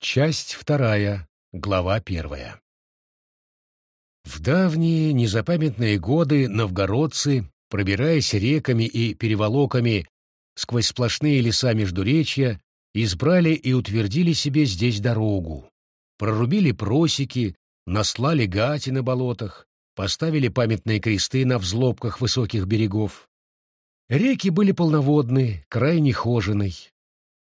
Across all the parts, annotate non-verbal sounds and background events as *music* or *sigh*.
Часть вторая, глава первая. В давние незапамятные годы новгородцы, пробираясь реками и переволоками сквозь сплошные леса Междуречья, избрали и утвердили себе здесь дорогу, прорубили просеки, наслали гати на болотах, поставили памятные кресты на взлобках высоких берегов. Реки были полноводны, крайне хоженой.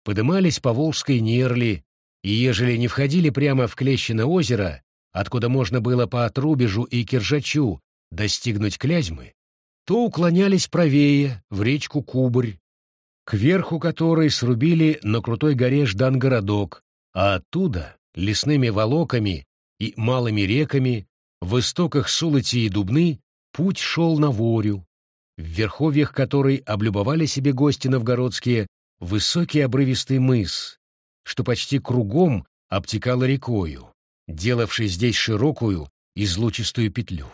Подымались по Волжской нерли, и ежели не входили прямо в Клещино озеро, откуда можно было по Отрубежу и Киржачу достигнуть Клязьмы, то уклонялись правее, в речку Кубрь, кверху которой срубили на крутой горе Ждан-городок, а оттуда, лесными волоками и малыми реками, в истоках Сулати и Дубны, путь шел на Ворю, в верховьях которой облюбовали себе гости новгородские высокий обрывистый мыс, что почти кругом обтекало рекою, делавшей здесь широкую излучистую петлю.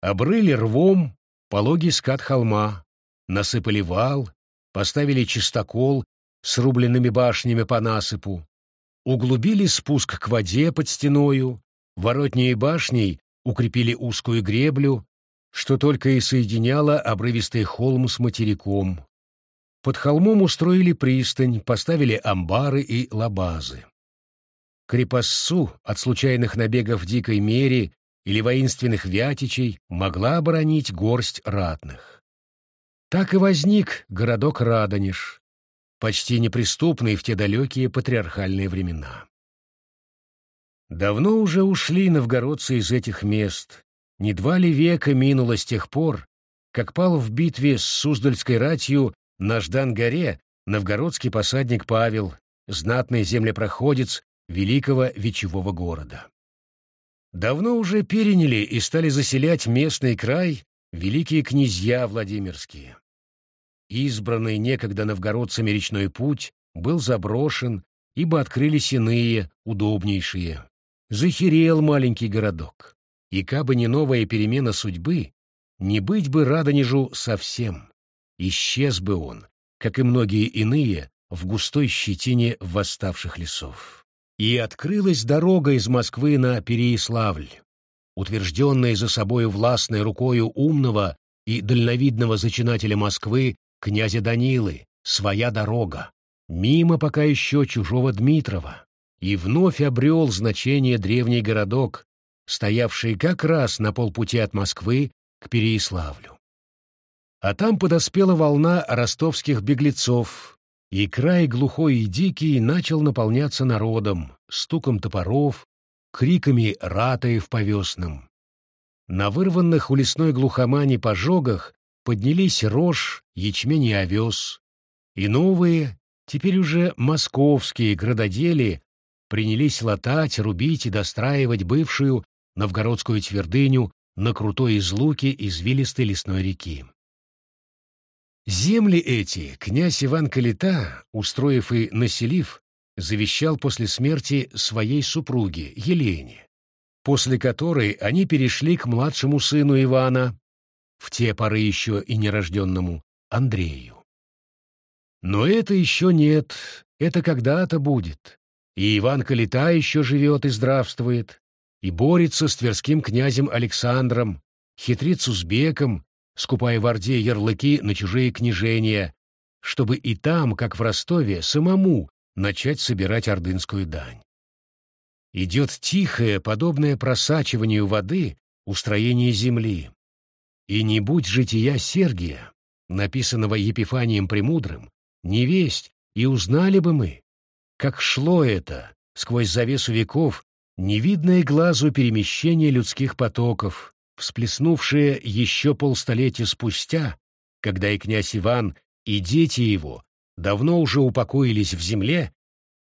Обрыли рвом пологий скат холма, насыпали вал, поставили чистокол с рубленными башнями по насыпу, углубили спуск к воде под стеною, воротней башней укрепили узкую греблю, что только и соединяло обрывистый холм с материком, под холмом устроили пристань, поставили амбары и лабазы. Крепостцу от случайных набегов дикой мери или воинственных вятичей могла оборонить горсть ратных. Так и возник городок Радонеж, почти неприступный в те далекие патриархальные времена. Давно уже ушли новгородцы из этих мест, не два ли века минуло с тех пор, как пал в битве с Суздальской ратью на Ждан-горе новгородский посадник Павел, знатный землепроходец великого вечевого города. Давно уже переняли и стали заселять местный край великие князья Владимирские. Избранный некогда новгородцами речной путь был заброшен, ибо открылись иные, удобнейшие. Захерел маленький городок. И кабы не новая перемена судьбы, не быть бы Радонежу совсем. Исчез бы он, как и многие иные, в густой щетине восставших лесов. И открылась дорога из Москвы на Переяславль, утвержденная за собою властной рукою умного и дальновидного зачинателя Москвы князя Данилы, своя дорога, мимо пока еще чужого Дмитрова, и вновь обрел значение древний городок, стоявший как раз на полпути от Москвы к Переяславлю. А там подоспела волна ростовских беглецов, и край глухой и дикий начал наполняться народом, стуком топоров, криками ратаев по веснам. На вырванных у лесной глухомани пожогах поднялись рожь, ячмень и овес, и новые, теперь уже московские градодели принялись латать, рубить и достраивать бывшую новгородскую твердыню на крутой излуке извилистой лесной реки. Земли эти князь Иван Калита, устроив и населив, завещал после смерти своей супруге Елене, после которой они перешли к младшему сыну Ивана, в те поры еще и нерожденному, Андрею. Но это еще нет, это когда-то будет, и Иван Калита еще живет и здравствует, и борется с тверским князем Александром, хитрит с узбеком, скупая в Орде ярлыки на чужие княжения, чтобы и там, как в Ростове, самому начать собирать ордынскую дань. Идет тихое, подобное просачиванию воды, устроение земли. И не будь жития Сергия, написанного Епифанием Премудрым, не весть, и узнали бы мы, как шло это сквозь завесу веков, невидное глазу перемещение людских потоков, всплеснувшее еще полстолетия спустя, когда и князь Иван, и дети его давно уже упокоились в земле,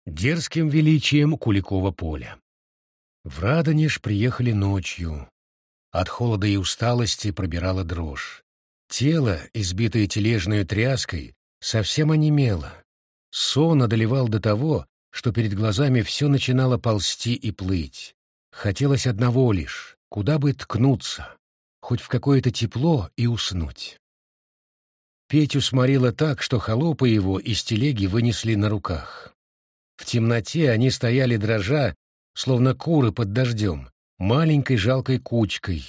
дерзким величием Куликова поля. В Радонеж приехали ночью. От холода и усталости пробирала дрожь. Тело, избитое тележной тряской, совсем онемело. Сон одолевал до того, что перед глазами все начинало ползти и плыть. Хотелось одного лишь куда бы ткнуться, хоть в какое-то тепло и уснуть. Петю сморило так, что холопы его из телеги вынесли на руках. В темноте они стояли дрожа, словно куры под дождем, маленькой жалкой кучкой.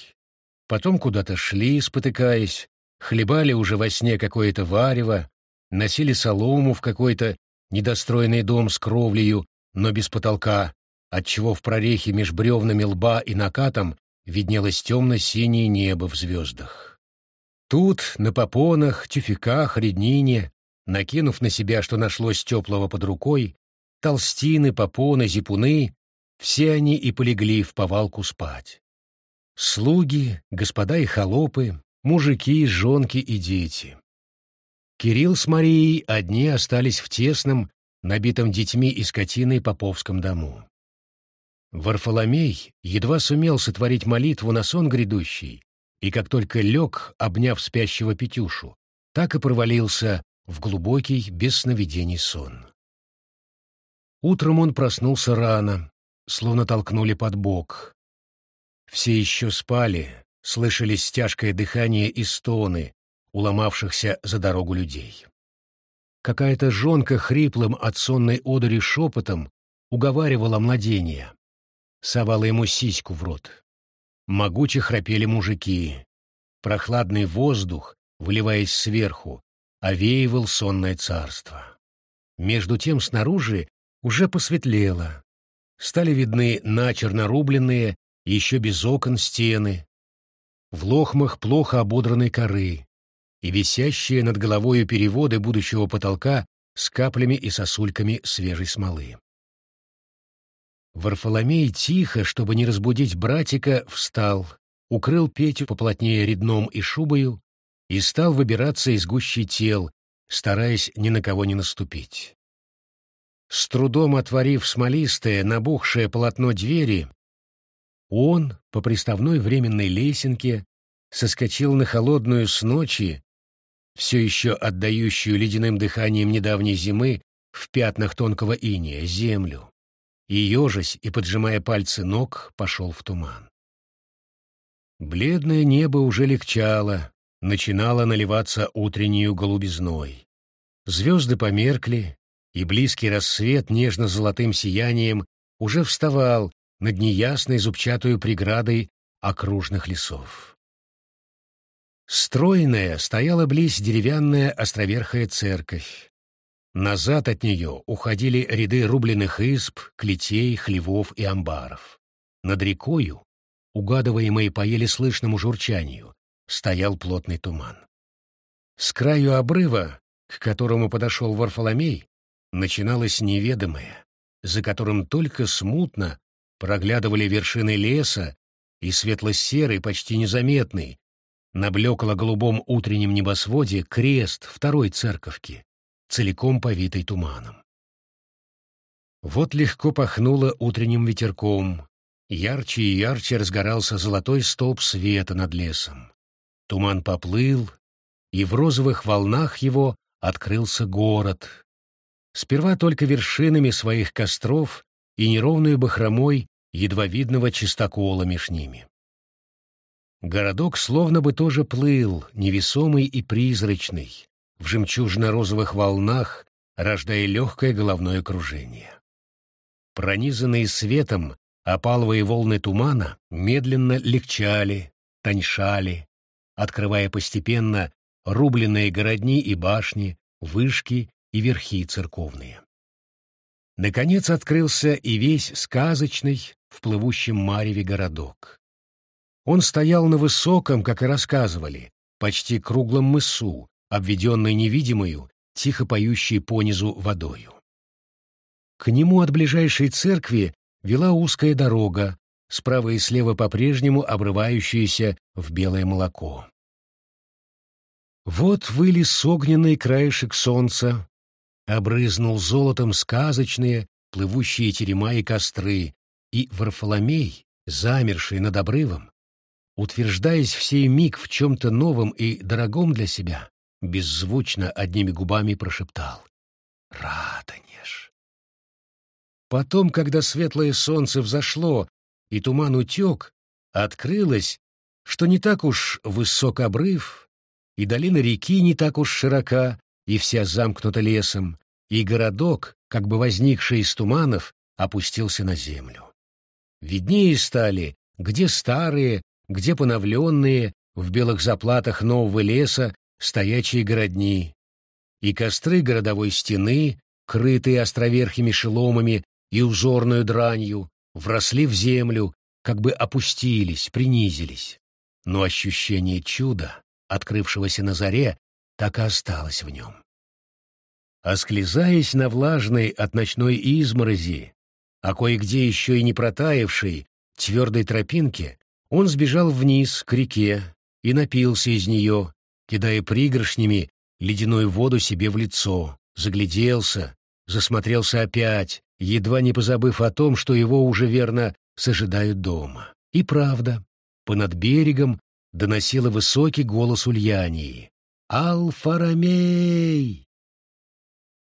Потом куда-то шли, спотыкаясь, хлебали уже во сне какое-то варево, носили солому в какой-то недостроенный дом с кровлею, но без потолка, отчего в прорехе меж бревнами лба и накатом виднелось темно-синее небо в звездах. Тут, на попонах, тюфяках, реднине, накинув на себя, что нашлось теплого под рукой, толстины, попоны, зипуны, все они и полегли в повалку спать. Слуги, господа и холопы, мужики, жонки и дети. Кирилл с Марией одни остались в тесном, набитом детьми и скотиной поповском дому. Варфоломей едва сумел сотворить молитву на сон грядущий, и как только лег, обняв спящего Петюшу, так и провалился в глубокий, без сновидений сон. Утром он проснулся рано, словно толкнули под бок. Все еще спали, слышались тяжкое дыхание и стоны, уломавшихся за дорогу людей. Какая-то жонка хриплым от сонной одури шепотом уговаривала младенья совала ему сиську в рот. Могуче храпели мужики. Прохладный воздух, выливаясь сверху, овеивал сонное царство. Между тем снаружи уже посветлело. Стали видны начерно рубленные, еще без окон стены, в лохмах плохо ободранной коры и висящие над головою переводы будущего потолка с каплями и сосульками свежей смолы. Варфоломей тихо, чтобы не разбудить братика, встал, укрыл Петю поплотнее редном и шубою и стал выбираться из гущи тел, стараясь ни на кого не наступить. С трудом отворив смолистое, набухшее полотно двери, он, по приставной временной лесенке, соскочил на холодную с ночи, все еще отдающую ледяным дыханием недавней зимы, в пятнах тонкого иния, землю и, ежась и поджимая пальцы ног, пошел в туман. Бледное небо уже легчало, начинало наливаться утреннюю голубизной. Звезды померкли, и близкий рассвет нежно-золотым сиянием уже вставал над неясной зубчатую преградой окружных лесов. Стройная стояла близ деревянная островерхая церковь, Назад от нее уходили ряды рубленых изб, клетей, хлевов и амбаров. Над рекою, угадываемой по еле слышному журчанию, стоял плотный туман. С краю обрыва, к которому подошел Варфоломей, начиналось неведомое, за которым только смутно проглядывали вершины леса и светло-серый, почти незаметный, на блекло-голубом утреннем небосводе крест второй церковки, целиком повитой туманом. Вот легко пахнуло утренним ветерком, ярче и ярче разгорался золотой столб света над лесом. Туман поплыл, и в розовых волнах его открылся город. Сперва только вершинами своих костров и неровной бахромой едва видного чистокола меж ними. Городок словно бы тоже плыл, невесомый и призрачный, в жемчужно-розовых волнах, рождая легкое головное кружение. Пронизанные светом, опаловые волны тумана медленно легчали, тоньшали, открывая постепенно рубленные городни и башни, вышки и верхи церковные. Наконец открылся и весь сказочный в плывущем мареве городок. Он стоял на высоком, как и рассказывали, почти круглом мысу, обведенной невидимою, тихо поющей понизу водою. К нему от ближайшей церкви вела узкая дорога, справа и слева по-прежнему обрывающаяся в белое молоко. Вот вылез огненный краешек солнца, обрызнул золотом сказочные, плывущие терема и костры, и Варфоломей, замерший над обрывом, утверждаясь в сей миг в чем-то новом и дорогом для себя, беззвучно одними губами прошептал «Ратанешь». Потом, когда светлое солнце взошло и туман утек, открылось, что не так уж высок обрыв, и долина реки не так уж широка, и вся замкнута лесом, и городок, как бы возникший из туманов, опустился на землю. Виднее стали, где старые, где поновленные, в белых заплатах нового леса, стоячие городни, и костры городовой стены, крытые островерхими шеломами и узорную дранью, вросли в землю, как бы опустились, принизились. Но ощущение чуда, открывшегося на заре, так и осталось в нем. Осклизаясь на влажной от ночной изморози, а кое-где еще и не протаявшей, твердой тропинке, он сбежал вниз к реке и напился из нее, кидая пригоршнями ледяную воду себе в лицо, загляделся, засмотрелся опять, едва не позабыв о том, что его уже верно сожидают дома. И правда, понад берегом доносила высокий голос Ульянии. «Алфарамей!»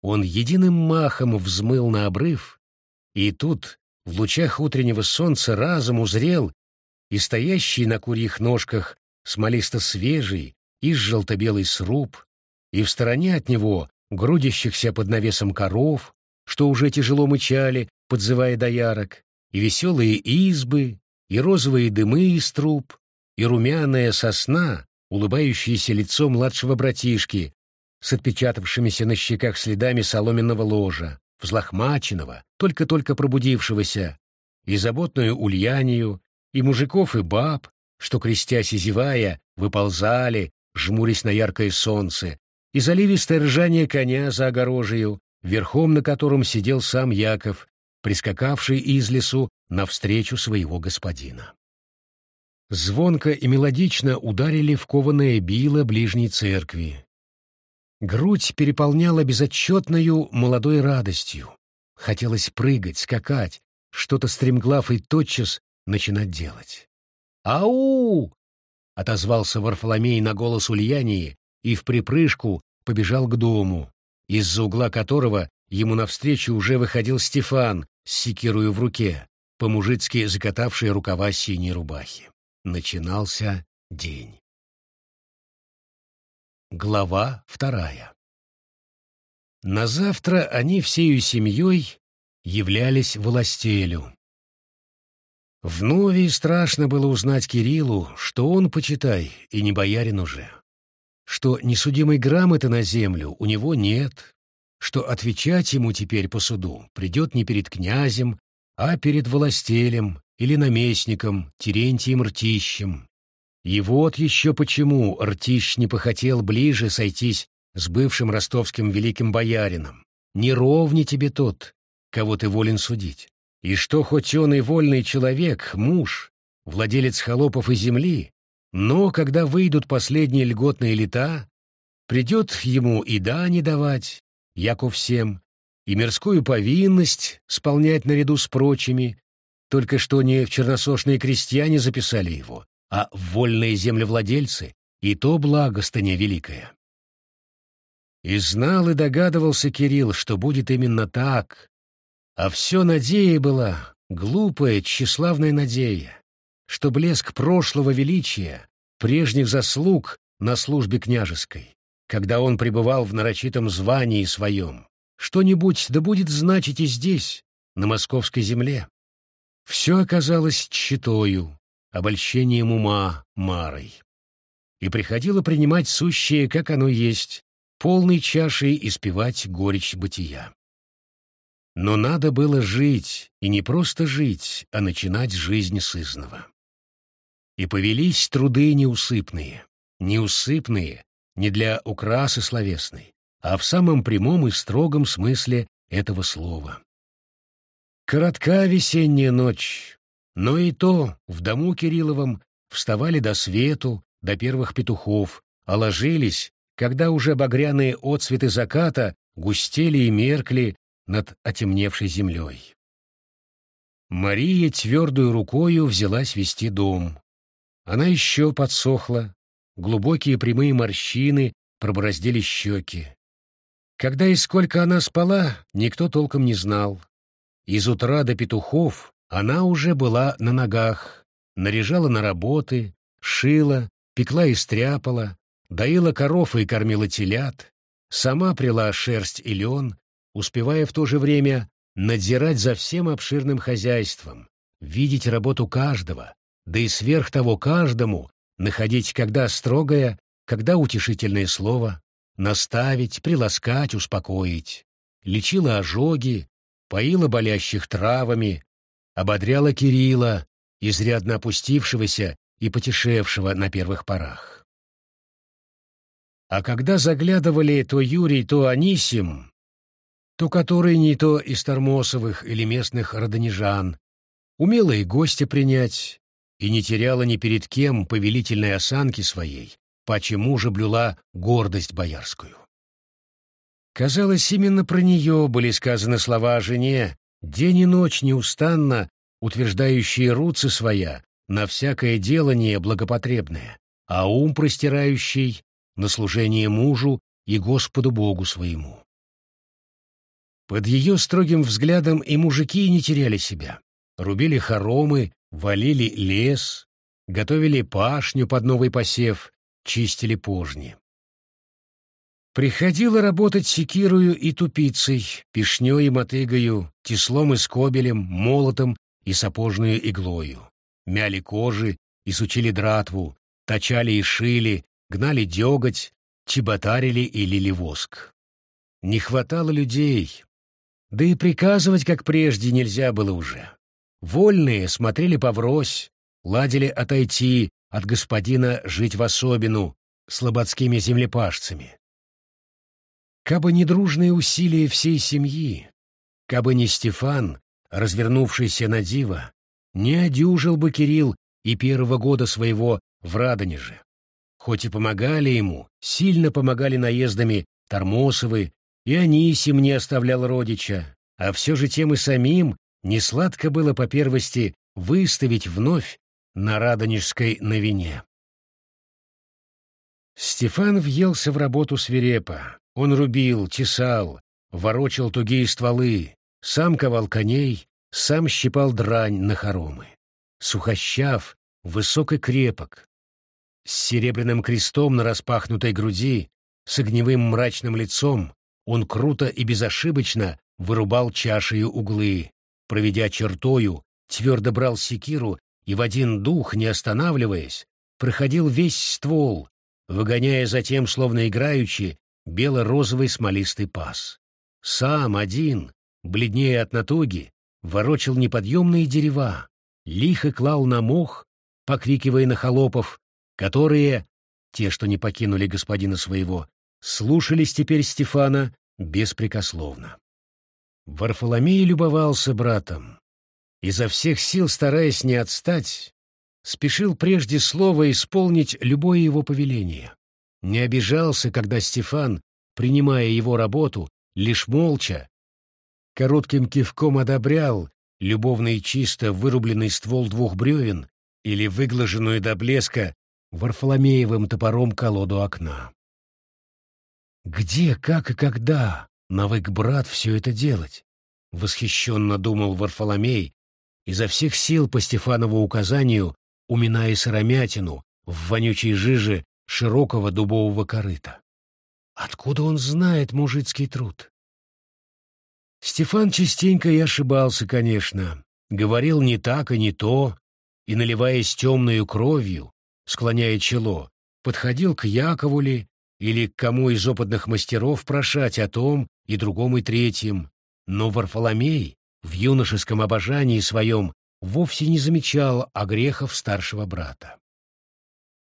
Он единым махом взмыл на обрыв, и тут, в лучах утреннего солнца, разом узрел и стоящий на курьих ножках смолисто-свежий и желто-белый сруб, и в стороне от него грудящихся под навесом коров, что уже тяжело мычали, подзывая доярок, и веселые избы, и розовые дымы из труб, и румяная сосна, улыбающееся лицо младшего братишки, с отпечатавшимися на щеках следами соломенного ложа, взлохмаченного, только-только пробудившегося, и заботную ульянию, и мужиков и баб, что, крестясь и зевая, выползали, жмурясь на яркое солнце, и заливистое ржание коня за огорожею, верхом на котором сидел сам Яков, прискакавший из лесу навстречу своего господина. Звонко и мелодично ударили в кованое било ближней церкви. Грудь переполняла безотчетною молодой радостью. Хотелось прыгать, скакать, что-то стремглав и тотчас начинать делать. «Ау!» — отозвался Варфоломей на голос Ульянии и в припрыжку побежал к дому, из-за угла которого ему навстречу уже выходил Стефан с секирою в руке, по-мужицки закатавший рукава синей рубахи. Начинался день. Глава вторая На завтра они всею семьей являлись властелю. Вновь и страшно было узнать Кириллу, что он, почитай, и не боярин уже что несудимой грамоты на землю у него нет, что отвечать ему теперь по суду придет не перед князем, а перед властелем или наместником Терентием Ртищем. И вот еще почему Ртищ не похотел ближе сойтись с бывшим ростовским великим боярином. Не ровни тебе тот, кого ты волен судить. И что хоть он и вольный человек, муж, владелец холопов и земли, но когда выйдут последние льготные лета, придет ему и дани давать, яко всем, и мирскую повинность сполнять наряду с прочими, только что не в черносошные крестьяне записали его, а в вольные землевладельцы, и то благостыня великая. И знал и догадывался Кирилл, что будет именно так, а все надея была, глупая, тщеславная надея что блеск прошлого величия, прежних заслуг на службе княжеской, когда он пребывал в нарочитом звании своем, что-нибудь да будет значить и здесь, на московской земле. Все оказалось читою, обольщением ума Марой. И приходило принимать сущее, как оно есть, полной чашей испевать горечь бытия. Но надо было жить, и не просто жить, а начинать жизнь сызного. И повелись труды неусыпные, неусыпные не для украсы словесной, а в самом прямом и строгом смысле этого слова. Коротка весенняя ночь, но и то в дому Кирилловом вставали до свету, до первых петухов, а ложились, когда уже багряные отцветы заката густели и меркли над отемневшей землей. Мария твердую рукою взялась вести дом, она еще подсохла, глубокие прямые морщины пробороздили щеки. Когда и сколько она спала, никто толком не знал. Из утра до петухов она уже была на ногах, наряжала на работы, шила, пекла и стряпала, доила коров и кормила телят, сама прила шерсть и лен, успевая в то же время надзирать за всем обширным хозяйством, видеть работу каждого, да и сверх того каждому находить когда строгое, когда утешительное слово, наставить, приласкать, успокоить, лечила ожоги, поила болящих травами, ободряла Кирилла, изрядно опустившегося и потешевшего на первых порах. А когда заглядывали то Юрий, то Анисим, то который не то из Тормосовых или местных родонежан, умела и гостя принять, и не теряла ни перед кем повелительной осанки своей, почему же блюла гордость боярскую. Казалось, именно про нее были сказаны слова о жене, день и ночь неустанно утверждающие руцы своя на всякое делание благопотребное, а ум простирающий на служение мужу и Господу Богу своему. Под ее строгим взглядом и мужики не теряли себя, рубили хоромы, валили лес, готовили пашню под новый посев, чистили пожни. Приходило работать секирую и тупицей, пешней и мотыгою, теслом и скобелем, молотом и сапожную иглою. Мяли кожи и сучили дратву, точали и шили, гнали деготь, чеботарили и лили воск. Не хватало людей, да и приказывать, как прежде, нельзя было уже. Вольные смотрели поврось, ладили отойти от господина жить в особину слободскими землепашцами. Кабы не дружные усилия всей семьи, кабы не Стефан, развернувшийся на диво, не одюжил бы Кирилл и первого года своего в Радонеже. Хоть и помогали ему, сильно помогали наездами Тормосовы, и Анисим не оставлял родича, а все же тем и самим несладко было по первости выставить вновь на Радонежской новине. Стефан въелся в работу свирепо. Он рубил, тесал, ворочал тугие стволы, сам ковал коней, сам щипал дрань на хоромы. Сухощав, высок и крепок, с серебряным крестом на распахнутой груди, с огневым мрачным лицом, он круто и безошибочно вырубал чашею углы, проведя чертою, твердо брал секиру и в один дух, не останавливаясь, проходил весь ствол, выгоняя затем, словно играючи, бело-розовый смолистый паз. Сам один, бледнее от натуги, ворочал неподъемные дерева, лихо клал на мох, покрикивая на холопов, которые, те, что не покинули господина своего, слушались теперь Стефана беспрекословно. Варфоломей любовался братом. Изо всех сил, стараясь не отстать, спешил прежде слова исполнить любое его повеление. Не обижался, когда Стефан, принимая его работу, лишь молча, коротким кивком одобрял любовно и чисто вырубленный ствол двух бревен или выглаженную до блеска Варфоломеевым топором колоду окна. Где, как и когда навык брат все это делать? Восхищенно думал Варфоломей, изо всех сил по Стефанову указанию уминая сыромятину в вонючей жиже широкого дубового корыта. Откуда он знает мужицкий труд? Стефан частенько и ошибался, конечно, говорил не так и не то, и, наливаясь темную кровью, склоняя чело, подходил к Якову ли или кому из опытных мастеров прошать о том и другом и третьем, но Варфоломей в юношеском обожании своем вовсе не замечал огрехов старшего брата.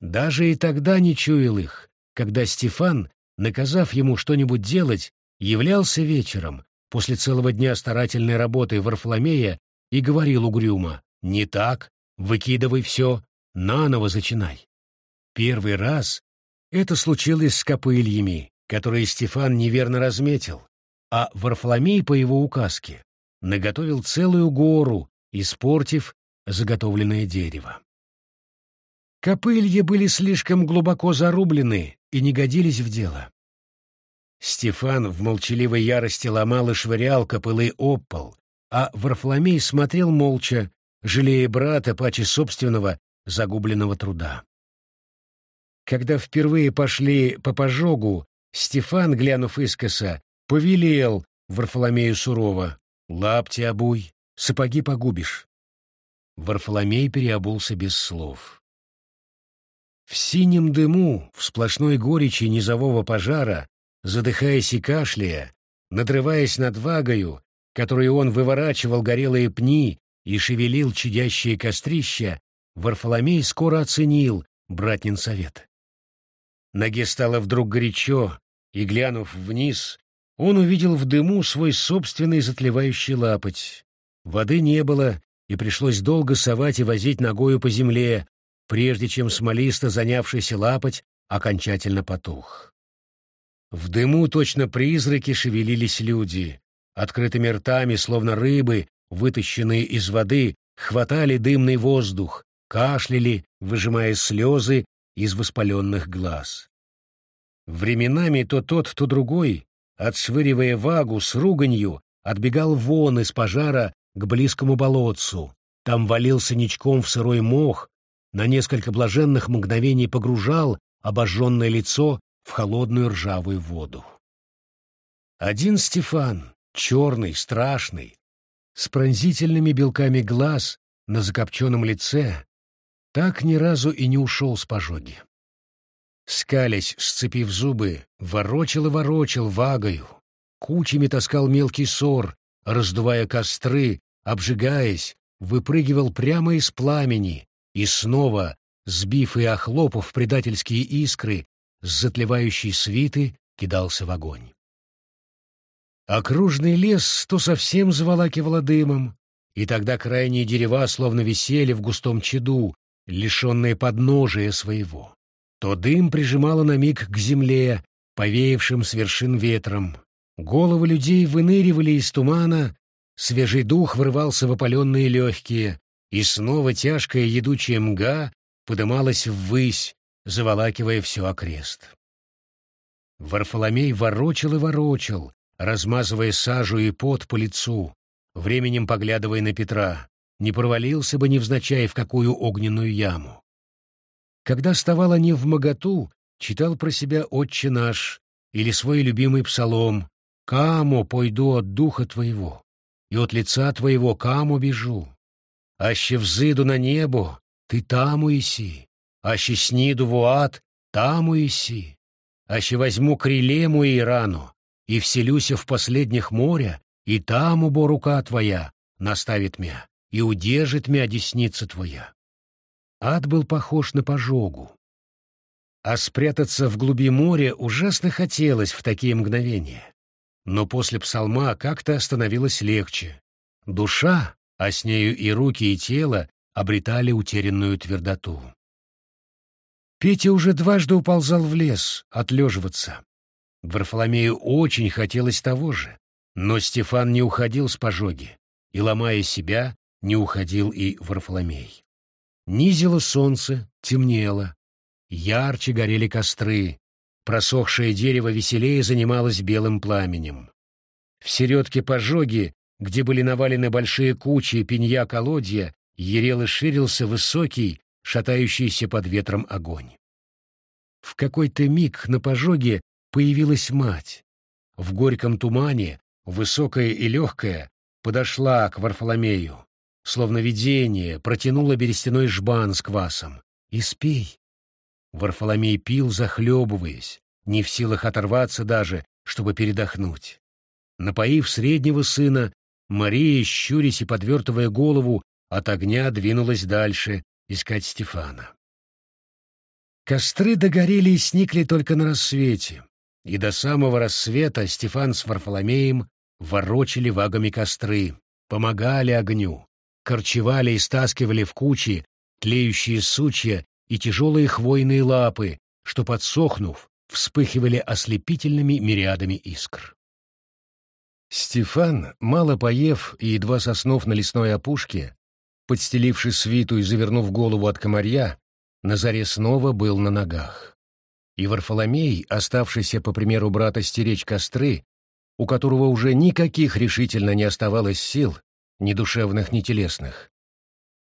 Даже и тогда не чуял их, когда Стефан, наказав ему что-нибудь делать, являлся вечером, после целого дня старательной работы Варфоломея, и говорил угрюмо «Не так, выкидывай все, наново зачинай». Первый раз это случилось с копыльями, которые Стефан неверно разметил, а Варфоломей по его указке наготовил целую гору, испортив заготовленное дерево. Копылья были слишком глубоко зарублены и не годились в дело. Стефан в молчаливой ярости ломал и швырял копылы об пол, а Варфоломей смотрел молча, жалея брата паче собственного загубленного труда. Когда впервые пошли по пожогу, Стефан, глянув искоса, повелел Варфоломею сурово, — лапти обуй, сапоги погубишь. Варфоломей переобулся без слов. В синем дыму, в сплошной горечи низового пожара, задыхаясь и кашляя, надрываясь над вагою, которой он выворачивал горелые пни и шевелил чадящие кострища, Варфоломей скоро оценил братнин совет. Ноге стало вдруг горячо, и, глянув вниз, он увидел в дыму свой собственный затлевающий лапоть. Воды не было, и пришлось долго совать и возить ногою по земле, прежде чем смолисто занявшийся лапоть окончательно потух. В дыму точно призраки шевелились люди. Открытыми ртами, словно рыбы, вытащенные из воды, хватали дымный воздух, кашляли, выжимая слезы из воспаленных глаз. Временами то тот, то другой, отшвыривая вагу с руганью, отбегал вон из пожара к близкому болотцу. Там валился ничком в сырой мох, на несколько блаженных мгновений погружал обожженное лицо в холодную ржавую воду. Один Стефан, черный, страшный, с пронзительными белками глаз на закопченном лице, так ни разу и не ушел с пожоги. Скалясь, сцепив зубы, ворочал и ворочал вагою, кучами таскал мелкий сор, раздувая костры, обжигаясь, выпрыгивал прямо из пламени и снова, сбив и охлопав предательские искры, с затлевающей свиты кидался в огонь. Окружный лес то совсем заволакивало дымом, и тогда крайние дерева словно висели в густом чаду, лишенные подножия своего. То дым прижимало на миг к земле, повеявшим с вершин ветром. Головы людей выныривали из тумана, свежий дух врывался в опаленные легкие, и снова тяжкая едучая мга подымалась ввысь, заволакивая все окрест. Варфоломей ворочал и ворочал, размазывая сажу и пот по лицу, временем поглядывая на Петра, не провалился бы невзначай в какую огненную яму. Когда вставала не в моготу, читал про себя «Отче наш» или свой любимый псалом «Камо пойду от духа твоего, и от лица твоего камо бежу. Аще взыду на небо, ты там уиси, аще сниду в ад, там уиси. Аще возьму криле мою рану, и вселюся в последних моря, и там убо рука твоя наставит мя, и удержит мя десница твоя. Ад был похож на пожогу. А спрятаться в глуби моря ужасно хотелось в такие мгновения. Но после псалма как-то становилось легче. Душа, а с нею и руки, и тело обретали утерянную твердоту. Петя уже дважды уползал в лес отлеживаться. Варфоломею очень хотелось того же, но Стефан не уходил с пожоги, и, ломая себя, не уходил и Варфоломей. Низило солнце, темнело, ярче горели костры, просохшее дерево веселее занималось белым пламенем. В середке пожоги где были навалены большие кучи пенья-колодья, ерел и ширился высокий, шатающийся под ветром огонь. В какой-то миг на пожоге появилась мать. В горьком тумане, высокая и легкая, подошла к Варфоломею, словно видение, протянула берестяной жбан с квасом. «И спей». Варфоломей пил, захлебываясь, не в силах оторваться даже, чтобы передохнуть. Напоив среднего сына, Мария, щурясь и подвертывая голову, от огня двинулась дальше искать Стефана. Костры догорели и сникли только на рассвете, и до самого рассвета Стефан с Варфоломеем ворочали вагами костры, помогали огню, корчевали и стаскивали в кучи тлеющие сучья и тяжелые хвойные лапы, что, подсохнув, вспыхивали ослепительными мириадами искр. Стефан, мало поев и едва соснув на лесной опушке, подстеливши свиту и завернув голову от комарья, на заре снова был на ногах. И Варфоломей, оставшийся, по примеру брата, стеречь костры, у которого уже никаких решительно не оставалось сил, ни душевных, ни телесных,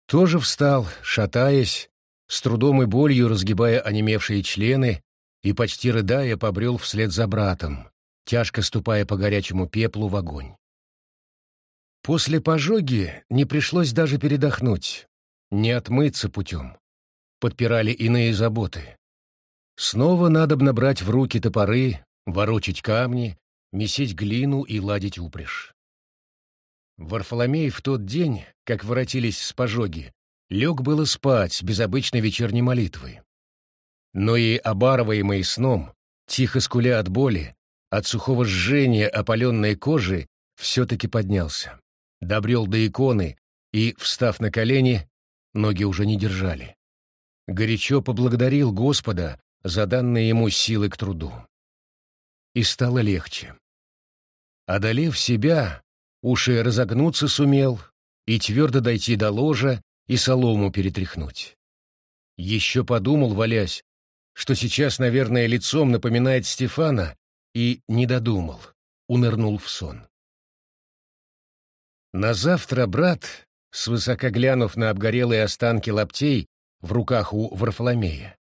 тоже встал, шатаясь, с трудом и болью разгибая онемевшие члены и, почти рыдая, побрел вслед за братом, тяжко ступая по горячему пеплу в огонь. После пожоги не пришлось даже передохнуть, не отмыться путем. Подпирали иные заботы. Снова надо брать в руки топоры, ворочить камни, месить глину и ладить упряжь. Варфоломей в тот день, как воротились с пожоги, лег было спать без обычной вечерней молитвы. Но и обарываемый сном, тихо скуля от боли, от сухого жжения опаленной кожи, все-таки поднялся. Добрел до иконы и, встав на колени, ноги уже не держали. Горячо поблагодарил Господа за данные ему силы к труду. И стало легче. Одолев себя, уши разогнуться сумел и твердо дойти до ложа и солому перетряхнуть. Еще подумал, валясь, что сейчас, наверное, лицом напоминает Стефана, и не додумал, унырнул в сон. На завтра брат, свысока глянув на обгорелые останки лаптей в руках у Варфоломея,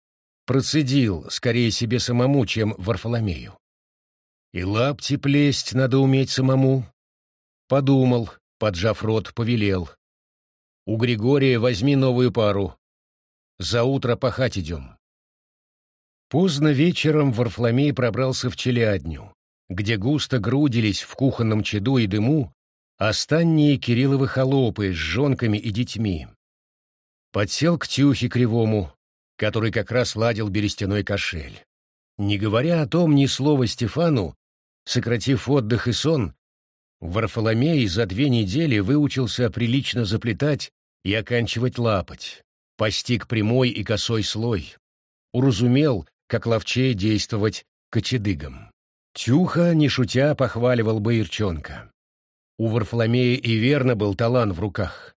процедил скорее себе самому, чем Варфоломею. И лапти плесть надо уметь самому. Подумал, поджав рот, повелел. У Григория возьми новую пару. За утро пахать идем. Поздно вечером Варфломей пробрался в челядню, где густо грудились в кухонном чаду и дыму останние Кирилловы холопы с жонками и детьми. Подсел к Тюхе Кривому, который как раз ладил берестяной кошель. Не говоря о том ни слова Стефану, сократив отдых и сон, Варфоломей за две недели выучился прилично заплетать и оканчивать лапоть, постиг прямой и косой слой, уразумел, как ловчее действовать кочедыгом. Тюха, не шутя, похваливал Баирчонка. У Варфоломея и верно был талант в руках.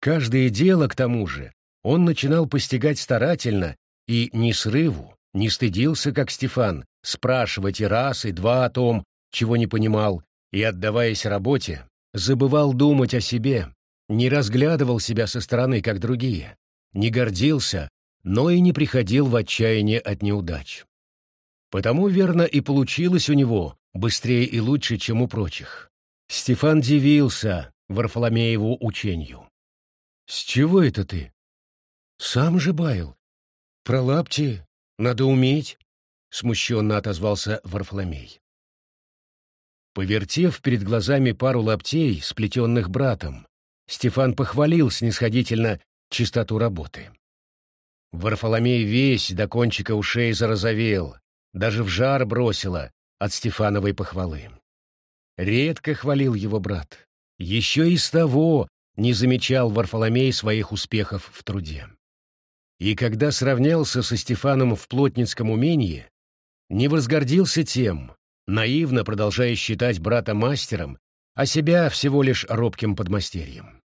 Каждое дело, к тому же, он начинал постигать старательно и ни срыву, не стыдился, как Стефан, спрашивать и раз, и два о том, чего не понимал, и, отдаваясь работе, забывал думать о себе, не разглядывал себя со стороны, как другие, не гордился, но и не приходил в отчаяние от неудач. Потому, верно, и получилось у него быстрее и лучше, чем у прочих. Стефан дивился Варфоломееву учению. «С чего это ты?» «Сам же баял. Про лапти надо уметь», — смущенно отозвался Варфоломей. Повертев перед глазами пару лаптей, сплетенных братом, Стефан похвалил снисходительно чистоту работы. Варфоломей весь до кончика ушей зарозовел, даже в жар бросило от Стефановой похвалы. Редко хвалил его брат. Еще и с того не замечал Варфоломей своих успехов в труде. И когда сравнялся со Стефаном в плотницком умении, не возгордился тем, наивно продолжая считать брата мастером, а себя всего лишь робким подмастерьем.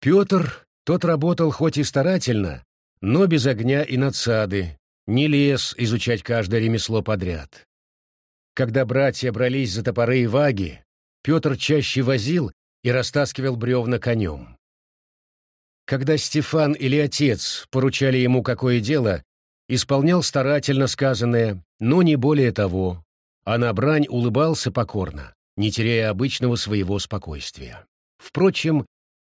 Петр, тот работал хоть и старательно, но без огня и надсады, не лез изучать каждое ремесло подряд. Когда братья брались за топоры и ваги, Петр чаще возил и растаскивал бревна конем. Когда Стефан или отец поручали ему какое дело, исполнял старательно сказанное, но не более того, а на брань улыбался покорно, не теряя обычного своего спокойствия. Впрочем,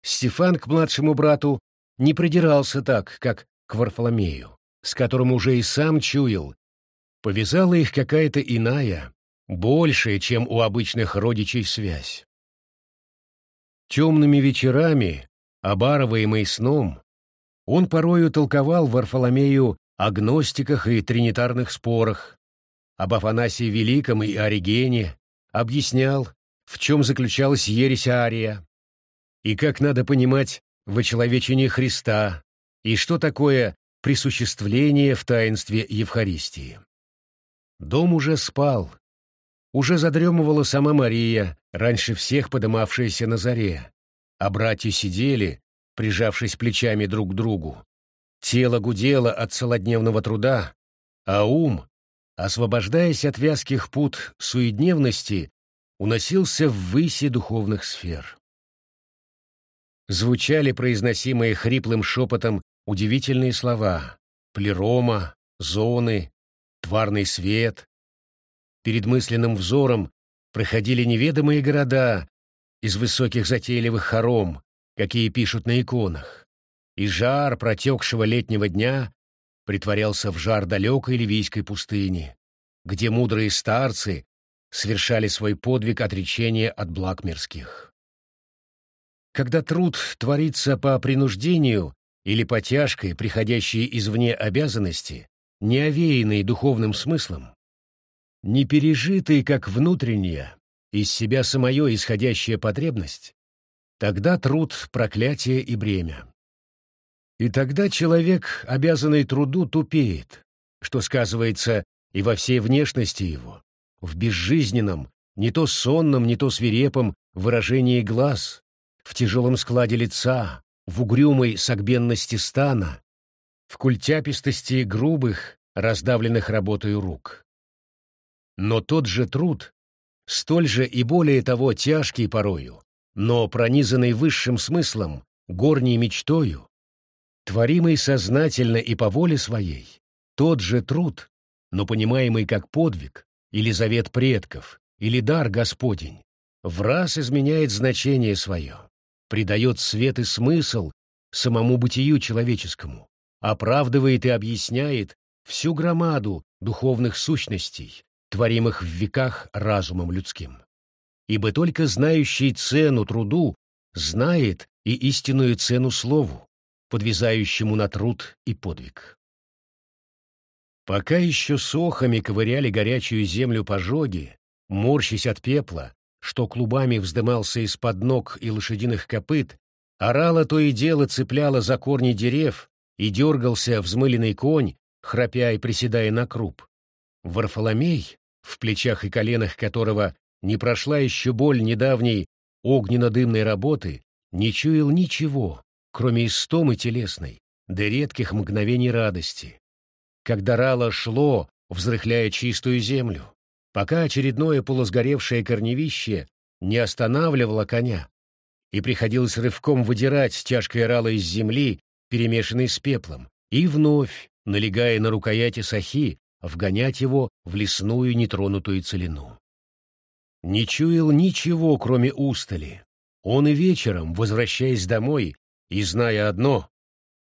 Стефан к младшему брату не придирался так, как к Варфоломею, с которым уже и сам чуял. Повязала их какая-то иная, большая, чем у обычных родичей связь. Темными вечерами, обарываемый сном, он порою толковал Варфоломею о гностиках и тринитарных спорах, об Афанасии Великом и Оригене, объяснял, в чем заключалась ересь Ария, и как надо понимать вочеловечение Христа, и что такое присуществление в таинстве Евхаристии. Дом уже спал. Уже задремывала сама Мария, раньше всех подымавшаяся на заре, а братья сидели, прижавшись плечами друг к другу. Тело гудело от целодневного труда, а ум, освобождаясь от вязких пут суедневности, уносился в выси духовных сфер. Звучали произносимые хриплым шепотом удивительные слова — плерома, зоны, тварный свет. перед мысленным взором проходили неведомые города из высоких затейливых хором, какие пишут на иконах, и жар протекшего летнего дня притворялся в жар далекой ливийской пустыни, где мудрые старцы совершали свой подвиг отречения от благ мирских. Когда труд творится по принуждению или по тяжкой, приходящей извне обязанности, не овеянной духовным смыслом, не пережитой как внутренняя, из себя самое исходящая потребность, тогда труд — проклятие и бремя. И тогда человек, обязанный труду, тупеет, что сказывается и во всей внешности его, в безжизненном, не то сонном, не то свирепом выражении глаз, в тяжелом складе лица, в угрюмой согбенности стана, в культяпистости грубых, раздавленных работой рук. Но тот же труд, столь же и более того тяжкий порою, но пронизанный высшим смыслом, горней мечтою, творимый сознательно и по воле своей, тот же труд, но понимаемый как подвиг, или завет предков, или дар Господень, в раз изменяет значение свое, придает свет и смысл самому бытию человеческому, оправдывает и объясняет всю громаду духовных сущностей, творимых в веках разумом людским. Ибо только знающий цену труду знает и истинную цену слову, подвязающему на труд и подвиг. Пока еще сохами ковыряли горячую землю пожоги, морщась от пепла, что клубами вздымался из-под ног и лошадиных копыт, орала то и дело цепляла за корни дерев и дергался взмыленный конь, храпя и приседая на круп. Варфоломей, в плечах и коленах которого не прошла еще боль недавней огненно-дымной работы, не чуял ничего, кроме истомы телесной, до редких мгновений радости. Когда рало шло, взрыхляя чистую землю, пока очередное полусгоревшее корневище не останавливало коня, и приходилось рывком выдирать тяжкое рало из земли, перемешанной с пеплом, и вновь, налегая на рукояти сахи, вгонять его в лесную нетронутую целину. Не чуял ничего, кроме устали. Он и вечером, возвращаясь домой, и зная одно,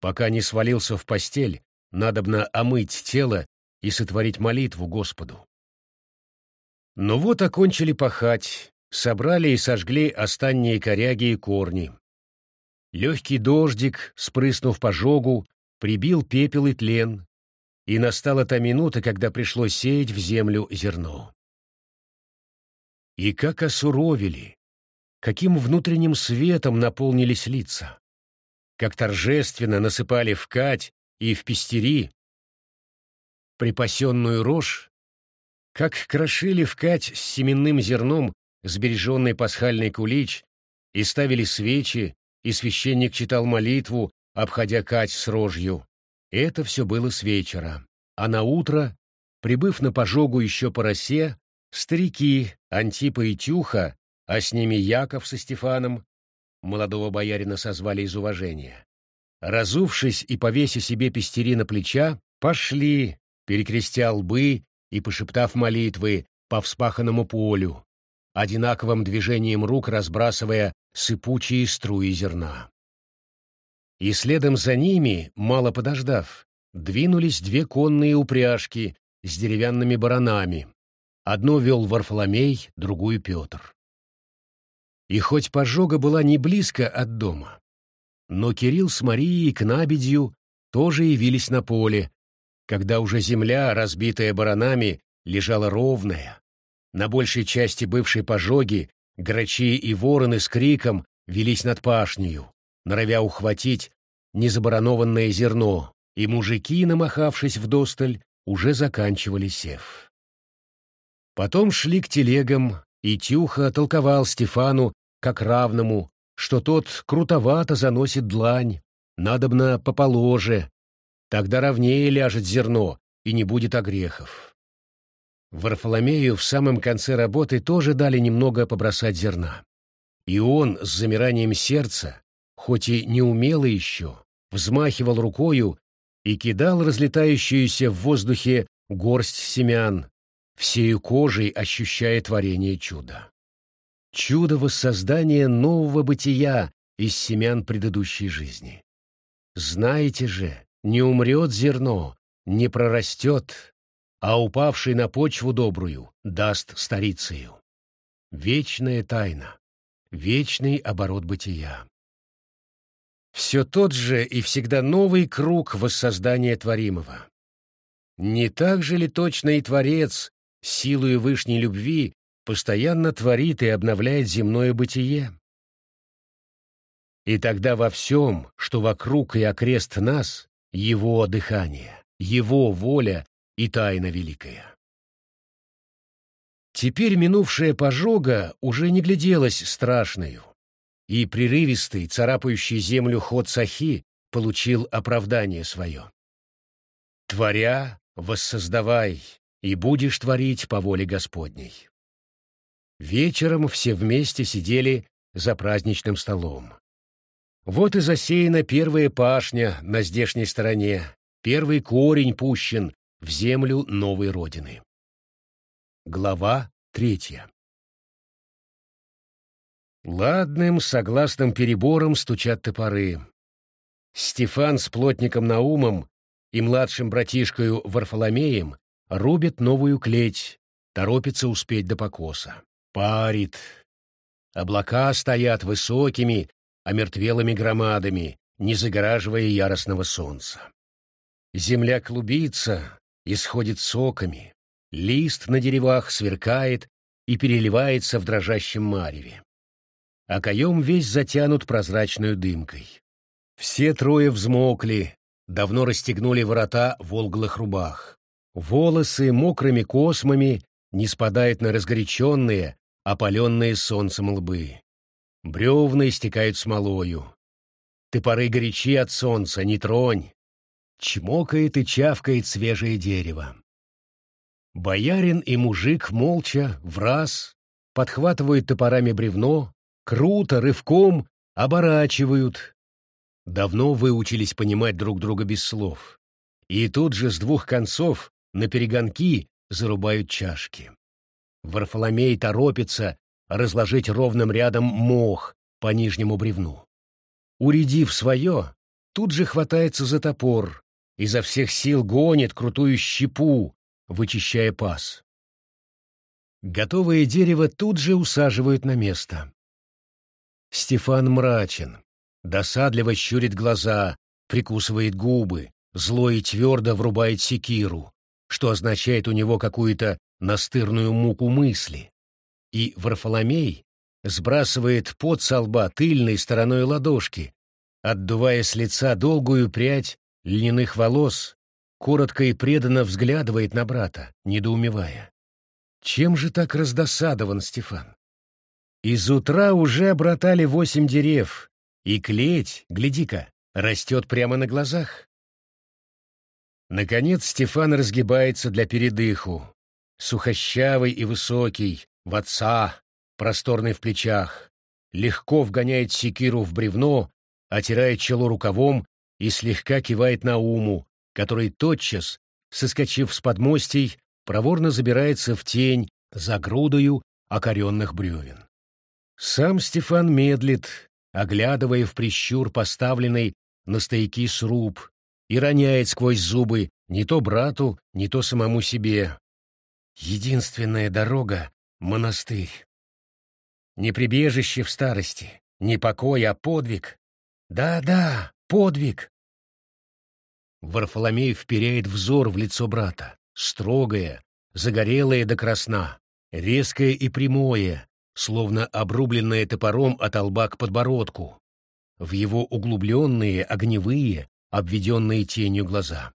пока не свалился в постель, надобно омыть тело и сотворить молитву Господу. Но вот окончили пахать, собрали и сожгли останние коряги и корни. Легкий дождик, спрыснув пожогу, прибил пепел и тлен, и настала та минута, когда пришлось сеять в землю зерно. И как осуровели, каким внутренним светом наполнились лица как торжественно насыпали в кать и в пестери припасенную рожь, как крошили в кать с семенным зерном сбереженный пасхальный кулич и ставили свечи, и священник читал молитву, обходя кать с рожью. Это все было с вечера. А на утро, прибыв на пожогу еще по росе, старики Антипа и Тюха, а с ними Яков со Стефаном, молодого боярина созвали из уважения. Разувшись и повеся себе пестери на плеча, пошли, перекрестя лбы и пошептав молитвы по вспаханному полю, одинаковым движением рук разбрасывая сыпучие струи зерна. И следом за ними, мало подождав, двинулись две конные упряжки с деревянными баранами. Одну вел Варфоломей, другую — Петр. И хоть пожога была не близко от дома, но Кирилл с Марией к набедью тоже явились на поле, когда уже земля, разбитая баранами, лежала ровная. На большей части бывшей пожоги грачи и вороны с криком велись над пашнею, норовя ухватить незабаранованное зерно, и мужики, намахавшись вдосталь, уже заканчивали сев. Потом шли к телегам, и Тюха толковал Стефану как равному, что тот крутовато заносит длань, надобно поположе, тогда ровнее ляжет зерно и не будет огрехов. Варфоломею в самом конце работы тоже дали немного побросать зерна. И он с замиранием сердца, хоть и не умело еще, взмахивал рукою и кидал разлетающуюся в воздухе горсть семян, всею кожей ощущая творение чуда. Чудо воссоздания нового бытия из семян предыдущей жизни. Знаете же, не умрет зерно, не прорастет, а упавший на почву добрую даст старицею. Вечная тайна, вечный оборот бытия. Все тот же и всегда новый круг воссоздания творимого. Не так же ли точно и Творец, силою вышней любви, постоянно творит и обновляет земное бытие? И тогда во всем, что вокруг и окрест нас, его дыхание, его воля и тайна великая. Теперь минувшая пожога уже не гляделась страшною, и прерывистый, царапающий землю ход сахи получил оправдание свое. Творя, воссоздавай, и будешь творить по воле Господней. Вечером все вместе сидели за праздничным столом. Вот и засеяна первая пашня на здешней стороне, первый корень пущен в землю новой родины. Глава третья. Ладным, согласным перебором стучат топоры. Стефан с плотником Наумом и младшим братишкою Варфоломеем рубят новую клеть, торопится успеть до покоса. Парит. Облака стоят высокими, омертвелыми громадами, не загораживая яростного солнца. Земля клубится, исходит соками, лист на деревах сверкает и переливается в дрожащем мареве. А каем весь затянут прозрачной дымкой. Все трое взмокли, давно расстегнули ворота волглых рубах. Волосы мокрыми космами не спадают на разгоряченные, опаленные солнцем лбы. Бревна истекают смолою. Топоры горячи от солнца, не тронь. Чмокает и чавкает свежее дерево. Боярин и мужик молча, в раз, подхватывают топорами бревно, круто, рывком оборачивают, давно выучились понимать друг друга без слов. И тут же с двух концов на перегонки зарубают чашки. Варфоломей торопится разложить ровным рядом мох по нижнему бревну. Уредив свое, тут же хватается за топор, изо всех сил гонит крутую щепу, вычищая паз. Готовое дерево тут же усаживают на место. Стефан мрачен, Досадливо щурит глаза, прикусывает губы, зло и твердо врубает секиру, что означает у него какую-то настырную муку мысли. И Варфоломей сбрасывает под со лба тыльной стороной ладошки, отдувая с лица долгую прядь льняных волос, коротко и преданно взглядывает на брата, недоумевая. Чем же так раздосадован Стефан? Из утра уже обратали восемь дерев, и клеть, гляди-ка, растет прямо на глазах. Наконец Стефан разгибается для передыху. Сухощавый и высокий, в отца, просторный в плечах, легко вгоняет секиру в бревно, отирает чело рукавом и слегка кивает на уму, который тотчас, соскочив с подмостей, проворно забирается в тень за грудою окоренных бревен. Сам Стефан медлит, оглядывая в прищур поставленный на стояки сруб, и роняет сквозь зубы не то брату, не то самому себе. Единственная дорога — монастырь. Не прибежище в старости, не покой, а подвиг. Да-да, подвиг. Варфоломей вперяет взор в лицо брата, строгое, загорелое до красна, резкое и прямое, словно обрубленное топором от лба к подбородку, в его углубленные, огневые, обведенные тенью глаза.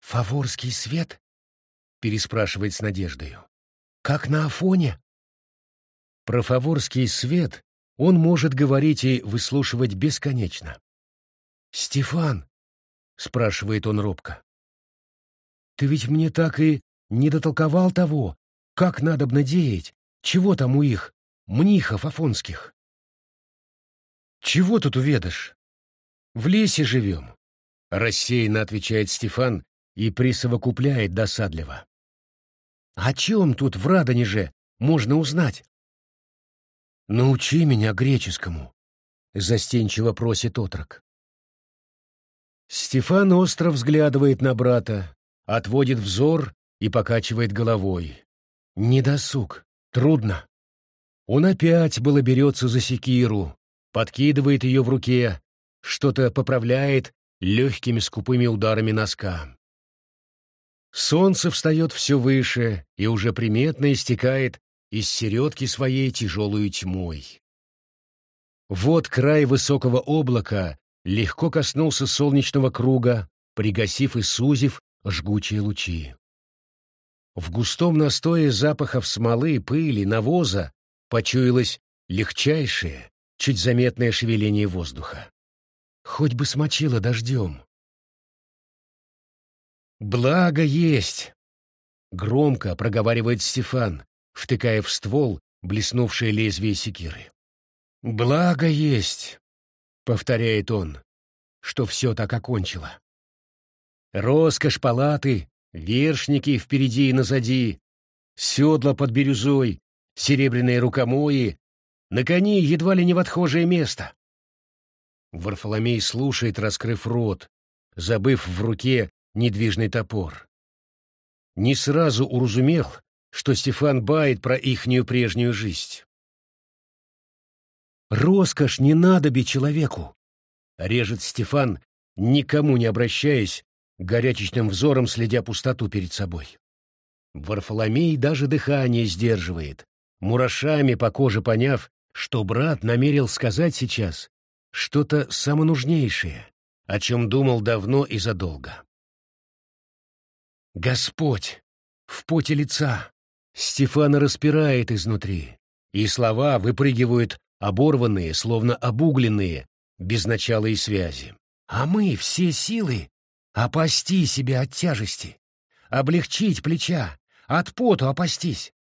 «Фаворский свет?» — переспрашивает с надеждою. «Как на Афоне?» Про фаворский свет он может говорить и выслушивать бесконечно. «Стефан», — спрашивает он робко, — «ты ведь мне так и не дотолковал того, как надо надеять, чего там у их, мнихов афонских? Чего тут уведашь? В лесе живем, — рассеянно отвечает Стефан и присовокупляет досадливо. О чем тут в Радонеже можно узнать? «Научи меня греческому», — застенчиво просит отрок. Стефан остро взглядывает на брата, отводит взор и покачивает головой. Недосуг, трудно. Он опять было берется за секиру, подкидывает ее в руке, что-то поправляет легкими скупыми ударами носка. Солнце встает все выше и уже приметно истекает из середки своей тяжелую тьмой. Вот край высокого облака легко коснулся солнечного круга, пригасив и сузив жгучие лучи. В густом настое запахов смолы, пыли, навоза почуялось легчайшее, чуть заметное шевеление воздуха. Хоть бы смочило дождем. «Благо есть!» — громко проговаривает Стефан, втыкая в ствол блеснувшее лезвие секиры. «Благо есть!» — повторяет он, что все так окончило. Роскошь палаты, вершники впереди и назади, седла под бирюзой, серебряные рукомои, на коне едва ли не в отхожее место. Варфоломей слушает, раскрыв рот, забыв в руке недвижный топор. Не сразу уразумел, что Стефан бает про ихнюю прежнюю жизнь. «Роскошь не надоби человеку!» — режет Стефан, никому не обращаясь, горячечным взором следя пустоту перед собой. Варфоломей даже дыхание сдерживает, мурашами по коже поняв, что брат намерил сказать сейчас что-то самонужнейшее, о чем думал давно и задолго. Господь! В поте лица! Стефана распирает изнутри, и слова выпрыгивают оборванные, словно обугленные, без начала и связи. А мы все силы опасти себя от тяжести, облегчить плеча, от поту опастись.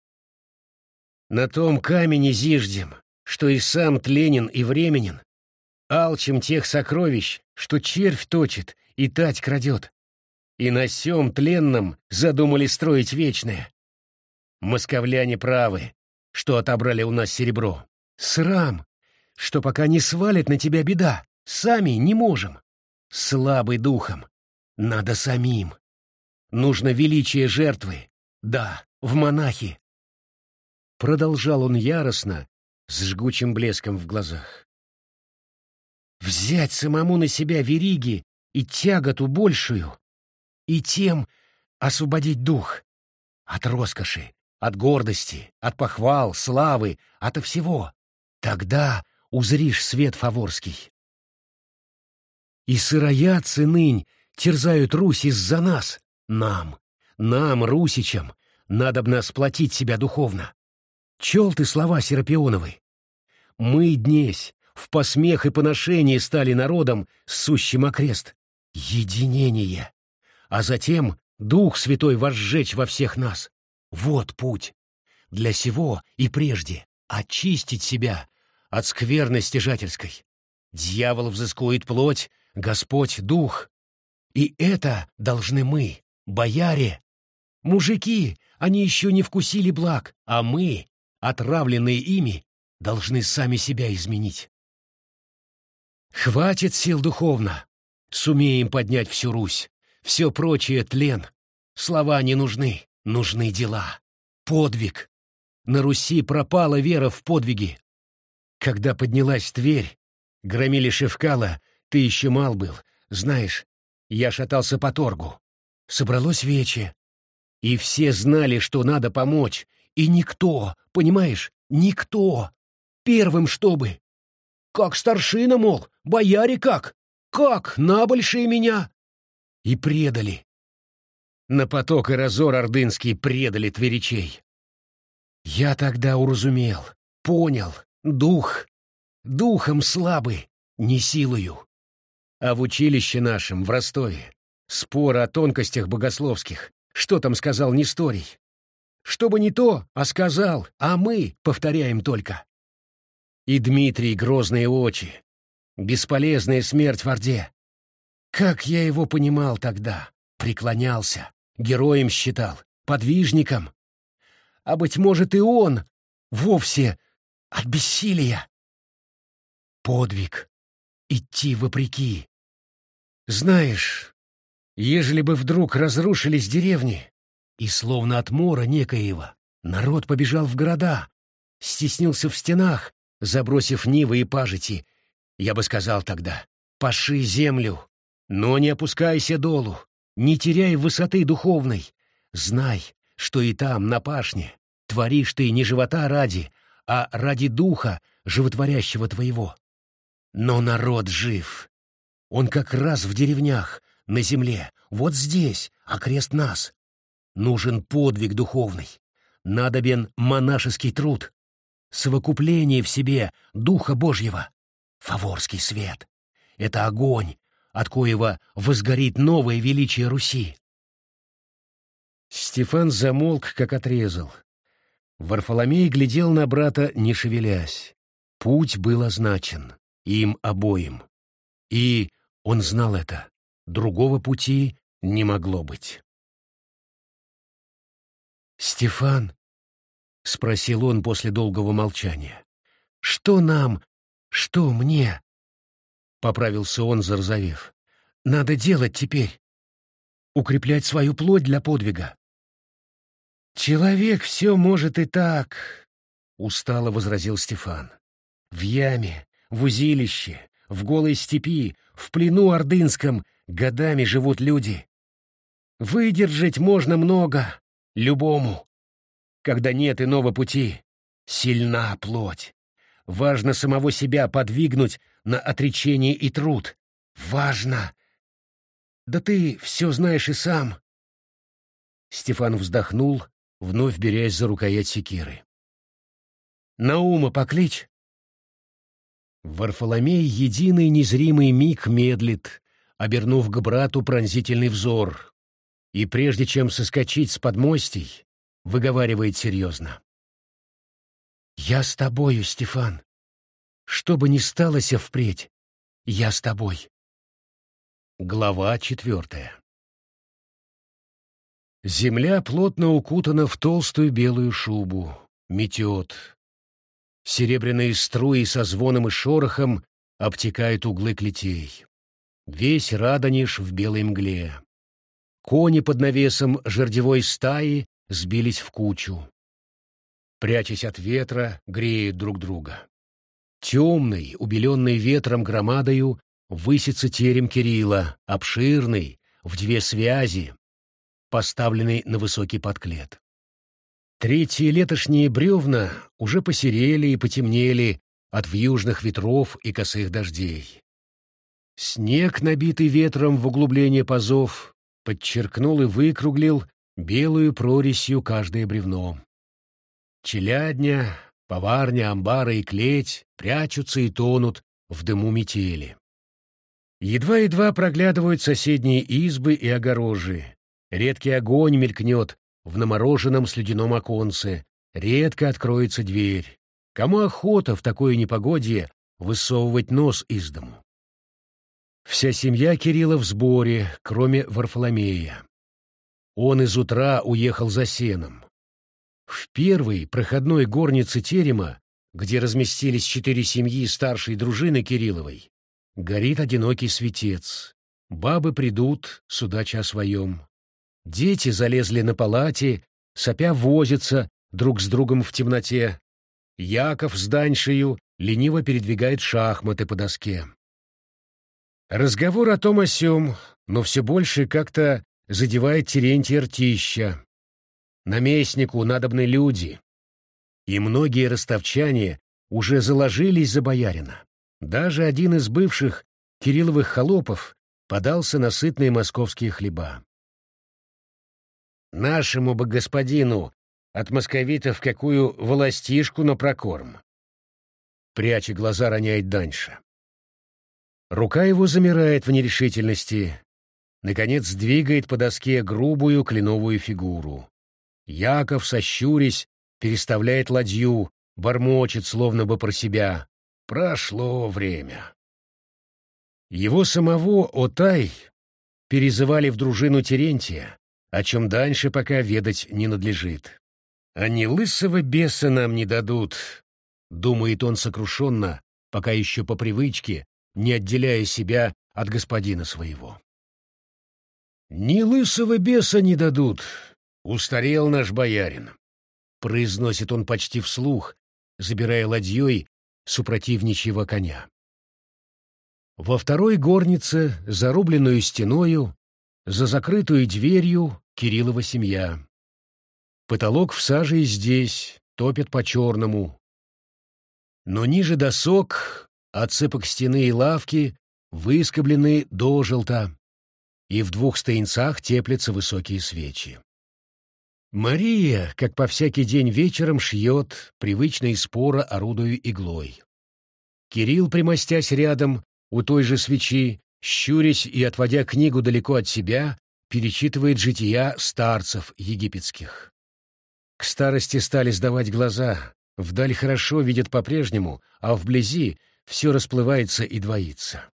На том камне зиждем, что и сам тленен и временен, алчим тех сокровищ, что червь точит и тать крадет. И на сём тленном задумали строить вечное. Московляне правы, что отобрали у нас серебро. Срам, что пока не свалит на тебя беда, сами не можем. Слабый духом, надо самим. Нужно величие жертвы, да, в монахи. Продолжал он яростно, с жгучим блеском в глазах. Взять самому на себя вериги и тяготу большую, и тем освободить дух от роскоши, от гордости, от похвал, славы, ото всего. Тогда узришь свет фаворский. И сыроядцы нынь терзают Русь из-за нас, нам, нам, русичам, надо б нас платить себя духовно. Чел ты слова Серапионовы? Мы днесь в посмех и поношение стали народом, сущим окрест. Единение. А затем Дух Святой возжечь во всех нас. Вот путь. Для сего и прежде очистить себя от скверны стяжательской. Дьявол взыскует плоть, Господь — дух. И это должны мы, бояре. Мужики, они еще не вкусили благ, а мы, отравленные ими, должны сами себя изменить. Хватит сил духовно. Сумеем поднять всю Русь. Все прочее — тлен. Слова не нужны, нужны дела. Подвиг. На Руси пропала вера в подвиги. Когда поднялась Тверь, громили Шевкала, ты еще мал был. Знаешь, я шатался по торгу. Собралось вече. И все знали, что надо помочь. И никто, понимаешь, никто. Первым чтобы. Как старшина, мол, бояре как? Как, набольшие меня? И предали. На поток и разор ордынский предали тверичей. Я тогда уразумел, понял, дух, духом слабый, не силою. А в училище нашем, в Ростове, спор о тонкостях богословских, что там сказал Несторий. Чтобы не то, а сказал, а мы повторяем только. И Дмитрий грозные очи. Бесполезная смерть в Орде. Как я его понимал тогда, преклонялся, героем считал, подвижником. а, быть может, и он вовсе от бессилия. Подвиг. Идти вопреки. Знаешь, ежели бы вдруг разрушились деревни, и словно от мора некоего народ побежал в города, стеснился в стенах, забросив нивы и пажити, я бы сказал тогда, паши землю, но не опускайся долу, не теряй высоты духовной. Знай, что и там, на пашне, творишь ты не живота ради, а ради духа, животворящего твоего. Но народ жив. Он как раз в деревнях, на земле, вот здесь, окрест нас. Нужен подвиг духовный, надобен монашеский труд, совокупление в себе Духа Божьего. Фаворский свет — это огонь, от коего возгорит новое величие Руси. Стефан замолк, как отрезал. Варфоломей глядел на брата, не шевелясь. Путь был означен, им обоим. И он знал это. Другого пути не могло быть. «Стефан», — спросил он после долгого молчания, — «что нам, что мне?» — поправился он, зарзавев. «Надо делать теперь. Укреплять свою плоть для подвига. «Человек все может и так», — устало возразил Стефан. «В яме, в узилище, в голой степи, в плену ордынском годами живут люди. Выдержать можно много, любому. Когда нет иного пути, сильна плоть. Важно самого себя подвигнуть на отречение и труд. Важно. Да ты все знаешь и сам». Стефан вздохнул, вновь берясь за рукоять секиры. «Наума поклич!» Варфоломей единый незримый миг медлит, обернув к брату пронзительный взор, и прежде чем соскочить с подмостей, выговаривает серьезно. «Я с тобою, Стефан. Что бы ни сталося впредь, я с тобой». Глава четвертая Земля плотно укутана в толстую белую шубу, метет. Серебряные струи со звоном и шорохом обтекают углы клетей. Весь Радонеж в белой мгле. Кони под навесом жердевой стаи сбились в кучу. Прячась от ветра, греют друг друга. Темный, убеленный ветром громадою, высится терем Кирилла, обширный, в две связи, поставленный на высокий подклет. Третьи летошние бревна уже посерели и потемнели от вьюжных ветров и косых дождей. Снег, набитый ветром в углубление пазов, подчеркнул и выкруглил белую проресью каждое бревно. Челядня, поварня, амбары и клеть прячутся и тонут в дыму метели. Едва-едва проглядывают соседние избы и огорожи, Редкий огонь мелькнет в намороженном слюдяном оконце, редко откроется дверь. Кому охота в такое непогодье высовывать нос из дому? Вся семья Кирилла в сборе, кроме Варфоломея. Он из утра уехал за сеном. В первой проходной горнице терема, где разместились четыре семьи старшей дружины Кирилловой, горит одинокий светец. Бабы придут, судача о своем. Дети залезли на палати, сопя возятся друг с другом в темноте. Яков с Даньшею лениво передвигает шахматы по доске. Разговор о том о сём, но все больше как-то задевает Терентия Ртища. Наместнику надобны люди. И многие ростовчане уже заложились за боярина. Даже один из бывших Кирилловых холопов подался на сытные московские хлеба. Нашему бы господину от московитов какую властишку на прокорм. Пряча глаза, роняет Даньша. Рука его замирает в нерешительности. Наконец двигает по доске грубую кленовую фигуру. Яков, сощурясь, переставляет ладью, бормочет, словно бы про себя. Прошло время. Его самого Отай перезывали в дружину Терентия, о чем дальше пока ведать не надлежит. Они лысого беса нам не дадут, — думает он сокрушенно, пока еще по привычке, не отделяя себя от господина своего. «Ни лысого беса не дадут. Устарел наш боярин», — произносит он почти вслух, забирая ладьей супротивничьего коня. Во второй горнице, зарубленную стеною, за закрытую дверью Кириллова семья. Потолок в саже и здесь, топит по-черному. Но ниже досок, отсыпок стены и лавки, выскоблены до желта, и в двух стоянцах теплятся высокие свечи. Мария, как по всякий день вечером, шьет, привычно и споро орудуя иглой. Кирилл, примостясь рядом, у той же свечи, щурясь и отводя книгу далеко от себя, перечитывает жития старцев египетских. К старости стали сдавать глаза, вдаль хорошо видят по-прежнему, а вблизи все расплывается и двоится.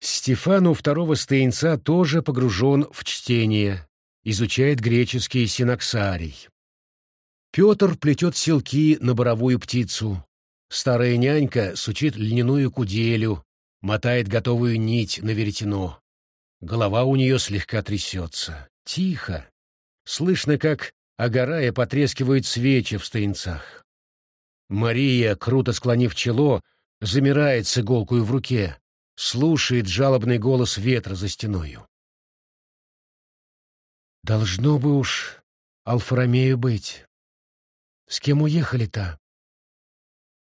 Стефану второго стоянца тоже погружен в чтение, изучает греческий синоксарий. Петр плетет селки на боровую птицу. Старая нянька сучит льняную куделю, мотает готовую нить на веретено. Голова у нее слегка трясется. Тихо. Слышно, как, огорая, потрескивают свечи в стоянцах. Мария, круто склонив чело, замирает с иголкой в руке, слушает жалобный голос ветра за стеною. Должно бы уж Алфаромею быть. С кем уехали-то?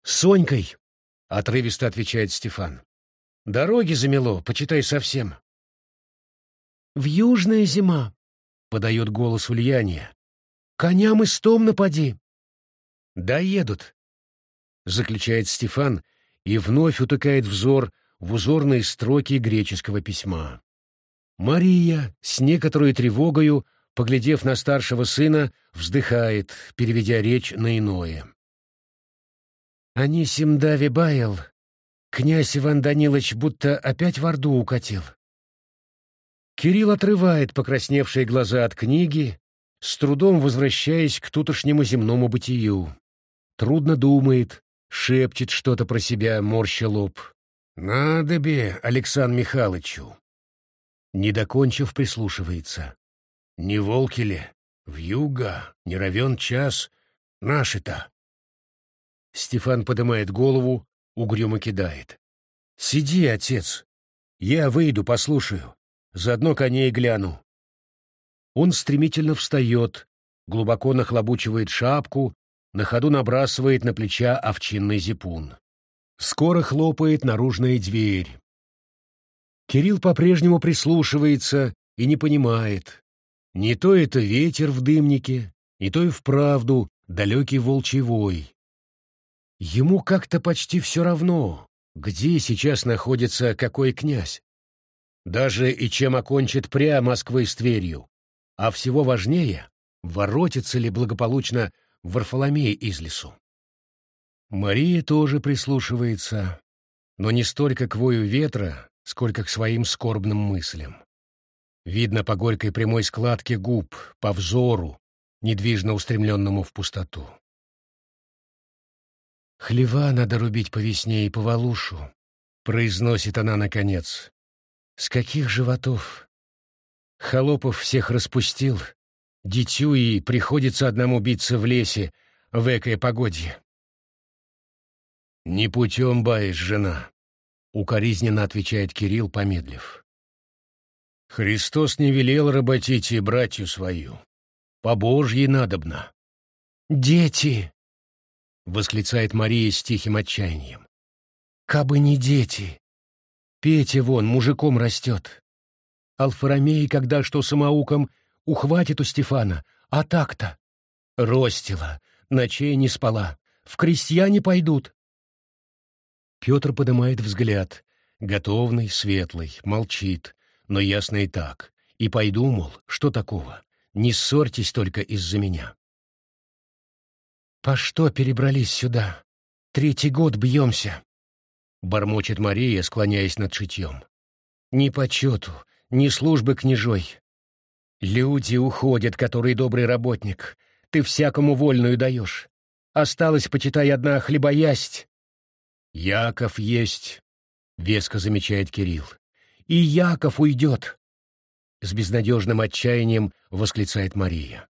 С Сонькой, — отрывисто отвечает Стефан. Дороги замело, почитай совсем. В южная зима, — подает голос Ульяния. Коням истом напади. Да едут, — заключает Стефан и вновь утыкает взор в узорные строки греческого письма. Мария, с некоторой тревогою, поглядев на старшего сына, вздыхает, переведя речь на иное. «Анисим Дави баял, князь Иван Данилович будто опять в Орду укатил». Кирилл отрывает покрасневшие глаза от книги, с трудом возвращаясь к тутошнему земному бытию. Трудно думает, шепчет что-то про себя, морща лоб. «Надо бе, Александр Михайловичу!» Не докончив, прислушивается. «Не волки ли? Вьюга, не равен час. Наши-то!» Стефан поднимает голову, угрюмо кидает. «Сиди, отец. Я выйду, послушаю. Заодно коней гляну». Он стремительно встает, глубоко нахлобучивает шапку, на ходу набрасывает на плеча овчинный зипун. Скоро хлопает наружная дверь. Кирилл по-прежнему прислушивается и не понимает. Не то это ветер в дымнике, не то и вправду далекий волчий вой. Ему как-то почти все равно, где сейчас находится какой князь. Даже и чем окончит пря Москвы с Тверью. А всего важнее, воротится ли благополучно Варфоломей из лесу. Мария тоже прислушивается, но не столько к вою ветра, сколько к своим скорбным мыслям. Видно по горькой прямой складке губ, по взору, недвижно устремленному в пустоту. «Хлева надо рубить по весне и по валушу», — произносит она наконец. «С каких животов? Холопов всех распустил, дитю и приходится одному биться в лесе в экое погодье. «Не путем баишь, жена», — укоризненно отвечает Кирилл, помедлив. «Христос не велел работить и братью свою. По Божьей надобно». «Дети!» — восклицает Мария с тихим отчаянием. «Кабы не дети! Петя вон мужиком растет. Алфаромей, когда что самоуком, ухватит у Стефана, а так-то. Ростила, ночей не спала, в крестьяне пойдут. Петр поднимает взгляд, готовный, светлый, молчит, но ясно и так. И пойду, мол, что такого? Не ссорьтесь только из-за меня. «По что перебрались сюда? Третий год бьемся», — бормочет Мария, склоняясь над шитьем. «Ни почету, ни службы княжой. Люди уходят, который добрый работник, ты всякому вольную даешь. Осталась, почитай, одна хлебоясть. Яков есть, — веско замечает Кирилл. И Яков уйдет, — с безнадежным отчаянием восклицает Мария.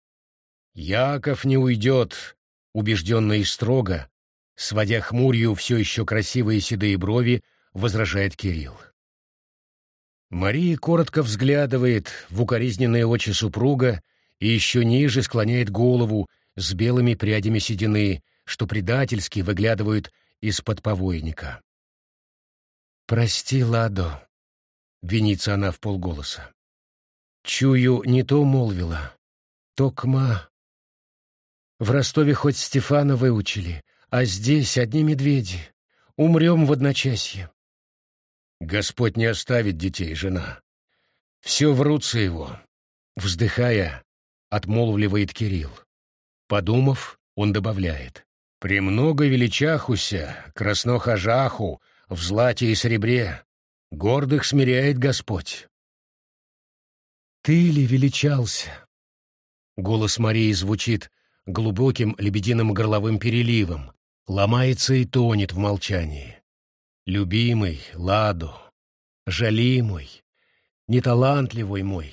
Яков не уйдет, убежденно и строго, сводя хмурью все еще красивые седые брови, возражает Кирилл. Мария коротко взглядывает в укоризненные очи супруга и еще ниже склоняет голову с белыми прядями седины, что предательски выглядывают из-под повойника. «Прости, Ладо», — винится она в полголоса. «Чую, не то молвила. Токма. В Ростове хоть Стефана выучили, а здесь одни медведи. Умрем в одночасье. Господь не оставит детей, жена. Все врутся его. Вздыхая, отмолвливает Кирилл. Подумав, он добавляет. «Премного величахуся, краснохожаху, в злате и серебре. Гордых смиряет Господь». «Ты ли величался?» Голос Марии звучит глубоким лебединым горловым переливом, ломается и тонет в молчании. Любимый, ладу, жалимый, неталантливый мой,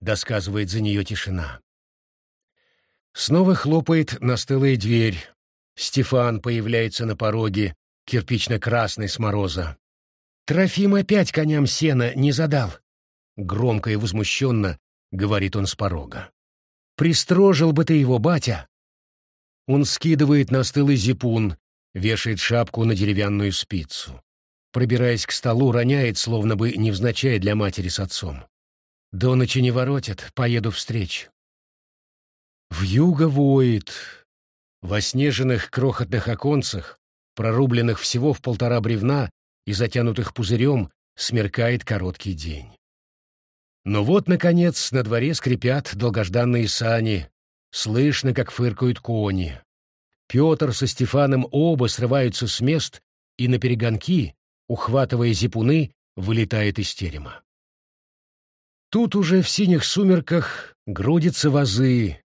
досказывает за нее тишина. Снова хлопает настылая дверь. Стефан появляется на пороге, кирпично-красный с мороза. Трофим опять коням сена не задал. Громко и возмущенно говорит он с порога. Пристрожил бы ты его, батя. Он скидывает на стылый зипун, вешает шапку на деревянную спицу. Пробираясь к столу, роняет, словно бы невзначай для матери с отцом. До ночи не воротят, поеду встреч. Вьюга воет. В оснеженных крохотных оконцах, прорубленных всего в полтора бревна и затянутых пузырем, смеркает короткий день. Но вот, наконец, на дворе скрипят долгожданные сани, слышно, как фыркают кони. Петр со Стефаном оба срываются с мест и на перегонки, ухватывая зипуны, вылетает из терема. Тут уже в синих сумерках грудятся вазы,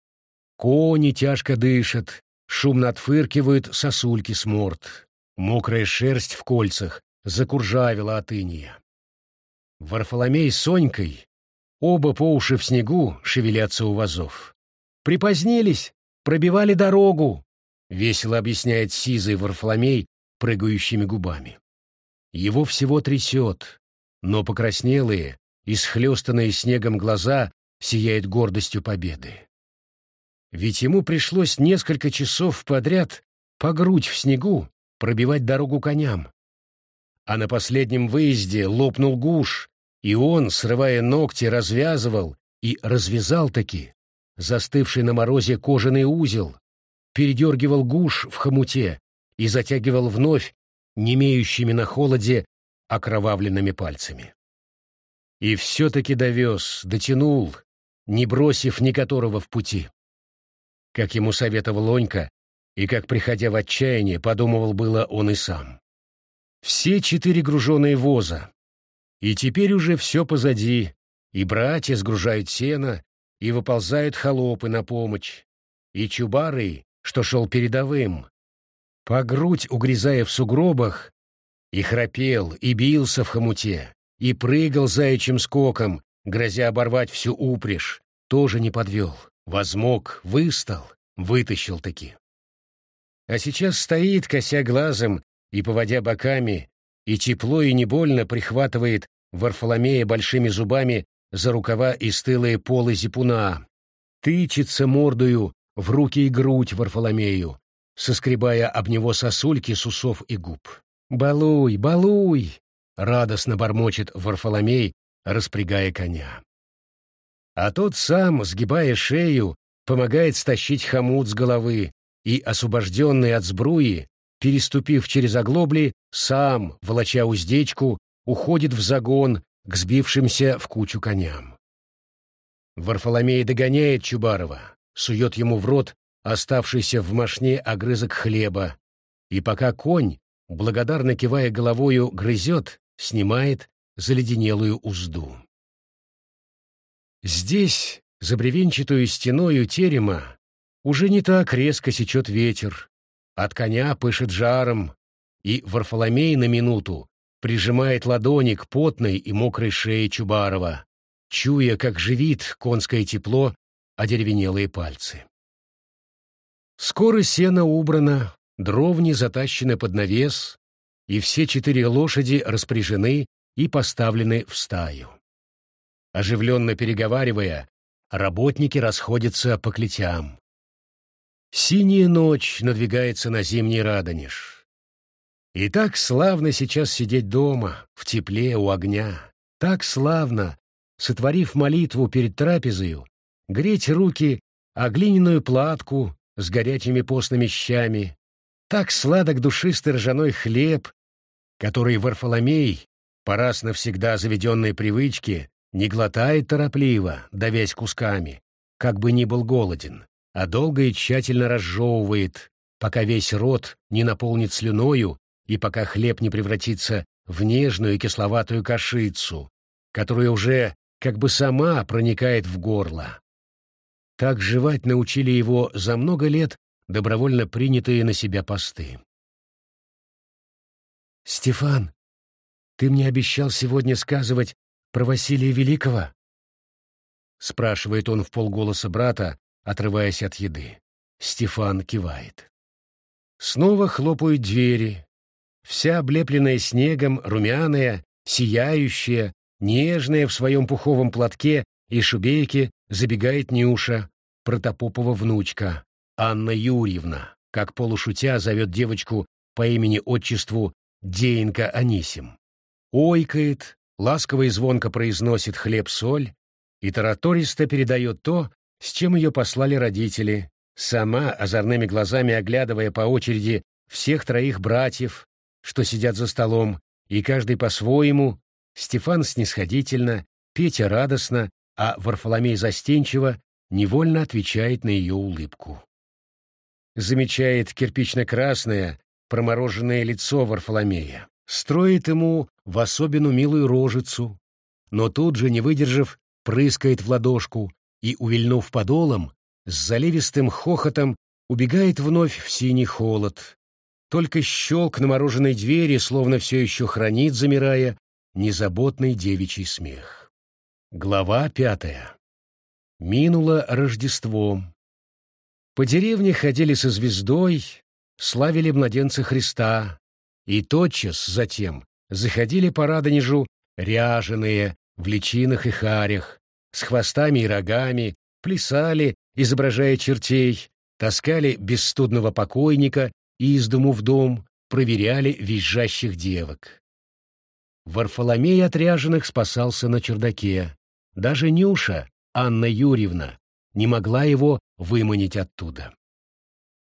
кони тяжко дышат, шумно отфыркивают сосульки с морд, мокрая шерсть в кольцах закуржавила от иния. Варфоломей с Сонькой, оба по уши в снегу, шевелятся у вазов. Припозднились, пробивали дорогу, — весело объясняет сизый Варфоломей прыгающими губами. Его всего трясет, но покраснелые, исхлестанные снегом глаза сияют гордостью победы. Ведь ему пришлось несколько часов подряд по грудь в снегу пробивать дорогу коням. А на последнем выезде лопнул гуш, и он, срывая ногти, развязывал и развязал таки застывший на морозе кожаный узел, передергивал гуш в хомуте и затягивал вновь немеющими на холоде окровавленными пальцами. И все-таки довез, дотянул, не бросив ни которого в пути. Как ему советовал Онька, и как, приходя в отчаяние, подумывал было он и сам. Все четыре груженые воза. И теперь уже все позади, и братья сгружают сено, и выползают холопы на помощь, и чубары что шел передовым, по грудь угрязая в сугробах, и храпел, и бился в хомуте, и прыгал заячьим скоком, грозя оборвать всю упряжь, тоже не подвел, возмог, выстал, вытащил таки. А сейчас стоит, кося глазом и поводя боками, и тепло и не больно прихватывает Варфоломея большими зубами за рукава и стылые полы зипуна, тычется мордою в руки и грудь Варфоломею, соскребая об него сосульки с усов и губ. «Балуй, балуй!» — радостно бормочет Варфоломей, распрягая коня. А тот сам, сгибая шею, помогает стащить хомут с головы и, освобожденный от сбруи, переступив через оглобли, сам, волоча уздечку, уходит в загон к сбившимся в кучу коням. Варфоломей догоняет Чубарова, сует ему в рот оставшийся в мошне огрызок хлеба, и пока конь, благодарно кивая головою, грызет, снимает заледенелую узду. Здесь, за бревенчатую стеною терема, Уже не так резко сечет ветер, от коня пышет жаром, и Варфоломей на минуту прижимает ладони к потной и мокрой шее Чубарова, чуя, как живит конское тепло одеревенелые пальцы. Скоро сено убрано, дровни затащены под навес, и все четыре лошади распряжены и поставлены в стаю. Оживленно переговаривая, работники расходятся по клетям. Синяя ночь надвигается на зимний Радонеж. И так славно сейчас сидеть дома, в тепле у огня. Так славно, сотворив молитву перед трапезою, греть руки о глиняную платку с горячими постными щами. Так сладок душистый ржаной хлеб, который Варфоломей, по раз навсегда заведенной привычке, не глотает торопливо, давясь кусками, как бы ни был голоден, а долго и тщательно разжевывает, пока весь рот не наполнит слюною и пока хлеб не превратится в нежную кисловатую кашицу, которая уже как бы сама проникает в горло. Так жевать научили его за много лет добровольно принятые на себя посты. «Стефан, ты мне обещал сегодня сказывать про Василия Великого?» Спрашивает он в полголоса брата, отрываясь от еды. Стефан кивает. Снова хлопают двери. Вся облепленная снегом, румяная, сияющая, нежная в своем пуховом платке и шубейке забегает Нюша, протопопова внучка, Анна Юрьевна, как полушутя зовет девочку по имени-отчеству Деенька Анисим. Ойкает, ласково и звонко произносит хлеб-соль и таратористо передает то, с чем ее послали родители, сама озорными глазами оглядывая по очереди всех троих братьев, что сидят за столом, и каждый по-своему, Стефан снисходительно, Петя радостно, а Варфоломей застенчиво невольно отвечает на ее улыбку. Замечает кирпично-красное, промороженное лицо Варфоломея, строит ему в особенную милую рожицу, но тут же, не выдержав, прыскает в ладошку и, увильнув подолом, с заливистым хохотом убегает вновь в синий холод. Только щелк на мороженой двери словно все еще хранит, замирая, незаботный девичий смех. Глава пятая. Минуло Рождество. По деревне ходили со звездой, славили младенца Христа, и тотчас затем заходили по Радонежу ряженые, в личинах и харях, с хвостами и рогами, плясали, изображая чертей, таскали бесстудного покойника из дому в дом, проверяли визжащих девок. Варфоломей от ряженых спасался на чердаке. Даже Нюша, Анна Юрьевна, не могла его выманить оттуда.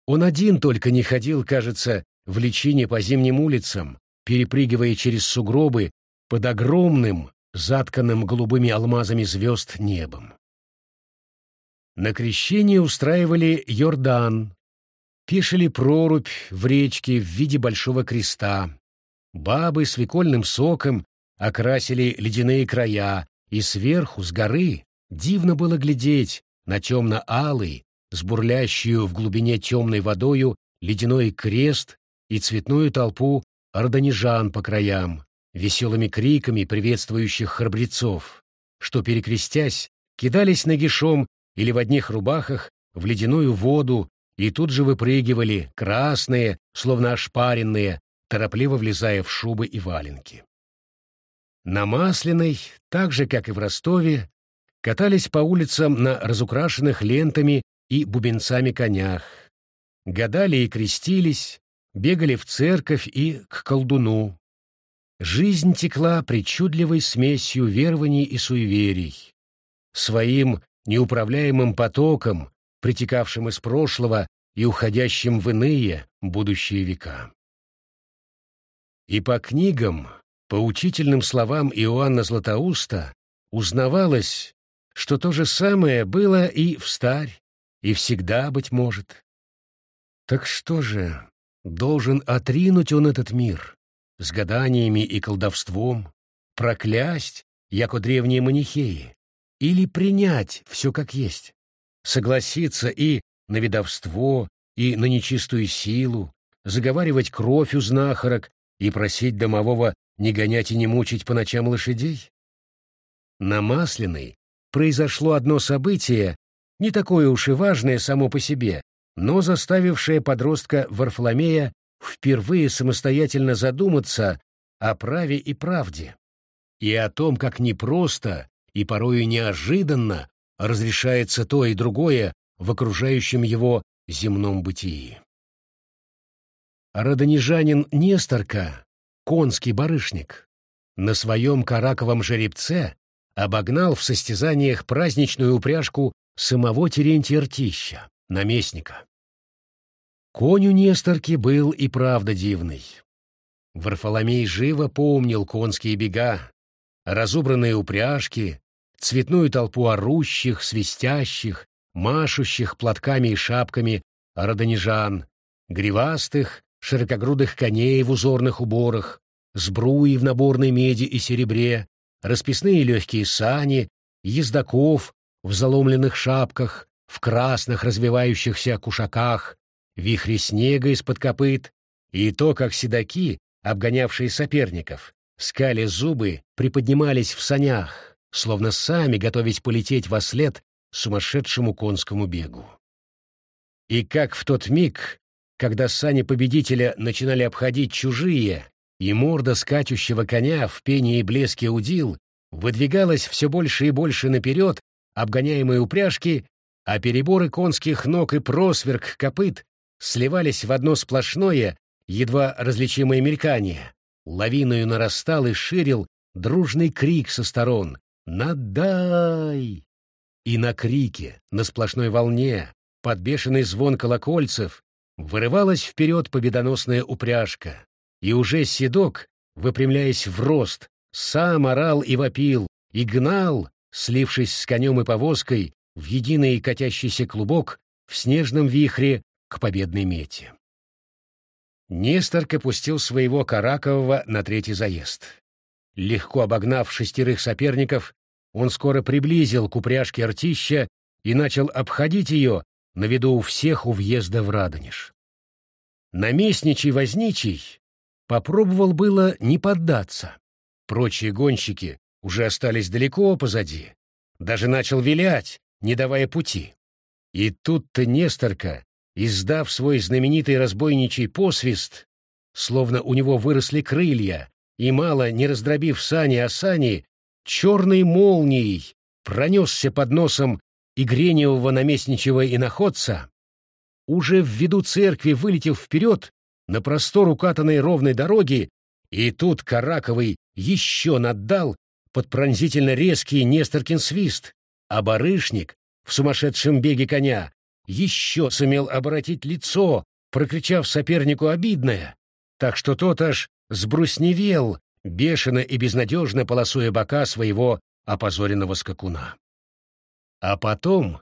Он один только не ходил, кажется, в личине по зимним улицам, перепрыгивая через сугробы под огромным, затканным голубыми алмазами звезд небом. На крещение устраивали Йордан, пешили прорубь в речке в виде большого креста. Бабы свекольным соком окрасили ледяные края, и сверху, с горы, дивно было глядеть на темно-алый, с бурлящую в глубине темной водою ледяной крест и цветную толпу ордонежан по краям, веселыми криками приветствующих храбрецов, что, перекрестясь, кидались нагишом или в одних рубахах в ледяную воду и тут же выпрыгивали, красные, словно ошпаренные, торопливо влезая в шубы и валенки. На Масляной, так же, как и в Ростове, катались по улицам на разукрашенных лентами и бубенцами конях, гадали и крестились, бегали в церковь и к колдуну. Жизнь текла причудливой смесью верований и суеверий. Своим неуправляемым потоком, притекавшим из прошлого и уходящим в иные будущие века. И по книгам, по учительным словам Иоанна Златоуста, узнавалось, что то же самое было и в старь, и всегда, быть может. Так что же, должен отринуть он этот мир с гаданиями и колдовством, проклясть, яко древние манихеи, или принять все как есть, согласиться и, на ведовство и на нечистую силу, заговаривать кровь у знахарок и просить домового не гонять и не мучить по ночам лошадей? На Масляной произошло одно событие, не такое уж и важное само по себе, но заставившее подростка Варфоломея впервые самостоятельно задуматься о праве и правде, и о том, как непросто и порою неожиданно разрешается то и другое в окружающем его земном бытии. Родонежанин Несторка, конский барышник, на своем караковом жеребце обогнал в состязаниях праздничную упряжку самого Терентия Ртища, наместника. Конь у Несторки был и правда дивный. Варфоломей живо помнил конские бега, разубранные упряжки, цветную толпу орущих, свистящих, машущих платками и шапками родонежан, гривастых, широкогрудых коней в узорных уборах, сбруи в наборной меди и серебре, расписные легкие сани, ездаков в заломленных шапках, в красных развивающихся кушаках, вихри снега из-под копыт, и то, как седаки, обгонявшие соперников, скали зубы, приподнимались в санях, словно сами готовясь полететь во след сумасшедшему конскому бегу. И как в тот миг, когда сани победителя начинали обходить чужие, и морда скачущего коня в пении и блеске удил выдвигалась все больше и больше наперед, обгоняемые упряжки, а переборы конских ног и просверк копыт сливались в одно сплошное, едва различимое мелькание. Лавиною нарастал и ширил дружный крик со сторон «Надай!» И на крике, на сплошной волне, под бешеный звон колокольцев, вырывалась вперед победоносная упряжка, и уже седок, выпрямляясь в рост, сам орал и вопил, и гнал, слившись с конем и повозкой, в единый катящийся клубок в снежном вихре к победной мете. Несторка пустил своего Каракового на третий заезд. Легко обогнав шестерых соперников, он скоро приблизил к упряжке ртища и начал обходить ее на виду у всех у въезда в Радонеж. Наместничий возничий попробовал было не поддаться. Прочие гонщики уже остались далеко позади. Даже начал вилять, не давая пути. И тут-то Несторка, издав свой знаменитый разбойничий посвист, словно у него выросли крылья, и мало не раздробив сани о сани, черной молнией пронесся под носом игреневого наместничего иноходца, уже в виду церкви вылетев вперед на простор укатанной ровной дороги, и тут Караковый еще наддал под пронзительно резкий Несторкин свист, а барышник в сумасшедшем беге коня еще сумел обратить лицо, прокричав сопернику обидное, так что тот аж сбрусневел, бешено и безнадежно полосуя бока своего опозоренного скакуна. А потом,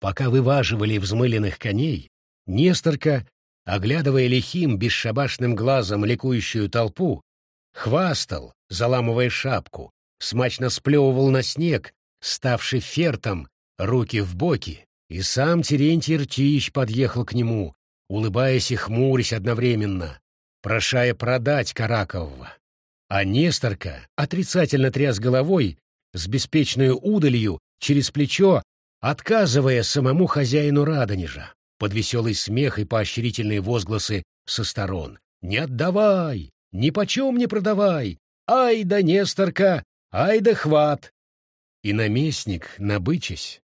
пока вываживали взмыленных коней, Несторка, оглядывая лихим, бесшабашным глазом ликующую толпу, хвастал, заламывая шапку, смачно сплевывал на снег, ставший фертом, руки в боки, и сам Терентий Ртищ подъехал к нему, улыбаясь и хмурясь одновременно, прошая продать Каракового. А Несторка отрицательно тряс головой, с беспечной удалью, через плечо, отказывая самому хозяину Радонежа, под веселый смех и поощрительные возгласы со сторон. «Не отдавай! Ни почем не продавай! Ай да Несторка! Ай да хват!» И наместник, набычась,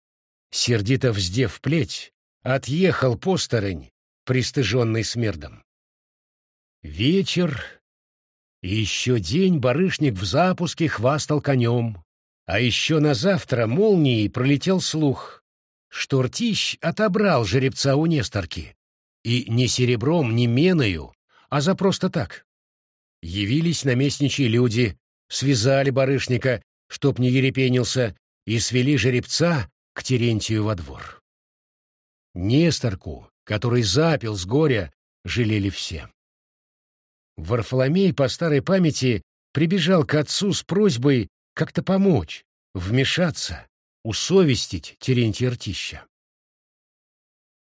сердито вздев плеть, отъехал посторонь, пристыженный смердом. Вечер, еще день барышник в запуске хвастал конем, а еще на завтра молнией пролетел слух, что Ртищ отобрал жеребца у Несторки, и не серебром, не меною, а за просто так. Явились наместничьи люди, связали барышника, чтоб не ерепенился, и свели жеребца к Терентию во двор. Несторку, который запил с горя, жалели все. Варфоломей по старой памяти прибежал к отцу с просьбой как-то помочь, вмешаться, усовестить Терентия Ртища.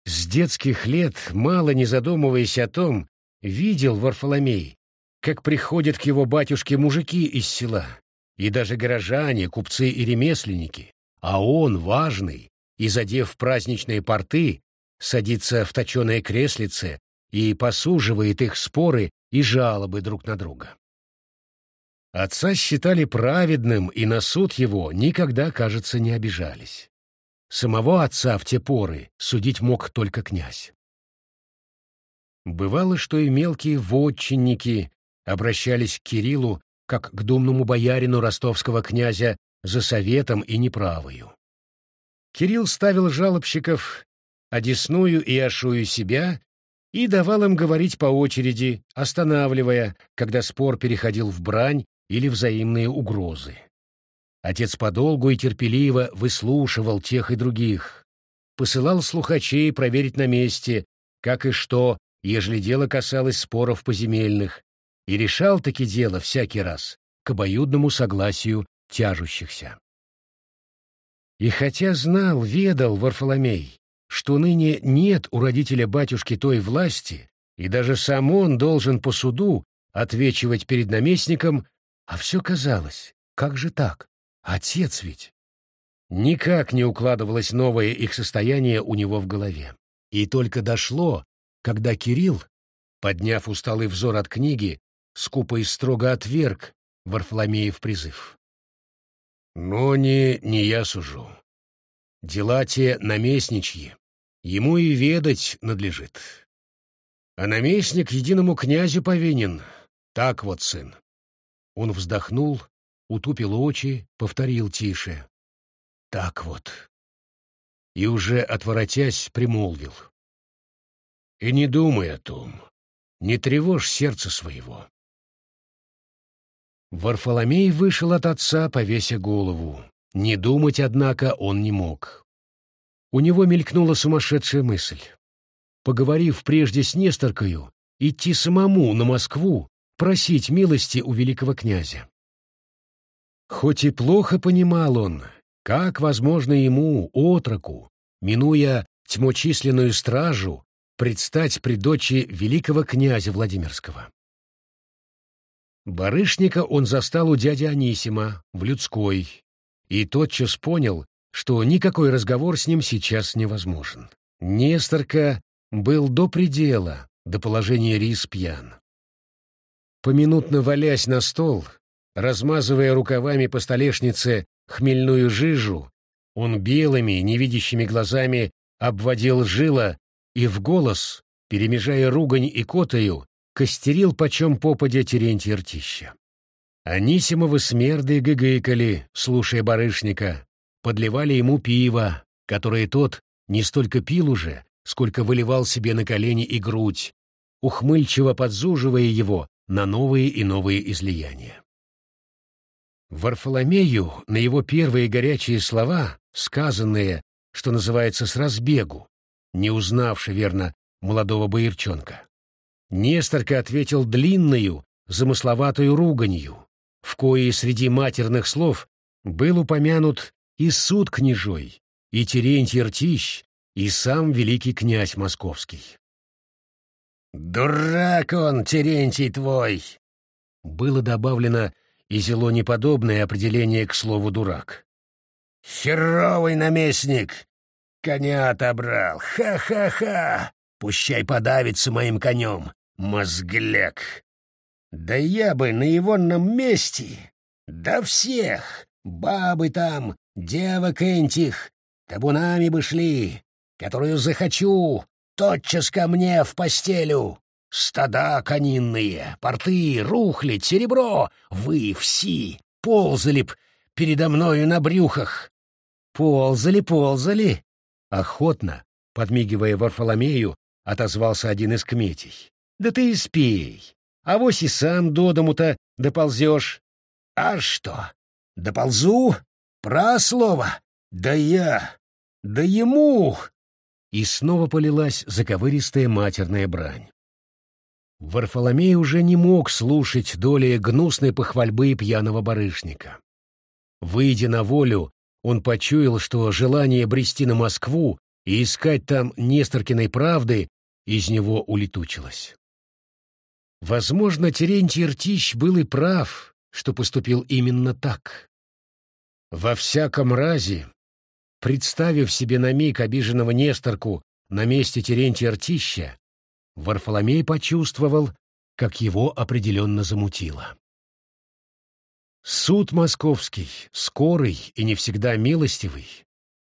С детских лет, мало не задумываясь о том, видел Варфоломей, как приходят к его батюшке мужики из села, и даже горожане, купцы и ремесленники, а он, важный, и, задев праздничные порты, садится в точеное креслице и посуживает их споры и жалобы друг на друга. Отца считали праведным, и на суд его никогда, кажется, не обижались. Самого отца в те поры судить мог только князь. Бывало, что и мелкие вотчинники обращались к Кириллу как к думному боярину ростовского князя за советом и неправою. Кирилл ставил жалобщиков одесную и ошую себя и давал им говорить по очереди, останавливая, когда спор переходил в брань или взаимные угрозы. Отец подолгу и терпеливо выслушивал тех и других, посылал слухачей проверить на месте, как и что, ежели дело касалось споров поземельных, и решал таки дело всякий раз к обоюдному согласию тяжущихся. И хотя знал, ведал Варфоломей, что ныне нет у родителя батюшки той власти, и даже сам он должен по суду отвечивать перед наместником, а все казалось, как же так? Отец ведь. Никак не укладывалось новое их состояние у него в голове. И только дошло, когда Кирилл, подняв усталый взор от книги, скупо и строго отверг Варфоломеев призыв. «Но не, не я сужу. Дела те наместничьи, ему и ведать надлежит. А наместник единому князю повинен, так вот, сын. Он вздохнул, утупил очи, повторил тише. Так вот. И уже отворотясь, примолвил. И не думай о том, не тревожь сердце своего. Варфоломей вышел от отца, повеся голову. Не думать, однако, он не мог. У него мелькнула сумасшедшая мысль. Поговорив прежде с Несторкою, идти самому на Москву, просить милости у великого князя. Хоть и плохо понимал он, как возможно ему, отроку, минуя тьмочисленную стражу, предстать при дочи великого князя Владимирского. Барышника он застал у дяди Анисима, в людской, и тотчас понял, что никакой разговор с ним сейчас невозможен. Несторка был до предела, до положения рис пьян. Поминутно валясь на стол, размазывая рукавами по столешнице хмельную жижу, он белыми, невидящими глазами обводил жила и в голос, перемежая ругань и котою, костерил почем попадя Терентий Ртища. Анисимовы смерды гыгыкали, слушая барышника, подливали ему пиво, которое тот не столько пил уже, сколько выливал себе на колени и грудь, ухмыльчиво подзуживая его на новые и новые излияния. Варфоломею на его первые горячие слова, сказанные, что называется, с разбегу, не узнавши, верно, молодого боярчонка, Несторка ответил длинную, замысловатую руганью, в коей среди матерных слов был упомянут и суд княжой, и Терентий Ртищ, и сам великий князь московский. «Дурак он, Терентий твой!» Было добавлено и зело неподобное определение к слову «дурак». «Херовый наместник! Коня отобрал! Ха-ха-ха! Пущай подавится моим конем, мозгляк! Да я бы на его месте! Да всех! Бабы там, девок энтих, табунами бы шли, которую захочу, тотчас ко мне в постелю. Стада конинные, порты, рухлядь, серебро, вы все ползали б передо мною на брюхах. Ползали, ползали. Охотно, подмигивая Варфоломею, отозвался один из кметей. Да ты спей. А вось и сам до дому-то доползешь. А что, доползу? Про слово? Да я, да ему и снова полилась заковыристая матерная брань. Варфоломей уже не мог слушать доли гнусной похвальбы пьяного барышника. Выйдя на волю, он почуял, что желание брести на Москву и искать там Несторкиной правды из него улетучилась. Возможно, Терентий Ртищ был и прав, что поступил именно так. Во всяком разе, представив себе на миг обиженного Несторку на месте Терентия Ртища, Варфоломей почувствовал, как его определенно замутило. Суд московский, скорый и не всегда милостивый,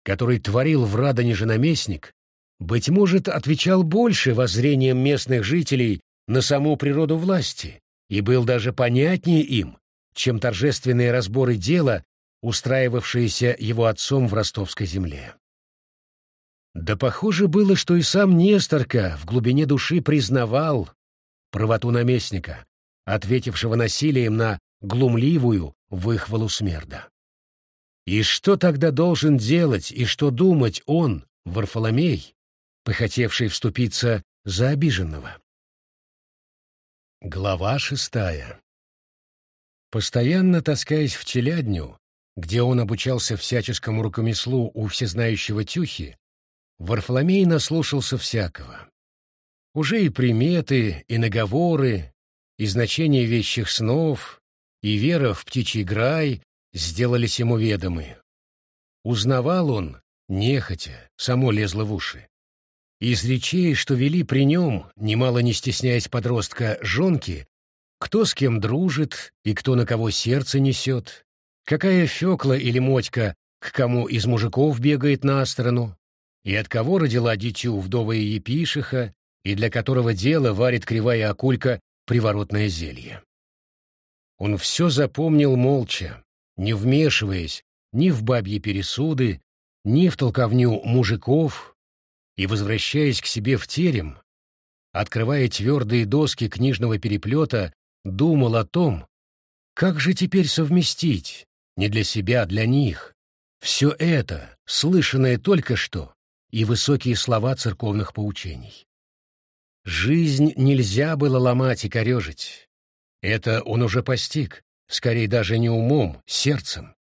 который творил в Радонеже наместник, быть может, отвечал больше воззрением местных жителей на саму природу власти и был даже понятнее им, чем торжественные разборы дела, устраивавшиеся его отцом в ростовской земле. Да похоже было, что и сам Несторка в глубине души признавал правоту наместника, ответившего насилием на глумливую выхвалу смерда. И что тогда должен делать и что думать он, Варфоломей, похотевший вступиться за обиженного? Глава шестая Постоянно таскаясь в челядню, где он обучался всяческому рукомеслу у всезнающего Тюхи, Варфоломей наслушался всякого. Уже и приметы, и наговоры, и значение вещих снов, и вера в птичий грай сделались ему ведомы. Узнавал он, нехотя, само лезло в уши. Из речей, что вели при нем, немало не стесняясь подростка, жонки, кто с кем дружит и кто на кого сердце несет, какая фекла или мотька к кому из мужиков бегает на сторону, и от кого родила дитю вдовая епишиха, и для которого дело варит кривая акулька приворотное зелье. Он все запомнил молча, не вмешиваясь ни в бабьи пересуды, ни в толковню мужиков, и, возвращаясь к себе в терем, открывая твердые доски книжного переплета, думал о том, как же теперь совместить, не для себя, а для них, все это, слышанное только что, и высокие слова церковных поучений. Жизнь нельзя было ломать и корежить. Это он уже постиг, скорее даже не умом, сердцем.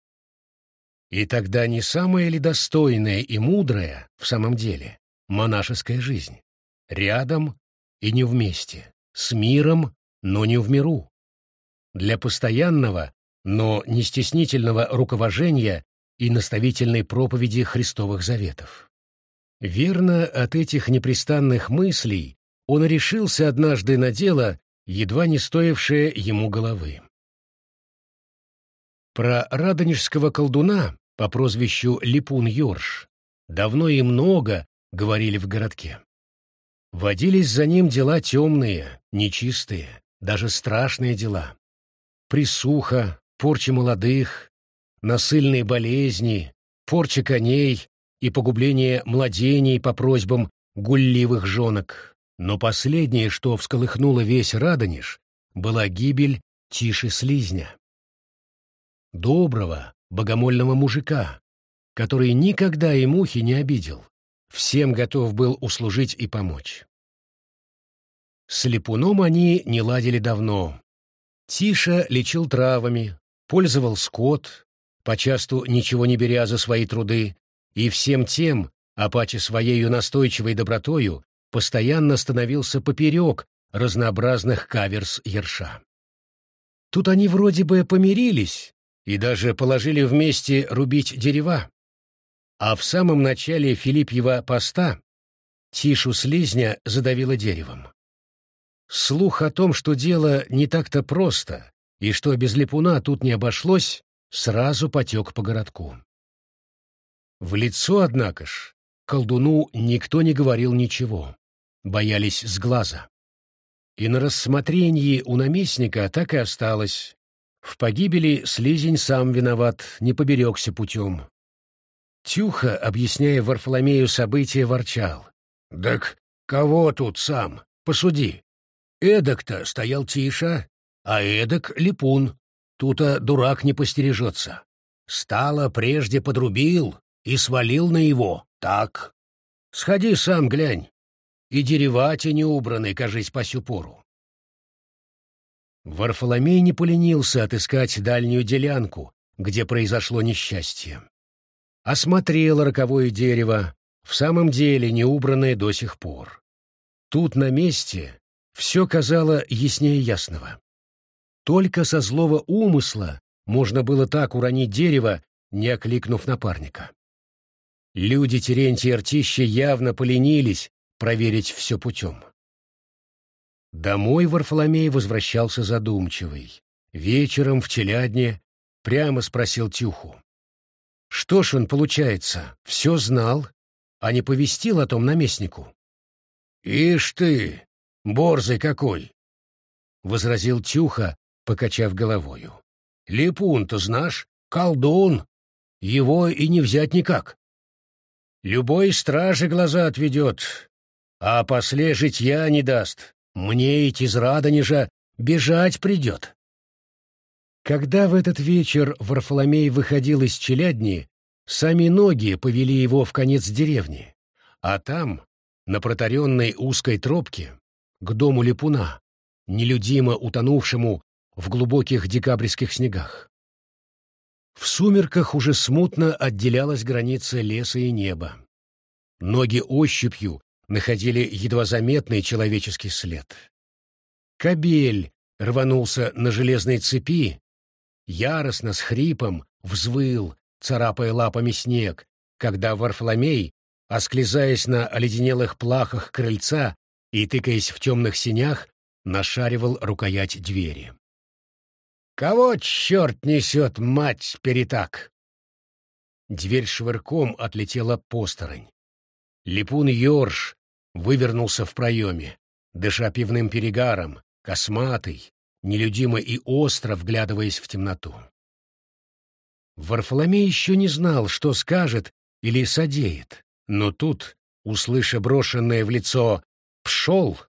И тогда не самая ли достойная и мудрая, в самом деле, монашеская жизнь? Рядом и не вместе, с миром но не в миру. Для постоянного, но не стеснительного руковожения и наставительной проповеди Христовых заветов. Верно, от этих непрестанных мыслей он решился однажды на дело, едва не стоившее ему головы. Про радонежского колдуна по прозвищу Липун Йорш давно и много говорили в городке. Водились за ним дела темные, нечистые, даже страшные дела. Присуха, порча молодых, насыльные болезни, порча коней и погубление младений по просьбам гулливых жонок. Но последнее, что всколыхнуло весь Радонеж, была гибель Тиши Слизня. Доброго, богомольного мужика, который никогда и мухи не обидел, всем готов был услужить и помочь. С Липуном они не ладили давно. Тиша лечил травами, пользовал скот, почасту ничего не беря за свои труды, и всем тем, апаче своею настойчивой добротою, постоянно становился поперек разнообразных каверс Ерша. Тут они вроде бы помирились и даже положили вместе рубить дерева. А в самом начале Филиппьева поста Тишу слизня задавило деревом. Слух о том, что дело не так-то просто, и что без липуна тут не обошлось, сразу потек по городку. В лицо, однако ж, колдуну никто не говорил ничего, боялись с глаза. И на рассмотрении у наместника так и осталось. В погибели слизень сам виноват, не поберегся путем. Тюха, объясняя Варфоломею события, ворчал. «Так кого тут сам? Посуди. Эдак-то стоял Тиша, а эдак — Липун. Тута дурак не постережется. Стало прежде подрубил и свалил на его. Так. Сходи сам глянь. И дерева те не убраны, кажись, по сю пору. Варфоломей не поленился отыскать дальнюю делянку, где произошло несчастье. Осмотрел роковое дерево, в самом деле не убранное до сих пор. Тут на месте все казало яснее ясного. Только со злого умысла можно было так уронить дерево, не окликнув напарника. Люди Терентия Ртища явно поленились проверить все путем. Домой Варфоломей возвращался задумчивый. Вечером в Челядне прямо спросил Тюху. Что ж он, получается, все знал, а не повестил о том наместнику? «Ишь ты, борзый какой!» — возразил Тюха, покачав головою. «Липун-то, знаешь, колдун, его и не взять никак. Любой страже глаза отведет, а после житья не даст. Мне идти из Радонежа бежать придет». Когда в этот вечер Варфоломей выходил из челядни, сами ноги повели его в конец деревни, а там, на протаренной узкой тропке, к дому Липуна, нелюдимо утонувшему в глубоких декабрьских снегах. В сумерках уже смутно отделялась граница леса и неба. Ноги ощупью находили едва заметный человеческий след. Кобель рванулся на железной цепи, яростно с хрипом взвыл, царапая лапами снег, когда Варфоломей, осклизаясь на оледенелых плахах крыльца и тыкаясь в темных синях, нашаривал рукоять двери. «Кого черт несет, мать, перетак?» Дверь швырком отлетела посторонь. Липун Йорш вывернулся в проеме, дыша пивным перегаром, косматый, нелюдимо и остро вглядываясь в темноту. Варфоломей еще не знал, что скажет или содеет, но тут, услыша брошенное в лицо «пшел»,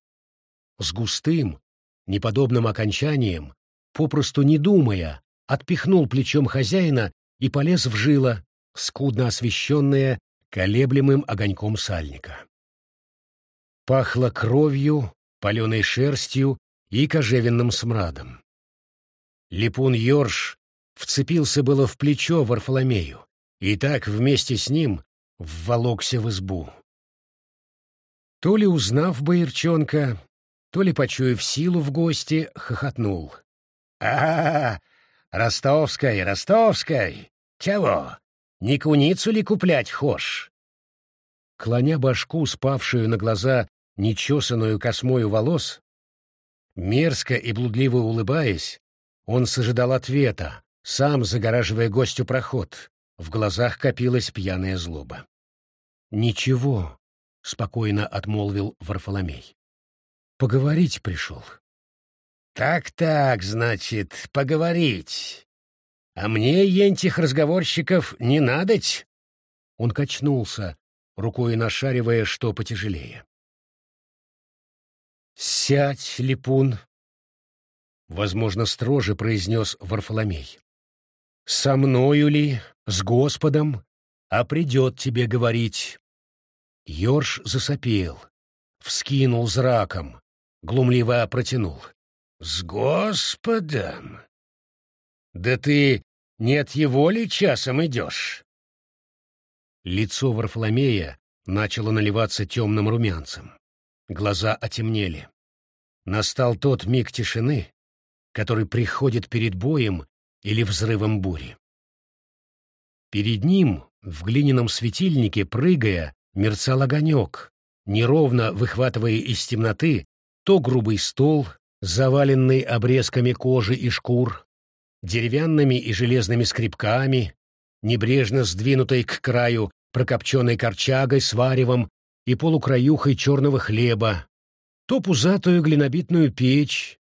с густым, неподобным окончанием, попросту не думая, отпихнул плечом хозяина и полез в жило, скудно освещенное колеблемым огоньком сальника. Пахло кровью, паленой шерстью и кожевенным смрадом. Липун Йорш вцепился было в плечо Варфоломею, и так вместе с ним вволокся в избу. То ли узнав боярчонка, то ли почуяв силу в гости, хохотнул. «А, -а, -а Ростовской, Ростовской! Чего? Не куницу ли куплять хошь?» Клоня башку, спавшую на глаза нечесанную космою волос, Мерзко и блудливо улыбаясь, он сожидал ответа, сам загораживая гостю проход. В глазах копилась пьяная злоба. «Ничего», — спокойно отмолвил Варфоломей. «Поговорить пришел». «Так-так, значит, поговорить. А мне, ентих разговорщиков, не надоть?» Он качнулся, рукой нашаривая, что потяжелее. «Сядь, Липун!» Возможно, строже произнес Варфоломей. «Со мною ли, с Господом, а придет тебе говорить?» Ёрш засопел, вскинул зраком, глумливо протянул. «С Господом? Да ты нет его ли часом идешь?» Лицо Варфоломея начало наливаться темным румянцем. Глаза отемнели. Настал тот миг тишины, который приходит перед боем или взрывом бури. Перед ним, в глиняном светильнике, прыгая, мерцал огонек, неровно выхватывая из темноты то грубый стол, заваленный обрезками кожи и шкур, деревянными и железными скребками, небрежно сдвинутой к краю прокопченной корчагой с варевом и полукраюхой черного хлеба, то пузатую глинобитную печь,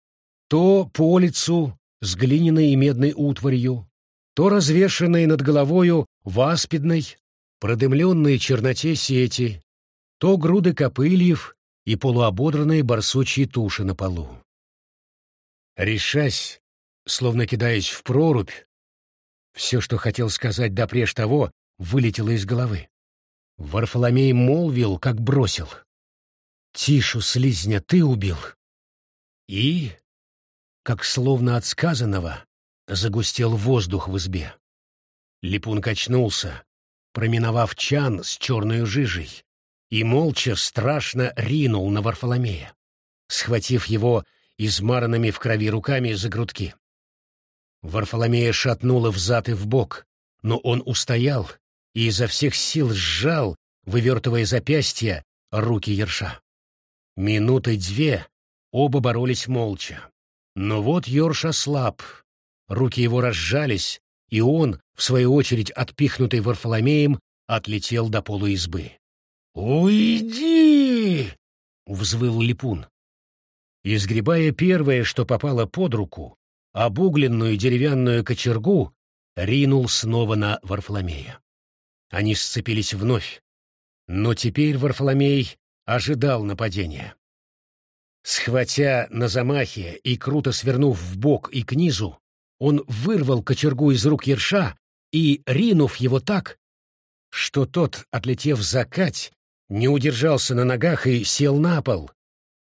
то полицу с глиняной и медной утварью, то развешанные над головою васпидной, продымленные черноте сети, то груды копыльев и полуободранные барсучьи туши на полу. Решась, словно кидаясь в прорубь, все, что хотел сказать допреж того, вылетело из головы. Варфоломей молвил, как бросил. «Тишу, слизня, ты убил!» И, как словно от сказанного, загустел воздух в избе. Липун качнулся, проминовав чан с черной жижей, и молча страшно ринул на Варфоломея, схватив его измаранными в крови руками за грудки. Варфоломея шатнуло взад и вбок, но он устоял и изо всех сил сжал, вывертывая запястья, руки Ерша. Минуты две оба боролись молча. Но вот Йорш ослаб, руки его разжались, и он, в свою очередь отпихнутый Варфоломеем, отлетел до полу избы. «Уйди!» — взвыл Липун. Изгребая первое, что попало под руку, обугленную деревянную кочергу, ринул снова на Варфоломея. Они сцепились вновь, но теперь Варфоломей ожидал нападения. Схватя на замахе и круто свернув в бок и к низу, он вырвал кочергу из рук ерша и, ринув его так, что тот, отлетев закать, не удержался на ногах и сел на пол,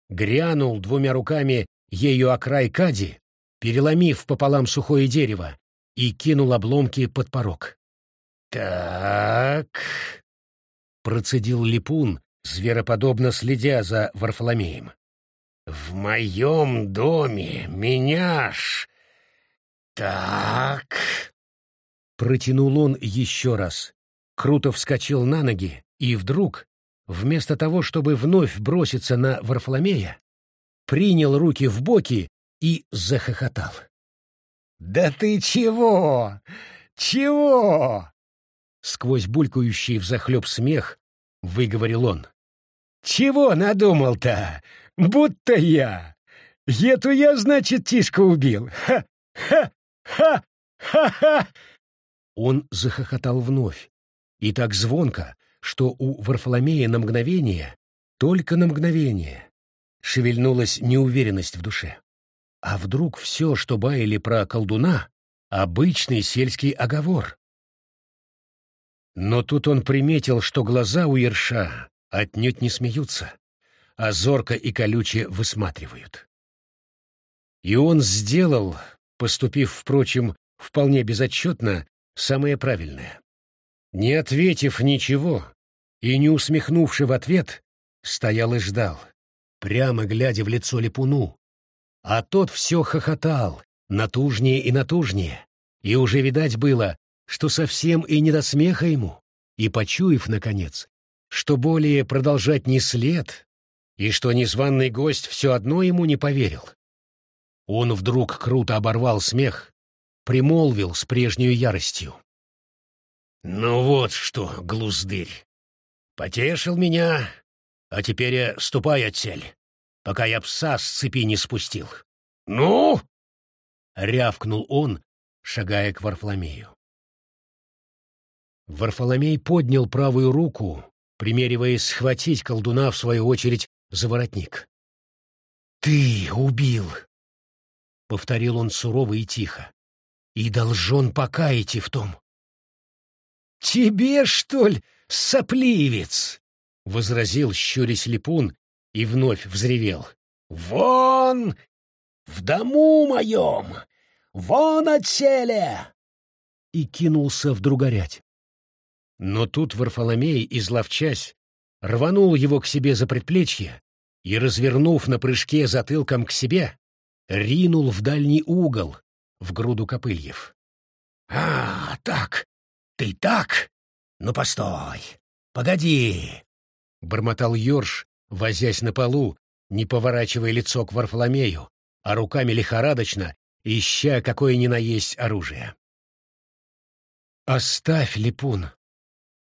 грянул двумя руками ею о край кади, переломив пополам сухое дерево, и кинул обломки под порог. «Так...» — процедил Липун, звероподобно следя за Варфоломеем. «В моем доме меня ж... Так...» Протянул он еще раз, круто вскочил на ноги и вдруг, вместо того, чтобы вновь броситься на Варфоломея, принял руки в боки и захохотал. «Да ты чего? Чего?» Сквозь булькающий взахлеб смех выговорил он. «Чего надумал-то? Будто я! Ету я, значит, Тишку убил! Ха-ха-ха-ха-ха!» Он захохотал вновь, и так звонко, что у Варфоломея на мгновение, только на мгновение, шевельнулась неуверенность в душе. А вдруг все, что баяли про колдуна, обычный сельский оговор? Но тут он приметил, что глаза у Ерша отнюдь не смеются, а зорко и колюче высматривают. И он сделал, поступив, впрочем, вполне безотчетно, самое правильное. Не ответив ничего, и, не усмехнувши в ответ, стоял и ждал, прямо глядя в лицо Липуну. А тот все хохотал, натужнее и натужнее, и уже видать было, что совсем и не до смеха ему, и, почуяв, наконец, что более продолжать не след, и что незваный гость все одно ему не поверил. Он вдруг круто оборвал смех, примолвил с прежней яростью. «Ну вот что, глуздырь, Потешил меня, а теперь ступай отсель, пока я пса с цепи не спустил. Ну? рявкнул он, шагая к Варфоломею. Варфоломей поднял правую руку, примериваясь схватить колдуна в свою очередь за воротник. «Ты убил!» — повторил он сурово и тихо. «И должен покаяться в том». «Тебе, что ли, сопливец!» — возразил, щурясь липун, и вновь взревел. «Вон! В дому моем! Вон отселе!» И кинулся вдруг горять. Но тут Варфоломей, изловчась, рванул его к себе за предплечье и, развернув на прыжке затылком к себе, ринул в дальний угол, в груду копыльев. «А, так! Ты так! «Ну, постой! Погоди!» — бормотал Йорш, возясь на полу, не поворачивая лицо к Варфоломею, а руками лихорадочно, ища какое ни на есть оружие. «Оставь, Липун!» —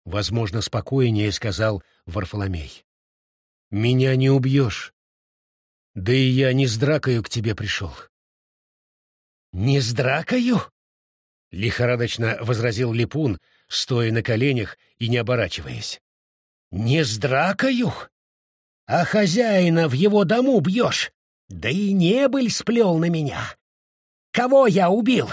возможно, спокойнее сказал Варфоломей. «Меня не убьешь. Да и я не с дракою к тебе пришел». «Не с дракою?» — лихорадочно возразил Липун, стоя на коленях и не оборачиваясь. «Не с дракою? А хозяина в его дому бьешь? Да и небыль сплел на меня! Кого я убил?»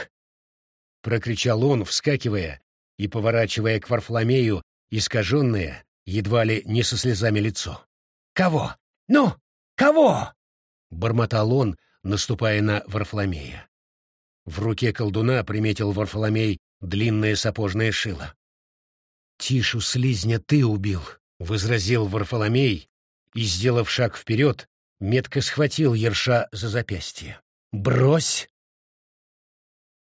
Прокричал он, вскакивая и поворачивая к Варфломею искаженное, едва ли не со слезами лицо. «Кого? Ну, кого?» — бормотал он, наступая на Варфломея. В руке колдуна приметил Варфоломей длинное сапожное шило. «Тишу слизня ты убил», — возразил Варфоломей и, сделав шаг вперед, метко схватил Ерша за запястье. «Брось!»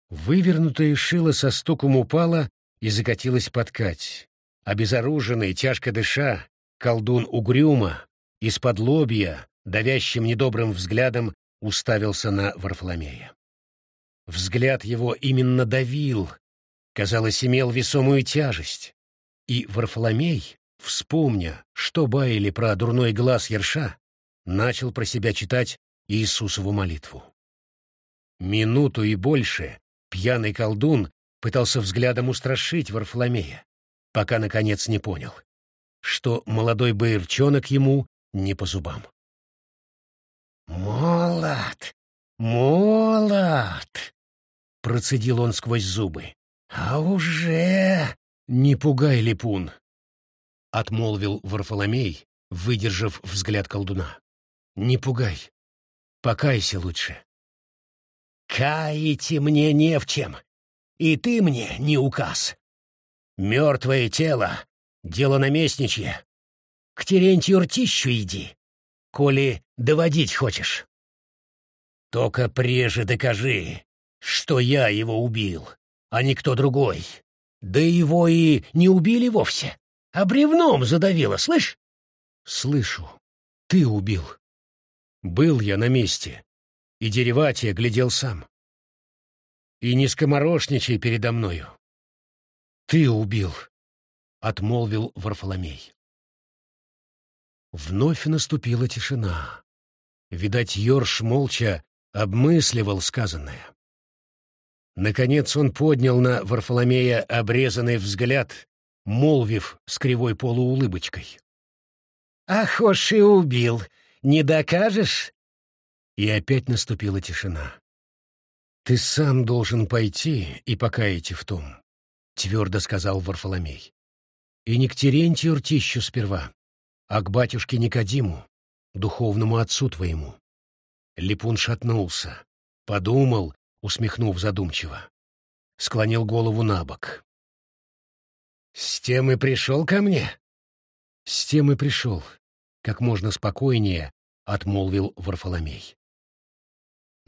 Вывернутое шило со стуком упало и закатилась подкать. Обезоруженный, тяжко дыша, колдун угрюмо, из-под лобья, давящим недобрым взглядом, уставился на Варфоломея. Взгляд его именно давил, казалось, имел весомую тяжесть. И Варфоломей, вспомня, что баяли про дурной глаз Ерша, начал про себя читать Иисусову молитву. Минуту и больше пьяный колдун пытался взглядом устрашить Варфоломея, пока, наконец, не понял, что молодой боярчонок ему не по зубам. «Молод! Молод!» — процедил он сквозь зубы. «А уже...» «Не пугай, Липун!» — отмолвил Варфоломей, выдержав взгляд колдуна. «Не пугай. Покайся лучше». «Каете мне не в чем, и ты мне не указ. Мертвое тело — дело наместничье. К Терентию Ртищу иди, коли доводить хочешь. Только прежде докажи, что я его убил, а не кто другой. Да его и не убили вовсе, а бревном задавило, слышь? Слышу. Ты убил. Был я на месте, и Дереватия глядел сам. И не скоморошничай передо мною. Ты убил, — отмолвил Варфоломей. Вновь наступила тишина. Видать, Йорш молча обмысливал сказанное. Наконец он поднял на Варфоломея обрезанный взгляд, молвив с кривой полуулыбочкой. «Ах уж и убил! Не докажешь?» И опять наступила тишина. «Ты сам должен пойти и покаяться в том», — твердо сказал Варфоломей. «И не к Терентию Ртищу сперва, а к батюшке Никодиму, духовному отцу твоему». Липун шатнулся, подумал, усмехнув задумчиво. Склонил голову на бок. «С тем и пришел ко мне?» «С тем и пришел», — как можно спокойнее отмолвил Варфоломей.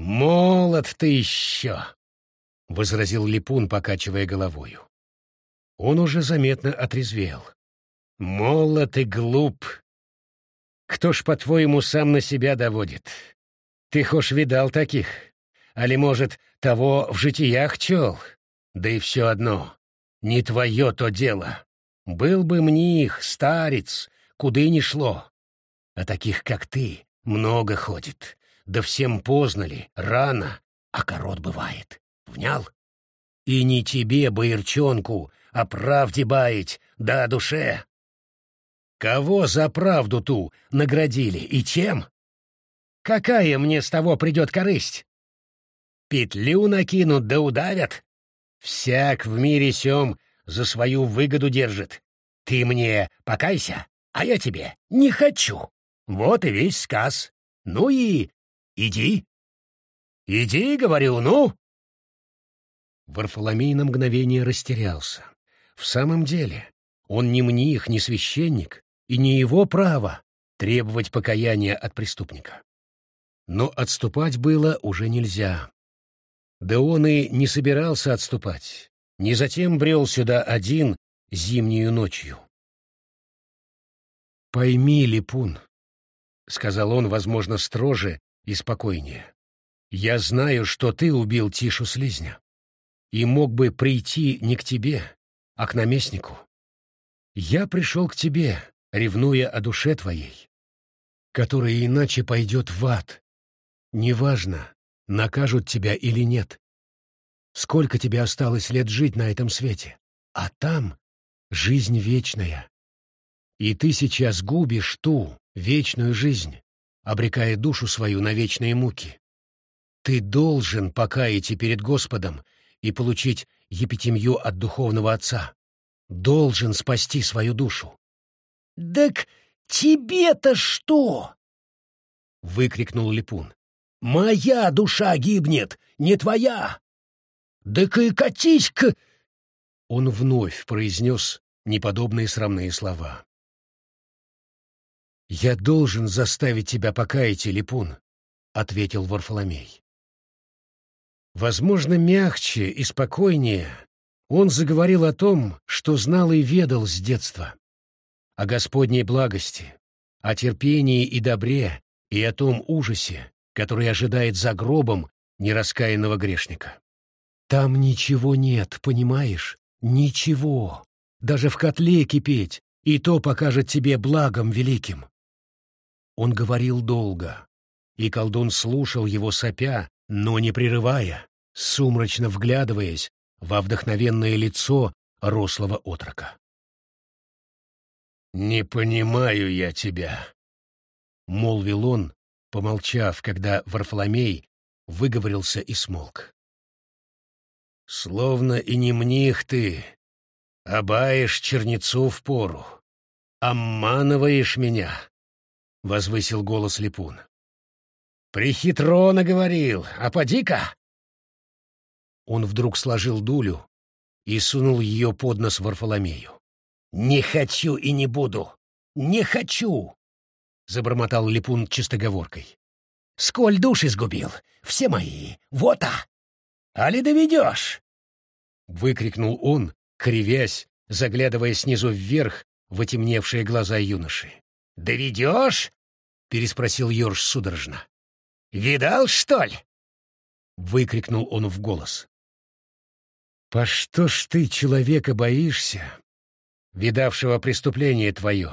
«Молод ты еще!» — возразил Липун, покачивая головою. Он уже заметно отрезвел. «Молод и глуп! Кто ж, по-твоему, сам на себя доводит? Ты хошь видал таких? Али, может, того в житиях чел? Да и все одно, не твое то дело. Был бы мних, старец, куды ни шло. А таких, как ты, много ходит. Да всем поздно ли, рано, а корот бывает. Внял? И не тебе, боярчонку, а правде баять, да душе. Кого за правду ту наградили и чем? Какая мне с того придет корысть? Петлю накинут да удавят. Всяк в мире сём за свою выгоду держит. Ты мне покайся, а я тебе не хочу. Вот и весь сказ. Ну и Иди. Иди, говорю, ну. Варфоломей на мгновение растерялся. В самом деле, он не мних, не священник, и не его право требовать покаяния от преступника. Но отступать было уже нельзя. Да он и не собирался отступать, не затем брел сюда один зимнюю ночью. «Пойми, Липун», — сказал он, возможно, строже, и спокойнее. «Я знаю, что ты убил Тишу Слизня, и мог бы прийти не к тебе, а к наместнику. Я пришел к тебе, ревнуя о душе твоей, которая иначе пойдет в ад. Неважно, накажут тебя или нет. Сколько тебе осталось лет жить на этом свете, а там жизнь вечная. И ты сейчас губишь ту вечную жизнь, обрекая душу свою на вечные муки. Ты должен покаяться перед Господом и получить епитемью от духовного отца. Должен спасти свою душу. — Так тебе-то что? — выкрикнул Липун. — Моя душа гибнет, не твоя! Так и катись к... Он вновь произнес неподобные срамные слова. «Я должен заставить тебя покаяться, Липун», — ответил Варфоломей. Возможно, мягче и спокойнее он заговорил о том, что знал и ведал с детства. О Господней благости, о терпении и добре и о том ужасе, который ожидает за гробом нераскаянного грешника. Там ничего нет, понимаешь? Ничего. Даже в котле кипеть, и то покажет тебе благом великим. Он говорил долго, и колдун слушал его сопя, но не прерывая, сумрачно вглядываясь во вдохновенное лицо рослого отрока. «Не понимаю я тебя», — молвил он, помолчав, когда Варфоломей выговорился и смолк. «Словно и не мних ты, обаешь чернецу в пору, обманываешь меня», — возвысил голос Липун. «Прихитро наговорил, а поди-ка!» Он вдруг сложил дулю и сунул ее под нос Варфоломею. «Не хочу и не буду! Не хочу!» — забормотал Липун чистоговоркой. «Сколь души сгубил! Все мои! Вот а! Али доведешь!» Выкрикнул он, кривясь, заглядывая снизу вверх в отемневшие глаза юноши. «Доведешь?» — переспросил Йорш судорожно. «Видал, что ли?» — выкрикнул он в голос. «По что ж ты человека боишься, видавшего преступление твое,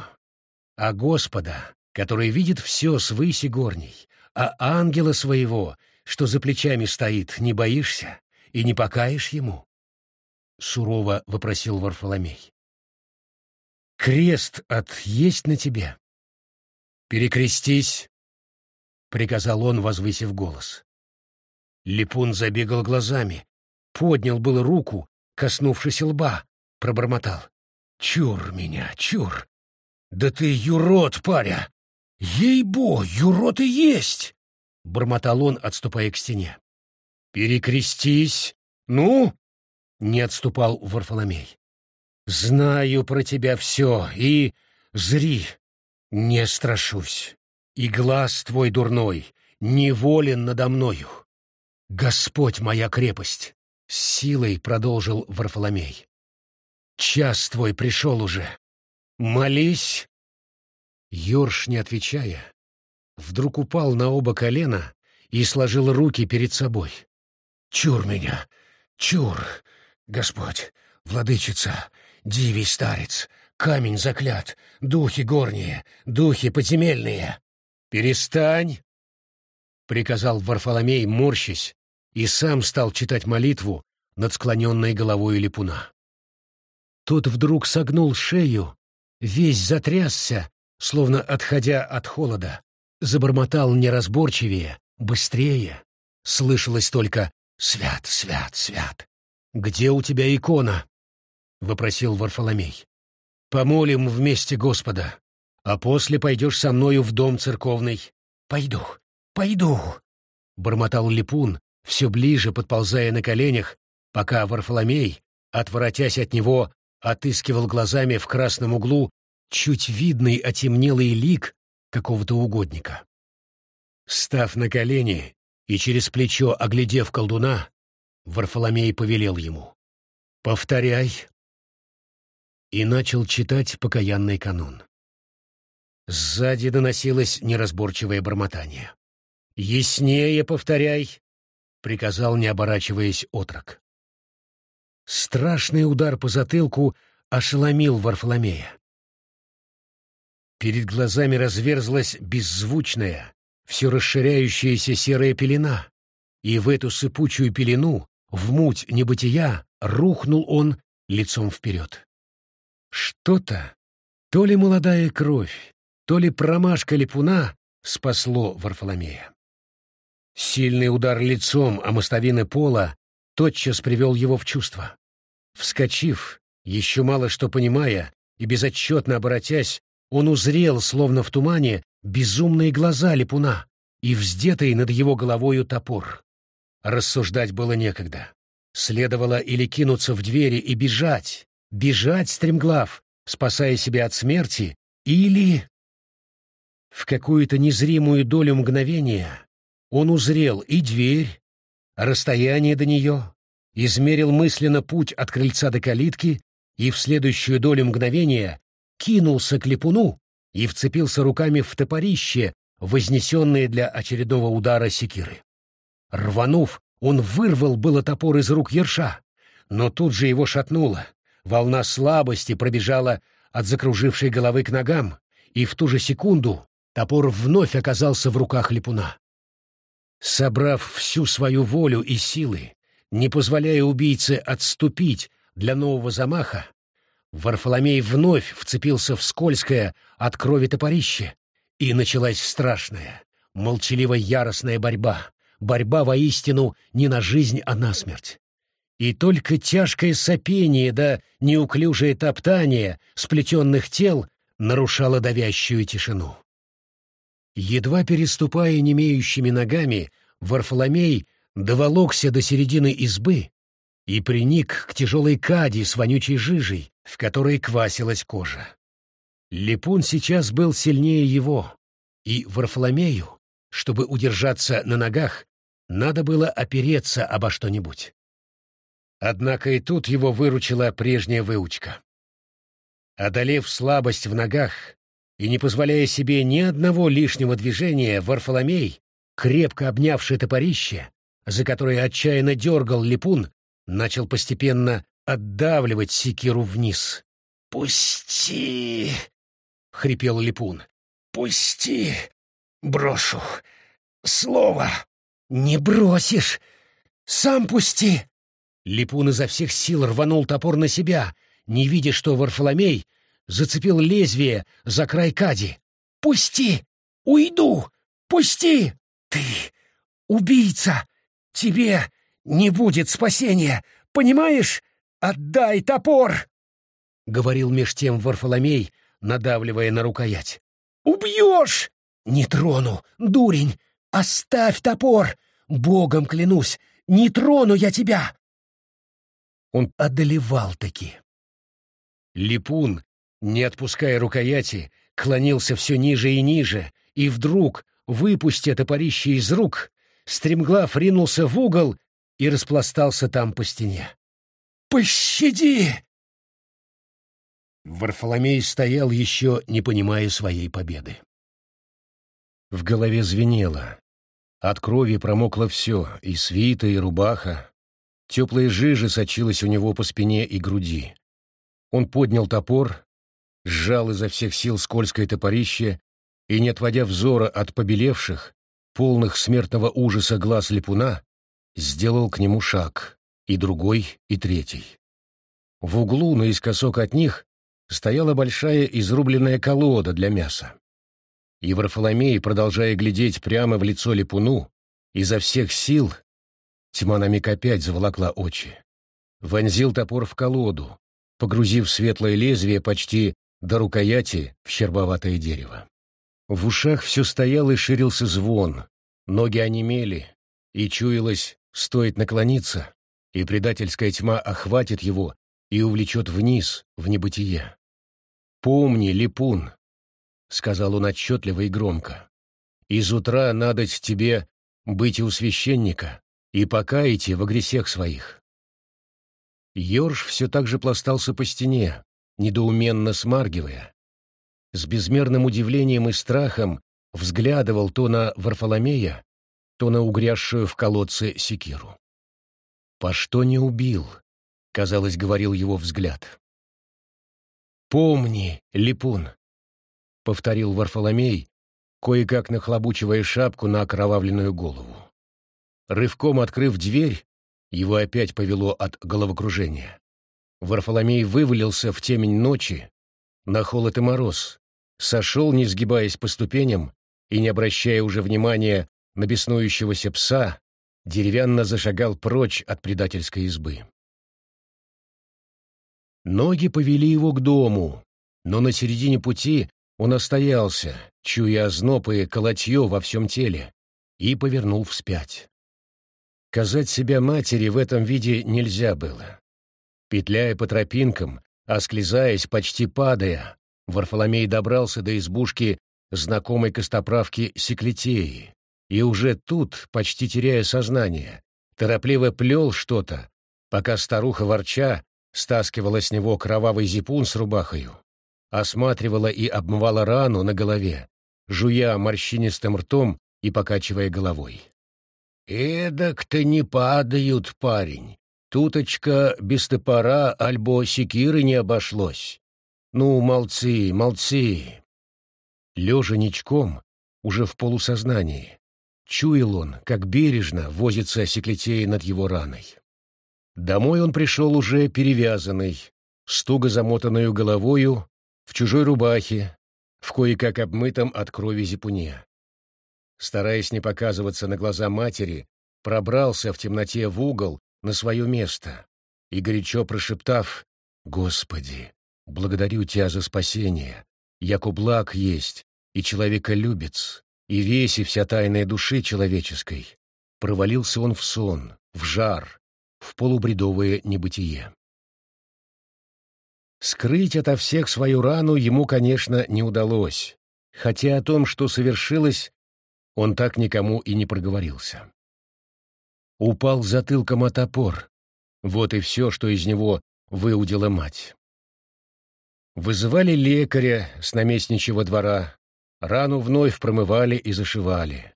а Господа, который видит все с выси горней, а ангела своего, что за плечами стоит, не боишься и не покаешь ему?» — сурово вопросил Варфоломей. «Крест от есть на тебе?» «Перекрестись!» — приказал он, возвысив голос. Липун забегал глазами, поднял было руку, коснувшись лба, пробормотал. «Чур меня, чур! Да ты юрод, паря! Ей-бо, юрод и есть!» — бормотал он, отступая к стене. «Перекрестись! Ну!» — не отступал Варфоломей. «Знаю про тебя все, и зри, не страшусь, и глаз твой дурной неволен надо мною. Господь моя крепость!» — с силой продолжил Варфоломей. «Час твой пришел уже. Молись!» Ёрш, не отвечая, вдруг упал на оба колена и сложил руки перед собой. «Чур меня! Чур! Господь! Владычица! Дивий старец! Камень заклят! Духи горние! Духи подземельные!» «Перестань!» — приказал Варфоломей, морщась, и сам стал читать молитву над склоненной головой липуна. Тот вдруг согнул шею, весь затрясся, словно отходя от холода, забормотал неразборчивее, быстрее. Слышалось только «Свят, свят, свят». «Где у тебя икона?» — вопросил Варфоломей. «Помолим вместе Господа, а после пойдешь со мною в дом церковный». «Пойду, пойду», — бормотал Липун, все ближе подползая на коленях, пока Варфоломей, отворотясь от него, отыскивал глазами в красном углу чуть видный отемнелый лик какого-то угодника. Став на колени и через плечо оглядев колдуна, Варфоломей повелел ему «Повторяй» и начал читать покаянный канон. Сзади доносилось неразборчивое бормотание. «Яснее повторяй», — приказал, не оборачиваясь, отрок. Страшный удар по затылку ошеломил Варфоломея. Перед глазами разверзлась беззвучная, все расширяющаяся серая пелена, и в эту сыпучую пелену, в муть небытия, рухнул он лицом вперед. Что-то, то ли молодая кровь, то ли промашка липуна спасло Варфоломея. Сильный удар лицом о мостовины пола тотчас привел его в чувство. Вскочив, еще мало что понимая и безотчетно оборотясь, он узрел, словно в тумане, безумные глаза липуна и вздетый над его головою топор. Рассуждать было некогда. Следовало или кинуться в двери и бежать, бежать стремглав, спасая себя от смерти, или... В какую-то незримую долю мгновения он узрел и дверь, расстояние до нее, измерил мысленно путь от крыльца до калитки и в следующую долю мгновения кинулся к липуну и вцепился руками в топорище, вознесенные для очередного удара секиры. Рванув, он вырвал было топор из рук ерша, но тут же его шатнуло. Волна слабости пробежала от закружившей головы к ногам, и в ту же секунду топор вновь оказался в руках липуна. Собрав всю свою волю и силы, не позволяя убийце отступить для нового замаха, Варфоломей вновь вцепился в скользкое от крови топорище, и началась страшная, молчаливо-яростная борьба, борьба воистину не на жизнь, а на смерть. И только тяжкое сопение да неуклюжее топтание сплетенных тел нарушало давящую тишину. Едва переступая немеющими ногами, Варфоломей доволокся до середины избы и приник к тяжелой каде с вонючей жижей, в которой квасилась кожа. Липун сейчас был сильнее его, и Варфоломею, чтобы удержаться на ногах, надо было опереться обо что-нибудь. Однако и тут его выручила прежняя выучка. Одолев слабость в ногах и не позволяя себе ни одного лишнего движения, Варфоломей, крепко обнявший топорище, за которое отчаянно дергал липун, начал постепенно отдавливать секиру вниз. «Пусти!» — хрипел липун. «Пусти! Брошу! Слово! Не бросишь! Сам пусти!» Липун изо всех сил рванул топор на себя, не видя, что Варфоломей зацепил лезвие за край кади. «Пусти! Уйду! Пусти! Ты убийца! Тебе не будет спасения! Понимаешь? Отдай топор!» — говорил меж тем Варфоломей, надавливая на рукоять. «Убьешь!» «Не трону, дурень! Оставь топор! Богом клянусь, не трону я тебя!» Он одолевал-таки. Липун, не отпуская рукояти, клонился все ниже и ниже, и вдруг, выпустя топорище из рук, стремглав ринулся в угол и распластался там по стене. «Пощади!» Варфоломей стоял еще, не понимая своей победы. В голове звенело. От крови промокло все, и свита, и рубаха, Теплая жижа сочилась у него по спине и груди. Он поднял топор, сжал изо всех сил скользкое топорище и, не отводя взора от побелевших, полных смертного ужаса глаз липуна, сделал к нему шаг, и другой, и третий. В углу, наискосок от них, стояла большая изрубленная колода для мяса. И Варфоломей, продолжая глядеть прямо в лицо липуну, изо всех сил Тьма на миг опять заволокла очи. Вонзил топор в колоду, погрузив светлое лезвие почти до рукояти в щербоватое дерево. В ушах все стоял и ширился звон, ноги онемели, и чуялось, стоит наклониться, и предательская тьма охватит его и увлечет вниз, в небытие. «Помни, Липун», — сказал он отчетливо и громко, — «из утра надоть тебе быть у священника, и покаете в грехах своих». Ёрш все так же пластался по стене, недоуменно смаргивая. С безмерным удивлением и страхом взглядывал то на Варфоломея, то на угрязшую в колодце секиру. «По что не убил?» — казалось, говорил его взгляд. «Помни, Липун!» — повторил Варфоломей, кое-как нахлобучивая шапку на окровавленную голову. Рывком открыв дверь, его опять повело от головокружения. Варфоломей вывалился в темень ночи, на холод и мороз, сошел, не сгибаясь по ступеням, и, не обращая уже внимания на беснующегося пса, деревянно зашагал прочь от предательской избы. Ноги повели его к дому, но на середине пути он остоялся, чуя озноб и колотье во всем теле, и повернул вспять. Казать себя матери в этом виде нельзя было. Петляя по тропинкам, осклизаясь, почти падая, Варфоломей добрался до избушки знакомой костоправки Секлетеи, и уже тут, почти теряя сознание, торопливо плел что-то, пока старуха ворча стаскивала с него кровавый зипун с рубахою, осматривала и обмывала рану на голове, жуя морщинистым ртом и покачивая головой. «Эдак-то не падают, парень. Туточка без топора альбо секиры не обошлось. Ну, молцы, молцы!» Лежа ничком, уже в полусознании, чуял он, как бережно возится Секлетей над его раной. Домой он пришел уже перевязанный, с туго замотанную головою, в чужой рубахе, в кое-как обмытом от крови зипуне. Стараясь не показываться на глаза матери, пробрался в темноте в угол на свое место и, горячо прошептав «Господи, благодарю Тебя за спасение, яко есть, и человека любец, и весь и вся тайная души человеческой», провалился он в сон, в жар, в полубредовое небытие. Скрыть ото всех свою рану ему, конечно, не удалось, хотя о том, что совершилось, он так никому и не проговорился. Упал затылком о топор. Вот и все, что из него выудила мать. Вызывали лекаря с наместничьего двора, рану вновь промывали и зашивали.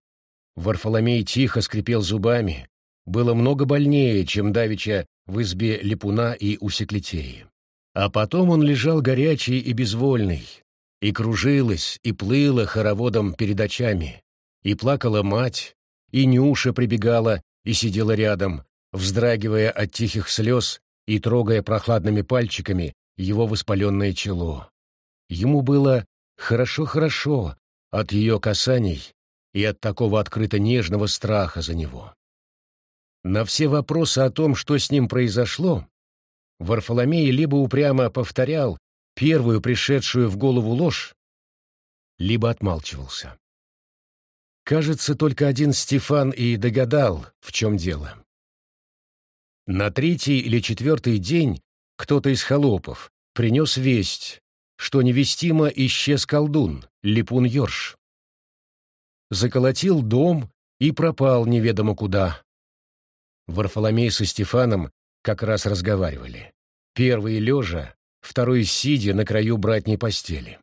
Варфоломей тихо скрипел зубами, было много больнее, чем давеча в избе Липуна и у Секлетеи. А потом он лежал горячий и безвольный, и кружилась, и плыла хороводом перед очами, и плакала мать, и Нюша прибегала и сидела рядом, вздрагивая от тихих слез и трогая прохладными пальчиками его воспаленное чело. Ему было хорошо-хорошо от ее касаний и от такого открыто нежного страха за него. На все вопросы о том, что с ним произошло, Варфоломей либо упрямо повторял первую пришедшую в голову ложь, либо отмалчивался. Кажется, только один Стефан и догадал, в чем дело. На третий или четвертый день кто-то из холопов принес весть, что невестимо исчез колдун, Липун Йорш. Заколотил дом и пропал неведомо куда, Варфоломей со Стефаном как раз разговаривали. Первый лежа, второй сидя на краю братней постели.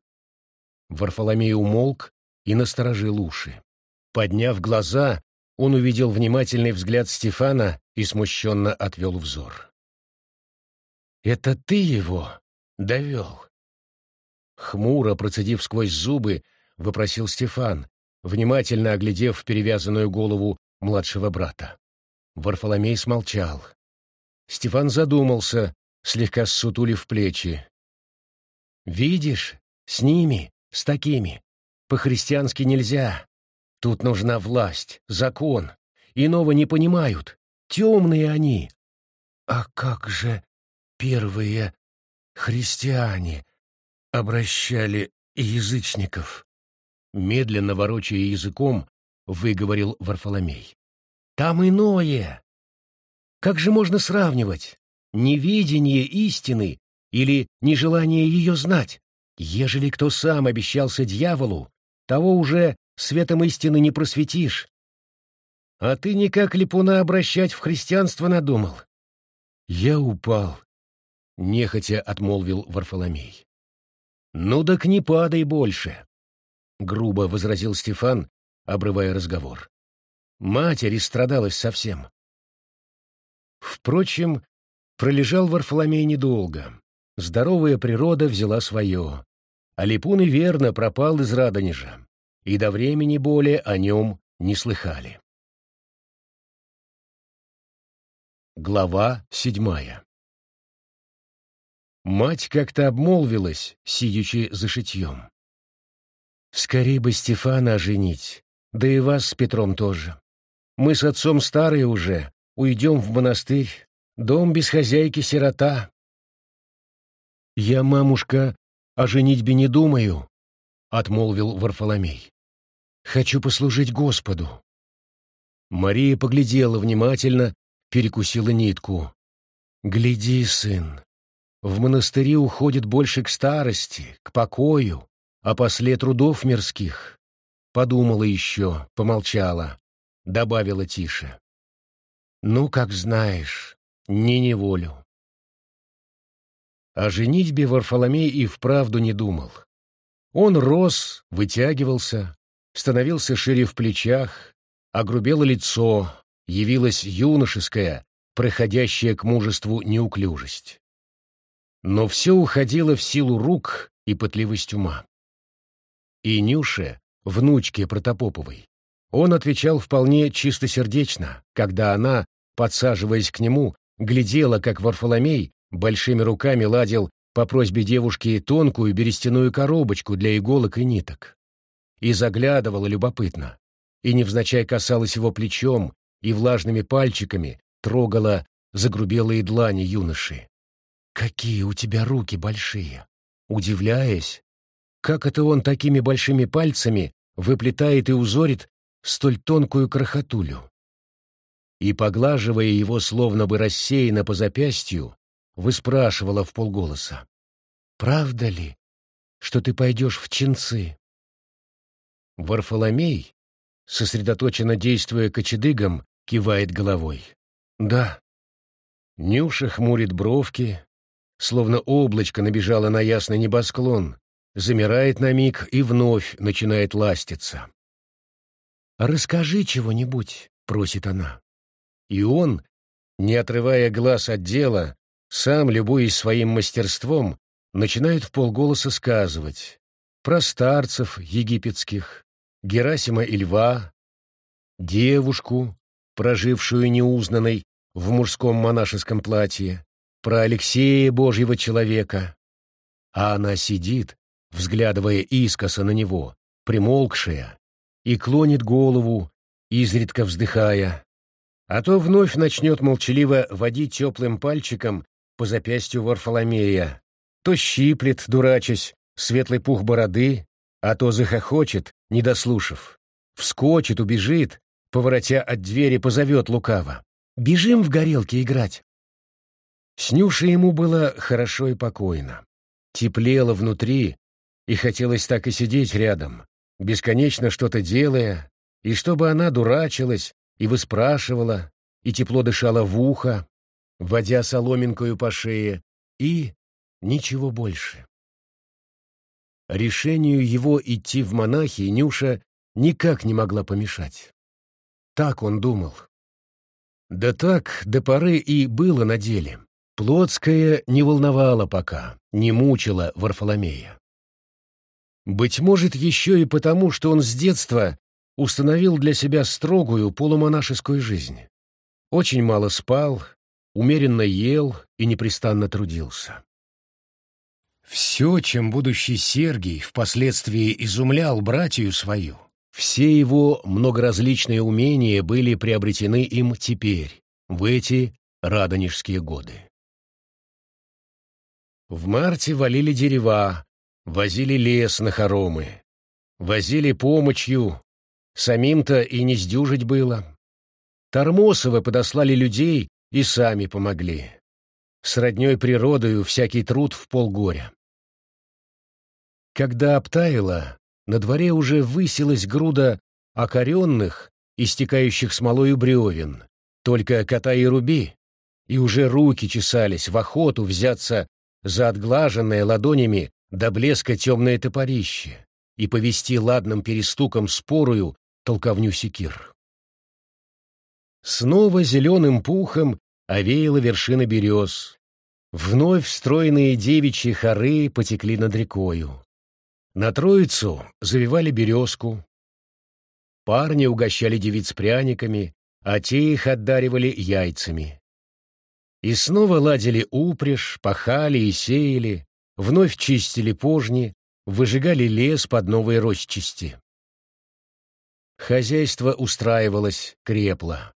Варфоломей умолк и насторожил уши. Подняв глаза, он увидел внимательный взгляд Стефана и смущенно отвел взор. «Это ты его довел?» Хмуро процедив сквозь зубы, вопросил Стефан, внимательно оглядев перевязанную голову младшего брата. Варфоломей смолчал. Стефан задумался, слегка ссутулив плечи. «Видишь, с ними, с такими, по-христиански нельзя. Тут нужна власть, закон. Иного не понимают. Темные они». «А как же первые христиане обращали язычников?» Медленно ворочая языком, выговорил Варфоломей. Там иное. Как же можно сравнивать невидение истины или нежелание ее знать? Ежели кто сам обещался дьяволу, того уже светом истины не просветишь. А ты никак липуна обращать в христианство надумал. Я упал, — нехотя отмолвил Варфоломей. Ну так не падай больше, — грубо возразил Стефан, обрывая разговор. Матери страдалась совсем. Впрочем, пролежал Варфоломей недолго. Здоровая природа взяла свое. А Липун и верно пропал из Радонежа, и до времени более о нем не слыхали. Глава седьмая Мать как-то обмолвилась, сидячи за шитьем. «Скорей бы Стефана оженить, да и вас с Петром тоже. Мы с отцом старые уже, уйдем в монастырь. Дом без хозяйки сирота. Я, мамушка, о женитьбе не думаю, — отмолвил Варфоломей. Хочу послужить Господу. Мария поглядела внимательно, перекусила нитку. Гляди, сын, в монастыре уходит больше к старости, к покою, а после трудов мирских. Подумала еще, помолчала, добавила тише. Ну, как знаешь, не неволю. О женитьбе Варфоломей и вправду не думал. Он рос, вытягивался, становился шире в плечах, огрубело лицо, явилась юношеская, проходящая к мужеству неуклюжесть. Но все уходило в силу рук и пытливость ума. И Нюше, внучке Протопоповой, он отвечал вполне чистосердечно, когда она, подсаживаясь к нему, глядела, как Варфоломей большими руками ладил по просьбе девушки тонкую берестяную коробочку для иголок и ниток. И заглядывала любопытно, и невзначай касалась его плечом и влажными пальчиками трогала загрубелые длани юноши. «Какие у тебя руки большие!» Удивляясь, как это он такими большими пальцами выплетает и узорит столь тонкую крохотулю. И, поглаживая его словно бы рассеянно по запястью, выспрашивала полголоса. «Правда ли, что ты пойдешь в ченцы?» Варфоломей, сосредоточенно действуя кочедыгом, кивает головой. «Да». Нюша хмурит бровки, словно облачко набежало на ясный небосклон, замирает на миг и вновь начинает ластиться. «Расскажи чего-нибудь», — просит она. И он, не отрывая глаз от дела, сам, любуясь своим мастерством, начинает в полголоса сказывать про старцев египетских, Герасима и Льва, девушку, прожившую неузнанной в мужском монашеском платье, про Алексея Божьего человека. А она сидит, взглядывая искоса на него, примолкшая, и клонит голову, изредка вздыхая, а то вновь начнет молчаливо водить теплым пальчиком по запястью Варфоломея, то щиплет, дурачась, светлый пух бороды, а то захохочет, не дослушав, вскочит, убежит, поворотя от двери, позовет лукаво. «Бежим в горелке играть!» С Нюшей ему было хорошо и покойно. Теплело внутри, и хотелось так и сидеть рядом, бесконечно что-то делая, и чтобы она дурачилась и выспрашивала, и тепло дышала в ухо, водя соломинкою по шее, и ничего больше. Решению его идти в монахи Нюша никак не могла помешать. Так он думал. Да так до поры и было на деле. Плотская не волновала пока, не мучила Варфоломея. Быть может, еще и потому, что он с детства установил для себя строгую полумонашескую жизнь. Очень мало спал, умеренно ел и непрестанно трудился. Все, чем будущий Сергий впоследствии изумлял братью свою, все его многоразличные умения были приобретены им теперь, в эти радонежские годы. В марте валили дерева, Возили лес на хоромы, возили помощью, самим-то и не сдюжить было. Тормосовы подослали людей и сами помогли. С родней природою всякий труд в полгоря. Когда обтаяло, на дворе уже высилась груда окоренных, истекающих смолою бревен, только кота и руби, и уже руки чесались в охоту взяться за отглаженное ладонями до блеска темное топорище и повести ладным перестуком спорую толковню секир. Снова зеленым пухом овеяла вершина берез. Вновь встроенные девичьи хоры потекли над рекою. На троицу завивали березку. Парни угощали девиц пряниками, а те их отдаривали яйцами. И снова ладили упряжь, пахали и сеяли, вновь чистили пожни, выжигали лес под новые росчасти. Хозяйство устраивалось, крепло.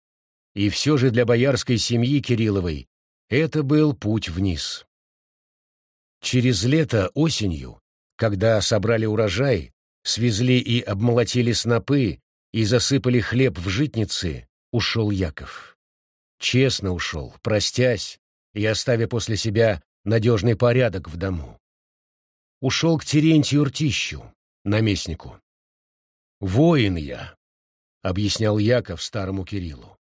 И все же для боярской семьи Кирилловой это был путь вниз. Через лето осенью, когда собрали урожай, свезли и обмолотили снопы и засыпали хлеб в житницы, ушел Яков. Честно ушел, простясь и оставя после себя надежный порядок в дому. ушел к Терентию Ртищу, наместнику. «Воин я», — объяснял Яков старому Кириллу.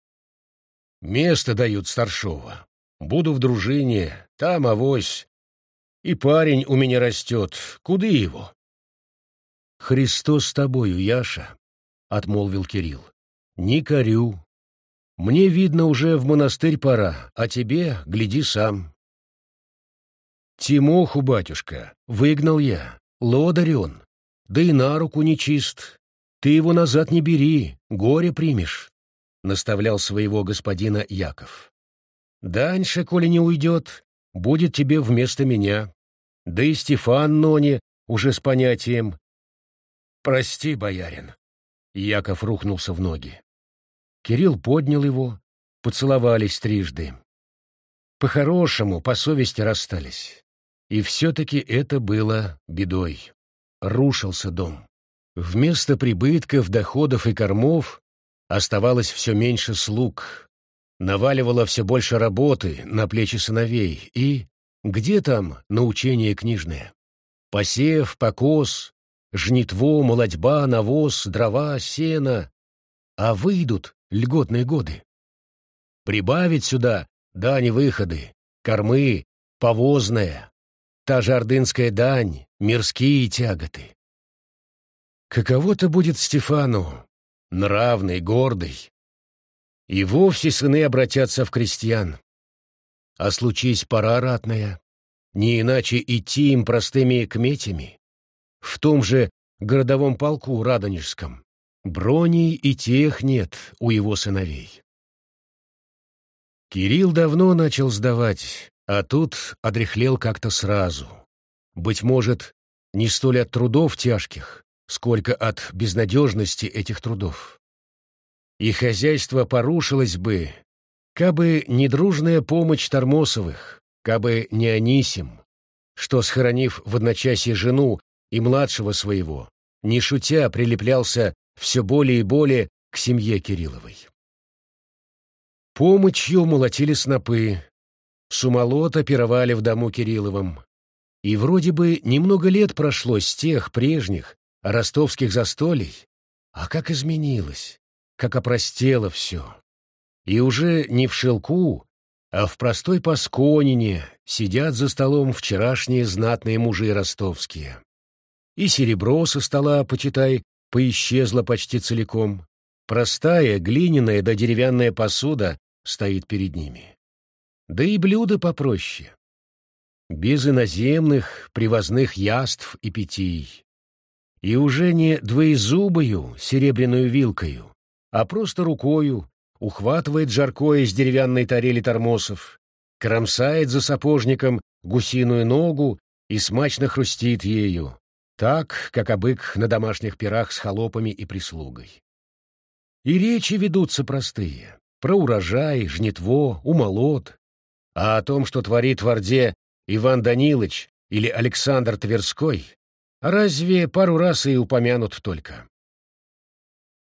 «Место дают старшова. Буду в дружине, там авось. И парень у меня растет. Куды его?» «Христос с тобою, Яша», — отмолвил Кирилл. «Не корю. Мне, видно, уже в монастырь пора, а тебе гляди сам». «Тимоху, батюшка, выгнал я. Лодырь он. Да и на руку нечист. Ты его назад не бери, горе примешь», — наставлял своего господина Яков. «Даньше, коли не уйдет, будет тебе вместо меня. Да и Стефан Нони уже с понятием. Прости, боярин». Яков рухнулся в ноги. Кирилл поднял его, поцеловались трижды. По-хорошему, по совести расстались. И все-таки это было бедой. Рушился дом. Вместо прибытков, доходов и кормов оставалось все меньше слуг. Наваливало все больше работы на плечи сыновей. И где там научение книжное? Посев, покос, жнитво, молодьба, навоз, дрова, сено. А выйдут льготные годы. Прибавить сюда дани выходы, кормы, повозная, та же ордынская дань, мирские тяготы. Каково-то будет Стефану, нравный, гордый. И вовсе сыны обратятся в крестьян. А случись пора ратная, не иначе идти им простыми кметями. В том же городовом полку Радонежском броней и тех нет у его сыновей. Кирилл давно начал сдавать, а тут одряхлел как-то сразу. Быть может, не столь от трудов тяжких, сколько от безнадежности этих трудов. И хозяйство порушилось бы, кабы не дружная помощь Тормосовых, кабы не Анисим, что, схоронив в одночасье жену и младшего своего, не шутя прилеплялся все более и более к семье Кирилловой. Помощью молотили снопы, сумолота пировали в дому Кирилловым. И вроде бы немного лет прошло с тех прежних ростовских застолий, а как изменилось, как опростело все. И уже не в шелку, а в простой пасконине сидят за столом вчерашние знатные мужи ростовские. И серебро со стола, почитай, поисчезло почти целиком. Простая, глиняная да деревянная посуда стоит перед ними. Да и блюда попроще. Без иноземных, привозных яств и питий. И уже не двоезубою, серебряную вилкою, а просто рукою ухватывает жаркое из деревянной тарели тормосов, кромсает за сапожником гусиную ногу и смачно хрустит ею, так, как обык на домашних пирах с холопами и прислугой. И речи ведутся простые, про урожай, жнитво, умолот, а о том, что творит в Орде Иван Данилович или Александр Тверской, разве пару раз и упомянут только.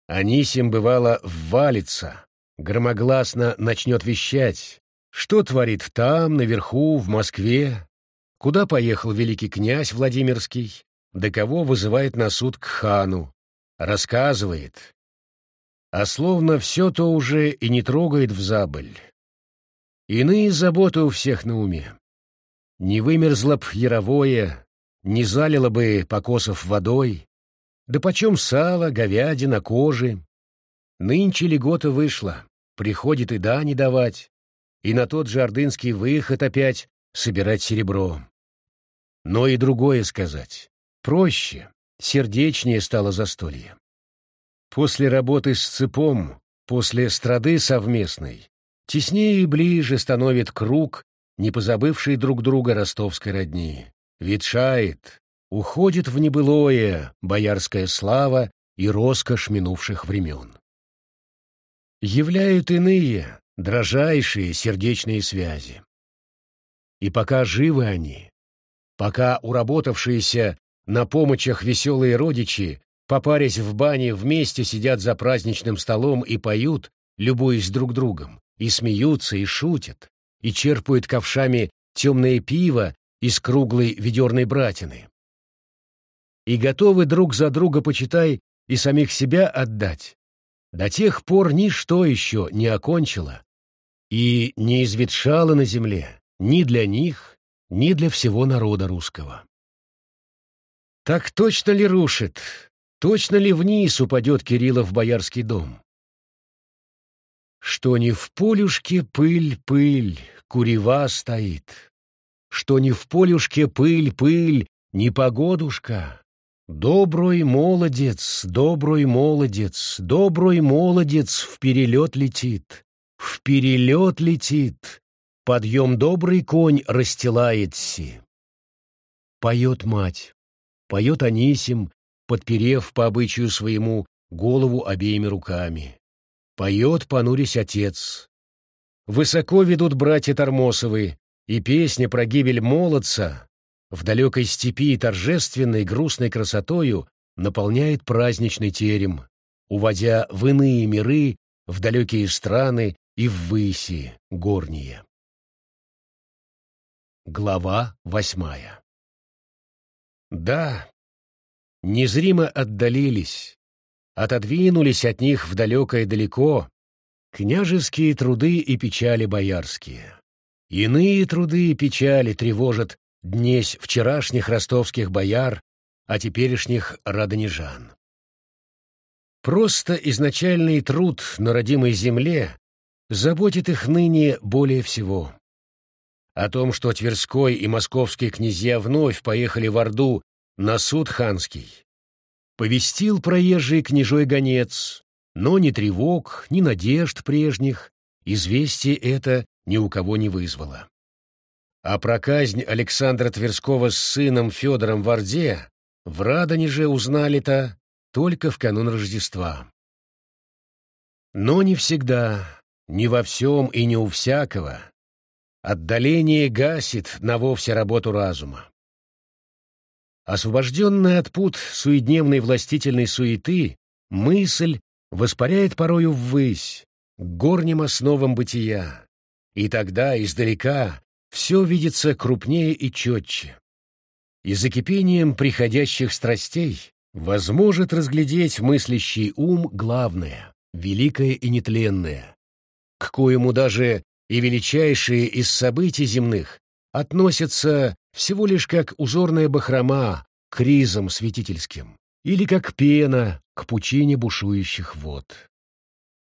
Анисим, бывало, ввалится, громогласно начнет вещать, что творит там, наверху, в Москве, куда поехал великий князь Владимирский, до кого вызывает на суд к хану, рассказывает, а словно все то уже и не трогает в забыль. Иные заботы у всех на уме. Не вымерзло б яровое, не залило бы покосов водой, да почем сало, говядина, кожи. Нынче льгота вышла, приходит и да не давать, и на тот же ордынский выход опять собирать серебро. Но и другое сказать. Проще, сердечнее стало застолье. После работы с цепом, после страды совместной, теснее и ближе становит круг, не позабывший друг друга ростовской родни. Ветшает, уходит в небылое боярская слава и роскошь минувших времен. Являют иные, дрожайшие сердечные связи. И пока живы они, пока уработавшиеся на помощах веселые родичи, попарясь в бане, вместе сидят за праздничным столом и поют, любуясь друг другом, и смеются, и шутят, и черпают ковшами темное пиво из круглой ведерной братины, и готовы друг за друга, почитай, и самих себя отдать. До тех пор ничто еще не окончило и не изветшало на земле ни для них, ни для всего народа русского. Так точно ли рушит, точно ли вниз упадет Кириллов боярский дом? Что не в полюшке пыль-пыль, курева стоит, что не в полюшке пыль-пыль, непогодушка. Добрый молодец, добрый молодец, добрый молодец в перелет летит, в перелет летит, подъем добрый конь расстилает си. Поет мать, поет Анисим, подперев по обычаю своему голову обеими руками. Поет, понурясь, отец. Высоко ведут братья Тормосовы, и песня про гибель молодца в далекой степи торжественной грустной красотою наполняет праздничный терем, уводя в иные миры, в далекие страны и ввыси горние. Глава восьмая Да, незримо отдалились, отодвинулись от них в далекое далеко княжеские труды и печали боярские. Иные труды и печали тревожат днесь вчерашних ростовских бояр, а теперешних радонежан. Просто изначальный труд на родимой земле заботит их ныне более всего. О том, что Тверской и московские князья вновь поехали в Орду на суд ханский, повестил проезжий княжой гонец, но ни тревог, ни надежд прежних известие это ни у кого не вызвало. А про казнь Александра Тверского с сыном Федором в Орде в Радонеже узнали-то только в канун Рождества. Но не всегда, не во всем и не у всякого. Отдаление гасит на вовсе работу разума. Освобожденная от пут суедневной властительной суеты, мысль воспаряет порою ввысь, к горним основам бытия, и тогда издалека все видится крупнее и четче. И за кипением приходящих страстей возможет разглядеть мыслящий ум главное, великое и нетленное, к коему даже и величайшие из событий земных относятся всего лишь как узорная бахрома к ризам святительским или как пена к пучине бушующих вод.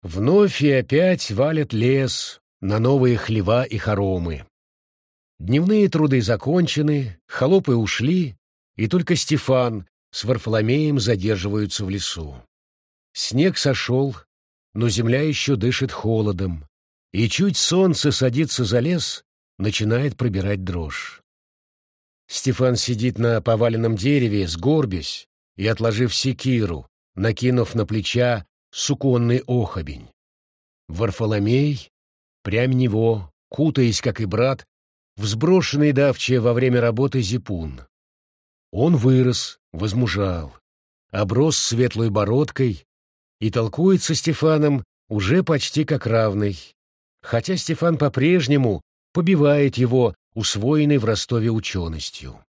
Вновь и опять валят лес на новые хлева и хоромы, Дневные труды закончены, холопы ушли, и только Стефан с Варфоломеем задерживаются в лесу. Снег сошел, но земля еще дышит холодом, и чуть солнце садится за лес, начинает пробирать дрожь. Стефан сидит на поваленном дереве, сгорбясь и отложив секиру, накинув на плеча суконный охобень. Варфоломей, прям него, кутаясь, как и брат, взброшенный давче во время работы зипун. Он вырос, возмужал, оброс светлой бородкой и толкует со Стефаном уже почти как равный, хотя Стефан по-прежнему побивает его усвоенной в Ростове ученостью.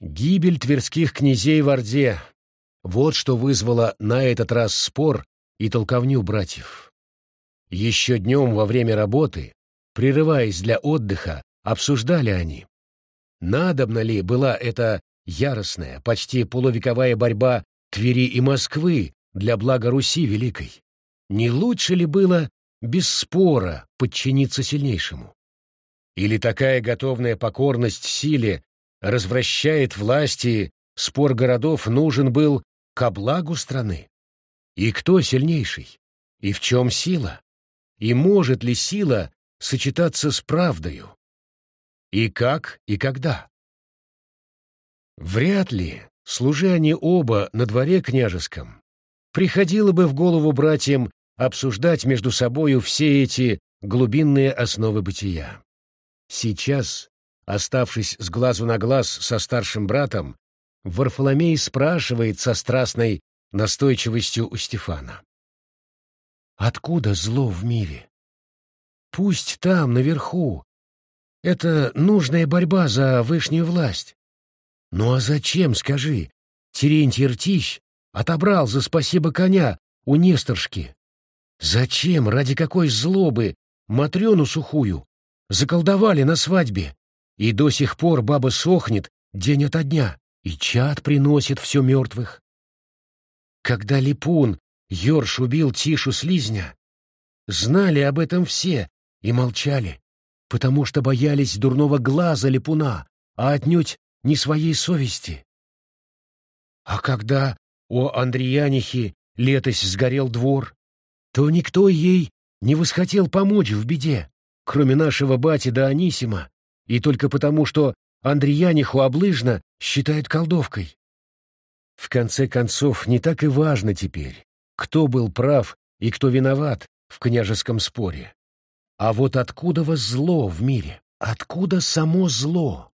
Гибель тверских князей в Орде — вот что вызвало на этот раз спор и толковню братьев. Еще днем во время работы Прерываясь для отдыха, обсуждали они. Надобна ли была эта яростная, почти полувековая борьба Твери и Москвы для блага Руси Великой? Не лучше ли было без спора подчиниться сильнейшему? Или такая готовная покорность силе развращает власти, спор городов нужен был ко благу страны? И кто сильнейший? И в чем сила? И может ли сила сочетаться с правдою? И как, и когда? Вряд ли, служи они оба на дворе княжеском, приходило бы в голову братьям обсуждать между собою все эти глубинные основы бытия. Сейчас, оставшись с глазу на глаз со старшим братом, Варфоломей спрашивает со страстной настойчивостью у Стефана. «Откуда зло в мире? Пусть там, наверху. Это нужная борьба за вышнюю власть. Ну а зачем, скажи, Терентий Ртищ отобрал за спасибо коня у Несторшки? Зачем, ради какой злобы, Матрёну сухую заколдовали на свадьбе, и до сих пор баба сохнет день ото дня, и чад приносит все мертвых? Когда Липун, Ёрш убил Тишу слизня, знали об этом все и молчали, потому что боялись дурного глаза Липуна, а отнюдь не своей совести. А когда у Андреянихи летось сгорел двор, то никто ей не восхотел помочь в беде, кроме нашего бати да Анисима, и только потому, что Андреяниху облыжно считают колдовкой. В конце концов, не так и важно теперь, кто был прав и кто виноват в княжеском споре. А вот откуда вас зло в мире? Откуда само зло?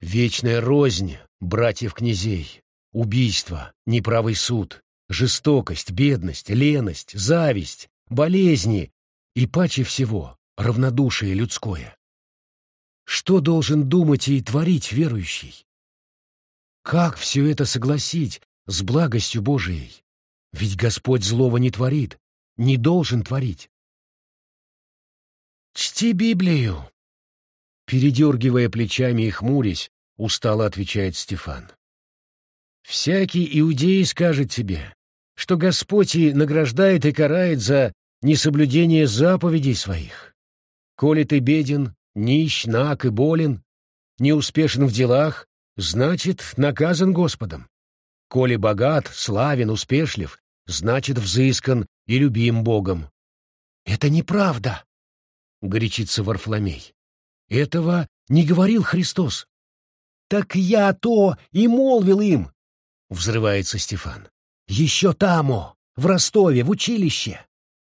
Вечная рознь братьев-князей, убийство, неправый суд, жестокость, бедность, леность, зависть, болезни и, паче всего, равнодушие людское. Что должен думать и творить верующий? Как все это согласить с благостью Божией? Ведь Господь злого не творит, не должен творить. «Чти Библию!» Передергивая плечами и хмурясь, устало отвечает Стефан. «Всякий иудей скажет тебе, что Господь и награждает и карает за несоблюдение заповедей своих. Коли ты беден, нищ, наг и болен, не успешен в делах, значит, наказан Господом. Коли богат, славен, успешлив, значит, взыскан и любим Богом. «Это неправда!» — горячится Варфломей. «Этого не говорил Христос». «Так я то и молвил им!» — взрывается Стефан. «Еще тамо, в Ростове, в училище.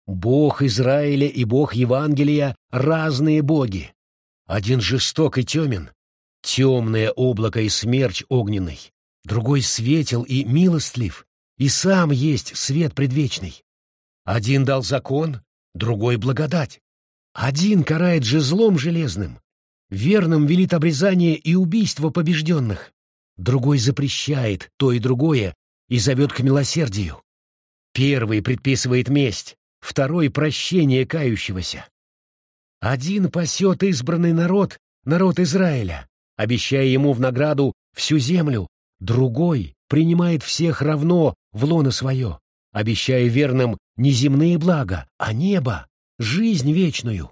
Бог Израиля и Бог Евангелия — разные боги. Один жесток и темен, темное облако и смерч огненный, другой светел и милостлив, и сам есть свет предвечный. Один дал закон, другой — благодать. Один карает же злом железным, верным велит обрезание и убийство побежденных, другой запрещает то и другое и зовет к милосердию. Первый предписывает месть, второй — прощение кающегося. Один пасет избранный народ, народ Израиля, обещая ему в награду всю землю, другой принимает всех равно в лоно свое, обещая верным не земные блага, а небо, жизнь вечную.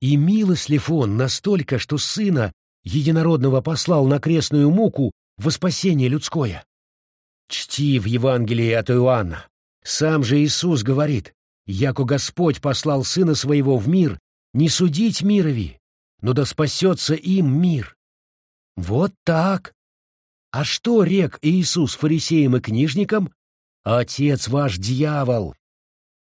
И милостлив он настолько, что сына единородного послал на крестную муку во спасение людское. Чти в Евангелии от Иоанна. Сам же Иисус говорит, яко Господь послал Сына Своего в мир, не судить мирови, но да спасется им мир. Вот так. А что рек Иисус фарисеям и книжникам? Отец ваш дьявол.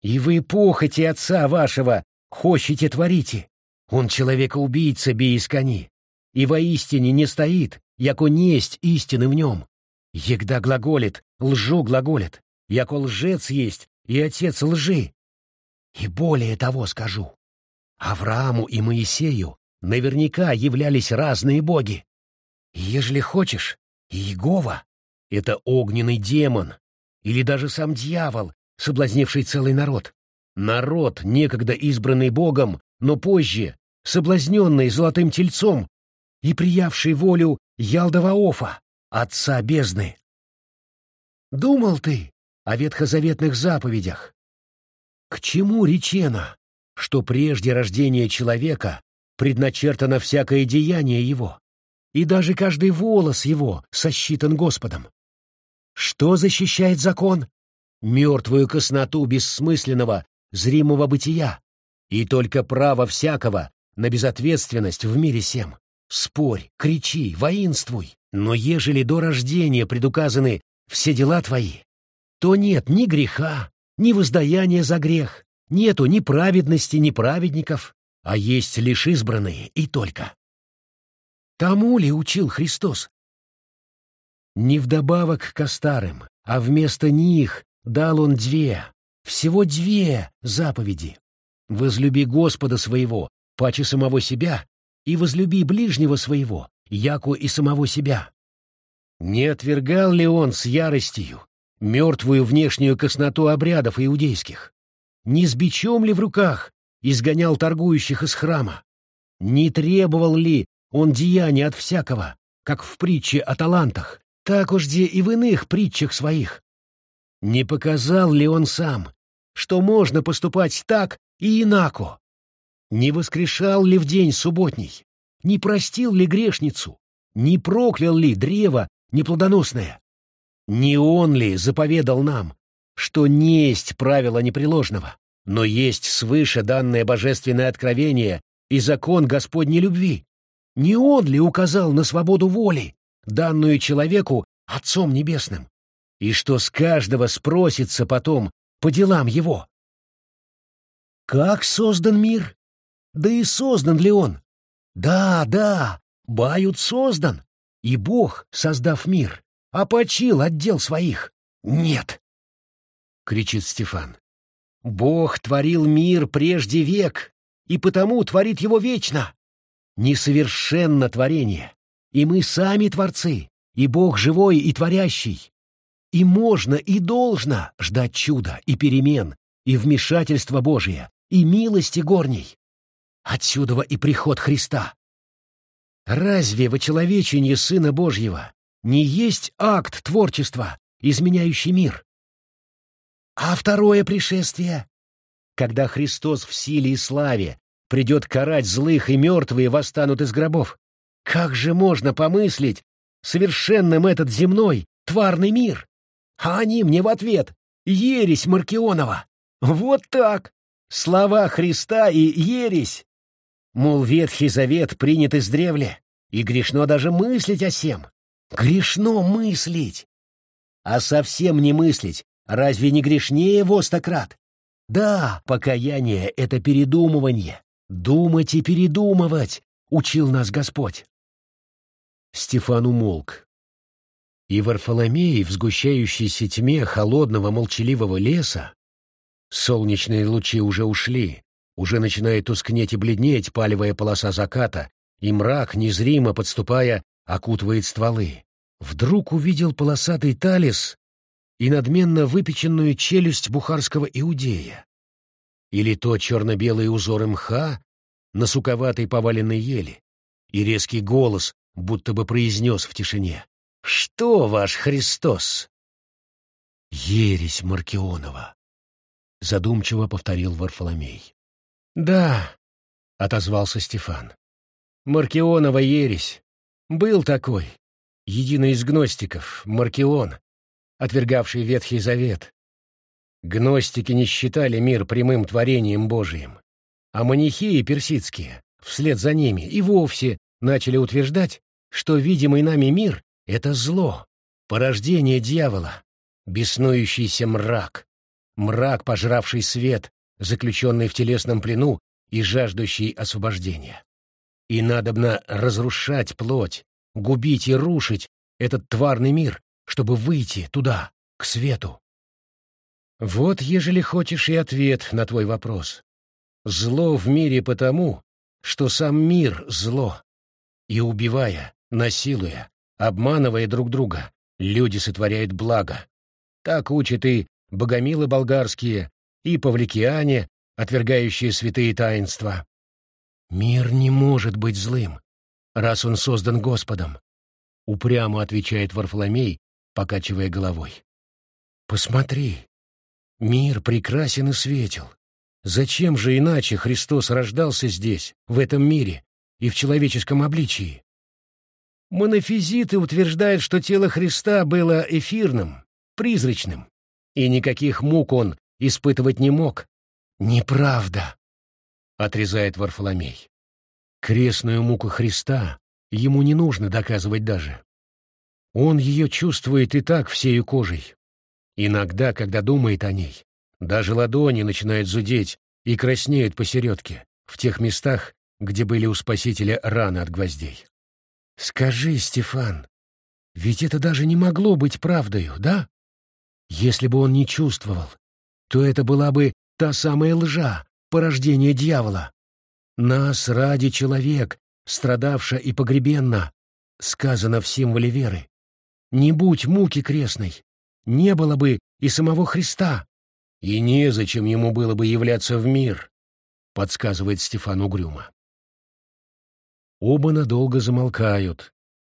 И вы похоти отца вашего хочете творите. Он человека-убийца кони, и воистине не стоит, яко несть истины в нем. Егда глаголит, лжу глаголит, яко лжец есть и отец лжи. И более того скажу. Аврааму и Моисею наверняка являлись разные боги. ежели хочешь, Иегова — это огненный демон, или даже сам дьявол, соблазнивший целый народ. Народ, некогда избранный Богом, но позже соблазненный золотым тельцом и приявший волю Ялдова отца бездны. Думал ты о ветхозаветных заповедях? К чему речено, что прежде рождения человека предначертано всякое деяние его, и даже каждый волос его сосчитан Господом? Что защищает закон? Мертвую косноту бессмысленного, зримого бытия, и только право всякого на безответственность в мире сем. Спорь, кричи, воинствуй, но ежели до рождения предуказаны все дела твои, то нет ни греха, ни воздаяния за грех, нету ни праведности, ни праведников, а есть лишь избранные и только. Тому ли учил Христос? Не вдобавок ко старым, а вместо них дал он две, всего две заповеди. Возлюби Господа своего, паче самого себя, и возлюби ближнего своего, яку и самого себя. Не отвергал ли он с яростью мертвую внешнюю косноту обрядов иудейских? Не с бичом ли в руках изгонял торгующих из храма? Не требовал ли он деяния от всякого, как в притче о талантах, так уж где и в иных притчах своих? Не показал ли он сам, что можно поступать так и инако? Не воскрешал ли в день субботний? Не простил ли грешницу? Не проклял ли древо неплодоносное? Не он ли заповедал нам, что не есть правило непреложного, но есть свыше данное божественное откровение и закон Господней любви? Не он ли указал на свободу воли, данную человеку Отцом Небесным? И что с каждого спросится потом по делам его? Как создан мир? Да и создан ли он? Да, да, Бают создан, и Бог, создав мир, опочил отдел своих. Нет, — кричит Стефан. Бог творил мир прежде век, и потому творит его вечно. Несовершенно творение, и мы сами творцы, и Бог живой и творящий. И можно, и должно ждать чуда и перемен, и вмешательства Божия, и милости горней. Отсюда и приход Христа. Разве вочеловечение Сына Божьего не есть акт творчества, изменяющий мир? А второе пришествие, когда Христос в силе и славе придет карать злых и мертвые восстанут из гробов, как же можно помыслить совершенным этот земной, тварный мир? А они мне в ответ — ересь Маркионова. Вот так! Слова Христа и ересь Мол, Ветхий Завет принят издревле, и грешно даже мыслить о сем. Грешно мыслить! А совсем не мыслить, разве не грешнее во стократ? Да, покаяние — это передумывание. Думать и передумывать, — учил нас Господь. Стефан умолк. И Варфоломей в сгущающейся тьме холодного молчаливого леса солнечные лучи уже ушли, уже начинает тускнеть и бледнеть палевая полоса заката, и мрак, незримо подступая, окутывает стволы. Вдруг увидел полосатый талис и надменно выпеченную челюсть бухарского иудея. Или то черно-белые узоры мха на суковатой поваленной ели, и резкий голос будто бы произнес в тишине. «Что ваш Христос?» «Ересь Маркионова», — задумчиво повторил Варфоломей. «Да», — отозвался Стефан. «Маркионова ересь. Был такой. Единый из гностиков, Маркион, отвергавший Ветхий Завет. Гностики не считали мир прямым творением Божиим, а манихеи персидские, вслед за ними, и вовсе начали утверждать, что видимый нами мир — это зло, порождение дьявола, беснующийся мрак, мрак, пожравший свет, заключенный в телесном плену и жаждущий освобождения. И надобно разрушать плоть, губить и рушить этот тварный мир, чтобы выйти туда, к свету. Вот, ежели хочешь, и ответ на твой вопрос. Зло в мире потому, что сам мир — зло. И убивая, насилуя, обманывая друг друга, люди сотворяют благо. Так учат и богомилы болгарские, и павликиане, отвергающие святые таинства. «Мир не может быть злым, раз он создан Господом», — упрямо отвечает Варфоломей, покачивая головой. «Посмотри, мир прекрасен и светел. Зачем же иначе Христос рождался здесь, в этом мире и в человеческом обличии?» Монофизиты утверждают, что тело Христа было эфирным, призрачным, и никаких мук он испытывать не мог. Неправда, отрезает Варфоломей. Крестную муку Христа ему не нужно доказывать даже. Он ее чувствует и так всею кожей. Иногда, когда думает о ней, даже ладони начинают зудеть и краснеют посередке, в тех местах, где были у Спасителя раны от гвоздей. Скажи, Стефан, ведь это даже не могло быть правдою, да? Если бы он не чувствовал, то это была бы та самая лжа, порождение дьявола. Нас ради человек, страдавша и погребенна, сказано в символе веры. Не будь муки крестной, не было бы и самого Христа, и незачем ему было бы являться в мир, подсказывает Стефан угрюмо. Оба надолго замолкают,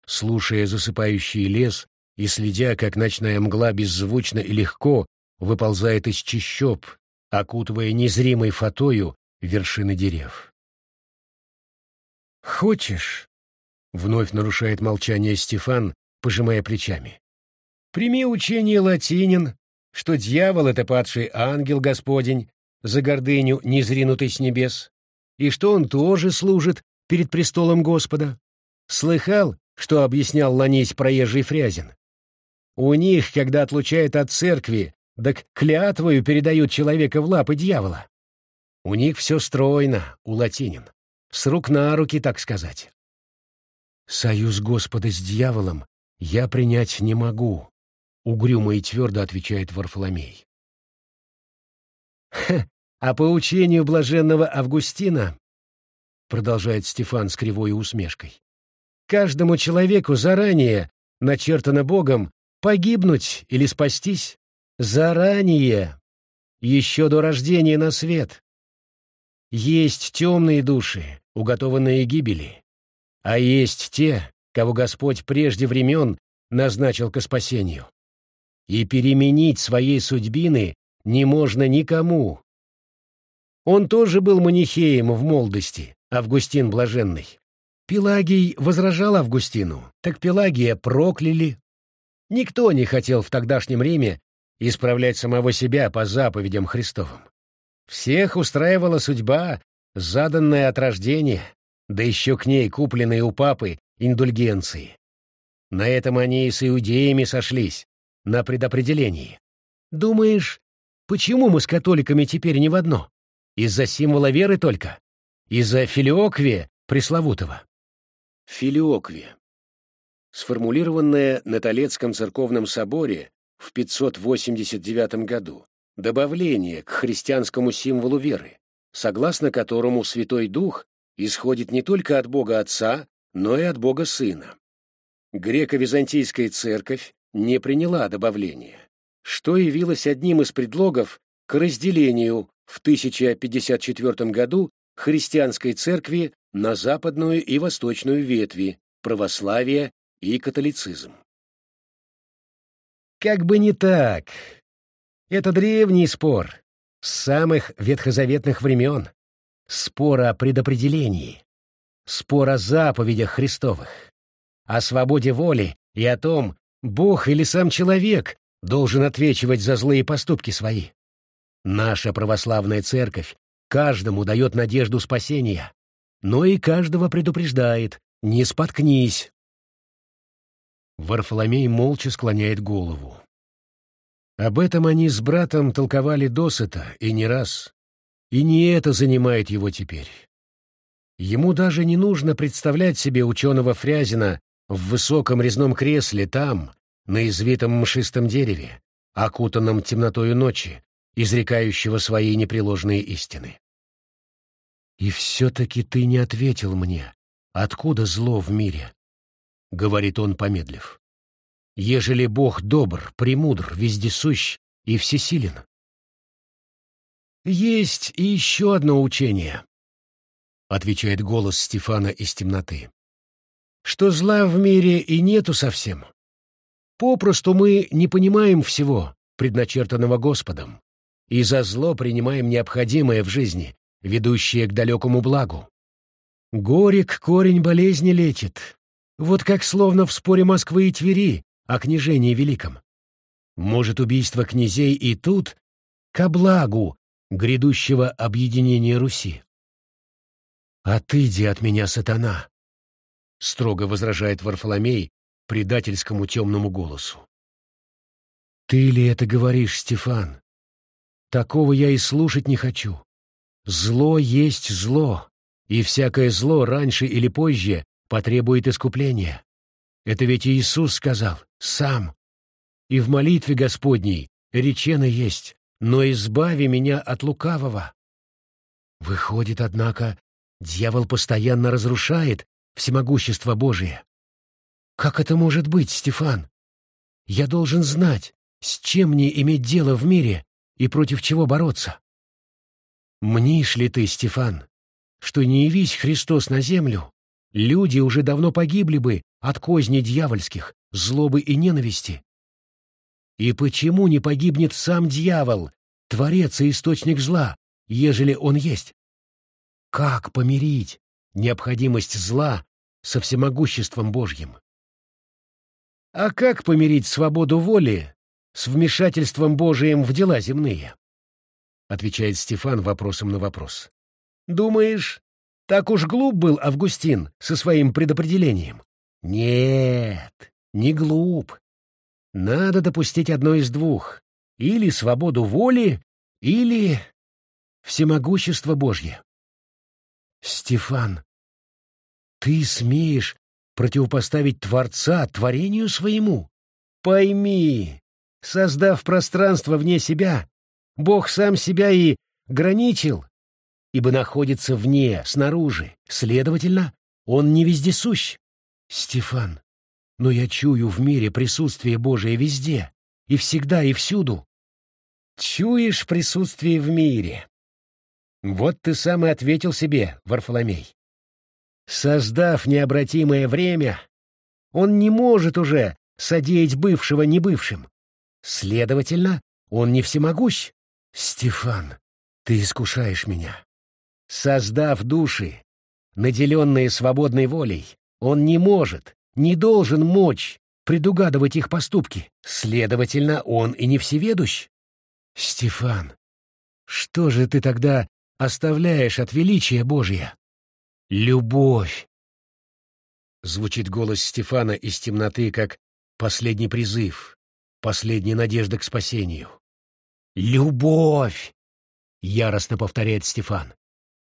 слушая засыпающий лес и следя, как ночная мгла беззвучно и легко выползает из чащоб, окутывая незримой фатою вершины дерев. «Хочешь?» — вновь нарушает молчание Стефан, пожимая плечами. «Прими учение латинин, что дьявол — это падший ангел Господень, за гордыню незринутый с небес, и что он тоже служит перед престолом Господа. Слыхал, что объяснял Ланись проезжий Фрязин? У них, когда отлучают от церкви, так клятвою передают человека в лапы дьявола. У них все стройно, у латинин. С рук на руки, так сказать. Союз Господа с дьяволом я принять не могу, угрюмо и твердо отвечает Варфоломей. а по учению блаженного Августина, продолжает Стефан с кривой усмешкой, каждому человеку заранее начертано Богом погибнуть или спастись. Заранее, еще до рождения на свет. Есть темные души, уготованные гибели, а есть те, кого Господь прежде времен назначил к спасению. И переменить своей судьбины не можно никому. Он тоже был манихеем в молодости, Августин Блаженный. Пелагий возражал Августину, так Пелагия прокляли. Никто не хотел в тогдашнем Риме исправлять самого себя по заповедям Христовым. Всех устраивала судьба, заданная от рождения, да еще к ней купленные у папы индульгенции. На этом они и с иудеями сошлись, на предопределении. Думаешь, почему мы с католиками теперь не в одно? Из-за символа веры только? Из-за филиоквия пресловутого? Филиоквия. Сформулированная на Толецком церковном соборе в 589 году добавление к христианскому символу веры, согласно которому Святой Дух исходит не только от Бога Отца, но и от Бога Сына. Греко-византийская церковь не приняла добавление, что явилось одним из предлогов к разделению в 1054 году христианской церкви на западную и восточную ветви, православие и католицизм. Как бы не так. Это древний спор, с самых ветхозаветных времен. Спор о предопределении, спор о заповедях Христовых, о свободе воли и о том, Бог или сам человек должен отвечивать за злые поступки свои. Наша православная церковь каждому дает надежду спасения, но и каждого предупреждает «не споткнись, Варфоломей молча склоняет голову. Об этом они с братом толковали досыта и не раз. И не это занимает его теперь. Ему даже не нужно представлять себе ученого Фрязина в высоком резном кресле там, на извитом мшистом дереве, окутанном темнотою ночи, изрекающего свои непреложные истины. «И все-таки ты не ответил мне, откуда зло в мире?» — говорит он, помедлив. «Ежели Бог добр, премудр, вездесущ и всесилен». «Есть и еще одно учение», — отвечает голос Стефана из темноты. «Что зла в мире и нету совсем. Попросту мы не понимаем всего, предначертанного Господом, и за зло принимаем необходимое в жизни, ведущее к далекому благу. Горек корень болезни лечит, вот как словно в споре Москвы и Твери о княжении великом. Может, убийство князей и тут ко благу грядущего объединения Руси. «Отыди от меня, сатана!» — строго возражает Варфоломей предательскому темному голосу. «Ты ли это говоришь, Стефан? Такого я и слушать не хочу. Зло есть зло, и всякое зло раньше или позже потребует искупления. Это ведь Иисус сказал, сам. И в молитве Господней речено есть, но избави меня от лукавого. Выходит, однако, дьявол постоянно разрушает всемогущество Божие. Как это может быть, Стефан? Я должен знать, с чем мне иметь дело в мире и против чего бороться. Мнишь ли ты, Стефан, что не явись Христос на землю, люди уже давно погибли бы от козни дьявольских, злобы и ненависти? И почему не погибнет сам дьявол, творец и источник зла, ежели он есть? Как помирить необходимость зла со всемогуществом Божьим? А как помирить свободу воли с вмешательством Божиим в дела земные? Отвечает Стефан вопросом на вопрос. Думаешь, так уж глуп был Августин со своим предопределением? Нет, не глуп. Надо допустить одно из двух. Или свободу воли, или всемогущество Божье. Стефан, ты смеешь противопоставить Творца творению своему? Пойми, создав пространство вне себя, Бог сам себя и граничил, ибо находится вне, снаружи, следовательно, он не вездесущ. Стефан, но я чую в мире присутствие Божие везде, и всегда, и всюду. Чуешь присутствие в мире. Вот ты сам и ответил себе, Варфоломей. Создав необратимое время, он не может уже содеять бывшего небывшим. Следовательно, он не всемогущ. Стефан, ты искушаешь меня. Создав души, наделенные свободной волей, он не может, не должен мочь предугадывать их поступки. Следовательно, он и не всеведущ. Стефан, что же ты тогда оставляешь от величия Божия? Любовь. Звучит голос Стефана из темноты, как последний призыв, последняя надежда к спасению. «Любовь!» — яростно повторяет Стефан.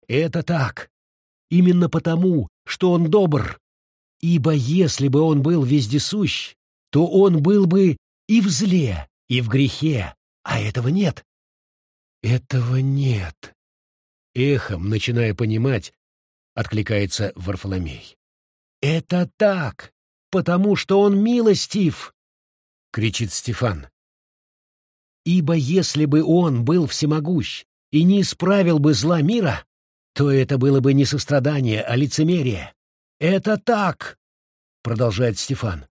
«Это так. Именно потому, что он добр. Ибо если бы он был вездесущ, то он был бы и в зле, и в грехе, а этого нет». «Этого нет», — эхом, начиная понимать, откликается Варфоломей. «Это так, потому что он милостив!» — кричит Стефан. Ибо если бы он был всемогущ и не исправил бы зла мира, то это было бы не сострадание, а лицемерие. «Это так!» — продолжает Стефан.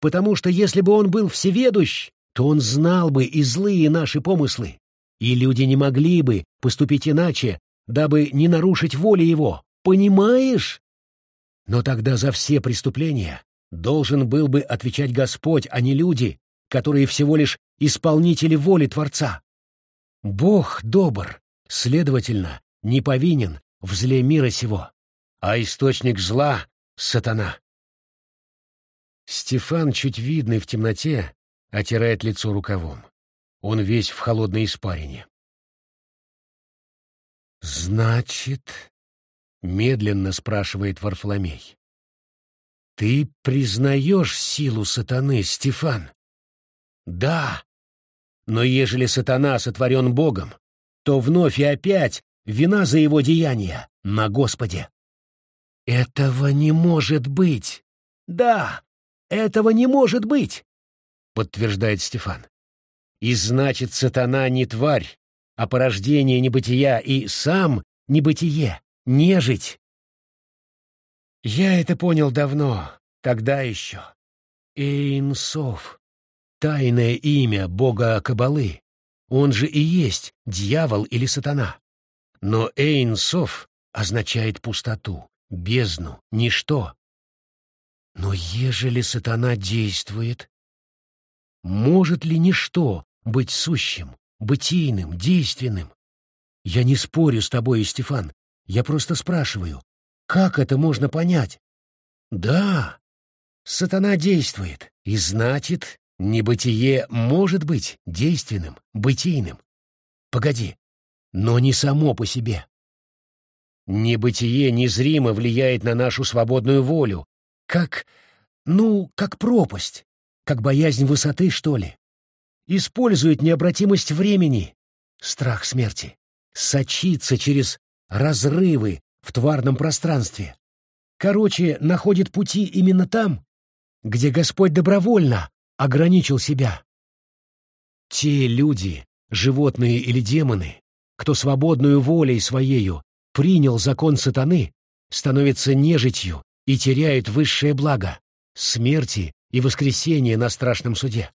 «Потому что если бы он был всеведущ, то он знал бы и злые наши помыслы, и люди не могли бы поступить иначе, дабы не нарушить воли его. Понимаешь? Но тогда за все преступления должен был бы отвечать Господь, а не люди, которые всего лишь исполнители воли Творца. Бог добр, следовательно, не повинен в зле мира сего, а источник зла — сатана. Стефан, чуть видный в темноте, отирает лицо рукавом. Он весь в холодной испарине. «Значит...» — медленно спрашивает Варфоломей. «Ты признаешь силу сатаны, Стефан?» «Да, но ежели сатана сотворен Богом, то вновь и опять вина за его деяния на Господе. Этого не может быть. Да, этого не может быть, подтверждает Стефан. И значит, сатана не тварь, а порождение небытия и сам небытие, нежить. Я это понял давно, тогда еще. Эйнсов. Тайное имя бога Кабалы. Он же и есть дьявол или сатана. Но Эйнсов означает пустоту, бездну, ничто. Но ежели сатана действует, может ли ничто быть сущим, бытийным, действенным? Я не спорю с тобой, Стефан, я просто спрашиваю, как это можно понять? Да, сатана действует, и значит, Небытие может быть действенным, бытийным. Погоди, но не само по себе. Небытие незримо влияет на нашу свободную волю, как, ну, как пропасть, как боязнь высоты, что ли. Использует необратимость времени, страх смерти, сочится через разрывы в тварном пространстве. Короче, находит пути именно там, где Господь добровольно ограничил себя. Те люди, животные или демоны, кто свободную волей своею принял закон сатаны, становятся нежитью и теряют высшее благо — смерти и воскресения на страшном суде.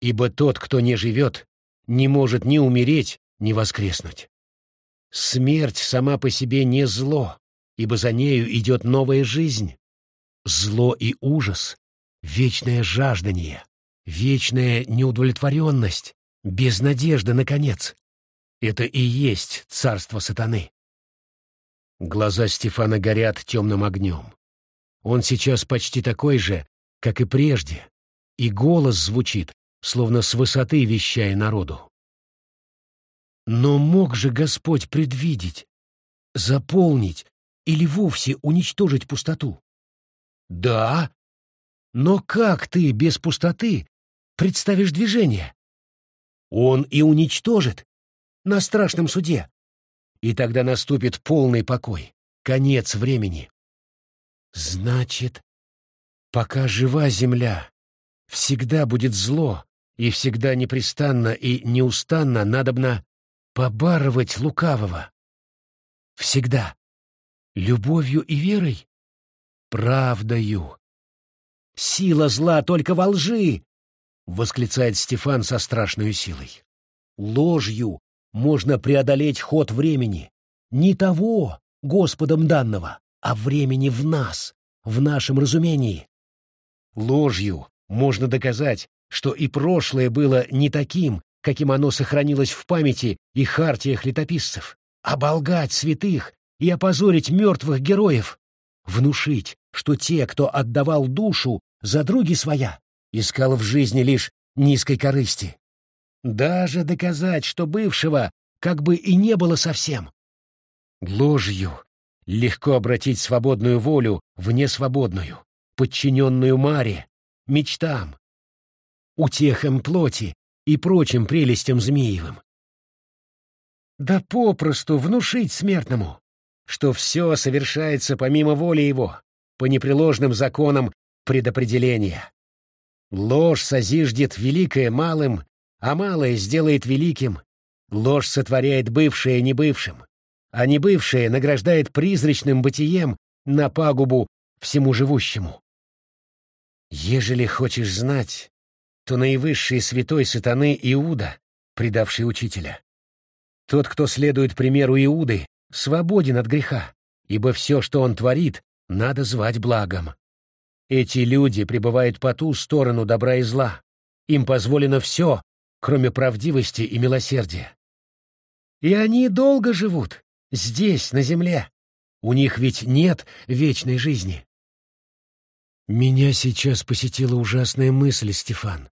Ибо тот, кто не живет, не может ни умереть, ни воскреснуть. Смерть сама по себе не зло, ибо за нею идет новая жизнь. Зло и ужас — вечное жаждание, вечная неудовлетворенность, без надежды на конец. Это и есть царство сатаны. Глаза Стефана горят темным огнем. Он сейчас почти такой же, как и прежде, и голос звучит, словно с высоты вещая народу. Но мог же Господь предвидеть, заполнить или вовсе уничтожить пустоту? Да, но как ты без пустоты представишь движение? Он и уничтожит на страшном суде. И тогда наступит полный покой, конец времени. Значит, пока жива земля, всегда будет зло, и всегда непрестанно и неустанно надобно побарывать лукавого. Всегда. Любовью и верой? Правдою. Сила зла только во лжи, — восклицает Стефан со страшной силой. Ложью можно преодолеть ход времени. Не того, Господом данного, а времени в нас, в нашем разумении. Ложью можно доказать, что и прошлое было не таким, каким оно сохранилось в памяти и хартиях летописцев, оболгать святых и опозорить мертвых героев, внушить, что те, кто отдавал душу за други своя, искал в жизни лишь низкой корысти. Даже доказать, что бывшего как бы и не было совсем. Ложью легко обратить свободную волю в несвободную, подчиненную Маре, мечтам, утехам плоти и прочим прелестям Змеевым. Да попросту внушить смертному, что все совершается помимо воли его, по непреложным законам предопределения. Ложь созиждет великое малым, а малое сделает великим. Ложь сотворяет бывшее небывшим, а небывшее награждает призрачным бытием на пагубу всему живущему. Ежели хочешь знать, то наивысший святой сатаны Иуда, предавший учителя. Тот, кто следует примеру Иуды, свободен от греха, ибо все, что он творит, надо звать благом. Эти люди пребывают по ту сторону добра и зла. Им позволено все, кроме правдивости и милосердия. И они долго живут, здесь, на земле. У них ведь нет вечной жизни. Меня сейчас посетила ужасная мысль, Стефан.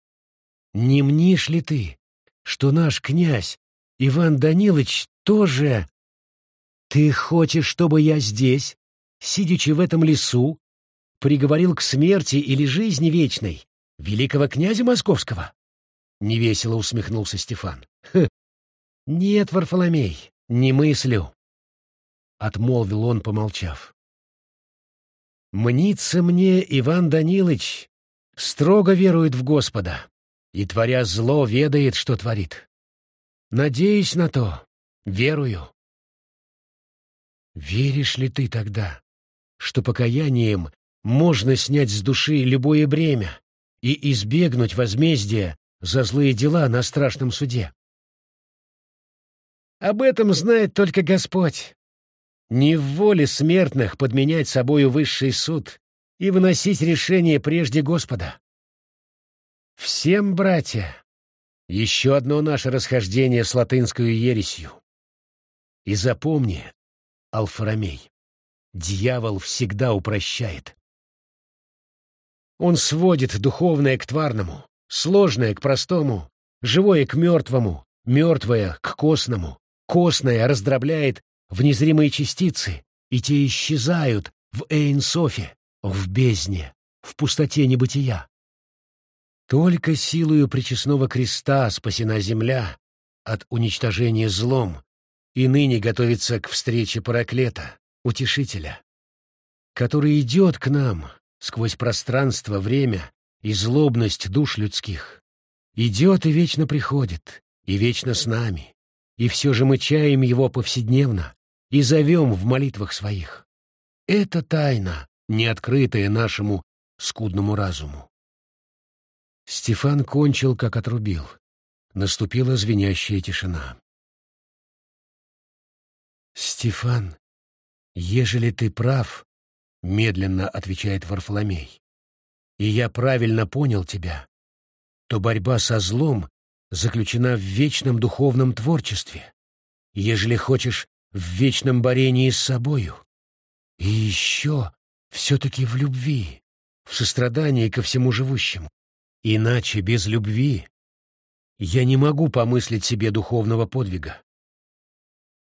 Не мнишь ли ты, что наш князь Иван Данилович тоже... Ты хочешь, чтобы я здесь, сидячи в этом лесу, приговорил к смерти или жизни вечной великого князя московского? Невесело усмехнулся Стефан. Нет, Варфоломей, не мыслю. Отмолвил он, помолчав. Мнится мне, Иван Данилович, строго верует в Господа и, творя зло, ведает, что творит. Надеюсь на то, верую. Веришь ли ты тогда, что покаянием можно снять с души любое бремя и избегнуть возмездия за злые дела на страшном суде. Об этом знает только Господь. Не в воле смертных подменять собою высший суд и выносить решение прежде Господа. Всем, братья, еще одно наше расхождение с латынскую ересью. И запомни, Алфарамей, дьявол всегда упрощает. Он сводит духовное к тварному, сложное к простому, живое к мертвому, мертвое к костному, костное раздробляет в незримые частицы, и те исчезают в Эйнсофе, в бездне, в пустоте небытия. Только силою причестного креста спасена земля от уничтожения злом, и ныне готовится к встрече Параклета, Утешителя, который идет к нам, сквозь пространство, время и злобность душ людских. Идет и вечно приходит, и вечно с нами, и все же мы чаем его повседневно и зовем в молитвах своих. Это тайна, не открытая нашему скудному разуму. Стефан кончил, как отрубил. Наступила звенящая тишина. «Стефан, ежели ты прав, — медленно отвечает Варфоломей, — и я правильно понял тебя, то борьба со злом заключена в вечном духовном творчестве, ежели хочешь, в вечном борении с собою. И еще все-таки в любви, в сострадании ко всему живущему. Иначе без любви я не могу помыслить себе духовного подвига.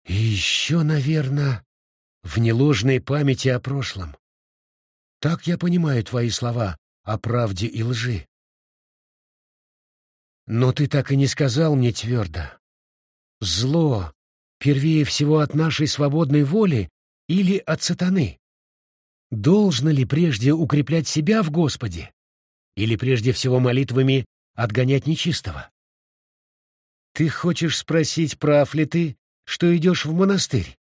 И еще, наверное, в неложной памяти о прошлом. Так я понимаю твои слова о правде и лжи. Но ты так и не сказал мне твердо. Зло первее всего от нашей свободной воли или от сатаны? Должно ли прежде укреплять себя в Господе? Или прежде всего молитвами отгонять нечистого? Ты хочешь спросить, прав ли ты, что идешь в монастырь?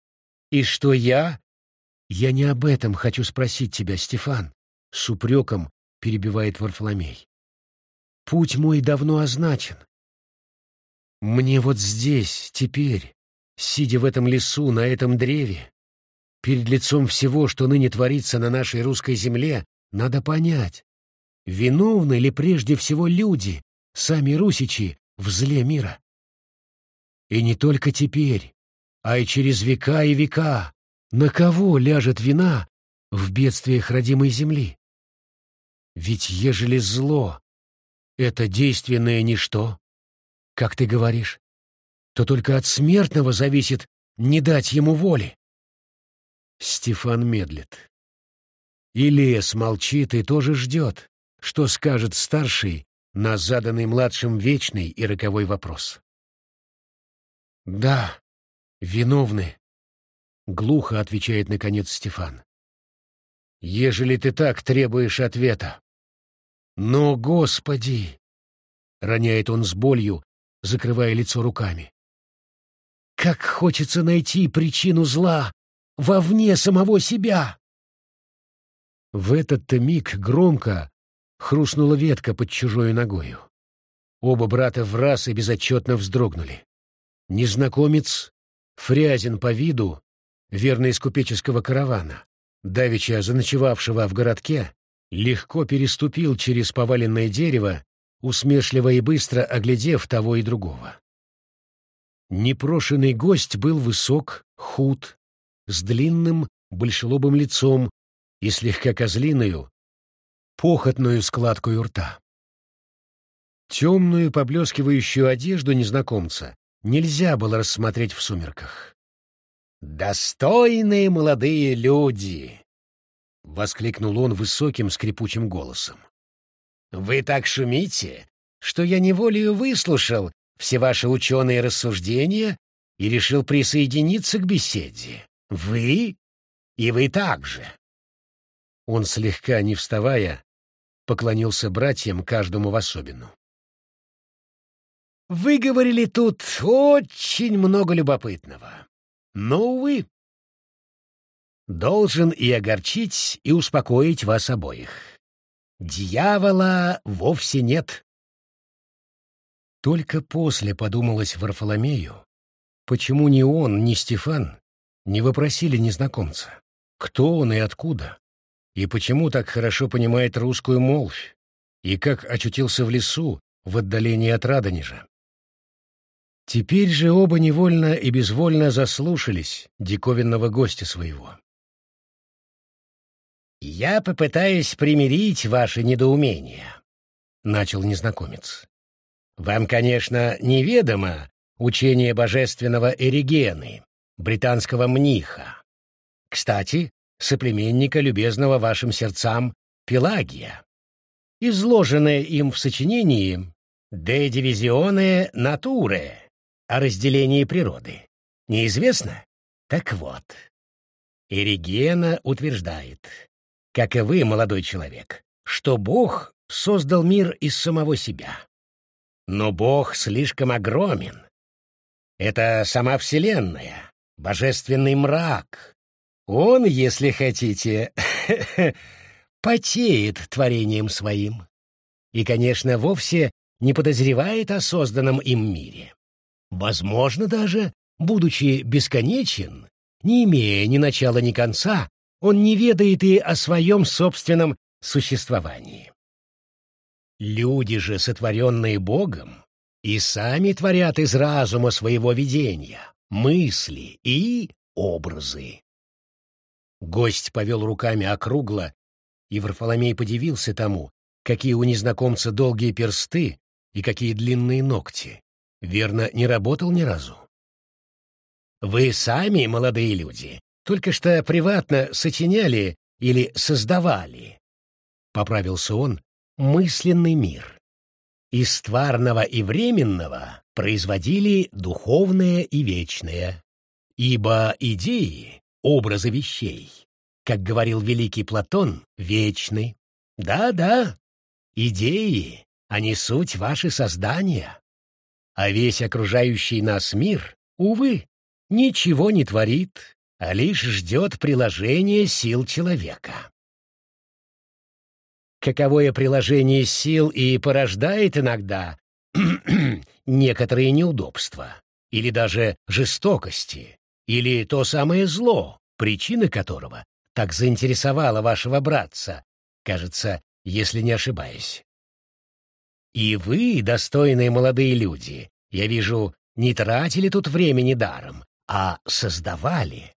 И что я? Я не об этом хочу спросить тебя, Стефан, — с упреком перебивает Варфоломей. Путь мой давно означен. Мне вот здесь, теперь, сидя в этом лесу, на этом древе, перед лицом всего, что ныне творится на нашей русской земле, надо понять, виновны ли прежде всего люди, сами русичи, в зле мира. И не только теперь, а и через века и века, на кого ляжет вина в бедствиях родимой земли? Ведь ежели зло это действенное ничто, как ты говоришь, то только от смертного зависит не дать ему воли. Стефан медлит. И лес молчит и тоже ждет, что скажет старший на заданный младшим вечный и роковой вопрос. «Да, виновны», — глухо отвечает наконец Стефан. «Ежели ты так требуешь ответа, «Но, Господи!» — роняет он с болью, закрывая лицо руками. «Как хочется найти причину зла вовне самого себя!» В этот-то миг громко хрустнула ветка под чужой ногою. Оба брата в раз и безотчетно вздрогнули. Незнакомец, фрязин по виду, верный из купеческого каравана, давеча заночевавшего в городке, легко переступил через поваленное дерево, усмешливо и быстро оглядев того и другого. Непрошенный гость был высок, худ, с длинным, большелобым лицом и слегка козлиную, похотную складкой рта. Темную, поблескивающую одежду незнакомца нельзя было рассмотреть в сумерках. «Достойные молодые люди!» — воскликнул он высоким скрипучим голосом. «Вы так шумите, что я неволею выслушал все ваши ученые рассуждения и решил присоединиться к беседе. Вы и вы также». Он, слегка не вставая, поклонился братьям каждому в особенную. «Вы говорили тут очень много любопытного. Но, увы, должен и огорчить, и успокоить вас обоих. Дьявола вовсе нет. Только после подумалось Варфоломею, почему ни он, ни Стефан не вопросили незнакомца, кто он и откуда, и почему так хорошо понимает русскую молвь, и как очутился в лесу в отдалении от Радонежа. Теперь же оба невольно и безвольно заслушались диковинного гостя своего. «Я попытаюсь примирить ваши недоумения», — начал незнакомец. «Вам, конечно, неведомо учение божественного Эригены, британского мниха. Кстати, соплеменника любезного вашим сердцам Пелагия, изложенное им в сочинении «De divisione nature» о разделении природы. Неизвестно? Так вот, Эригена утверждает, как и вы, молодой человек, что Бог создал мир из самого себя. Но Бог слишком огромен. Это сама Вселенная, божественный мрак. Он, если хотите, *laughs* потеет творением своим. И, конечно, вовсе не подозревает о созданном им мире. Возможно даже, будучи бесконечен, не имея ни начала, ни конца, он не ведает и о своем собственном существовании. Люди же, сотворенные Богом, и сами творят из разума своего видения, мысли и образы. Гость повел руками округло, и Варфоломей подивился тому, какие у незнакомца долгие персты и какие длинные ногти. Верно, не работал ни разу. Вы сами, молодые люди, только что приватно сочиняли или создавали, — поправился он, — мысленный мир. Из тварного и временного производили духовное и вечное, ибо идеи, образы вещей, как говорил великий Платон, вечны. Да-да, идеи, они суть ваши создания а весь окружающий нас мир, увы, ничего не творит, а лишь ждет приложения сил человека. Каковое приложение сил и порождает иногда *clears throat* некоторые неудобства, или даже жестокости, или то самое зло, причина которого так заинтересовала вашего братца, кажется, если не ошибаюсь. И вы, достойные молодые люди, я вижу, не тратили тут времени даром, а создавали.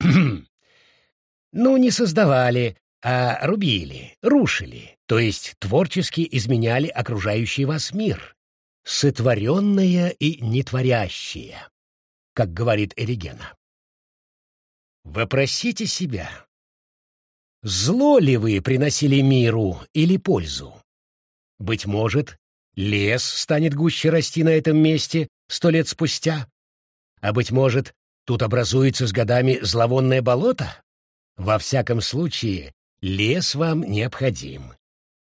*clears throat* ну, не создавали, а рубили, рушили, то есть творчески изменяли окружающий вас мир, сотворенное и нетворящее, как говорит Эригена. Вопросите себя, зло ли вы приносили миру или пользу? Быть может, лес станет гуще расти на этом месте сто лет спустя? А быть может, тут образуется с годами зловонное болото? Во всяком случае, лес вам необходим.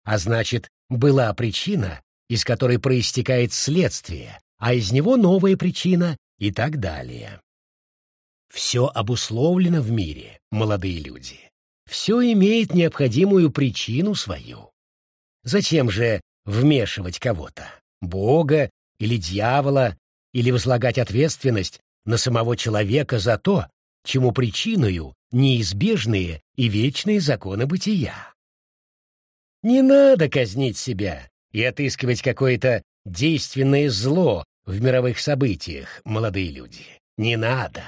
А значит, была причина, из которой проистекает следствие, а из него новая причина и так далее. Все обусловлено в мире, молодые люди. Все имеет необходимую причину свою. Зачем же вмешивать кого-то? Бога или дьявола, или возлагать ответственность на самого человека за то, чему причиною неизбежные и вечные законы бытия? Не надо казнить себя и отыскивать какое-то действенное зло в мировых событиях, молодые люди. Не надо.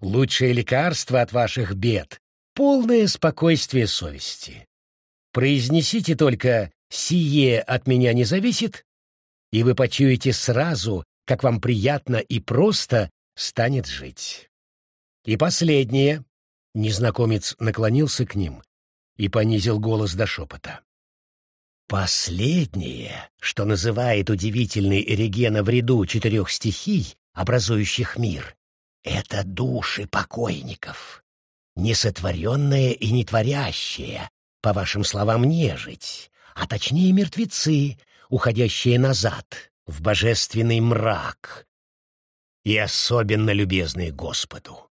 Лучшее лекарство от ваших бед — полное спокойствие совести. Произнесите только «сие от меня не зависит», и вы почуете сразу, как вам приятно и просто станет жить. И последнее. Незнакомец наклонился к ним и понизил голос до шепота. Последнее, что называет удивительный Эригена в ряду четырех стихий, образующих мир, это души покойников, несотворенное и нетворящее, по вашим словам, нежить, а точнее мертвецы, уходящие назад, в божественный мрак, и особенно любезные Господу.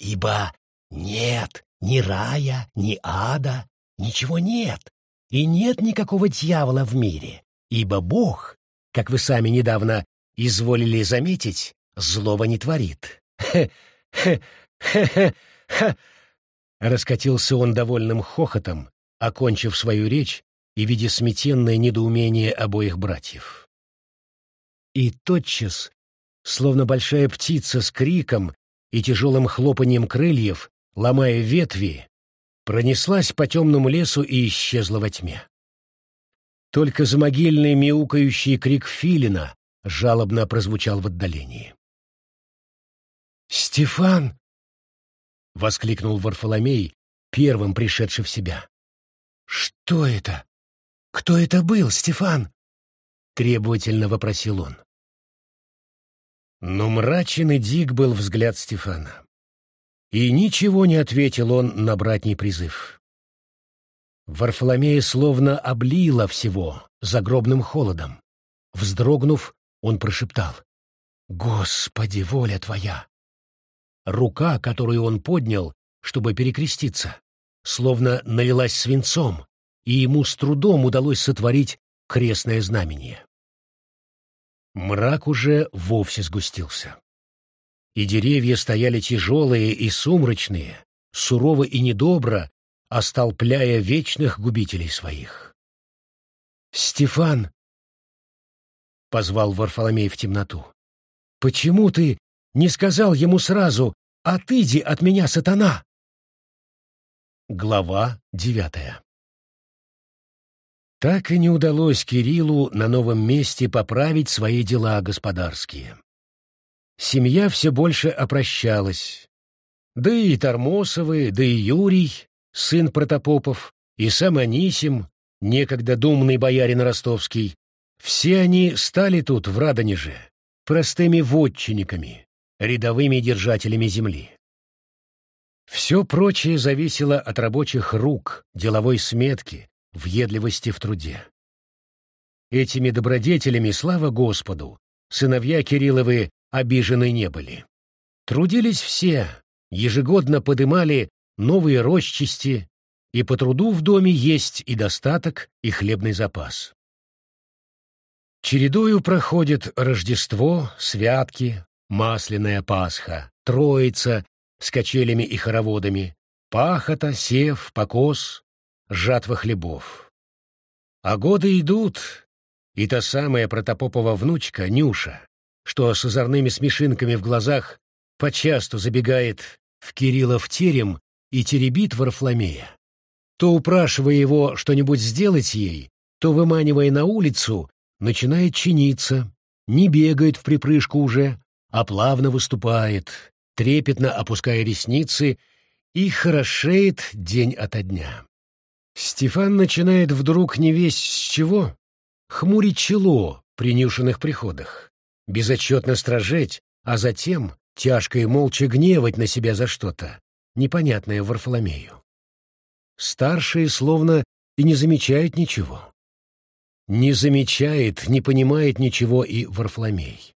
Ибо нет ни рая, ни ада, ничего нет, и нет никакого дьявола в мире, ибо Бог, как вы сами недавно изволили заметить, злого не творит. Хе-хе-хе-хе-хе! *laughs* Раскатился он довольным хохотом, окончив свою речь и видя сметенное недоумение обоих братьев. И тотчас, словно большая птица с криком и тяжелым хлопанием крыльев, ломая ветви, пронеслась по темному лесу и исчезла во тьме. Только замогильный мяукающий крик филина жалобно прозвучал в отдалении. «Стефан!» — воскликнул Варфоломей, первым пришедший в себя. «Что это? Кто это был, Стефан?» — требовательно вопросил он. Но мрачен и дик был взгляд Стефана. И ничего не ответил он на братний призыв. Варфоломея словно облила всего загробным холодом. Вздрогнув, он прошептал. «Господи, воля твоя!» Рука, которую он поднял, чтобы перекреститься, словно налилась свинцом, и ему с трудом удалось сотворить крестное знамение. Мрак уже вовсе сгустился. И деревья стояли тяжелые и сумрачные, сурово и недобро, остолпляя вечных губителей своих. «Стефан!» — позвал Варфоломей в темноту. «Почему ты не сказал ему сразу «Отыди от меня, сатана»?» Глава девятая Так и не удалось Кириллу на новом месте поправить свои дела господарские. Семья все больше опрощалась. Да и Тормосовы, да и Юрий, сын Протопопов, и сам Анисим, некогда думный боярин ростовский, все они стали тут, в Радонеже, простыми вотчинниками, рядовыми держателями земли. Все прочее зависело от рабочих рук, деловой сметки, въедливости в труде. Этими добродетелями, слава Господу, сыновья Кирилловы обижены не были. Трудились все, ежегодно подымали новые росчасти, и по труду в доме есть и достаток, и хлебный запас. Чередою проходит Рождество, святки, Масляная Пасха, Троица с качелями и хороводами, пахота, сев, покос, жатва хлебов. А годы идут, и та самая протопопова внучка, Нюша, что с озорными смешинками в глазах почасту забегает в Кириллов терем и теребит Варфломея, то, упрашивая его что-нибудь сделать ей, то, выманивая на улицу, начинает чиниться, не бегает в припрыжку уже, а плавно выступает, трепетно опуская ресницы и хорошеет день ото дня. Стефан начинает вдруг не весь с чего хмурить чело при Нюшиных приходах, безотчетно стражеть, а затем тяжко и молча гневать на себя за что-то, непонятное Варфоломею. Старшие словно и не замечают ничего. Не замечает, не понимает ничего и Варфоломей.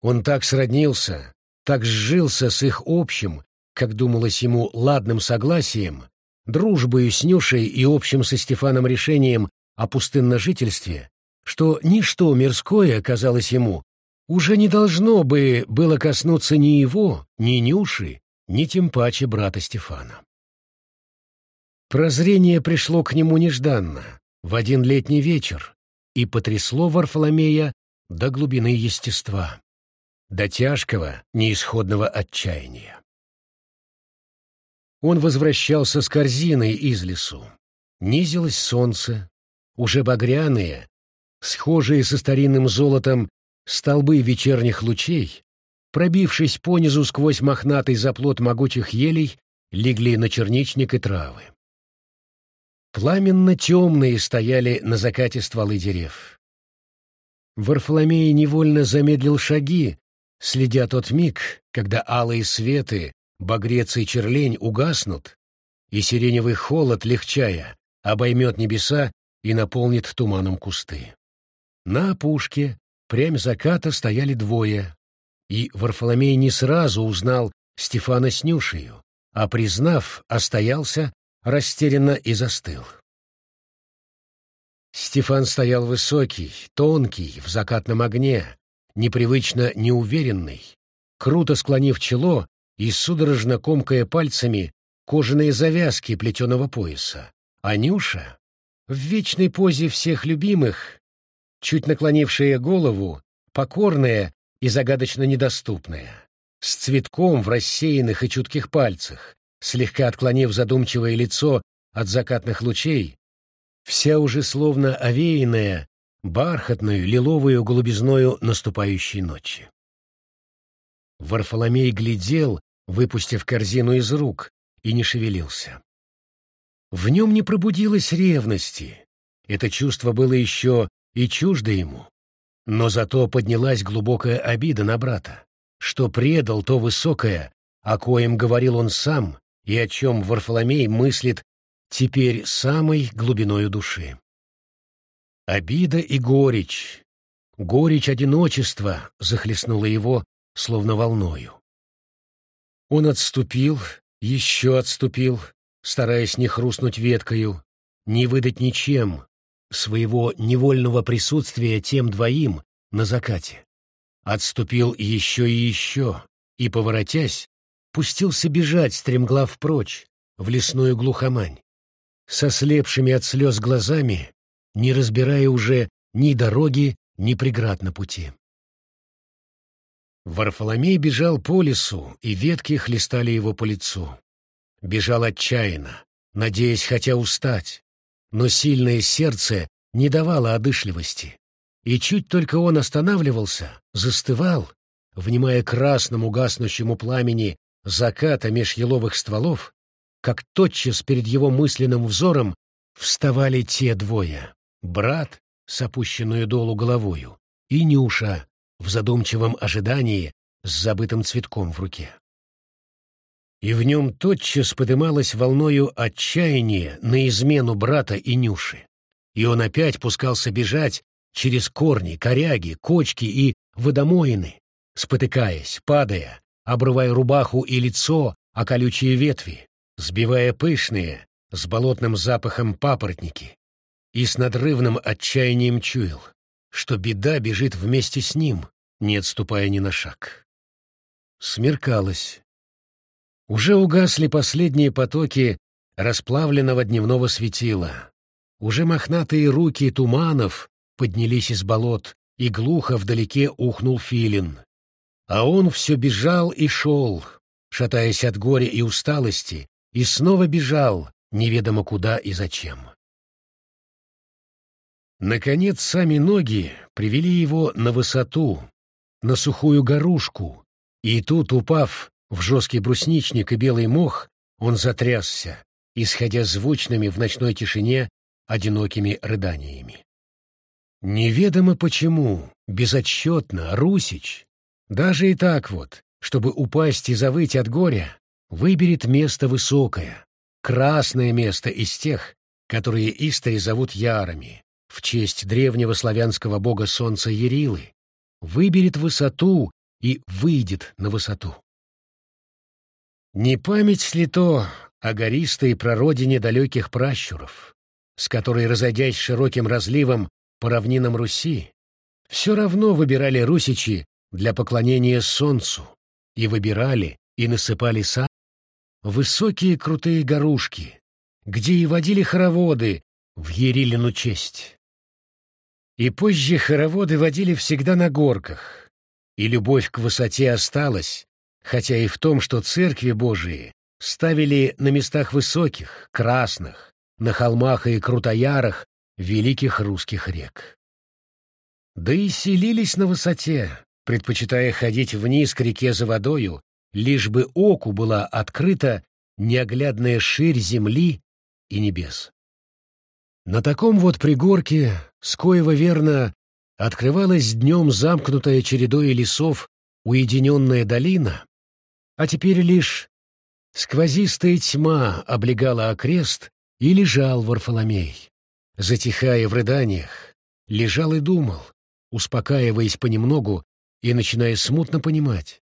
Он так сроднился, так сжился с их общим, как думалось ему, ладным согласием, дружбою с Нюшей и общим со Стефаном решением о пустынножительстве, что ничто мирское, казалось ему, уже не должно бы было коснуться ни его, ни Нюши, ни тем паче брата Стефана. Прозрение пришло к нему нежданно, в один летний вечер, и потрясло Варфоломея до глубины естества до тяжкого, неисходного отчаяния. Он возвращался с корзиной из лесу. Низилось солнце, уже багряные, схожие со старинным золотом столбы вечерних лучей, пробившись понизу сквозь мохнатый заплот могучих елей, легли на черничник и травы. Пламенно темные стояли на закате стволы дерев. Варфоломей невольно замедлил шаги, следя тот миг, когда алые светы, багрец и черлень угаснут, и сиреневый холод, легчая, обоймет небеса и наполнит туманом кусты. На опушке, прям заката, стояли двое, и Варфоломей не сразу узнал Стефана с Нюшею, а, признав, остоялся, растерянно и застыл. Стефан стоял высокий, тонкий, в закатном огне, непривычно неуверенный, круто склонив чело и судорожно комкая пальцами кожаные завязки плетеного пояса. А Нюша, в вечной позе всех любимых, чуть наклонившая голову, покорная и загадочно недоступная, с цветком в рассеянных и чутких пальцах, слегка отклонив задумчивое лицо от закатных лучей, вся уже словно овеянная бархатную лиловую голубизною наступающей ночи. Варфоломей глядел, выпустив корзину из рук, и не шевелился. В нем не пробудилось ревности. Это чувство было еще и чуждо ему. Но зато поднялась глубокая обида на брата, что предал то высокое, о коем говорил он сам, и о чем Варфоломей мыслит теперь самой глубиною души. Обида и горечь, горечь одиночества захлестнула его, словно волною. Он отступил, еще отступил, стараясь не хрустнуть веткою, не выдать ничем своего невольного присутствия тем двоим на закате. Отступил еще и еще, и, поворотясь, пустился бежать стремглав прочь, в лесную глухомань. Со слепшими от слез глазами, не разбирая уже ни дороги, ни преград на пути. Варфоломей бежал по лесу, и ветки хлестали его по лицу. Бежал отчаянно, надеясь хотя устать, но сильное сердце не давало одышливости, и чуть только он останавливался, застывал, внимая красному гаснущему пламени заката меж еловых стволов, как тотчас перед его мысленным взором вставали те двое — брат с опущенную долу головою и Нюша в задумчивом ожидании с забытым цветком в руке. И в нем тотчас подымалось волною отчаяние на измену брата и Нюши, и он опять пускался бежать через корни, коряги, кочки и водомоины, спотыкаясь, падая, обрывая рубаху и лицо о колючие ветви, сбивая пышные, с болотным запахом папоротники, и с надрывным отчаянием чуял, что беда бежит вместе с ним, не отступая ни на шаг. Смеркалось. Уже угасли последние потоки расплавленного дневного светила. Уже мохнатые руки туманов поднялись из болот, и глухо вдалеке ухнул филин. А он все бежал и шел, шатаясь от горя и усталости, и снова бежал, неведомо куда и зачем. Наконец, сами ноги привели его на высоту, на сухую горушку, и тут, упав в жесткий брусничник и белый мох, он затрясся, исходя звучными в ночной тишине одинокими рыданиями. Неведомо почему, безотчетно, Русич, даже и так вот, чтобы упасть и завыть от горя, выберет место высокое, красное место из тех, которые истори зовут ярами, в честь древнего славянского бога солнца Ярилы, выберет высоту и выйдет на высоту. Не память ли то о гористой прародине далеких пращуров, с которой, разойдясь широким разливом по равнинам Руси, все равно выбирали русичи для поклонения солнцу, и выбирали, и насыпали сад высокие крутые горушки, где и водили хороводы в Ерилину честь. И позже хороводы водили всегда на горках, и любовь к высоте осталась, хотя и в том, что церкви Божии ставили на местах высоких, красных, на холмах и крутоярах великих русских рек. Да и селились на высоте, предпочитая ходить вниз к реке за водою, лишь бы оку была открыта неоглядная ширь земли и небес. На таком вот пригорке, с коего верно, открывалась днем замкнутая чередой лесов уединенная долина, а теперь лишь сквозистая тьма облегала окрест и лежал Варфоломей. Затихая в рыданиях, лежал и думал, успокаиваясь понемногу и начиная смутно понимать,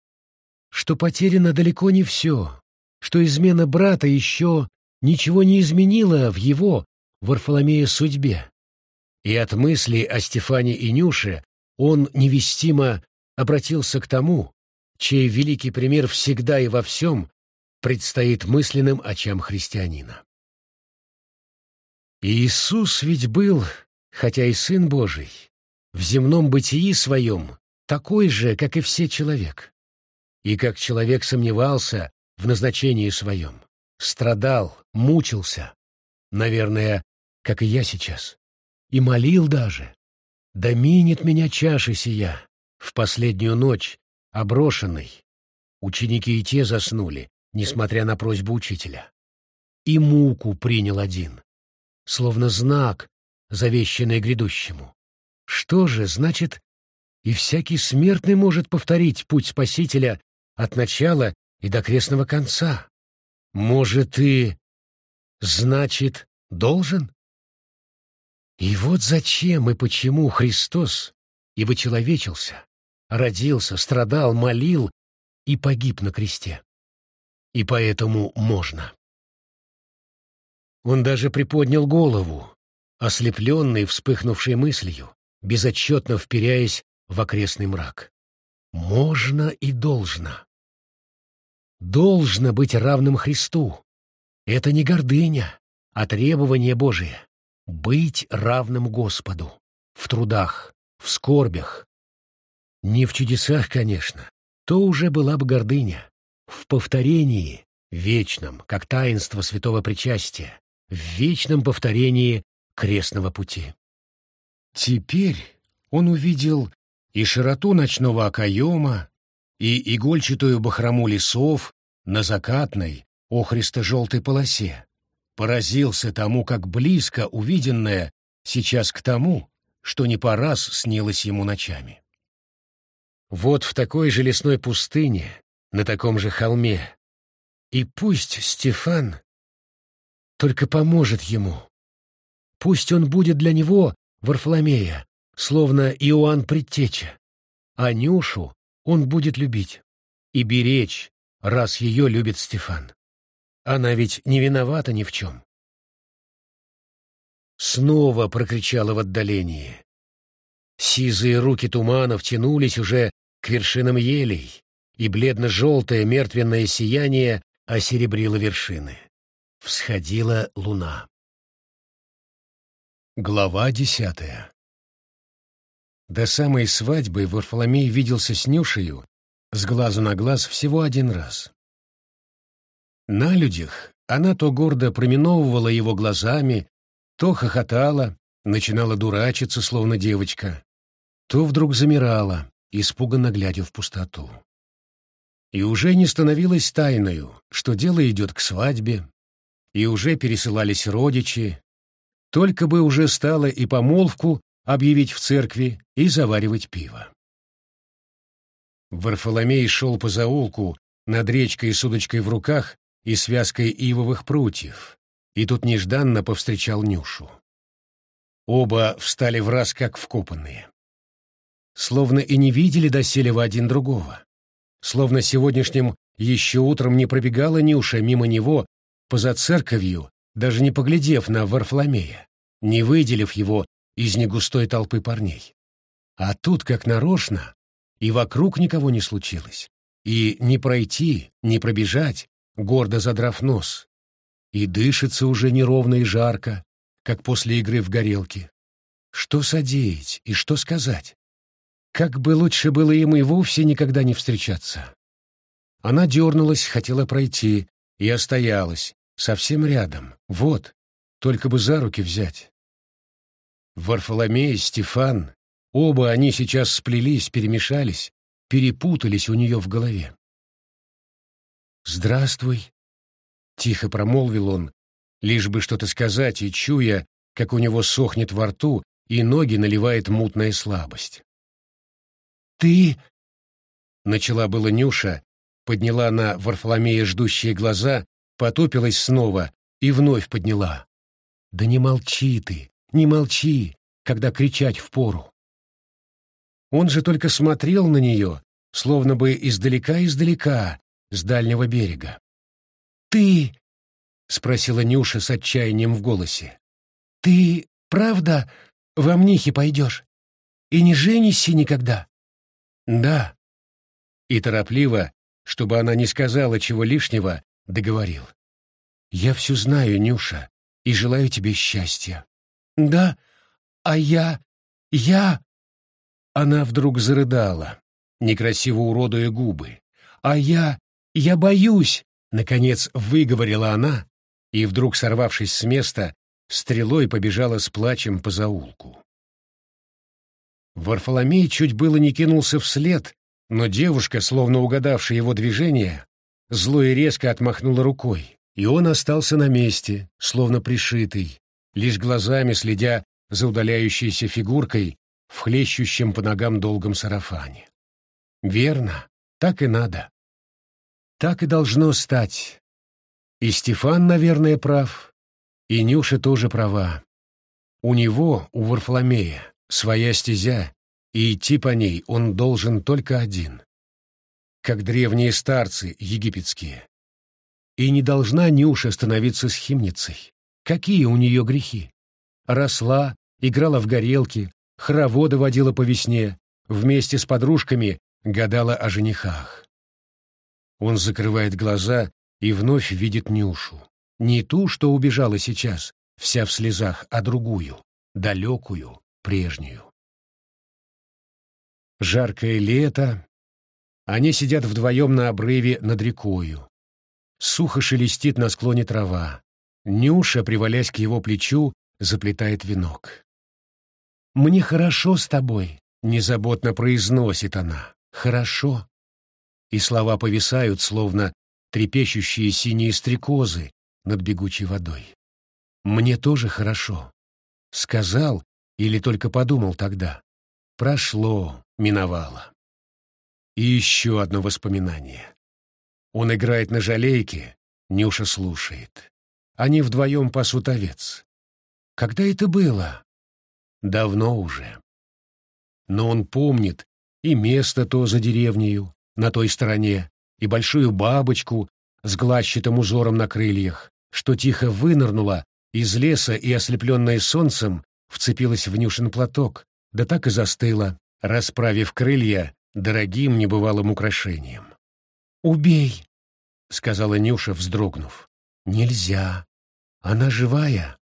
что потеряно далеко не все, что измена брата еще ничего не изменила в его, Варфоломея, судьбе. И от мысли о Стефане и Нюше он невестимо обратился к тому, чей великий пример всегда и во всем предстоит мысленным очам христианина. Иисус ведь был, хотя и Сын Божий, в земном бытии своем такой же, как и все человек. И как человек сомневался в назначении своем, страдал, мучился, наверное, как и я сейчас, и молил даже. Да минет меня чаша сия, в последнюю ночь, оброшенный. Ученики и те заснули, несмотря на просьбу учителя. И муку принял один, словно знак, завещанный грядущему. Что же, значит, и всякий смертный может повторить путь Спасителя от начала и до крестного конца. Может, и... значит, должен? И вот зачем и почему Христос и вычеловечился, родился, страдал, молил и погиб на кресте. И поэтому можно. Он даже приподнял голову, ослепленный вспыхнувшей мыслью, безотчетно вперяясь в окрестный мрак. Можно и должно. Должно быть равным Христу. Это не гордыня, а требование Божие. Быть равным Господу. В трудах, в скорбях. Не в чудесах, конечно. То уже была бы гордыня. В повторении, вечном, как таинство святого причастия, в вечном повторении крестного пути. Теперь он увидел и широту ночного окоема, и игольчатую бахрому лесов на закатной, охристо-желтой полосе, поразился тому, как близко увиденное сейчас к тому, что не по раз снилось ему ночами. Вот в такой же лесной пустыне, на таком же холме, и пусть Стефан только поможет ему, пусть он будет для него Варфоломея, словно Иоанн Предтеча. А Нюшу он будет любить и беречь, раз ее любит Стефан. Она ведь не виновата ни в чем. Снова прокричала в отдалении. Сизые руки туманов тянулись уже к вершинам елей, и бледно-желтое мертвенное сияние осеребрило вершины. Всходила луна. Глава десятая до самой свадьбы Варфоломей виделся с Нюшею с глазу на глаз всего один раз. На людях она то гордо проминовывала его глазами, то хохотала, начинала дурачиться, словно девочка, то вдруг замирала, испуганно глядя в пустоту. И уже не становилось тайною, что дело идет к свадьбе, и уже пересылались родичи, только бы уже стало и помолвку объявить в церкви и заваривать пиво. Варфоломей шел по заулку над речкой с удочкой в руках и связкой ивовых прутьев, и тут нежданно повстречал Нюшу. Оба встали в раз как вкопанные. Словно и не видели доселе в один другого. Словно сегодняшним еще утром не пробегала Нюша мимо него поза церковью, даже не поглядев на Варфоломея, не выделив его из негустой толпы парней. А тут, как нарочно, и вокруг никого не случилось. И не пройти, не пробежать, гордо задрав нос. И дышится уже неровно и жарко, как после игры в горелке. Что содеять и что сказать? Как бы лучше было им и вовсе никогда не встречаться. Она дернулась, хотела пройти, и остоялась, совсем рядом, вот, только бы за руки взять. Варфоломей, Стефан, оба они сейчас сплелись, перемешались, перепутались у нее в голове. «Здравствуй», — тихо промолвил он, лишь бы что-то сказать и чуя, как у него сохнет во рту и ноги наливает мутная слабость. «Ты...» — начала была Нюша, подняла на Варфоломея ждущие глаза, потупилась снова и вновь подняла. «Да не молчи ты, не молчи, когда кричать впору. Он же только смотрел на нее, словно бы издалека-издалека, с дальнего берега. «Ты...» — спросила Нюша с отчаянием в голосе. «Ты, правда, в Амнихе пойдешь? И не женишься никогда?» «Да». И торопливо, чтобы она не сказала чего лишнего, договорил. «Я все знаю, Нюша, и желаю тебе счастья». «Да, а я... я...» Она вдруг зарыдала, некрасиво уродуя губы. «А я... я боюсь!» Наконец выговорила она, и вдруг, сорвавшись с места, стрелой побежала с плачем по заулку. Варфоломей чуть было не кинулся вслед, но девушка, словно угадавшая его движение, зло и резко отмахнула рукой, и он остался на месте, словно пришитый, лишь глазами следя за удаляющейся фигуркой в хлещущем по ногам долгом сарафане. Верно, так и надо. Так и должно стать. И Стефан, наверное, прав, И Нюша тоже права. У него, у Варфоломея, своя стезя, и идти по ней он должен только один. Как древние старцы египетские. И не должна Нюша становиться схимницей. Какие у нее грехи? Росла, играла в горелки, хороводы водила по весне, вместе с подружками гадала о женихах. Он закрывает глаза и вновь видит Нюшу. Не ту, что убежала сейчас, вся в слезах, а другую, далекую, прежнюю. Жаркое лето. Они сидят вдвоем на обрыве над рекою. Сухо шелестит на склоне трава. Нюша, привалясь к его плечу, заплетает венок. «Мне хорошо с тобой», — незаботно произносит она. «Хорошо». И слова повисают, словно трепещущие синие стрекозы над бегучей водой. «Мне тоже хорошо». Сказал или только подумал тогда. Прошло, миновало. И еще одно воспоминание. Он играет на жалейке, Нюша слушает. Они вдвоем пасут овец. Когда это было? Давно уже. Но он помнит и место то за деревнею, на той стороне, и большую бабочку с глащатым узором на крыльях, что тихо вынырнула из леса и, ослепленная солнцем, вцепилась в Нюшин платок, да так и застыла, расправив крылья дорогим небывалым украшением. «Убей!» — сказала Нюша, вздрогнув. «Нельзя. Она живая.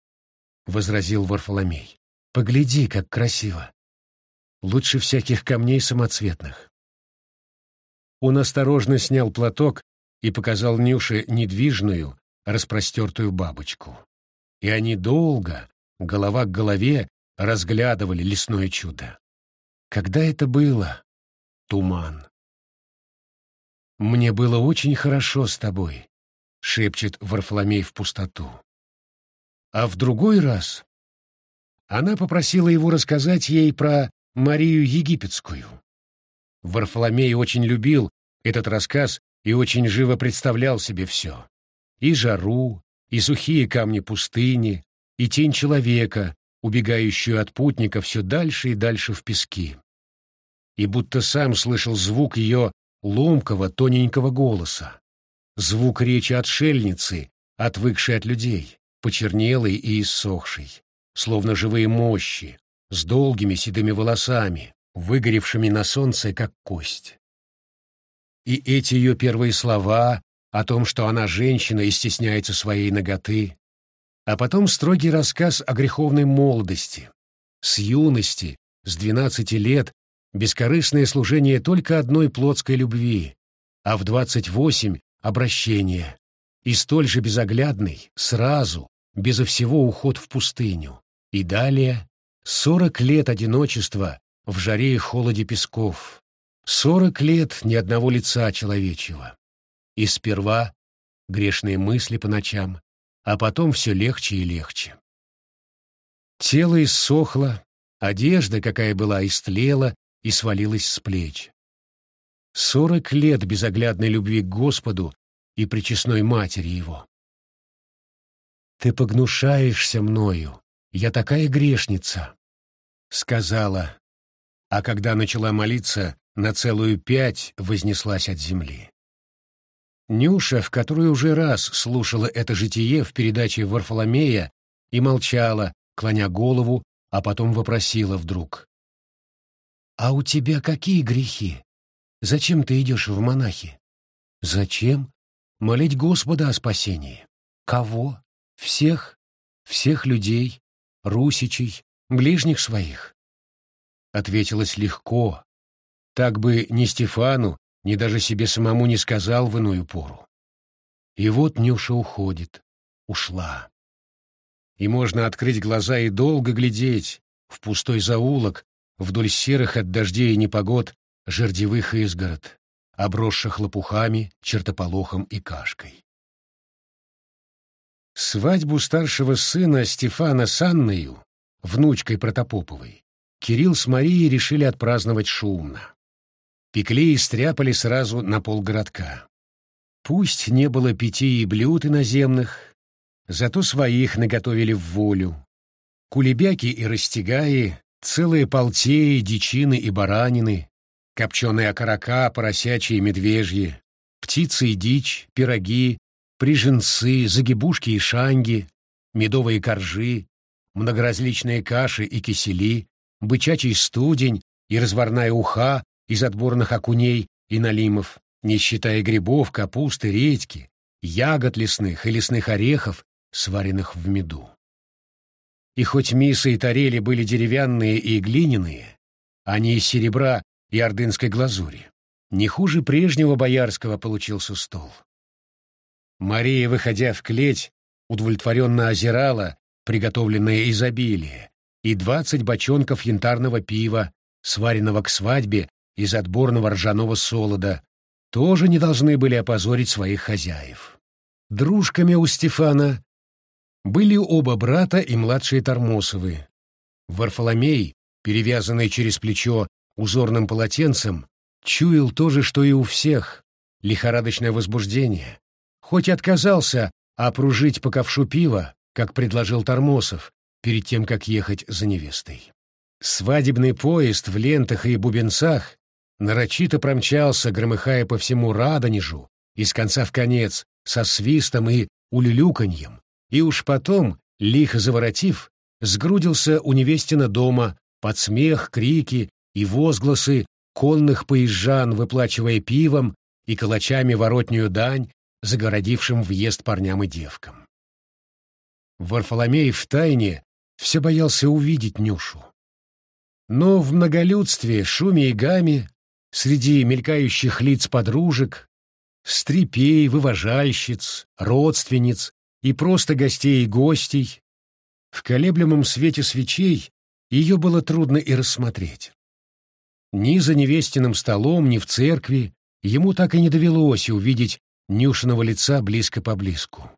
— возразил Варфоломей. «Погляди, как красиво! Лучше всяких камней самоцветных». Он осторожно снял платок и показал Нюше недвижную, распростертую бабочку. И они долго, голова к голове, разглядывали лесное чудо. Когда это было? Туман. «Мне было очень хорошо с тобой», — шепчет Варфоломей в пустоту. А в другой раз она попросила его рассказать ей про Марию Египетскую. Варфоломей очень любил этот рассказ и очень живо представлял себе все. И жару, и сухие камни пустыни, и тень человека, убегающую от путника все дальше и дальше в пески. И будто сам слышал звук ее ломкого, тоненького голоса, звук речи отшельницы, отвыкшей от людей почернелый и иссохший, словно живые мощи, с долгими седыми волосами, выгоревшими на солнце, как кость. И эти ее первые слова о том, что она женщина и стесняется своей ноготы, а потом строгий рассказ о греховной молодости, с юности, с двенадцати лет, бескорыстное служение только одной плотской любви, а в двадцать восемь — обращение, и столь же безоглядный, сразу, безо всего уход в пустыню, и далее сорок лет одиночества в жаре и холоде песков, сорок лет ни одного лица человечьего. И сперва грешные мысли по ночам, а потом все легче и легче. Тело иссохло, одежда, какая была, истлела и свалилась с плеч. Сорок лет безоглядной любви к Господу и причестной матери его. «Ты погнушаешься мною, я такая грешница», — сказала, а когда начала молиться, на целую пять вознеслась от земли. Нюша, в которой уже раз слушала это житие в передаче Варфоломея, и молчала, клоня голову, а потом вопросила вдруг. «А у тебя какие грехи? Зачем ты идешь в монахи?» «Зачем? Молить Господа о спасении. Кого? Всех, всех людей, русичей, ближних своих. Ответилась легко, так бы ни Стефану, ни даже себе самому не сказал в иную пору. И вот Нюша уходит, ушла. И можно открыть глаза и долго глядеть в пустой заулок вдоль серых от дождей и непогод жердевых изгород, обросших лопухами, чертополохом и кашкой. Свадьбу старшего сына Стефана с Анною, внучкой Протопоповой, Кирилл с Марией решили отпраздновать шумно. Пекли и стряпали сразу на полгородка. Пусть не было питий и блюд иноземных, зато своих наготовили в волю. Кулебяки и растягаи, целые полтеи, дичины и баранины, копченые окорока, поросячьи и медвежьи, птицы и дичь, пироги, приженцы, загибушки и шанги, медовые коржи, многоразличные каши и кисели, бычачий студень и разварная уха из отборных окуней и налимов, не считая грибов, капусты, редьки, ягод лесных и лесных орехов, сваренных в меду. И хоть мисы и тарели были деревянные и глиняные, они из серебра и ордынской глазури. Не хуже прежнего боярского получился стол. Мария, выходя в клеть, удовлетворенно озирала приготовленное изобилие и двадцать бочонков янтарного пива, сваренного к свадьбе из отборного ржаного солода, тоже не должны были опозорить своих хозяев. Дружками у Стефана были оба брата и младшие Тормосовы. Варфоломей, перевязанный через плечо узорным полотенцем, чуял то же, что и у всех — лихорадочное возбуждение. Хоть и отказался опружить по ковшу пива, как предложил Тормосов, перед тем, как ехать за невестой. Свадебный поезд в лентах и бубенцах нарочито промчался, громыхая по всему Радонежу, из конца в конец, со свистом и улюлюканьем, и уж потом, лихо заворотив, сгрудился у невестина дома под смех, крики и возгласы конных поезжан, выплачивая пивом и калачами воротнюю дань, загородившим въезд парням и девкам. Варфоломей в тайне все боялся увидеть Нюшу. Но в многолюдстве, шуме и гаме среди мелькающих лиц подружек, стрепей, вывожальщиц, родственниц и просто гостей и гостей, в колеблемом свете свечей ее было трудно и рассмотреть. Ни за невестиным столом, ни в церкви ему так и не довелось увидеть Нюшиного лица близко-поблизку.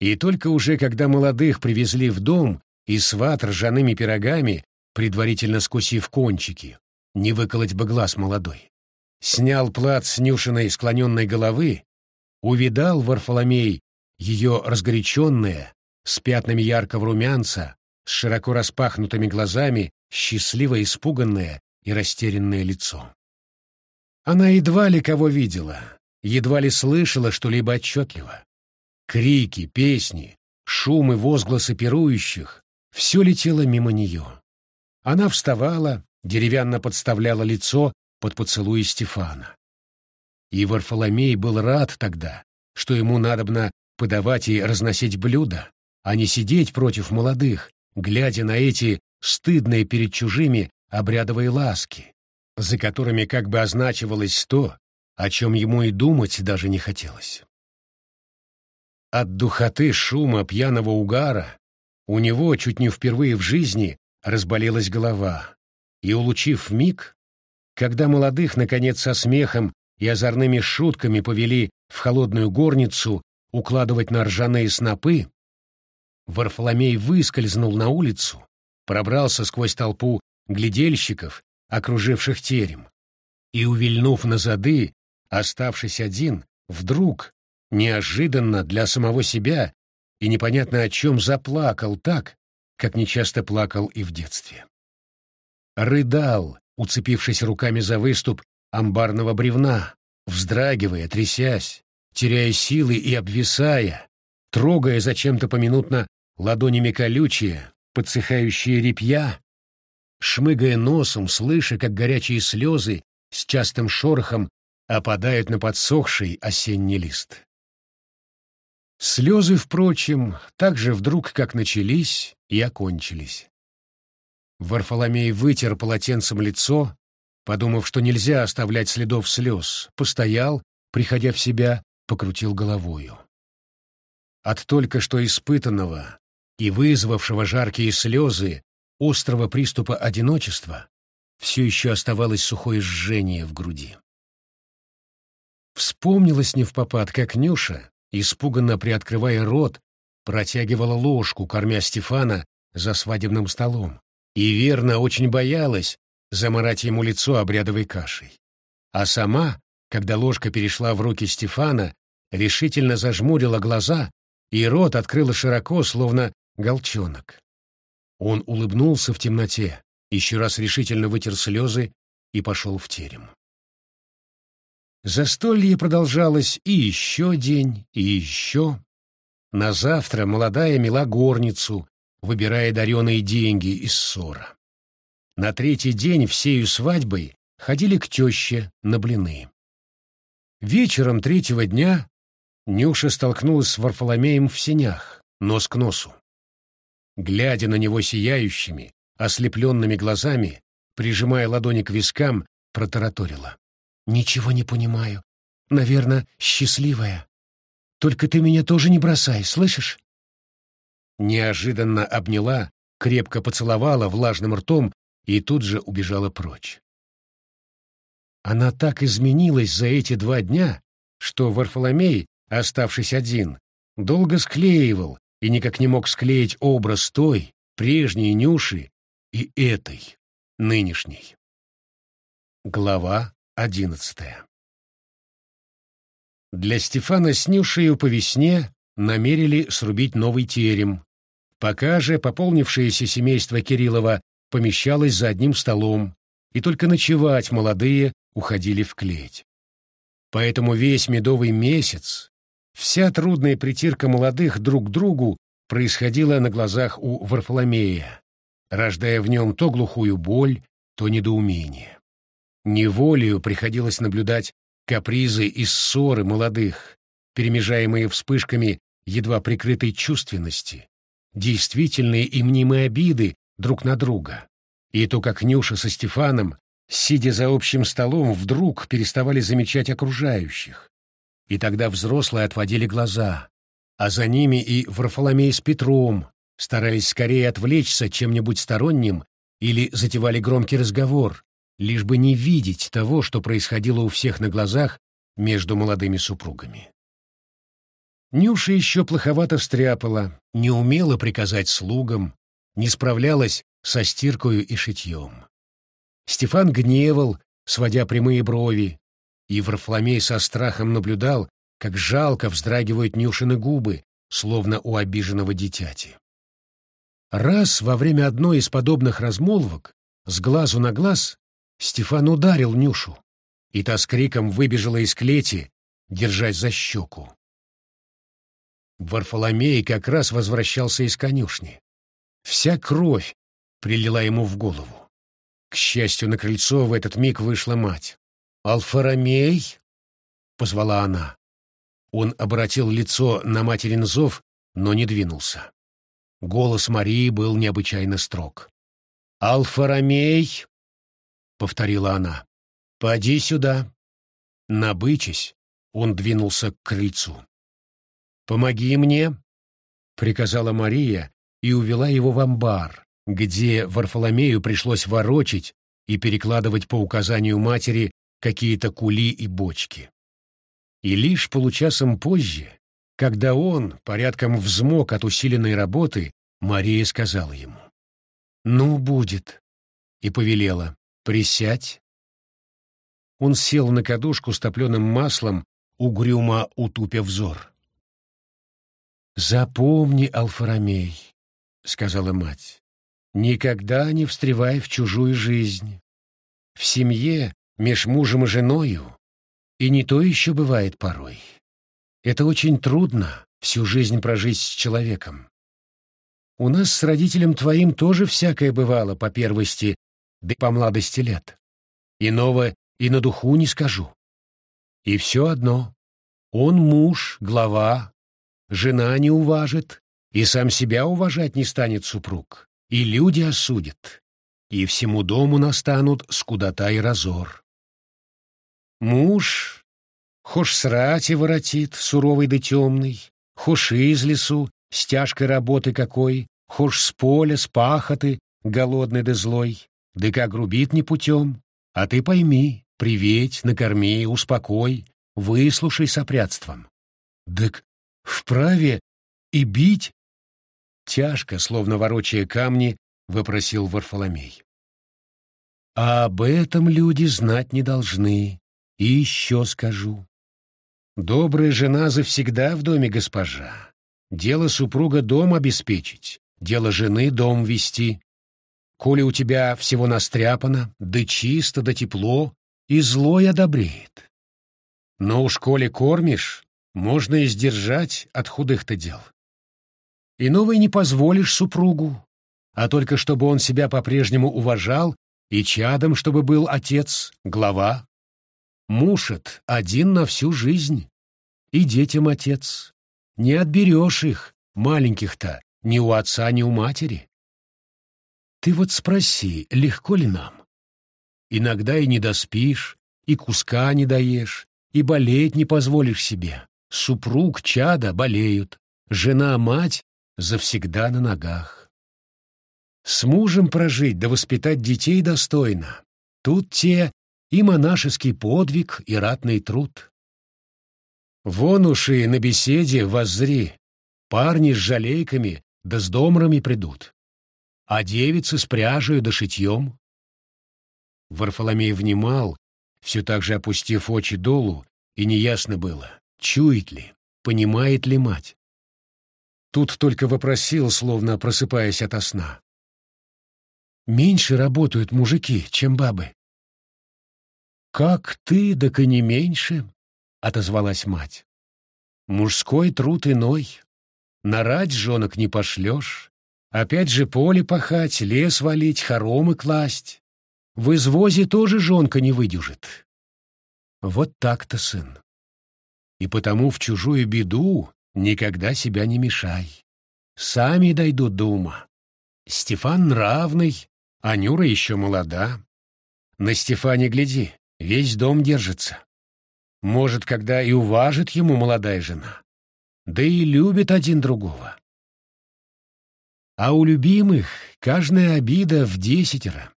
И только уже когда молодых привезли в дом и сват ржаными пирогами, предварительно скусив кончики, не выколоть бы глаз молодой. Снял плат с Нюшиной склоненной головы, увидал Варфоломей ее разгоряченное, с пятнами яркого румянца, с широко распахнутыми глазами, счастливо испуганное и растерянное лицо. Она едва ли кого видела, едва ли слышала что-либо отчетливо. Крики, песни, шум и возгласы пирующих — все летело мимо нее. Она вставала, деревянно подставляла лицо под поцелуи Стефана. И Варфоломей был рад тогда, что ему надобно подавать и разносить блюда, а не сидеть против молодых, глядя на эти стыдные перед чужими обрядовые ласки, за которыми как бы означивалось то, о чем ему и думать даже не хотелось. От духоты шума пьяного угара у него чуть не впервые в жизни разболелась голова, и, улучив миг, когда молодых, наконец, со смехом и озорными шутками повели в холодную горницу укладывать на ржаные снопы, Варфоломей выскользнул на улицу, пробрался сквозь толпу глядельщиков, окруживших терем, и, увильнув на зады, оставшись один, вдруг, неожиданно для самого себя и непонятно о чем заплакал так, как нечасто плакал и в детстве рыдал, уцепившись руками за выступ амбарного бревна, вздрагивая, трясясь, теряя силы и обвисая, трогая зачем-то поминутно ладонями колючие, подсыхающие репья, шмыгая носом, слыша, как горячие слезы с частым шорохом опадают на подсохший осенний лист. Слезы, впрочем, так же вдруг, как начались и окончились. Варфоломей вытер полотенцем лицо, подумав, что нельзя оставлять следов слез, постоял, приходя в себя, покрутил головою. От только что испытанного и вызвавшего жаркие слезы острого приступа одиночества все еще оставалось сухое жжение в груди. Вспомнилось не в попад, как Нюша, испуганно приоткрывая рот, протягивала ложку, кормя Стефана за свадебным столом, и верно очень боялась заморать ему лицо обрядовой кашей. А сама, когда ложка перешла в руки Стефана, решительно зажмурила глаза и рот открыла широко, словно голчонок. Он улыбнулся в темноте, еще раз решительно вытер слезы и пошел в терем. Застолье продолжалось и еще день, и еще. На завтра молодая мела горницу, выбирая дареные деньги из ссора. На третий день всею свадьбой ходили к теще на блины. Вечером третьего дня Нюша столкнулась с Варфоломеем в сенях, нос к носу. Глядя на него сияющими, ослепленными глазами, прижимая ладони к вискам, протараторила. «Ничего не понимаю. Наверное, счастливая. Только ты меня тоже не бросай, слышишь?» Неожиданно обняла, крепко поцеловала влажным ртом и тут же убежала прочь. Она так изменилась за эти два дня, что Варфоломей, оставшись один, долго склеивал и никак не мог склеить образ той, прежней Нюши и этой, нынешней. Глава одиннадцатая Для Стефана с Нюшею по весне намерили срубить новый терем. Пока же пополнившееся семейство Кириллова помещалось за одним столом, и только ночевать молодые уходили в клеть. Поэтому весь медовый месяц, вся трудная притирка молодых друг к другу происходила на глазах у Варфоломея, рождая в нем то глухую боль, то недоумение. Неволею приходилось наблюдать капризы и ссоры молодых, перемежаемые вспышками едва прикрытой чувственности, действительные и мнимые обиды друг на друга, и то, как Нюша со Стефаном сидя за общим столом, вдруг переставали замечать окружающих. И тогда взрослые отводили глаза, а за ними и Варфоломей с Петром старались скорее отвлечься чем-нибудь сторонним или затевали громкий разговор, лишь бы не видеть того, что происходило у всех на глазах между молодыми супругами. Нюша еще плоховато встряпала, не умела приказать слугам, не справлялась со стиркою и шитьем. Стефан гневал, сводя прямые брови, и Варфломей со страхом наблюдал, как жалко вздрагивают Нюшины губы, словно у обиженного дитяти. Раз во время одной из подобных размолвок, с глазу на глаз, Стефан ударил Нюшу, и та с криком выбежала из клети, держась за щеку. Варфоломей как раз возвращался из конюшни. Вся кровь прилила ему в голову. К счастью, на крыльцо в этот миг вышла мать. «Алфаромей!» — позвала она. Он обратил лицо на материн зов, но не двинулся. Голос Марии был необычайно строг. «Алфаромей!» — повторила она. «Поди сюда!» Набычась, он двинулся к крыльцу. «Помоги мне!» — приказала Мария и увела его в амбар, где Варфоломею пришлось ворочить и перекладывать по указанию матери какие-то кули и бочки. И лишь получасом позже, когда он порядком взмок от усиленной работы, Мария сказала ему «Ну, будет», и повелела «Присядь». Он сел на кадушку с топленым маслом, угрюмо утупя взор. «Запомни, Алфаромей», — сказала мать, Никогда не встревай в чужую жизнь. В семье, меж мужем и женою, и не то еще бывает порой. Это очень трудно всю жизнь прожить с человеком. У нас с родителем твоим тоже всякое бывало по первости, по младости лет. Иного и на духу не скажу. И все одно. Он муж, глава, жена не уважит, и сам себя уважать не станет супруг и люди осудят, и всему дому настанут скудота и разор. Муж, хошь срати воротит, суровый да темный, хошь из лесу, с тяжкой работы какой, хошь с поля, с пахоты, голодный да злой, да как грубит не путем, а ты пойми, приветь, накорми, успокой, выслушай с опрятством. Дык вправе и бить Тяжко, словно ворочая камни, вопросил Варфоломей. А об этом люди знать не должны. И еще скажу. Добрая жена завсегда в доме госпожа. Дело супруга дом обеспечить, дело жены дом вести. Коли у тебя всего настряпано, да чисто, да тепло, и злой одобреет. Но уж коли кормишь, можно и сдержать от худых-то дел. И новый не позволишь супругу, а только чтобы он себя по-прежнему уважал, и чадом, чтобы был отец, глава. Мушет один на всю жизнь, и детям отец. Не отберешь их, маленьких-то, ни у отца, ни у матери. Ты вот спроси, легко ли нам? Иногда и не доспишь, и куска не даешь, и болеть не позволишь себе. Супруг, чада болеют, жена, мать завсегда на ногах. С мужем прожить да воспитать детей достойно. Тут те и монашеский подвиг, и ратный труд. Вон уж и на беседе воззри, парни с жалейками да с домрами придут а девицы с пряжей да шитьем. Варфоломей внимал, все так же опустив очи долу, и неясно было, чует ли, понимает ли мать. Тут только вопросил, словно просыпаясь ото сна. «Меньше работают мужики, чем бабы». «Как ты, так и не меньше», — отозвалась мать. «Мужской труд иной. Нарать жонок не пошлешь, Опять же поле пахать, лес валить, хоромы класть. В извозе тоже жонка не выдюжит. Вот так-то, сын. И потому в чужую беду никогда себя не мешай. Сами дойдут до ума. Стефан нравный, а Нюра еще молода. На Стефане гляди, весь дом держится. Может, когда и уважит ему молодая жена. Да и любит один другого а у любимых каждая обида в десятеро.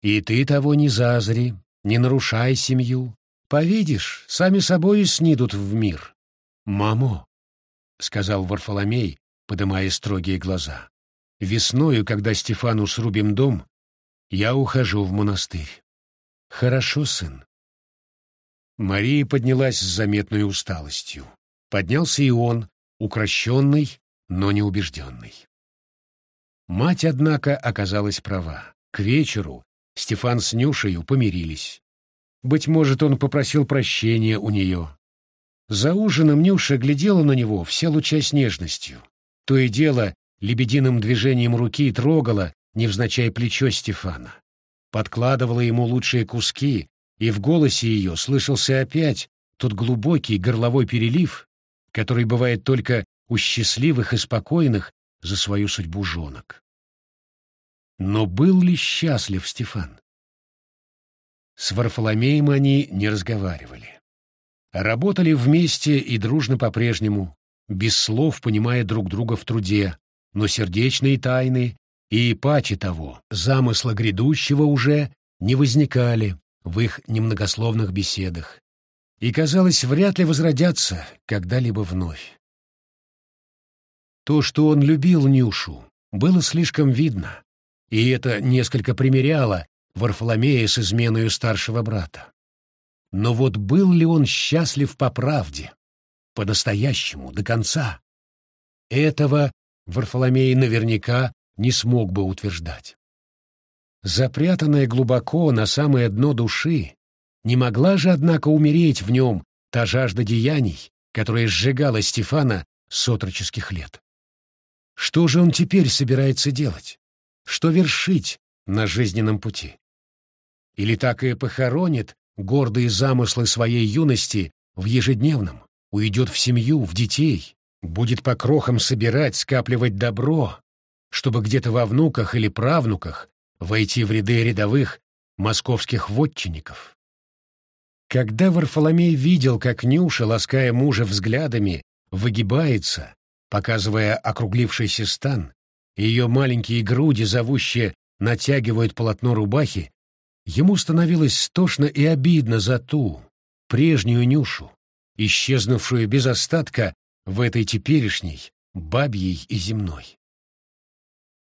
И ты того не зазри, не нарушай семью. Повидишь, сами собой снидут в мир. «Мамо», — сказал Варфоломей, подымая строгие глаза, — «весною, когда Стефану срубим дом, я ухожу в монастырь». «Хорошо, сын». Мария поднялась с заметной усталостью. Поднялся и он, укращенный, но неубежденный. Мать, однако, оказалась права. К вечеру Стефан с Нюшею помирились. Быть может, он попросил прощения у нее. За ужином Нюша глядела на него, вся лучась нежностью. То и дело лебединым движением руки трогала, невзначай плечо Стефана. Подкладывала ему лучшие куски, и в голосе ее слышался опять тот глубокий горловой перелив, который бывает только у счастливых и спокойных за свою судьбу жонок. Но был ли счастлив Стефан? С Варфоломеем они не разговаривали. Работали вместе и дружно по-прежнему, без слов понимая друг друга в труде, но сердечные тайны и, паче того, замысла грядущего уже не возникали в их немногословных беседах и, казалось, вряд ли возродятся когда-либо вновь. То, что он любил Нюшу, было слишком видно, и это несколько примеряло Варфоломея с изменою старшего брата. Но вот был ли он счастлив по правде, по-настоящему, до конца? Этого Варфоломей наверняка не смог бы утверждать. Запрятанная глубоко на самое дно души, не могла же, однако, умереть в нем та жажда деяний, которая сжигала Стефана с отроческих лет. Что же он теперь собирается делать? Что вершить на жизненном пути? Или так и похоронит гордые замыслы своей юности в ежедневном, уйдет в семью, в детей, будет по крохам собирать, скапливать добро, чтобы где-то во внуках или правнуках войти в ряды рядовых московских вотчинников. Когда Варфоломей видел, как Нюша, лаская мужа взглядами, выгибается, показывая округлившийся стан, ее маленькие груди зовуще натягивают полотно рубахи, ему становилось стошно и обидно за ту, прежнюю Нюшу, исчезнувшую без остатка в этой теперешней, бабьей и земной.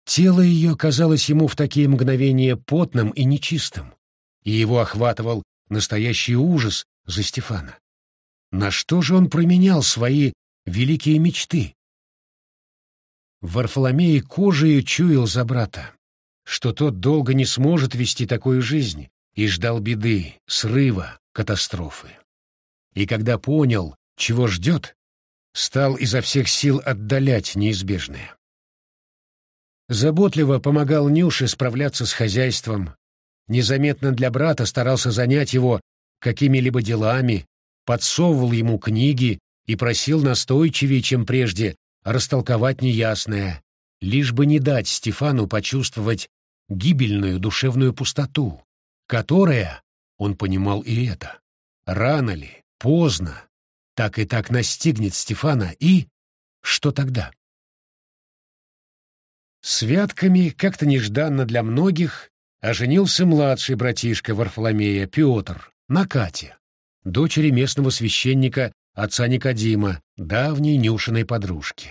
Тело ее казалось ему в такие мгновения потным и нечистым, и его охватывал настоящий ужас за Стефана. На что же он променял свои великие мечты. Варфоломей кожею чуял за брата, что тот долго не сможет вести такую жизнь, и ждал беды, срыва, катастрофы. И когда понял, чего ждет, стал изо всех сил отдалять неизбежное. Заботливо помогал Нюше справляться с хозяйством, незаметно для брата старался занять его какими-либо делами, подсовывал ему книги и просил настойчивее, чем прежде, растолковать неясное, лишь бы не дать Стефану почувствовать гибельную душевную пустоту, которая, он понимал и это, рано ли, поздно, так и так настигнет Стефана и... Что тогда? Святками, как-то нежданно для многих, оженился младший братишка Варфоломея, Петр, на Кате, дочери местного священника отца Никодима, давней Нюшиной подружки.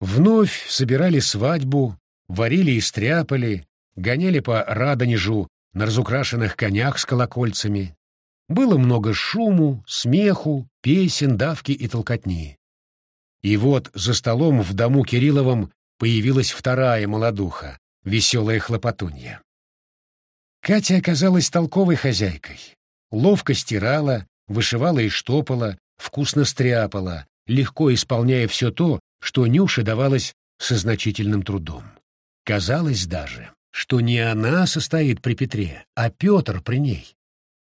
Вновь собирали свадьбу, варили и стряпали, гоняли по Радонежу на разукрашенных конях с колокольцами. Было много шуму, смеху, песен, давки и толкотни. И вот за столом в дому Кирилловом появилась вторая молодуха, веселая хлопотунья. Катя оказалась толковой хозяйкой. Ловко стирала, вышивала и штопала, вкусно стряпала, легко исполняя все то, что Нюше давалось со значительным трудом. Казалось даже, что не она состоит при Петре, а Петр при ней.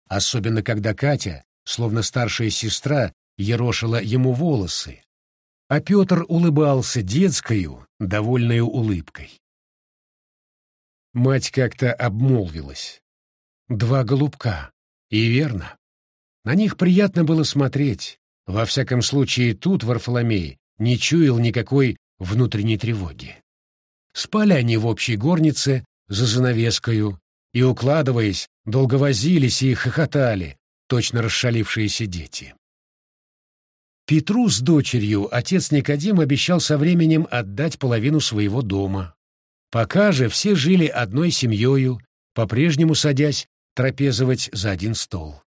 Особенно когда Катя, словно старшая сестра, ерошила ему волосы, а Петр улыбался детскою, довольною улыбкой. Мать как-то обмолвилась. Два голубка. И верно. На них приятно было смотреть. Во всяком случае, тут Варфоломей не чуял никакой внутренней тревоги. Спали они в общей горнице за занавескою и, укладываясь, долго возились и хохотали, точно расшалившиеся дети. Петру с дочерью отец Никодим обещал со временем отдать половину своего дома. Пока же все жили одной семьей, по-прежнему садясь трапезовать за один стол.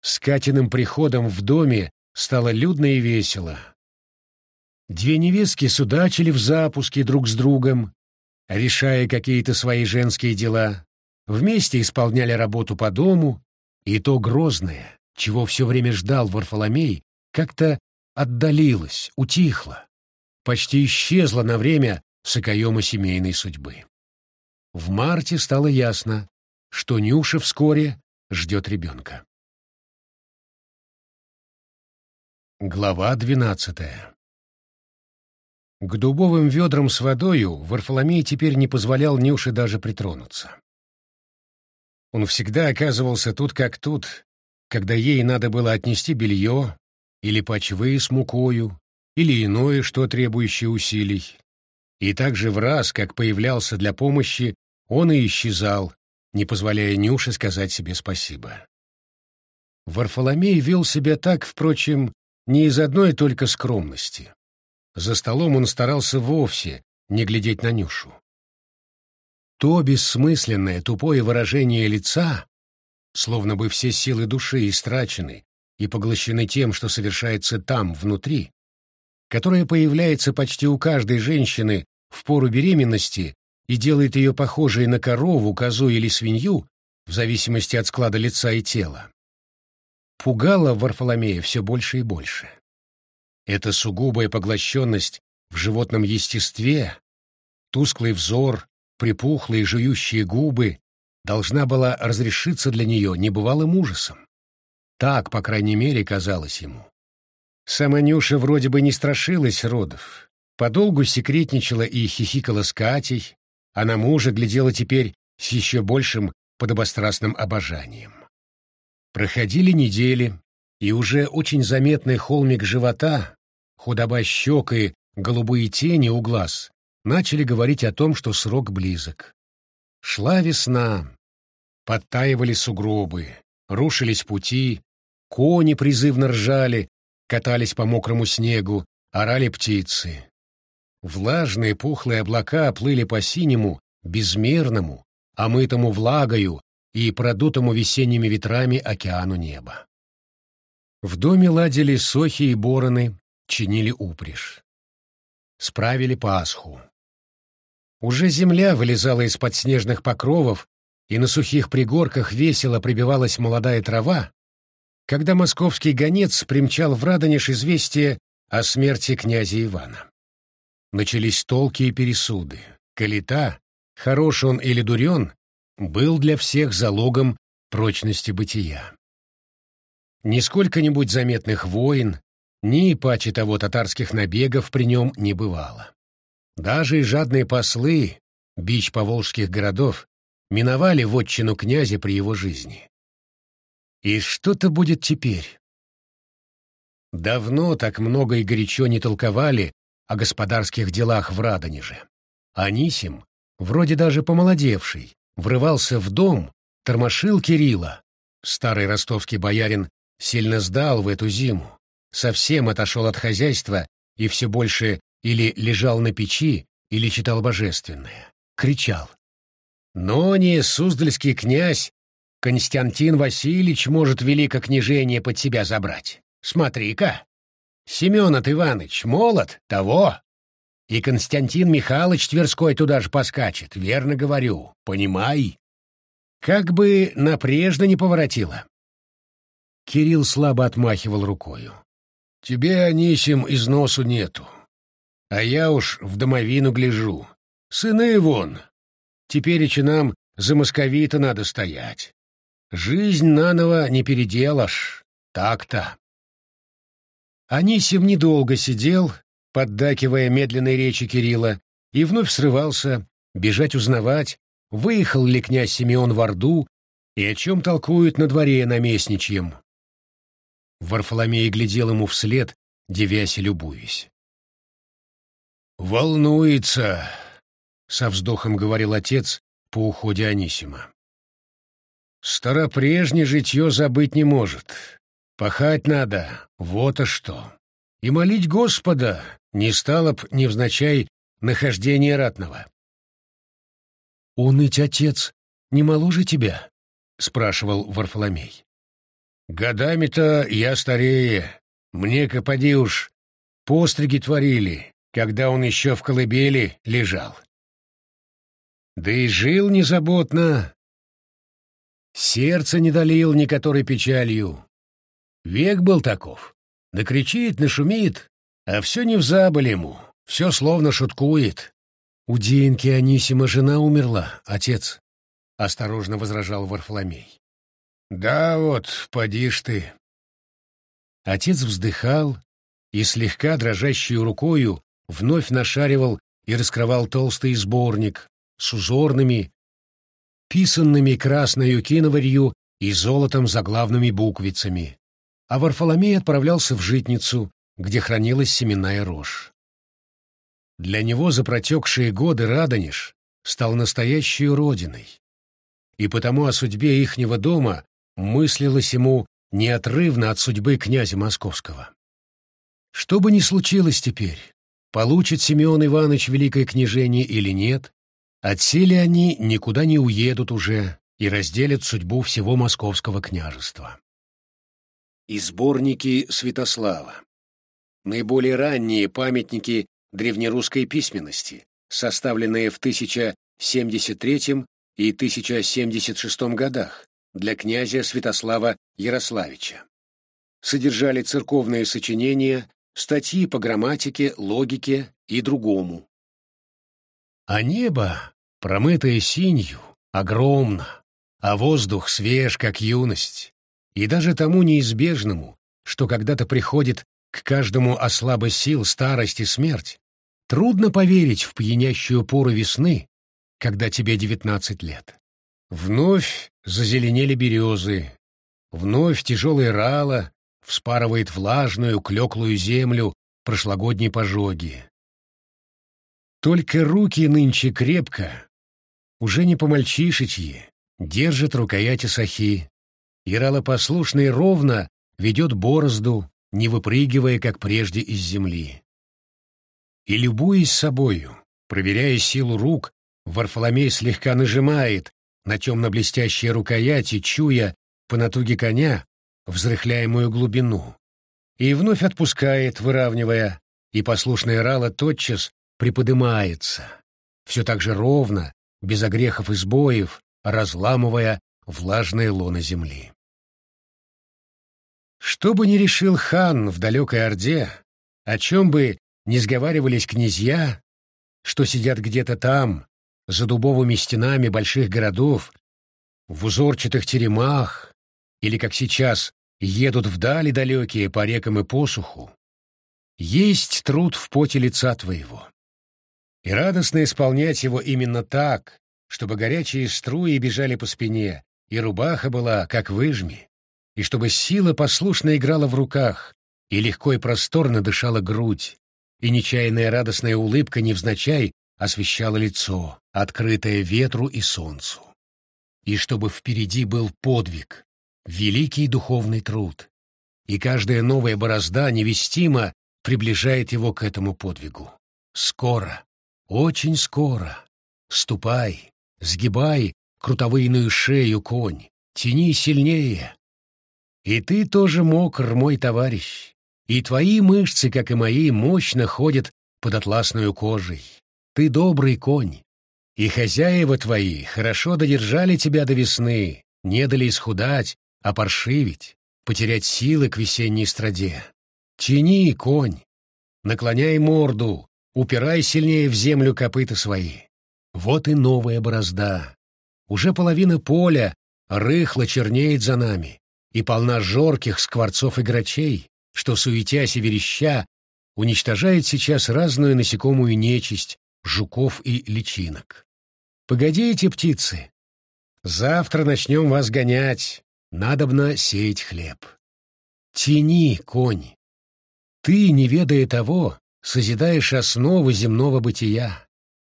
С Катиным приходом в доме стало людно и весело. Две невестки судачили в запуске друг с другом, решая какие-то свои женские дела, вместе исполняли работу по дому, и то грозное, чего все время ждал Варфоломей, как-то отдалилось, утихло, почти исчезло на время с семейной судьбы. В марте стало ясно, что Нюша вскоре ждет ребенка. Глава двенадцатая К дубовым ведрам с водою Варфоломей теперь не позволял Нюше даже притронуться. Он всегда оказывался тут как тут, когда ей надо было отнести белье или почвы с мукою, или иное, что требующее усилий, и также в раз, как появлялся для помощи, он и исчезал, не позволяя Нюше сказать себе спасибо. Варфоломей вел себя так, впрочем, не из одной только скромности. За столом он старался вовсе не глядеть на Нюшу. То бессмысленное, тупое выражение лица, словно бы все силы души истрачены и поглощены тем, что совершается там, внутри, которое появляется почти у каждой женщины в пору беременности и делает ее похожей на корову, козу или свинью, в зависимости от склада лица и тела, пугало Варфоломея все больше и больше. Эта сугубая поглощенность в животном естестве, тусклый взор, припухлые жующие губы должна была разрешиться для нее небывалым ужасом. Так, по крайней мере, казалось ему. Сама Нюша вроде бы не страшилась родов, подолгу секретничала и хихикала с Катей, а на мужа глядела теперь с еще большим подобострастным обожанием. Проходили недели, и уже очень заметный холмик живота, худоба щек и голубые тени у глаз начали говорить о том, что срок близок. Шла весна, подтаивали сугробы, рушились пути, кони призывно ржали, катались по мокрому снегу, орали птицы. Влажные пухлые облака плыли по синему, безмерному, омытому влагою и продутому весенними ветрами океану неба. В доме ладили сохи и бороны, чинили упряжь. Справили Пасху. Уже земля вылезала из-под снежных покровов, и на сухих пригорках весело прибивалась молодая трава, когда московский гонец примчал в Радонеж известие о смерти князя Ивана. Начались толки и пересуды. Калита, хорош он или дурен, был для всех залогом прочности бытия. Ни сколько-нибудь заметных войн, ни паче того татарских набегов при нем не бывало. Даже и жадные послы, бич поволжских городов, миновали вотчину князя при его жизни. И что-то будет теперь. Давно так много и горячо не толковали о господарских делах в Радонеже. Анисим, вроде даже помолодевший, врывался в дом, тормошил Кирилла. Старый ростовский боярин сильно сдал в эту зиму, совсем отошел от хозяйства и все больше или лежал на печи, или читал божественное. Кричал. Но не Суздальский князь Константин Васильевич может великокняжение под себя забрать. Смотри-ка, Семен Иваныч молод, того. И Константин Михайлович Тверской туда же поскачет, верно говорю, понимай. Как бы напрежно не поворотило. Кирилл слабо отмахивал рукою. Тебе, Анисим, износу нету. А я уж в домовину гляжу. Сыны вон. Теперь и нам за московита надо стоять. Жизнь наново не переделашь. Так-то. Анисим недолго сидел, поддакивая медленной речи Кирилла, и вновь срывался, бежать узнавать, выехал ли князь Симеон в Орду и о чем толкуют на дворе наместничьем. Варфоломей глядел ему вслед, девясь и любуясь. «Волнуется», — со вздохом говорил отец по уходе Анисима. «Старопрежнее житье забыть не может. Пахать надо, вот а что. И молить Господа не стало б невзначай нахождение ратного». «Уныть, отец, не моложе тебя?» — спрашивал Варфоломей. Годами-то я старее. Мне-ка поди уж постриги творили, когда он еще в колыбели лежал. Да и жил незаботно. Сердце не долил ни которой печалью. Век был таков. Накричит, нашумит, а все не взабыль ему, все словно шуткует. У Динки Анисима жена умерла, отец, — осторожно возражал Варфоломей. Да вот, поди ж ты. Отец вздыхал и слегка дрожащей рукою вновь нашаривал и раскрывал толстый сборник с узорными, писанными красною киноварью и золотом заглавными буквицами, а Варфоломей отправлялся в житницу, где хранилась семенная рожь. Для него за протекшие годы Радонеж стал настоящей родиной, и потому о судьбе ихнего дома мыслилось ему неотрывно от судьбы князя Московского. Что бы ни случилось теперь, получит Семен Иванович великое княжение или нет, отсели они никуда не уедут уже и разделят судьбу всего московского княжества. И сборники Святослава. Наиболее ранние памятники древнерусской письменности, составленные в 1073 и 1076 годах, для князя Святослава Ярославича. Содержали церковные сочинения, статьи по грамматике, логике и другому. А небо, промытое синью, огромно, а воздух свеж, как юность, и даже тому неизбежному, что когда-то приходит к каждому ослабо сил старость и смерть, трудно поверить в пьянящую пору весны, когда тебе девятнадцать лет. Вновь зазеленели березы, вновь тяжелое рало вспарывает влажную, клеклую землю прошлогодней пожоги. Только руки нынче крепко, уже не по-мальчишечьи, держит рукояти сахи, и послушно и ровно ведет борозду, не выпрыгивая, как прежде, из земли. И, любуясь собою, проверяя силу рук, Варфоломей слегка нажимает, на темно-блестящей рукояти, чуя по натуге коня, взрыхляемую глубину, и вновь отпускает, выравнивая, и послушная рала тотчас приподымается, все так же ровно, без огрехов и сбоев, разламывая влажное лоно земли. Что бы ни решил хан в далекой Орде, о чем бы не сговаривались князья, что сидят где-то там, за дубовыми стенами больших городов, в узорчатых теремах, или, как сейчас, едут вдали далекие по рекам и посуху, есть труд в поте лица твоего. И радостно исполнять его именно так, чтобы горячие струи бежали по спине, и рубаха была, как выжми, и чтобы сила послушно играла в руках, и легко и просторно дышала грудь, и нечаянная радостная улыбка невзначай освещала лицо, открытое ветру и солнцу. И чтобы впереди был подвиг, великий духовный труд, и каждая новая борозда невестимо приближает его к этому подвигу. Скоро, очень скоро. Ступай, сгибай крутовыйную шею, конь, тяни сильнее. И ты тоже мокр, мой товарищ, и твои мышцы, как и мои, мощно ходят под атласную кожей. Ты добрый конь, и хозяева твои хорошо додержали тебя до весны, не дали исхудать, опоршивить, потерять силы к весенней страде. Тяни, конь, наклоняй морду, упирай сильнее в землю копыта свои. Вот и новая борозда. Уже половина поля рыхло чернеет за нами, и полна жорких скворцов и грачей, что, суетясь и вереща, уничтожает сейчас разную насекомую нечисть, жуков и личинок. Погодите, птицы, завтра начнем вас гонять, надобно сеять хлеб. Тяни, конь. Ты, не ведая того, созидаешь основы земного бытия.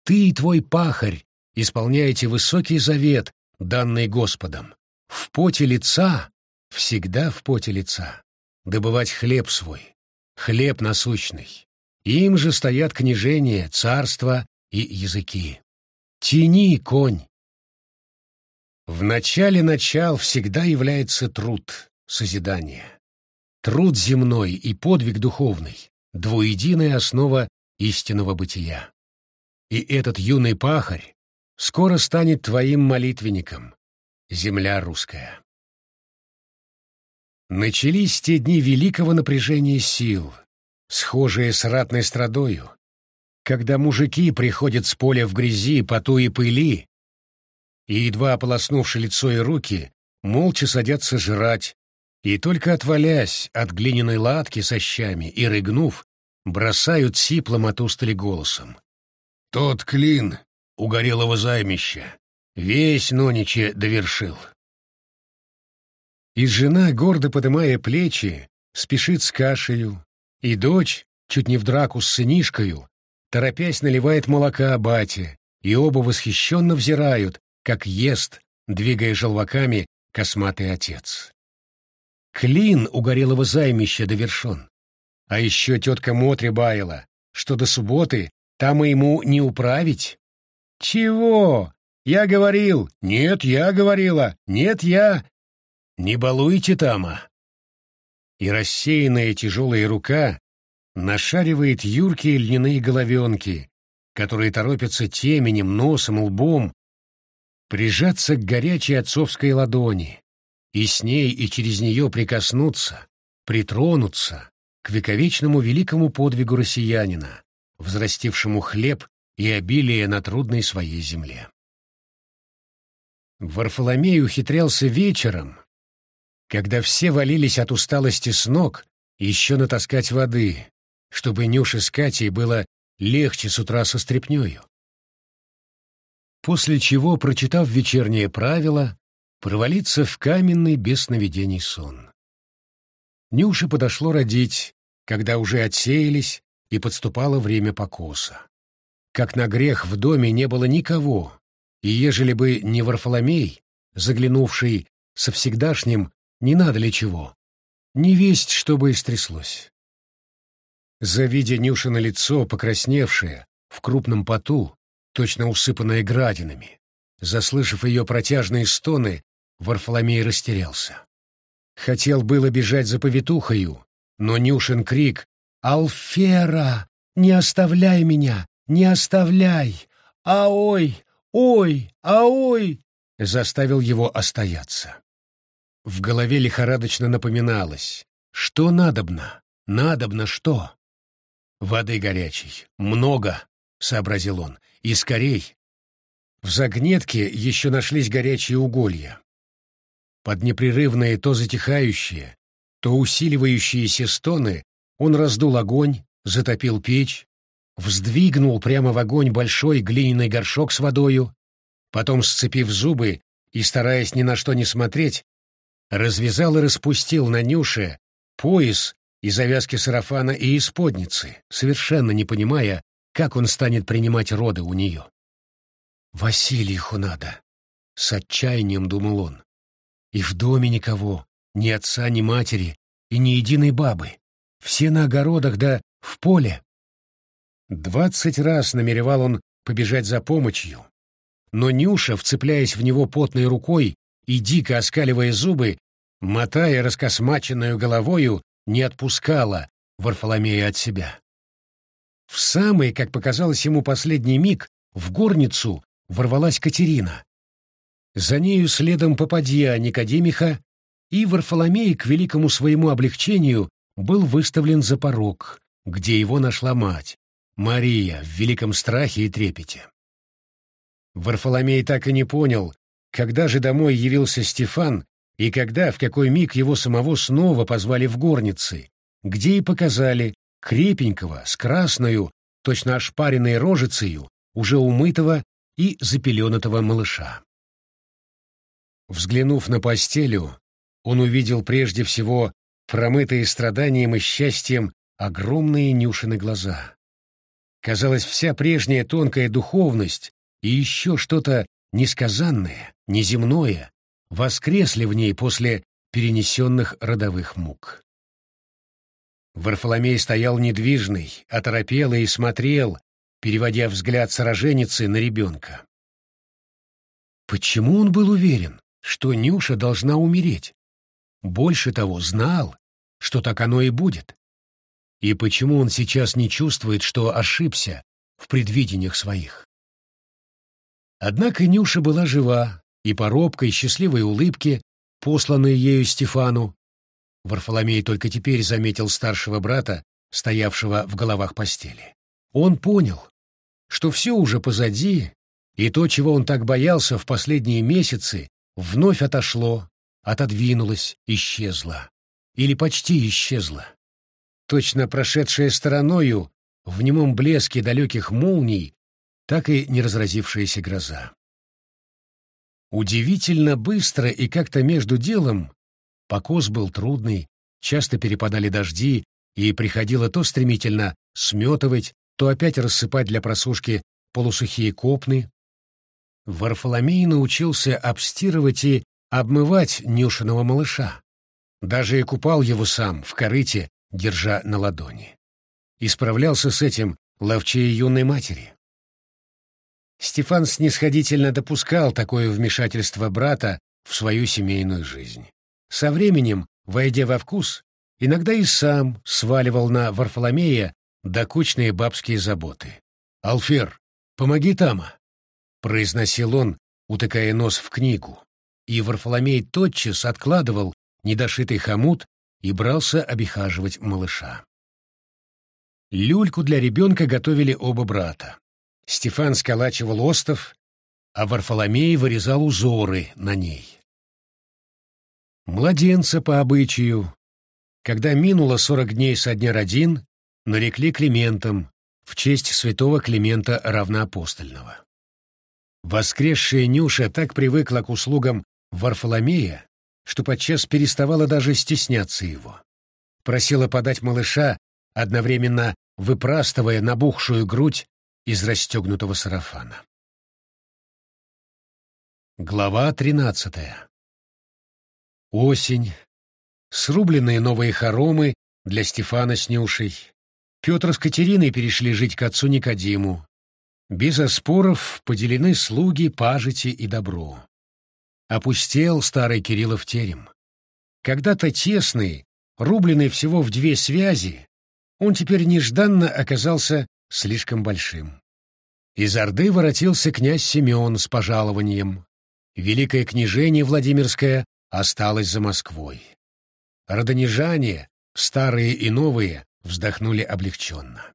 Ты и твой пахарь исполняете высокий завет, данный Господом. В поте лица, всегда в поте лица, добывать хлеб свой, хлеб насущный. Им же стоят княжения, царства и языки. Тяни, конь, в начале начал всегда является труд, созидание. Труд земной и подвиг духовный — двуединая основа истинного бытия. И этот юный пахарь скоро станет твоим молитвенником, земля русская. Начались те дни великого напряжения сил, схожие с ратной страдою, когда мужики приходят с поля в грязи, поту и пыли, и, едва ополоснувши лицо и руки, молча садятся жрать, и только отвалясь от глиняной латки со щами и рыгнув, бросают сиплым от устали голосом. «Тот клин угорелого займища весь нониче довершил». И жена, гордо подымая плечи, спешит с кашею, и дочь, чуть не в драку с сынишкою, торопясь наливает молока бате, и оба восхищенно взирают, как ест, двигая желваками, косматый отец. Клин у горелого займища довершен. А еще тетка Мотри баяла, что до субботы там ему не управить. Чего? Я говорил. Нет, я говорила. Нет, я. Не балуйте тама. И рассеянная тяжелая рука нашаривает юркие льняные головенки, которые торопятся теменем, носом, лбом прижаться к горячей отцовской ладони и с ней и через нее прикоснуться, притронуться к вековечному великому подвигу россиянина, взрастившему хлеб и обилие на трудной своей земле. Варфоломей ухитрялся вечером, когда все валились от усталости с ног, еще натаскать воды, чтобы Нюше с Катей было легче с утра со стряпнёю после чего, прочитав вечернее правило, провалиться в каменный без сновидений сон. Нюше подошло родить, когда уже отсеялись и подступало время покоса. Как на грех в доме не было никого, и ежели бы не Варфоломей, заглянувший со всегдашним «не надо ли чего», не весть, что бы истряслось. Завидя Нюшина лицо, покрасневшее, в крупном поту, точно усыпанная градинами. Заслышав ее протяжные стоны, Варфоломей растерялся. Хотел было бежать за повитухою, но Нюшин крик «Алфера! Не оставляй меня! Не оставляй! Аой! Ой! Аой!» заставил его остояться. В голове лихорадочно напоминалось, что надобно, надобно что? Воды горячей, много, сообразил он, и скорей. В загнетке еще нашлись горячие уголья. Под непрерывные то затихающие, то усиливающиеся стоны он раздул огонь, затопил печь, вздвигнул прямо в огонь большой глиняный горшок с водою, потом, сцепив зубы и стараясь ни на что не смотреть, развязал и распустил на Нюше пояс и завязки сарафана и исподницы, совершенно не понимая, как он станет принимать роды у нее. «Васильиху надо», — с отчаянием думал он. «И в доме никого, ни отца, ни матери, и ни единой бабы. Все на огородах да в поле». Двадцать раз намеревал он побежать за помощью, но Нюша, вцепляясь в него потной рукой и дико оскаливая зубы, мотая раскосмаченную головою, не отпускала Варфоломея от себя. В самый, как показалось ему последний миг, в горницу ворвалась Катерина. За нею следом попадья Никодимиха, и Варфоломей, к великому своему облегчению, был выставлен за порог, где его нашла мать, Мария, в великом страхе и трепете. Варфоломей так и не понял, когда же домой явился Стефан и когда, в какой миг его самого снова позвали в горницы, где и показали крепенького, с красною, точно ошпаренной рожицею, уже умытого и запеленатого малыша. Взглянув на постелю, он увидел прежде всего промытые страданием и счастьем огромные Нюшины глаза. Казалось, вся прежняя тонкая духовность и еще что-то несказанное, неземное воскресли в ней после перенесенных родовых мук. Варфоломей стоял недвижный, оторопелый и смотрел, переводя взгляд сороженицы на ребенка. Почему он был уверен, что Нюша должна умереть? Больше того, знал, что так оно и будет. И почему он сейчас не чувствует, что ошибся в предвидениях своих? Однако Нюша была жива, и по робкой счастливой улыбке, посланной ею Стефану, Варфоломей только теперь заметил старшего брата, стоявшего в головах постели. Он понял, что все уже позади, и то, чего он так боялся в последние месяцы, вновь отошло, отодвинулось, исчезло. Или почти исчезло. Точно прошедшая стороною, в немом блеске далеких молний, так и не разразившаяся гроза. Удивительно быстро и как-то между делом покос был трудный, часто перепадали дожди, и приходило то стремительно сметывать, то опять рассыпать для просушки полусухие копны. Варфоломей научился обстирывать и обмывать Нюшиного малыша. Даже и купал его сам в корыте, держа на ладони. И справлялся с этим ловчее юной матери. Стефан снисходительно допускал такое вмешательство брата в свою семейную жизнь. Со временем, войдя во вкус, иногда и сам сваливал на Варфоломея докучные бабские заботы. «Алфер, помоги Тама!» — произносил он, утыкая нос в книгу, и Варфоломей тотчас откладывал недошитый хомут и брался обихаживать малыша. Люльку для ребенка готовили оба брата. Стефан сколачивал остов, а Варфоломей вырезал узоры на ней. Младенца по обычаю, когда минуло сорок дней со дня родин, нарекли Климентом в честь святого Климента равноапостольного. Воскресшая Нюша так привыкла к услугам Варфоломея, что подчас переставала даже стесняться его. Просила подать малыша, одновременно выпрастывая набухшую грудь из расстегнутого сарафана. Глава тринадцатая. Осень. Срубленные новые хоромы для Стефана с Нюшей. Петр с Катериной перешли жить к отцу Никодиму. Без оспоров поделены слуги, пажити и добро. Опустел старый Кириллов терем. когда-то тесный, рубленный всего в две связи, он теперь нежданно оказался слишком большим. Из Орды воротился князь Семен с пожалованием. Великое княжение Владимирское осталось за Москвой. Родонежане, старые и новые, вздохнули облегченно.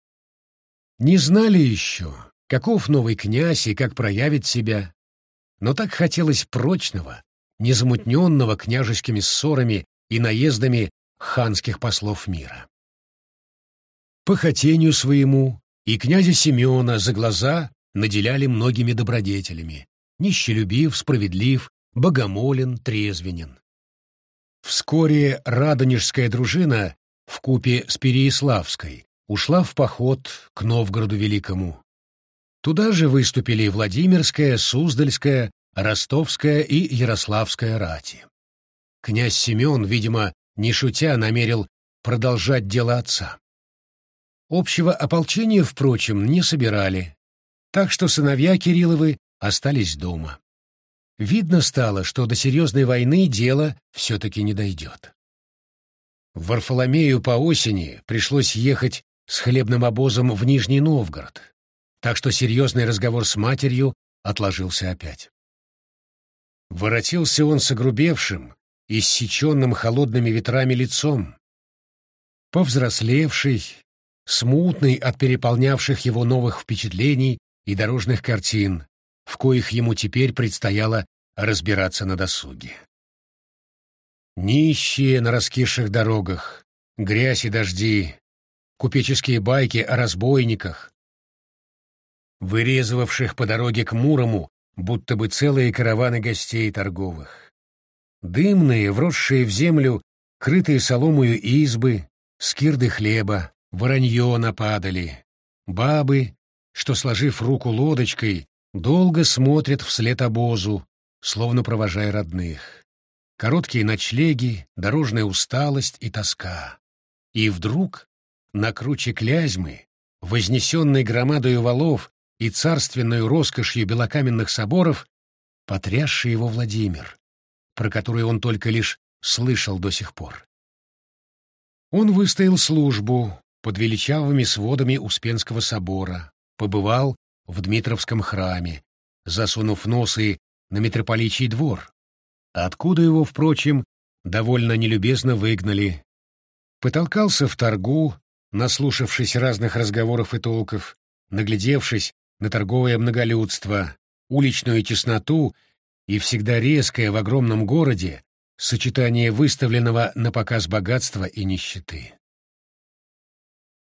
Не знали еще, каков новый князь и как проявит себя, но так хотелось прочного, незамутненного княжескими ссорами и наездами ханских послов мира. По хотению своему и князя Семена за глаза наделяли многими добродетелями, нищелюбив, справедлив, богомолен, трезвенен. Вскоре Радонежская дружина в купе с Переяславской ушла в поход к Новгороду Великому. Туда же выступили Владимирская, Суздальская, Ростовская и Ярославская рати. Князь Семен, видимо, не шутя, намерил продолжать дело отца. Общего ополчения, впрочем, не собирали, так что сыновья Кирилловы остались дома. Видно стало, что до серьезной войны дело все-таки не дойдет. В Варфоломею по осени пришлось ехать с хлебным обозом в Нижний Новгород, так что серьезный разговор с матерью отложился опять. Воротился он с огрубевшим, иссеченным холодными ветрами лицом. Повзрослевший, смутный от переполнявших его новых впечатлений и дорожных картин, в коих ему теперь предстояло разбираться на досуге. Нищие на раскисших дорогах, грязь и дожди, купеческие байки о разбойниках, вырезывавших по дороге к Мурому будто бы целые караваны гостей торговых. Дымные, вросшие в землю, крытые соломою избы, скирды хлеба, воронье нападали. Бабы, что, сложив руку лодочкой, долго смотрят вслед обозу, словно провожая родных. Короткие ночлеги, дорожная усталость и тоска. И вдруг на круче Клязьмы, вознесенной громадою валов и царственной роскошью белокаменных соборов, потрясший его Владимир, про который он только лишь слышал до сих пор. Он выстоял службу под величавыми сводами Успенского собора, побывал в Дмитровском храме, засунув носы на митрополичий двор, откуда его, впрочем, довольно нелюбезно выгнали. Потолкался в торгу, наслушавшись разных разговоров и толков, наглядевшись на торговое многолюдство, уличную тесноту и всегда резкое в огромном городе сочетание выставленного на показ богатства и нищеты.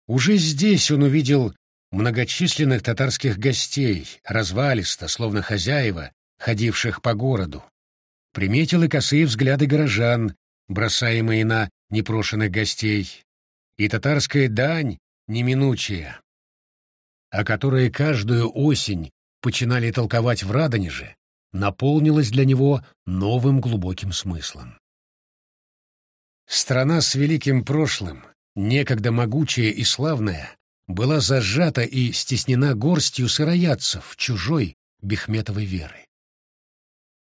Уже здесь он увидел многочисленных татарских гостей, развалисто, словно хозяева, ходивших по городу. Приметил и косые взгляды горожан, бросаемые на непрошенных гостей, и татарская дань неминучая, о которой каждую осень починали толковать в Радонеже, наполнилась для него новым глубоким смыслом. Страна с великим прошлым, некогда могучая и славная, была зажата и стеснена горстью сыроядцев чужой бехметовой веры.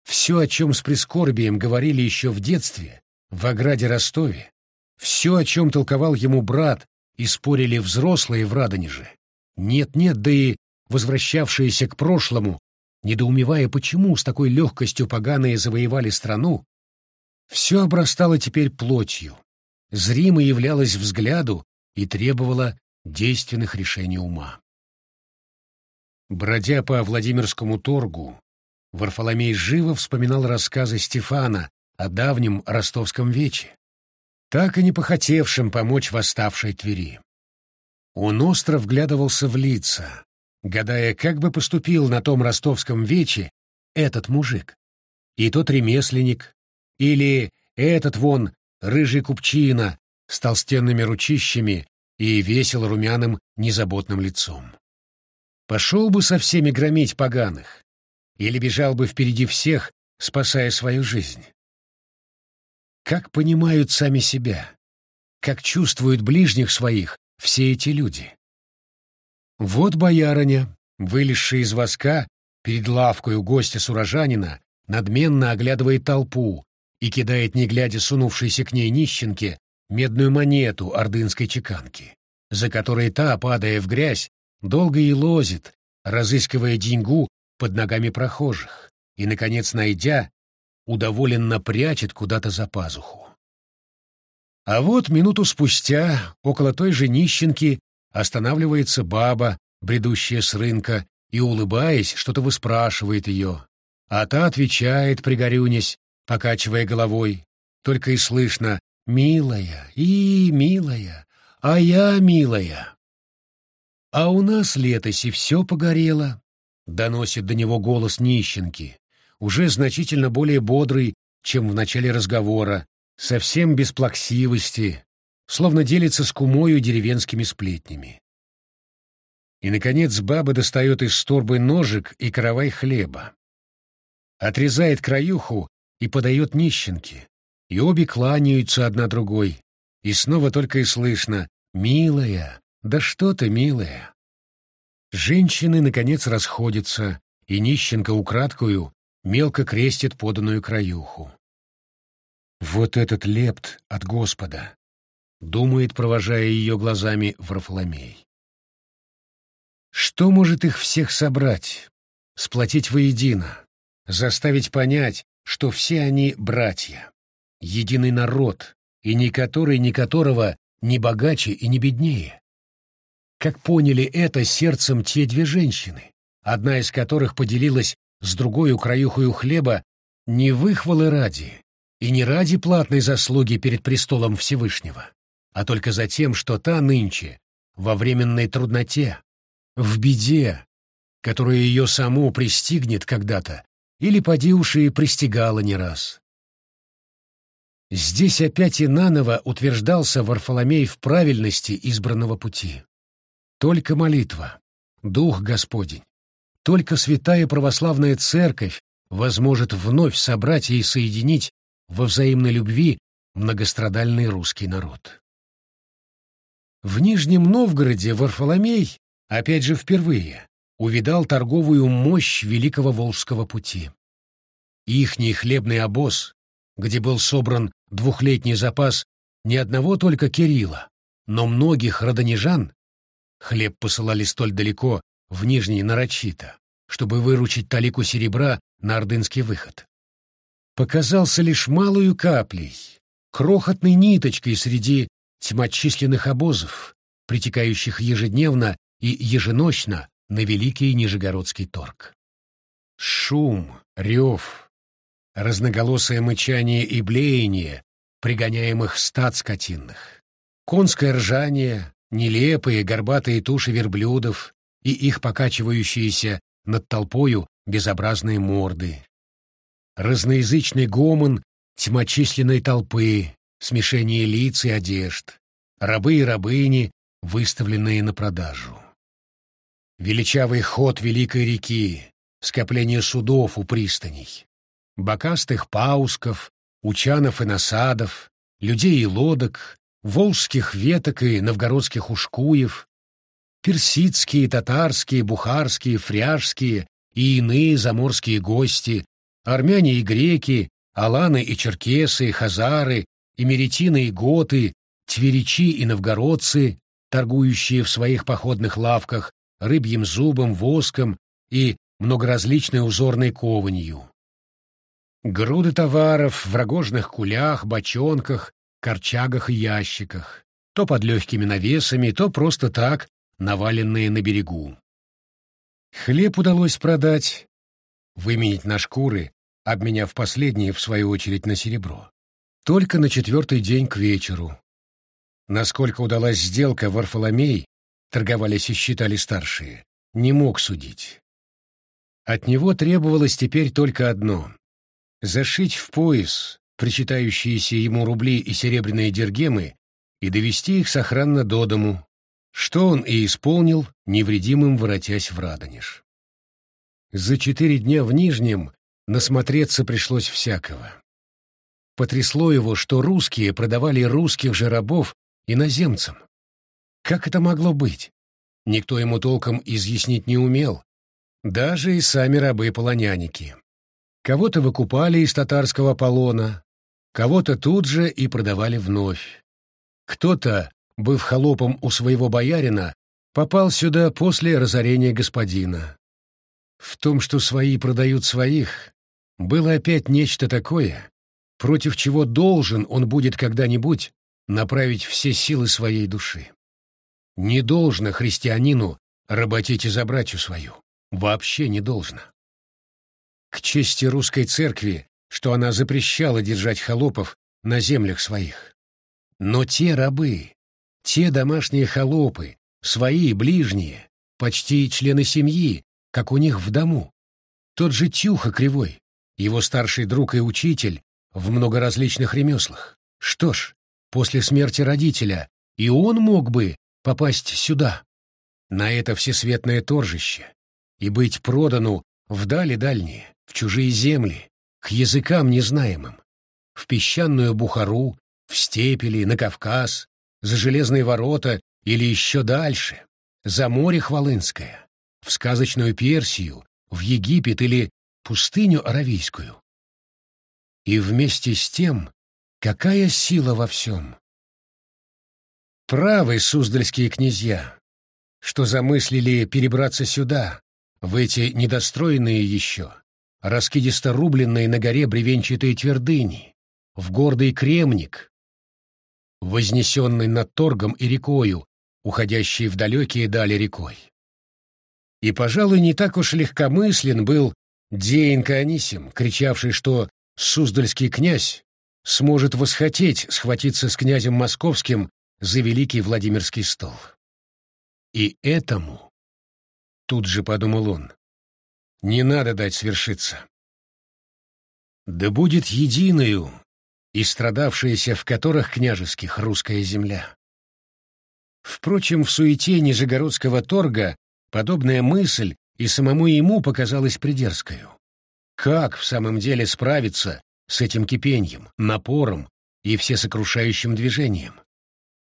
Все, о чем с прискорбием говорили еще в детстве, в ограде Ростове, все, о чем толковал ему брат, и спорили взрослые в Радонеже. Нет-нет, да и возвращавшиеся к прошлому, недоумевая, почему с такой легкостью поганые завоевали страну, все обрастало теперь плотью, зримо являлось взгляду и требовало действенных решений ума. Бродя по Владимирскому торгу, Варфоломей живо вспоминал рассказы Стефана о давнем ростовском вече, так и не похотевшим помочь восставшей Твери. Он остро вглядывался в лица, гадая, как бы поступил на том ростовском вече этот мужик, и тот ремесленник, или этот вон рыжий купчина с толстенными ручищами и весело румяным незаботным лицом. Пошел бы со всеми громить поганых, или бежал бы впереди всех, спасая свою жизнь. Как понимают сами себя, как чувствуют ближних своих все эти люди. Вот боярыня, вылезшая из воска, перед лавкой у гостя сурожанина, надменно оглядывает толпу и кидает, не глядя сунувшейся к ней нищенке, медную монету ордынской чеканки, за которой та, падая в грязь, долго и лозит, разыскивая деньгу под ногами прохожих, и, наконец, найдя, удоволенно прячет куда-то за пазуху. А вот минуту спустя около той же нищенки останавливается баба, бредущая с рынка, и, улыбаясь, что-то выспрашивает ее. А та отвечает, пригорюнясь, покачивая головой. Только и слышно «Милая, и милая, а я милая». «А у нас летось и все погорело», — доносит до него голос нищенки, уже значительно более бодрый, чем в начале разговора, совсем без плаксивости, словно делится с кумою деревенскими сплетнями. И, наконец, баба достает из торбы ножик и каравай хлеба. Отрезает краюху и подает нищенке. И обе кланяются одна другой. И снова только и слышно «Милая, да что ты, милая!» Женщины, наконец, расходятся, и нищенка украдкую мелко крестит поданную краюху. «Вот этот лепт от Господа!» — думает, провожая ее глазами Варфоломей. Что может их всех собрать, сплотить воедино, заставить понять, что все они братья, единый народ, и ни который, ни которого не богаче и не беднее? Как поняли это сердцем те две женщины, одна из которых поделилась с другой украюхою хлеба не выхвалы ради и не ради платной заслуги перед престолом Всевышнего, а только за тем, что та нынче, во временной трудноте, в беде, которая ее саму пристигнет когда-то, или поди уши и пристигала не раз. Здесь опять и наново утверждался Варфоломей в правильности избранного пути. Только молитва, Дух Господень, только святая православная церковь возможет вновь собрать и соединить во взаимной любви многострадальный русский народ. В Нижнем Новгороде Варфоломей опять же впервые, увидал торговую мощь Великого Волжского пути. Ихний хлебный обоз, где был собран двухлетний запас не одного только Кирилла, но многих родонежан, хлеб посылали столь далеко, в Нижний нарочито, чтобы выручить талику серебра на ордынский выход. Показался лишь малую каплей, крохотной ниточкой среди тьмочисленных обозов, притекающих ежедневно и еженочно на Великий Нижегородский торг. Шум, рев, разноголосое мычание и блеяние пригоняемых стад скотинных, конское ржание, нелепые горбатые туши верблюдов и их покачивающиеся над толпою безобразные морды, разноязычный гомон тьмочисленной толпы, смешение лиц и одежд, рабы и рабыни, выставленные на продажу. Величавый ход великой реки, скопление судов у пристаней, бокастых паусков, учанов и насадов, людей и лодок, волжских веток и новгородских ушкуев, персидские, татарские, бухарские, фряжские и иные заморские гости, армяне и греки, аланы и черкесы, хазары, эмеретины и готы, тверичи и новгородцы, торгующие в своих походных лавках рыбьим зубом, воском и многоразличной узорной кованью. Груды товаров в рогожных кулях, бочонках, корчагах и ящиках, то под легкими навесами, то просто так, наваленные на берегу. Хлеб удалось продать, выменить на шкуры, обменяв последние, в свою очередь, на серебро. Только на четвертый день к вечеру. Насколько удалась сделка, Варфоломей, торговались и считали старшие, не мог судить. От него требовалось теперь только одно — зашить в пояс причитающиеся ему рубли и серебряные дергемы и довести их сохранно до дому, что он и исполнил, невредимым воротясь в Радонеж. За четыре дня в Нижнем насмотреться пришлось всякого. Потрясло его, что русские продавали русских же рабов иноземцам. Как это могло быть? Никто ему толком изъяснить не умел. Даже и сами рабы-полоняники. Кого-то выкупали из татарского полона, Кого-то тут же и продавали вновь. Кто-то, быв холопом у своего боярина, попал сюда после разорения господина. В том, что свои продают своих, было опять нечто такое, против чего должен он будет когда-нибудь направить все силы своей души. Не должно христианину работить и за братью свою. Вообще не должно. К чести русской церкви, что она запрещала держать холопов на землях своих. Но те рабы, те домашние холопы, свои, ближние, почти члены семьи, как у них в дому. Тот же Тюха Кривой, его старший друг и учитель в многоразличных ремеслах. Что ж, после смерти родителя и он мог бы попасть сюда, на это всесветное торжище, и быть продану в дали дальние, в чужие земли, к языкам незнаемым, в песчаную Бухару, в степели, на Кавказ, за железные ворота или еще дальше, за море Хвалынское, в сказочную Персию, в Египет или пустыню Аравийскую. И вместе с тем, какая сила во всем! Правы суздальские князья, что замыслили перебраться сюда, в эти недостроенные еще, раскидисто рубленные на горе бревенчатые твердыни, в гордый кремник, вознесенный над торгом и рекою, уходящей в далекие дали рекой. И, пожалуй, не так уж легкомыслен был Деинка Анисим, кричавший, что Суздальский князь сможет восхотеть схватиться с князем московским за великий Владимирский стол. И этому, тут же подумал он, не надо дать свершиться. Да будет единою и страдавшаяся в которых княжеских русская земля. Впрочем, в суете Нижегородского торга подобная мысль и самому ему показалась придерзкою. Как в самом деле справиться с этим кипением, напором и всесокрушающим движением?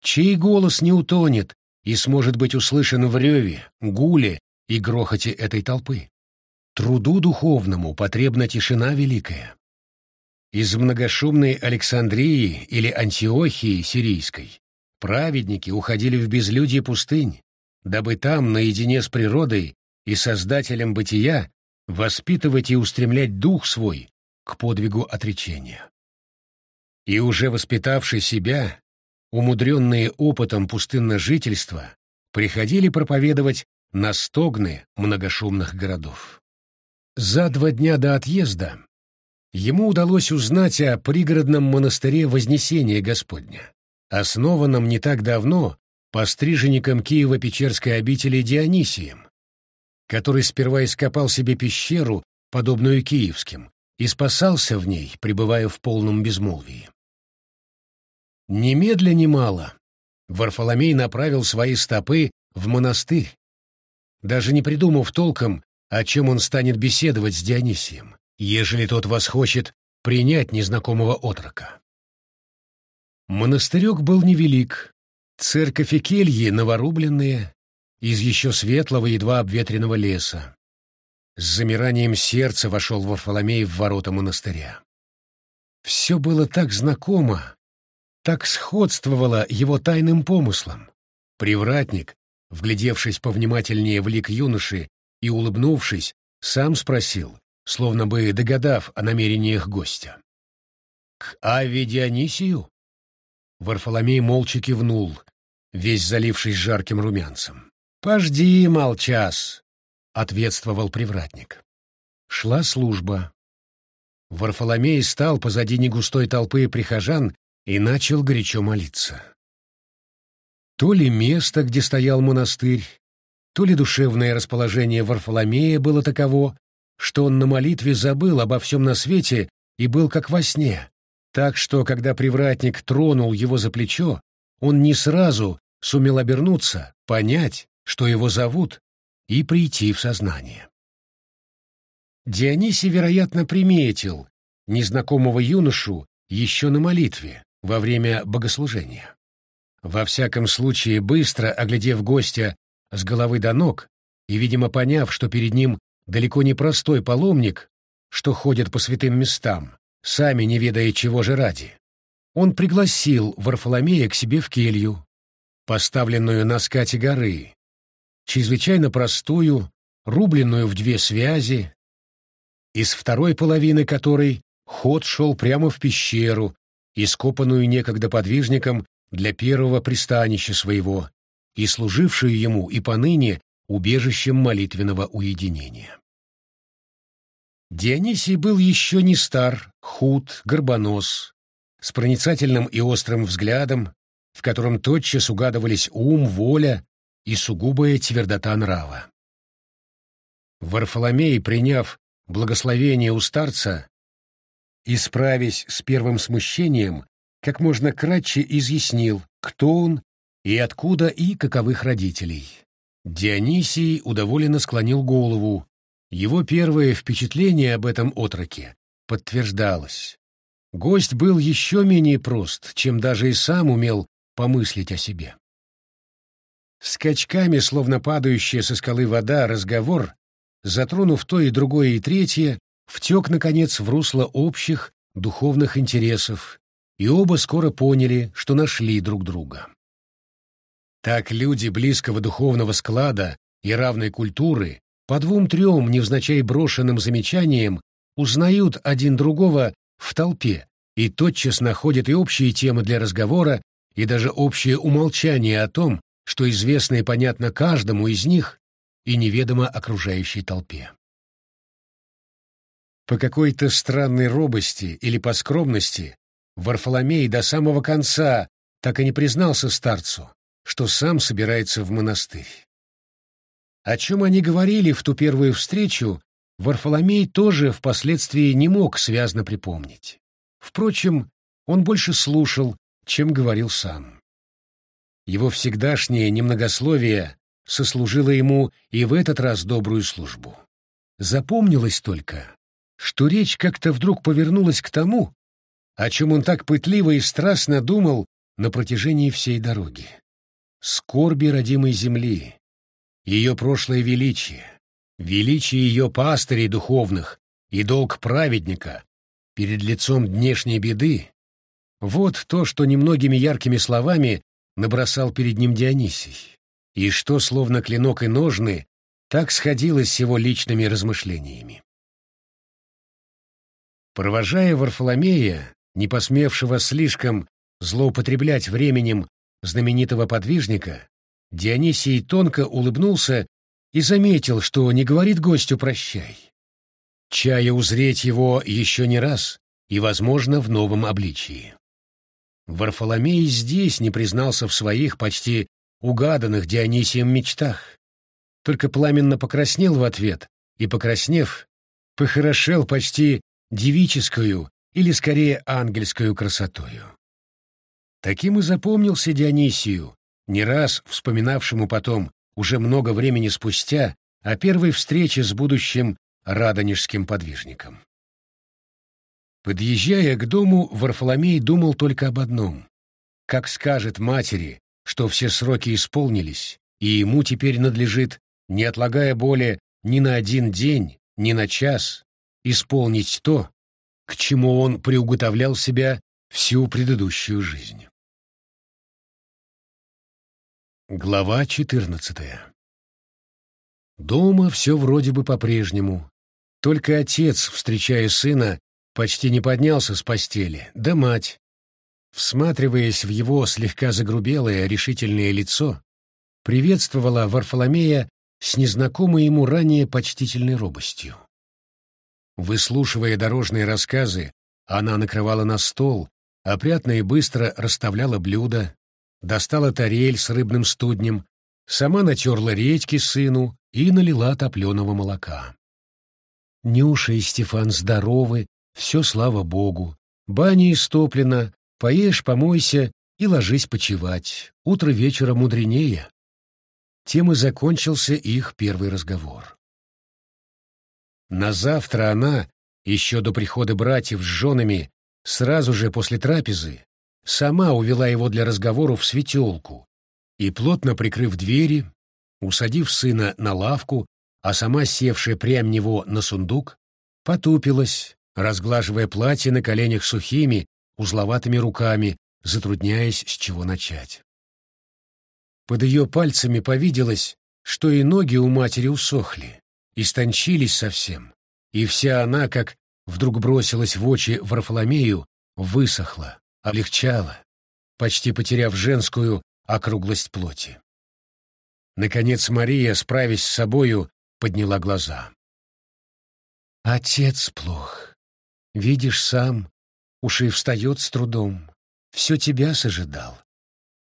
Чей голос не утонет и сможет быть услышан в реве, гуле и грохоте этой толпы? Труду духовному потребна тишина великая. Из многошумной Александрии или Антиохии сирийской праведники уходили в безлюдье пустынь, дабы там, наедине с природой и Создателем бытия, воспитывать и устремлять дух свой к подвигу отречения. И уже воспитавший себя, умудренные опытом пустынножительства, приходили проповедовать на стогны многошумных городов. За два дня до отъезда ему удалось узнать о пригородном монастыре Вознесения Господня, основанном не так давно постриженником Киева-Печерской обители Дионисием, который сперва ископал себе пещеру, подобную киевским, и спасался в ней, пребывая в полном безмолвии. Немедля немало Варфоломей направил свои стопы в монастырь, даже не придумав толком, о чем он станет беседовать с Дионисием, ежели тот восхочет принять незнакомого отрока. Монастырек был невелик, церковь и кельи новорубленные, из еще светлого, едва обветренного леса. С замиранием сердца вошел Варфоломей в ворота монастыря. Все было так знакомо, так сходствовало его тайным помыслам. Привратник, вглядевшись повнимательнее в лик юноши и улыбнувшись, сам спросил, словно бы догадав о намерениях гостя. «К Аве Дионисию?» Варфоломей молча кивнул, весь залившись жарким румянцем. «Пожди, молчас!» — ответствовал привратник. Шла служба. Варфоломей стал позади негустой толпы прихожан и начал горячо молиться. То ли место, где стоял монастырь, то ли душевное расположение Варфоломея было таково, что он на молитве забыл обо всем на свете и был как во сне, так что, когда привратник тронул его за плечо, он не сразу сумел обернуться, понять, что его зовут, и прийти в сознание. Дионисий, вероятно, приметил незнакомого юношу еще на молитве во время богослужения. Во всяком случае, быстро оглядев гостя с головы до ног и, видимо, поняв, что перед ним далеко не простой паломник, что ходит по святым местам, сами не ведая чего же ради, он пригласил Варфоломея к себе в келью, поставленную на скате горы, чрезвычайно простую, рубленную в две связи, из второй половины которой ход шел прямо в пещеру, ископанную некогда подвижником для первого пристанища своего и служившую ему и поныне убежищем молитвенного уединения. Дионисий был еще не стар, худ, горбонос, с проницательным и острым взглядом, в котором тотчас угадывались ум, воля и сугубая твердота нрава. Варфоломей, приняв благословение у старца, и справясь с первым смущением, как можно кратче изъяснил, кто он и откуда и каковых родителей. Дионисий удоволенно склонил голову. Его первое впечатление об этом отроке подтверждалось. Гость был еще менее прост, чем даже и сам умел помыслить о себе. Скачками, словно падающая со скалы вода, разговор, затронув то и другое и третье, втек, наконец, в русло общих духовных интересов, и оба скоро поняли, что нашли друг друга. Так люди близкого духовного склада и равной культуры по двум-трем невзначай брошенным замечаниям узнают один другого в толпе и тотчас находят и общие темы для разговора, и даже общее умолчание о том, что известно и понятно каждому из них и неведомо окружающей толпе. По какой-то странной робости или по скромности Варфоломей до самого конца так и не признался старцу, что сам собирается в монастырь. О чем они говорили в ту первую встречу, Варфоломей тоже впоследствии не мог связно припомнить. Впрочем, он больше слушал, чем говорил сам. Его всегдашнее немногословие сослужило ему и в этот раз добрую службу. Запомнилось только, что речь как-то вдруг повернулась к тому, о чем он так пытливо и страстно думал на протяжении всей дороги. Скорби родимой земли, ее прошлое величие, величие ее пастырей духовных и долг праведника перед лицом днешней беды — вот то, что немногими яркими словами набросал перед ним Дионисий, и что, словно клинок и ножны, так сходилось с его личными размышлениями. Провожая Варфоломея, не посмевшего слишком злоупотреблять временем знаменитого подвижника, Дионисий тонко улыбнулся и заметил, что не говорит гостю «прощай». Чая узреть его еще не раз и, возможно, в новом обличии. Варфоломей здесь не признался в своих почти угаданных Дионисием мечтах, только пламенно покраснел в ответ и, покраснев, похорошел почти девическую или, скорее, ангельскую красотою. Таким и запомнился Дионисию, не раз вспоминавшему потом, уже много времени спустя, о первой встрече с будущим радонежским подвижником. Подъезжая к дому, Варфоломей думал только об одном. Как скажет матери, что все сроки исполнились, и ему теперь надлежит, не отлагая более ни на один день, ни на час, исполнить то, к чему он приуготовлял себя всю предыдущую жизнь. Глава четырнадцатая Дома все вроде бы по-прежнему. Только отец, встречая сына, почти не поднялся с постели, да мать, всматриваясь в его слегка загрубелое решительное лицо, приветствовала Варфоломея с незнакомой ему ранее почтительной робостью. Выслушивая дорожные рассказы, она накрывала на стол, опрятно и быстро расставляла блюда, достала тарель с рыбным студнем, сама натерла редьки сыну и налила топленого молока. Нюша и Стефан здоровы, все слава богу. Баня истоплена, поешь, помойся и ложись почевать. Утро вечера мудренее. Тем и закончился их первый разговор. На завтра она, еще до прихода братьев с женами, сразу же после трапезы, сама увела его для разговора в светелку и, плотно прикрыв двери, усадив сына на лавку, а сама севшая прямо него на сундук, потупилась, разглаживая платье на коленях сухими, узловатыми руками, затрудняясь, с чего начать. Под ее пальцами повиделось, что и ноги у матери усохли, истончились совсем, и вся она, как вдруг бросилась в очи Варфоломею, высохла, облегчала, почти потеряв женскую округлость плоти. Наконец Мария, справясь с собою, подняла глаза. «Отец плох. Видишь сам, уж и встает с трудом. Все тебя сожидал.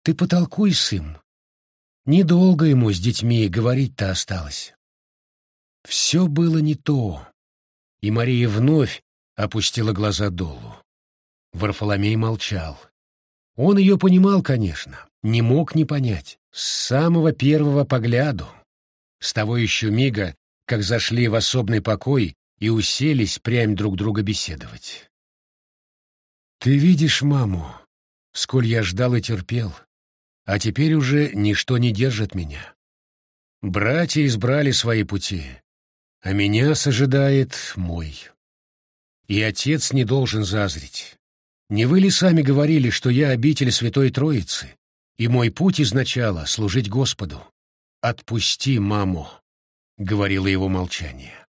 Ты потолкуй с им. Недолго ему с детьми говорить-то осталось». Все было не то, и Мария вновь опустила глаза долу. Варфоломей молчал. Он ее понимал, конечно, не мог не понять. С самого первого погляду. С того еще мига, как зашли в особный покой и уселись прям друг друга беседовать. «Ты видишь маму, сколь я ждал и терпел, а теперь уже ничто не держит меня. Братья избрали свои пути, а меня сожидает мой. И отец не должен зазрить. Не вы ли сами говорили, что я обитель Святой Троицы, и мой путь изначало — служить Господу? Отпусти маму, — говорило его молчание.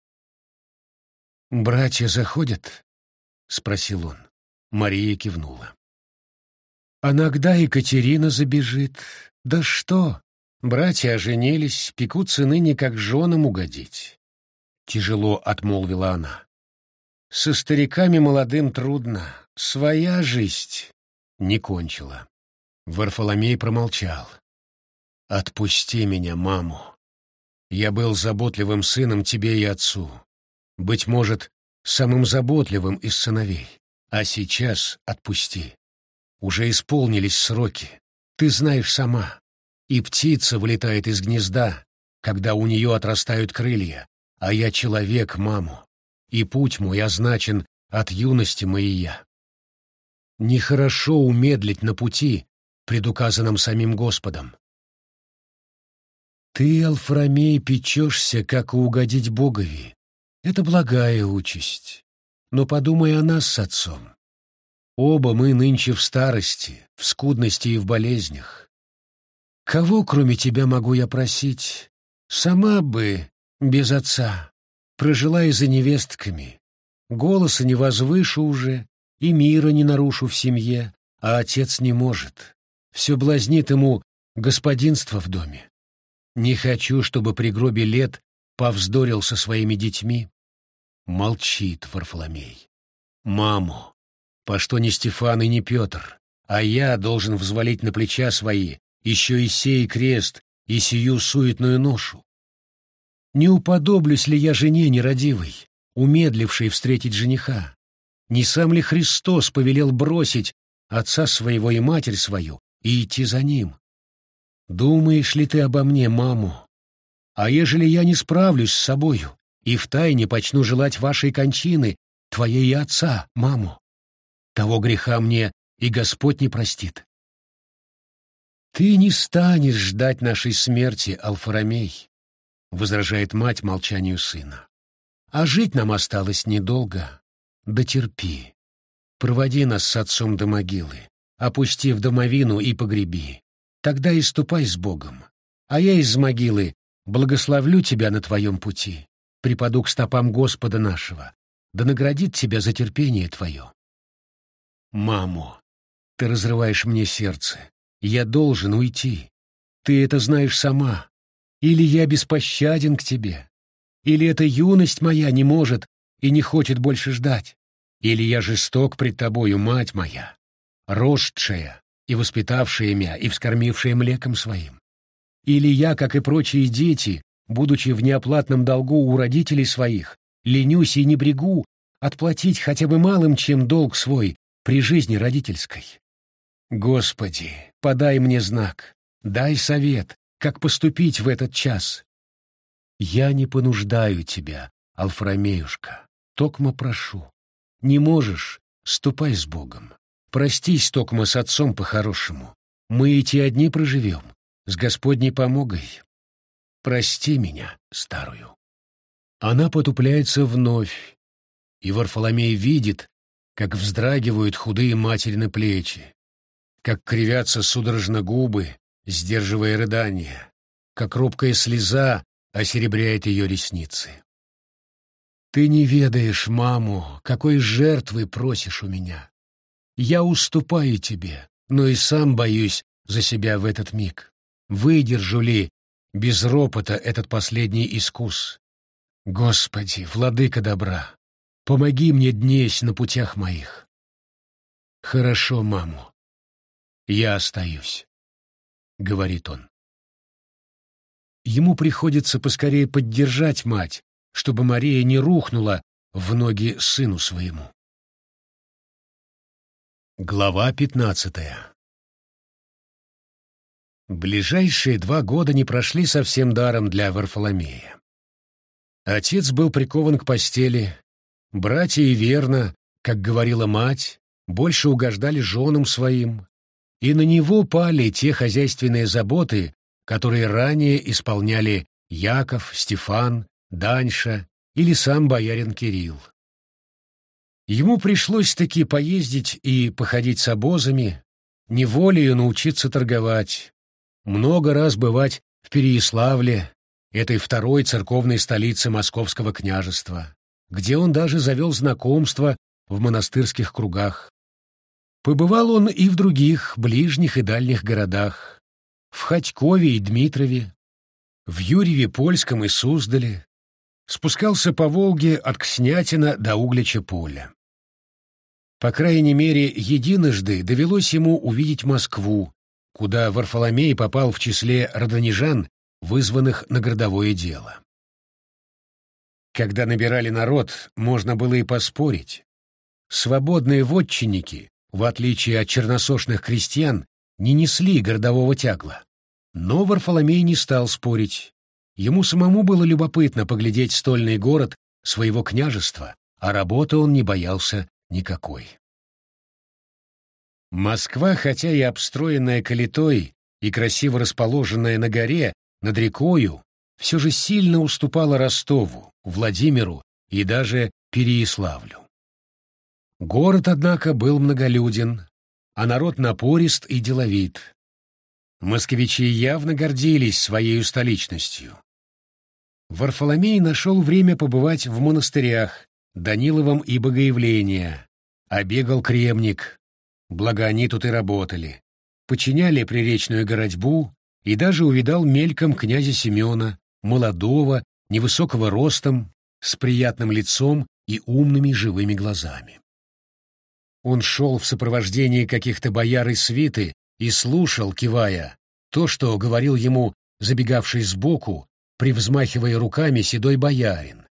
«Братья заходят?» — спросил он. Мария кивнула. «Иногда Екатерина забежит. Да что? Братья оженились, пекутся ныне как женам угодить». Тяжело отмолвила она. «Со стариками молодым трудно, Своя жизнь не кончила. Варфоломей промолчал. «Отпусти меня, маму. Я был заботливым сыном тебе и отцу. Быть может, самым заботливым из сыновей. А сейчас отпусти. Уже исполнились сроки. Ты знаешь сама. И птица вылетает из гнезда, когда у нее отрастают крылья, а я человек, маму. И путь мой означен от юности моей я. Нехорошо умедлить на пути, предуказанном самим Господом. Ты, Алфрамей, печешься, как угодить Богови. Это благая участь. Но подумай о нас с отцом. Оба мы нынче в старости, в скудности и в болезнях. Кого, кроме тебя, могу я просить? Сама бы, без отца, прожила и за невестками. Голоса не возвышу уже, и мира не нарушу в семье, а отец не может. Все блазнит ему господинство в доме. Не хочу, чтобы при гробе лет повздорил со своими детьми. Молчит Варфоломей. Маму, по что ни Стефан и ни Петр, а я должен взвалить на плеча свои еще и сей крест, и сию суетную ношу. Не уподоблюсь ли я жене нерадивой, умедлившей встретить жениха? Не сам ли Христос повелел бросить отца своего и матерь свою и идти за ним? Думаешь ли ты обо мне, маму? А ежели я не справлюсь с собою и втайне почну желать вашей кончины, твоей и отца, маму, того греха мне и Господь не простит. Ты не станешь ждать нашей смерти, Алфарамей, — возражает мать молчанию сына. А жить нам осталось недолго. Дотерпи. Проводи нас с отцом до могилы, опусти в домовину и погреби. Тогда и ступай с Богом. А я из могилы благословлю тебя на твоем пути, припаду к стопам Господа нашего, да наградит тебя за терпение твое. Мамо, ты разрываешь мне сердце. Я должен уйти. Ты это знаешь сама. Или я беспощаден к тебе. Или эта юность моя не может и не хочет больше ждать. Или я жесток пред тобою, мать моя, росшая и воспитавшая меня и вскормившая млеком своим. Или я, как и прочие дети, будучи в неоплатном долгу у родителей своих, ленюсь и не брегу отплатить хотя бы малым, чем долг свой при жизни родительской. Господи, подай мне знак, дай совет, как поступить в этот час. Я не понуждаю тебя, Алфрамеюшка, Токма прошу. Не можешь, ступай с Богом. Простись, Токма, с отцом по-хорошему. Мы эти одни проживем, с Господней помогой. Прости меня, старую. Она потупляется вновь, и Варфоломей видит, как вздрагивают худые материны плечи, как кривятся судорожно губы, сдерживая рыдания, как робкая слеза осеребряет ее ресницы. Ты не ведаешь, маму, какой жертвы просишь у меня. Я уступаю тебе, но и сам боюсь за себя в этот миг. Выдержу ли без ропота этот последний искус? Господи, владыка добра, помоги мне днесь на путях моих. Хорошо, маму. Я остаюсь, — говорит он. Ему приходится поскорее поддержать мать, чтобы Мария не рухнула в ноги сыну своему. Глава пятнадцатая Ближайшие два года не прошли совсем даром для Варфоломея. Отец был прикован к постели, братья и верно, как говорила мать, больше угождали женам своим, и на него пали те хозяйственные заботы, которые ранее исполняли Яков, Стефан, Даньша или сам боярин Кирилл. Ему пришлось таки поездить и походить с обозами, неволею научиться торговать, много раз бывать в Переяславле, этой второй церковной столице Московского княжества, где он даже завел знакомства в монастырских кругах. Побывал он и в других ближних и дальних городах, в Ходькове и Дмитрове, в Юрьеве Польском и Суздале, спускался по Волге от Кснятина до Углича поля. По крайней мере, единожды довелось ему увидеть Москву, куда Варфоломей попал в числе родонежан, вызванных на городовое дело. Когда набирали народ, можно было и поспорить. Свободные вотчинники, в отличие от черносошных крестьян, не несли городового тягла. Но Варфоломей не стал спорить. Ему самому было любопытно поглядеть стольный город своего княжества, а работы он не боялся никакой. Москва, хотя и обстроенная калитой и красиво расположенная на горе, над рекою, все же сильно уступала Ростову, Владимиру и даже Переяславлю. Город, однако, был многолюден, а народ напорист и деловит. Москвичи явно гордились своей столичностью. Варфоломей нашел время побывать в монастырях, Даниловом и Богоявления, обегал Кремник, благо они тут и работали, подчиняли приречную городьбу и даже увидал мельком князя Семена, молодого, невысокого ростом, с приятным лицом и умными живыми глазами. Он шел в сопровождении каких-то бояр и свиты и слушал, кивая, то, что говорил ему забегавший сбоку, привзмахивая руками седой боярин.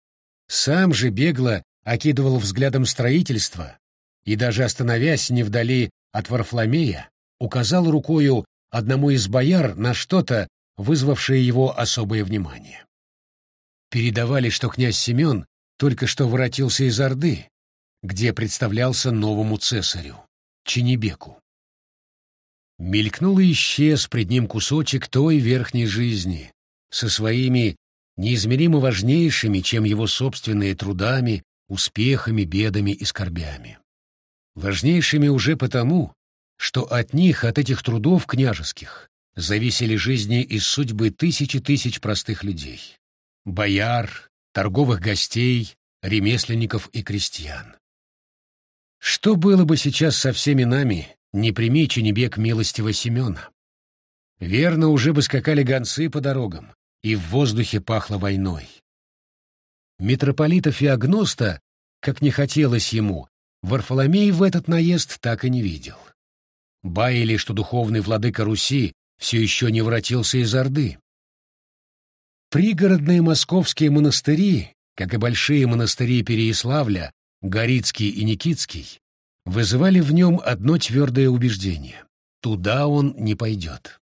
Сам же бегло окидывал взглядом строительство и, даже остановясь невдали от Варфломея, указал рукою одному из бояр на что-то, вызвавшее его особое внимание. Передавали, что князь Семен только что воротился из Орды, где представлялся новому цесарю, Ченебеку. Мелькнул и исчез пред ним кусочек той верхней жизни, со своими неизмеримо важнейшими, чем его собственные трудами, успехами, бедами и скорбями. Важнейшими уже потому, что от них, от этих трудов княжеских, зависели жизни и судьбы тысячи тысяч простых людей. Бояр, торговых гостей, ремесленников и крестьян. Что было бы сейчас со всеми нами, не прими Ченебек милостива Семена? Верно, уже бы скакали гонцы по дорогам, и в воздухе пахло войной. Митрополита Феогноста, как не хотелось ему, Варфоломей в этот наезд так и не видел. Баяли, что духовный владыка Руси все еще не воротился из Орды. Пригородные московские монастыри, как и большие монастыри Переяславля, Горицкий и Никитский, вызывали в нем одно твердое убеждение — туда он не пойдет.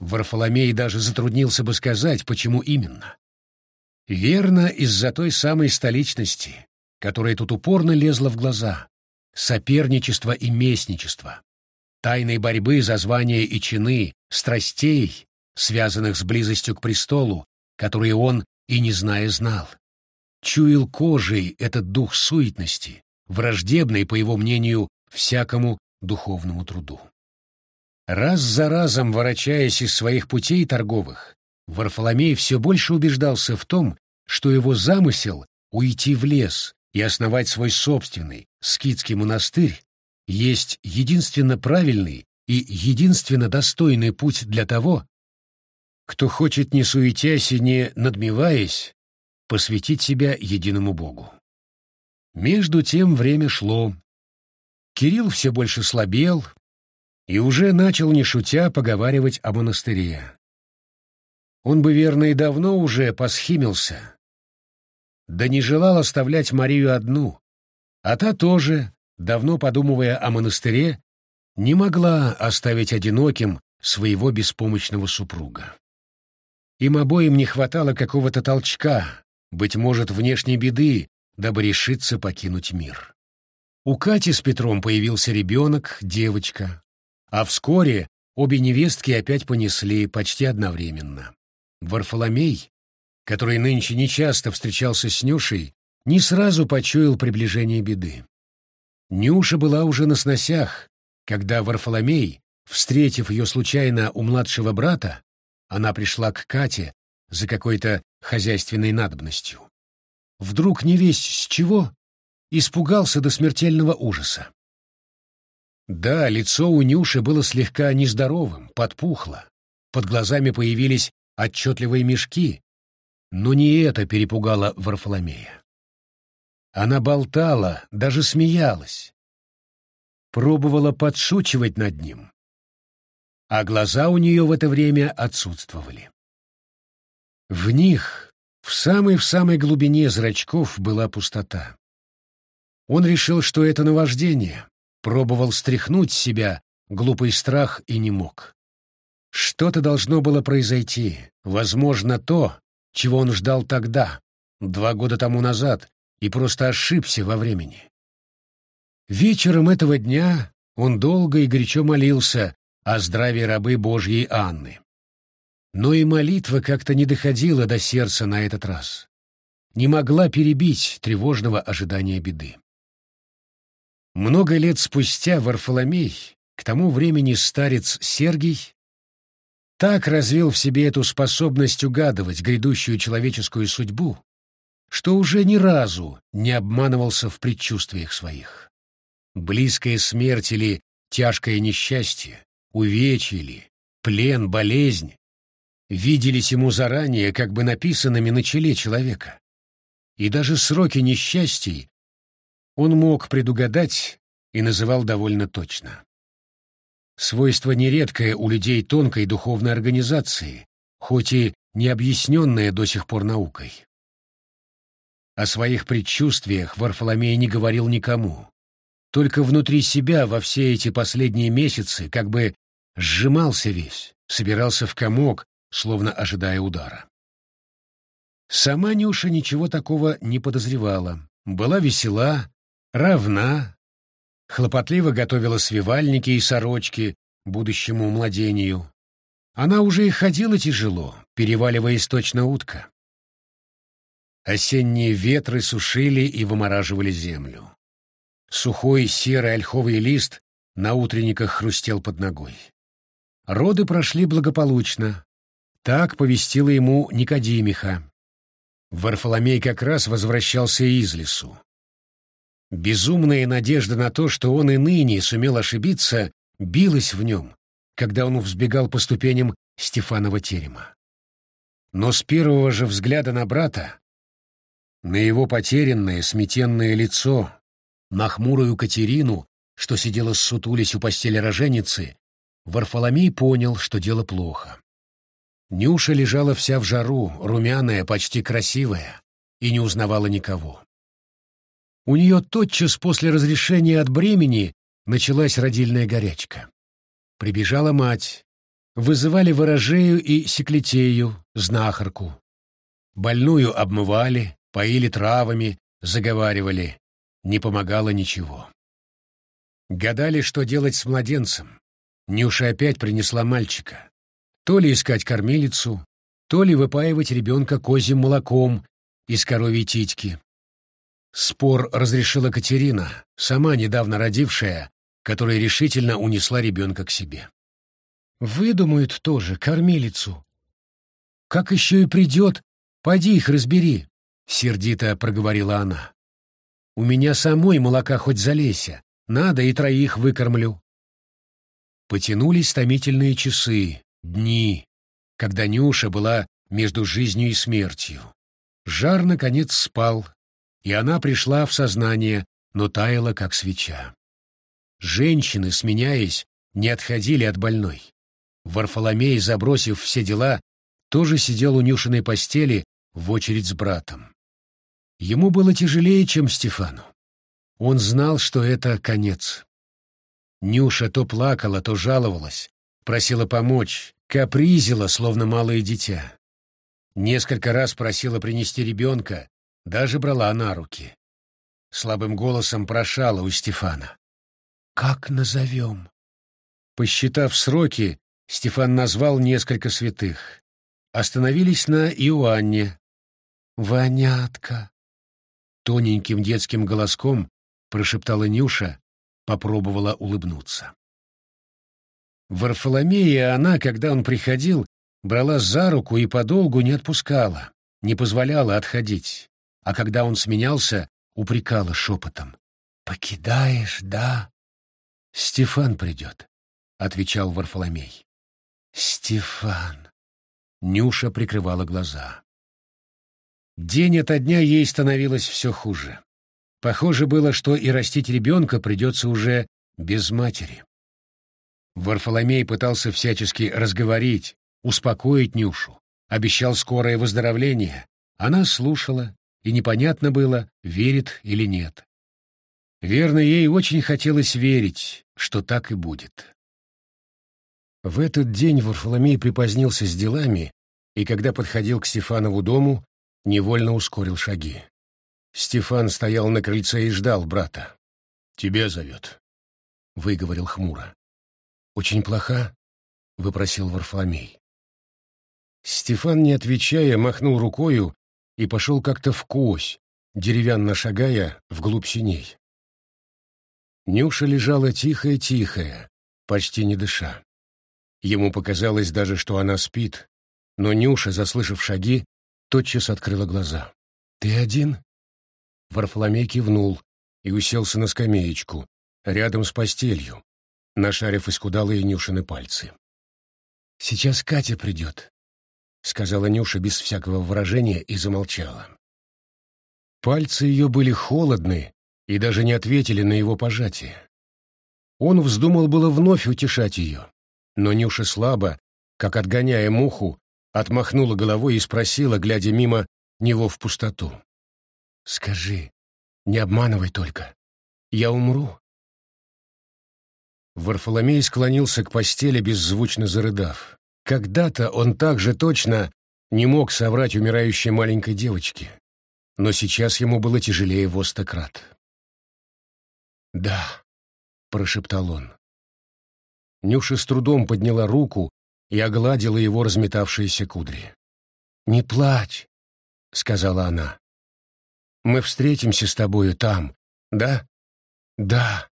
Варфоломей даже затруднился бы сказать, почему именно. Верно, из-за той самой столичности, которая тут упорно лезла в глаза, соперничества и местничества, тайной борьбы за звания и чины, страстей, связанных с близостью к престолу, которые он и не зная знал. Чуял кожей этот дух суетности, враждебный, по его мнению, всякому духовному труду. Раз за разом, ворочаясь из своих путей торговых, Варфоломей все больше убеждался в том, что его замысел — уйти в лес и основать свой собственный скитский монастырь — есть единственно правильный и единственно достойный путь для того, кто хочет, не суетясь и не надмеваясь, посвятить себя единому Богу. Между тем время шло. Кирилл все больше слабел и уже начал, не шутя, поговаривать о монастыре. Он бы, верно, и давно уже посхимился, да не желал оставлять Марию одну, а та тоже, давно подумывая о монастыре, не могла оставить одиноким своего беспомощного супруга. Им обоим не хватало какого-то толчка, быть может, внешней беды, дабы решиться покинуть мир. У Кати с Петром появился ребенок, девочка, а вскоре обе невестки опять понесли почти одновременно. Варфоломей, который нынче нечасто встречался с Нюшей, не сразу почуял приближение беды. Нюша была уже на сносях, когда Варфоломей, встретив ее случайно у младшего брата, она пришла к Кате за какой-то хозяйственной надобностью. Вдруг не весть с чего испугался до смертельного ужаса. Да, лицо у Нюши было слегка нездоровым, подпухло, под глазами появились отчетливые мешки, но не это перепугало Варфоломея. Она болтала, даже смеялась, пробовала подшучивать над ним, а глаза у нее в это время отсутствовали. В них, в самой-в самой глубине зрачков, была пустота. Он решил, что это наваждение, пробовал стряхнуть себя глупый страх и не мог. Что-то должно было произойти, возможно, то, чего он ждал тогда, два года тому назад, и просто ошибся во времени. Вечером этого дня он долго и горячо молился, о здравии рабы Божьей Анны. Но и молитва как-то не доходила до сердца на этот раз. Не могла перебить тревожного ожидания беды. Много лет спустя Варфоломей, к тому времени старец Сергий, так развил в себе эту способность угадывать грядущую человеческую судьбу, что уже ни разу не обманывался в предчувствиях своих. Близкая смерть или тяжкое несчастье увечья ли, плен, болезнь, виделись ему заранее как бы написанными на челе человека. И даже сроки несчастий он мог предугадать и называл довольно точно. Свойство нередкое у людей тонкой духовной организации, хоть и не объясненное до сих пор наукой. О своих предчувствиях Варфоломей не говорил никому. Только внутри себя во все эти последние месяцы как бы сжимался весь, собирался в комок, словно ожидая удара. Сама Нюша ничего такого не подозревала. Была весела, равна, хлопотливо готовила свивальники и сорочки будущему младению. Она уже и ходила тяжело, переваливаясь точно утка. Осенние ветры сушили и вымораживали землю. Сухой серый ольховый лист на утренниках хрустел под ногой. Роды прошли благополучно. Так повестила ему Никодимиха. Варфоломей как раз возвращался из лесу. Безумная надежда на то, что он и ныне сумел ошибиться, билась в нем, когда он взбегал по ступеням Стефанова терема. Но с первого же взгляда на брата, на его потерянное, сметенное лицо, на хмурую Катерину, что сидела ссутулясь у постели роженицы, Варфоломей понял, что дело плохо. Нюша лежала вся в жару, румяная, почти красивая, и не узнавала никого. У нее тотчас после разрешения от бремени началась родильная горячка. Прибежала мать. Вызывали ворожею и секлетею, знахарку. Больную обмывали, поили травами, заговаривали. Не помогало ничего. Гадали, что делать с младенцем. Нюша опять принесла мальчика. То ли искать кормилицу, то ли выпаивать ребенка козьим молоком из коровьей титьки. Спор разрешила Катерина, сама недавно родившая, которая решительно унесла ребенка к себе. «Выдумают тоже кормилицу. Как еще и придет, поди их разбери», — сердито проговорила она. «У меня самой молока хоть залейся, надо и троих выкормлю». Потянулись томительные часы, дни, когда Нюша была между жизнью и смертью. Жар, наконец, спал, и она пришла в сознание, но таяла, как свеча. Женщины, сменяясь, не отходили от больной. Варфоломей, забросив все дела, тоже сидел у Нюшиной постели в очередь с братом. Ему было тяжелее, чем Стефану. Он знал, что это конец. Нюша то плакала, то жаловалась, просила помочь, капризила, словно малое дитя. Несколько раз просила принести ребенка, даже брала на руки. Слабым голосом прошала у Стефана. «Как назовем?» Посчитав сроки, Стефан назвал несколько святых. Остановились на Иоанне. «Вонятка!» Тоненьким детским голоском прошептала Нюша, попробовала улыбнуться. Варфоломея она, когда он приходил, брала за руку и подолгу не отпускала, не позволяла отходить а когда он сменялся, упрекала шепотом. «Покидаешь, да?» «Стефан придет», — отвечал Варфоломей. «Стефан». Нюша прикрывала глаза. День ото дня ей становилось все хуже. Похоже было, что и растить ребенка придется уже без матери. Варфоломей пытался всячески разговорить, успокоить Нюшу, обещал скорое выздоровление. Она слушала, и непонятно было, верит или нет. Верно, ей очень хотелось верить, что так и будет. В этот день Варфоломей припозднился с делами, и когда подходил к Стефанову дому, невольно ускорил шаги. Стефан стоял на крыльце и ждал брата. «Тебя зовет», — выговорил хмуро. «Очень плоха?» — выпросил Варфоломей. Стефан, не отвечая, махнул рукою и пошел как-то в кось, деревянно шагая вглубь синей. Нюша лежала тихая-тихая, почти не дыша. Ему показалось даже, что она спит, но Нюша, заслышав шаги, тотчас открыла глаза. «Ты один?» Варфоломей кивнул и уселся на скамеечку, рядом с постелью, нашарив искудалые Нюшины пальцы. «Сейчас Катя придет. — сказала Нюша без всякого выражения и замолчала. Пальцы ее были холодны и даже не ответили на его пожатие. Он вздумал было вновь утешать ее, но Нюша слабо, как отгоняя муху, отмахнула головой и спросила, глядя мимо него в пустоту. «Скажи, не обманывай только. Я умру?» Варфоломей склонился к постели, беззвучно зарыдав. Когда-то он так же точно не мог соврать умирающей маленькой девочке, но сейчас ему было тяжелее во сто крат. «Да», — прошептал он. Нюша с трудом подняла руку и огладила его разметавшиеся кудри. «Не плачь», — сказала она. «Мы встретимся с тобою там, да?» «Да», —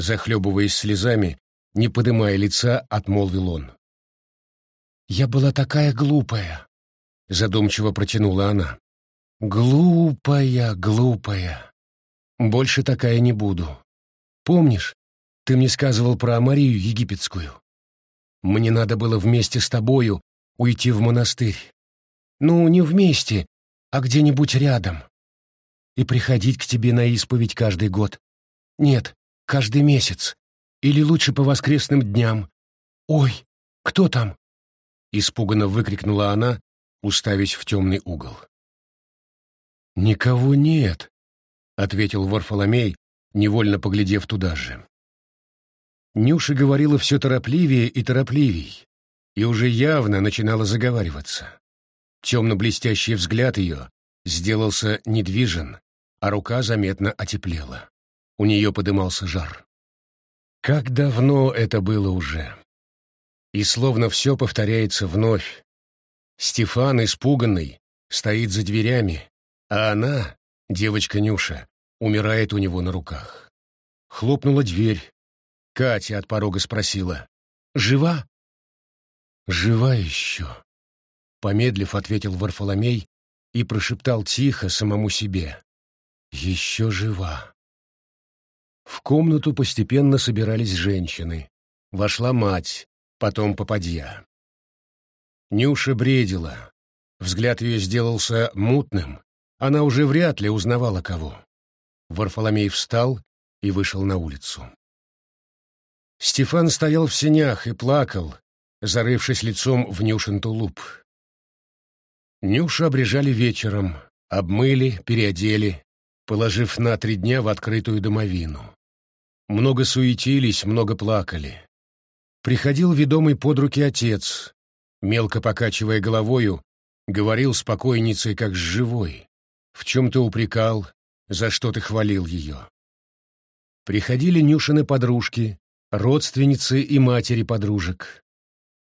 захлебываясь слезами, не подымая лица, отмолвил он. «Я была такая глупая», — задумчиво протянула она. «Глупая, глупая. Больше такая не буду. Помнишь, ты мне сказывал про Марию Египетскую? Мне надо было вместе с тобою уйти в монастырь. Ну, не вместе, а где-нибудь рядом. И приходить к тебе на исповедь каждый год. Нет, каждый месяц. Или лучше по воскресным дням. Ой, кто там? — испуганно выкрикнула она, уставясь в темный угол. «Никого нет», — ответил Варфоломей, невольно поглядев туда же. Нюша говорила все торопливее и торопливей, и уже явно начинала заговариваться. Темно-блестящий взгляд ее сделался недвижен, а рука заметно отеплела. У нее подымался жар. Как давно это было уже? И словно все повторяется вновь. Стефан, испуганный, стоит за дверями, А она, девочка Нюша, умирает у него на руках. Хлопнула дверь. Катя от порога спросила. «Жива?» «Жива еще», — помедлив ответил Варфоломей и прошептал тихо самому себе. «Еще жива». В комнату постепенно собирались женщины. Вошла мать, потом попадья. Нюша бредила. Взгляд ее сделался мутным. Она уже вряд ли узнавала кого. Варфоломей встал и вышел на улицу. Стефан стоял в сенях и плакал, зарывшись лицом в Нюшин тулуп. Нюшу обрежали вечером, обмыли, переодели, положив на три дня в открытую домовину. Много суетились, много плакали. Приходил ведомый под руки отец, мелко покачивая головою, говорил с покойницей как с живой, в чем-то упрекал, за что ты хвалил ее. Приходили Нюшины подружки, родственницы и матери подружек.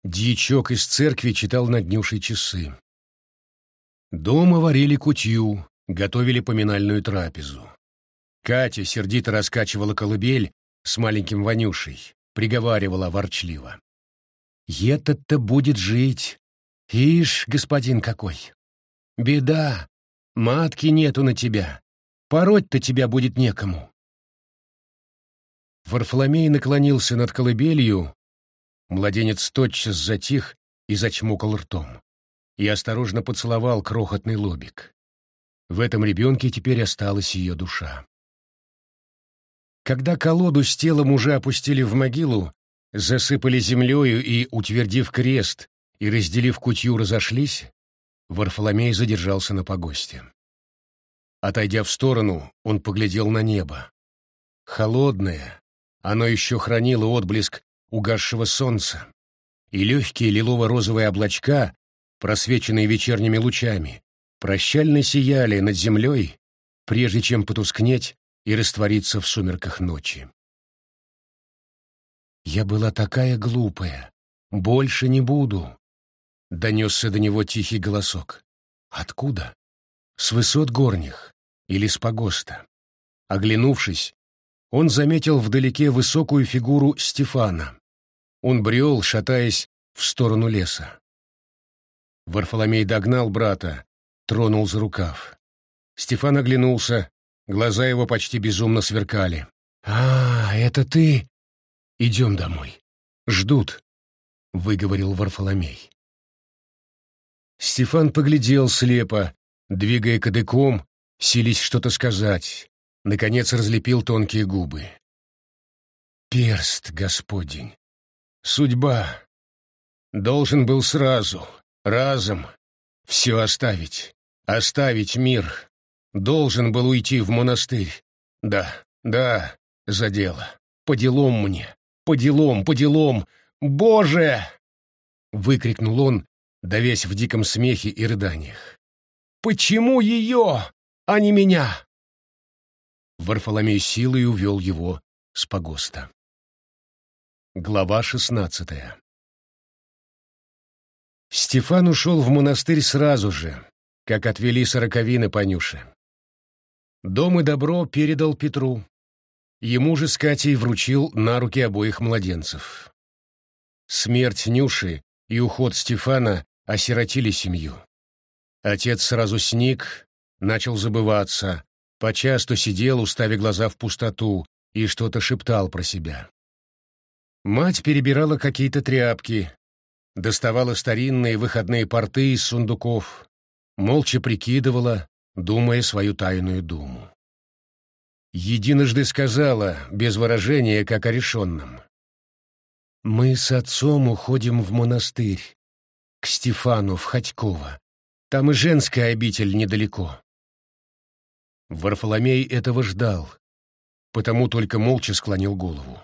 Дьячок из церкви читал над Нюшей часы. Дома варили кутью, готовили поминальную трапезу. Катя сердито раскачивала колыбель с маленьким Ванюшей, приговаривала ворчливо. «Этот-то будет жить. Ишь, господин какой! Беда! Матки нету на тебя. Пороть-то тебя будет некому». Варфоломей наклонился над колыбелью. Младенец тотчас затих и зачмокал ртом. И осторожно поцеловал крохотный лобик. В этом ребенке теперь осталась ее душа. Когда колоду с телом уже опустили в могилу, засыпали землею и, утвердив крест и разделив кутью, разошлись, Варфоломей задержался на погосте. Отойдя в сторону, он поглядел на небо. Холодное, оно еще хранило отблеск угасшего солнца, и легкие лилово-розовые облачка, просвеченные вечерними лучами, прощально сияли над землей, прежде чем потускнеть и раствориться в сумерках ночи. «Я была такая глупая. Больше не буду», — донесся до него тихий голосок. «Откуда? С высот горних или с погоста?» Оглянувшись, он заметил вдалеке высокую фигуру Стефана. Он брел, шатаясь в сторону леса. Варфоломей догнал брата, тронул за рукав. Стефан оглянулся, глаза его почти безумно сверкали. «А, это ты? Идем домой. Ждут», — выговорил Варфоломей. Стефан поглядел слепо, двигая кадыком, сились что-то сказать. Наконец разлепил тонкие губы. «Перст, Господень! Судьба! Должен был сразу, разом, все оставить, оставить мир. Должен был уйти в монастырь. Да, да, за дело. По делам мне, по делам, по делам. Боже!» Выкрикнул он, давясь в диком смехе и рыданиях. «Почему ее, а не меня?» Варфоломей силой увел его с погоста. Глава шестнадцатая Стефан ушел в монастырь сразу же, как отвели сороковины Панюше. Дом и добро передал Петру. Ему же с Катей вручил на руки обоих младенцев. Смерть Нюши и уход Стефана осиротили семью. Отец сразу сник, начал забываться, почасту сидел, уставя глаза в пустоту, и что-то шептал про себя. Мать перебирала какие-то тряпки, доставала старинные выходные порты из сундуков, молча прикидывала, думая свою тайную думу. Единожды сказала, без выражения, как о решенном. «Мы с отцом уходим в монастырь, к Стефану в Ходьково. Там и женская обитель недалеко». Варфоломей этого ждал, потому только молча склонил голову.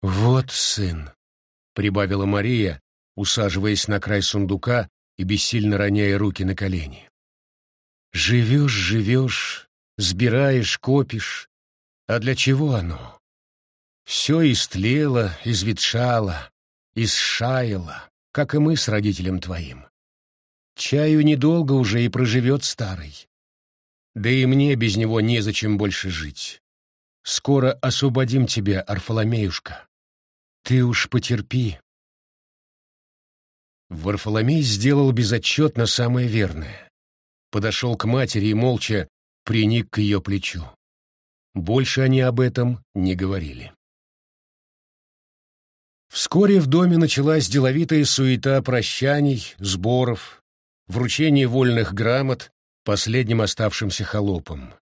«Вот сын», прибавила Мария, усаживаясь на край сундука и бессильно роняя руки на колени. Живешь, живешь, сбираешь, копишь. А для чего оно? Все истлело, изветшало, исшаяло, как и мы с родителем твоим. Чаю недолго уже и проживет старый. Да и мне без него незачем больше жить. Скоро освободим тебя, Арфоломеюшка. Ты уж потерпи. Варфоломей сделал безотчетно самое верное. Подошел к матери и молча приник к ее плечу. Больше они об этом не говорили. Вскоре в доме началась деловитая суета прощаний, сборов, вручения вольных грамот последним оставшимся холопам.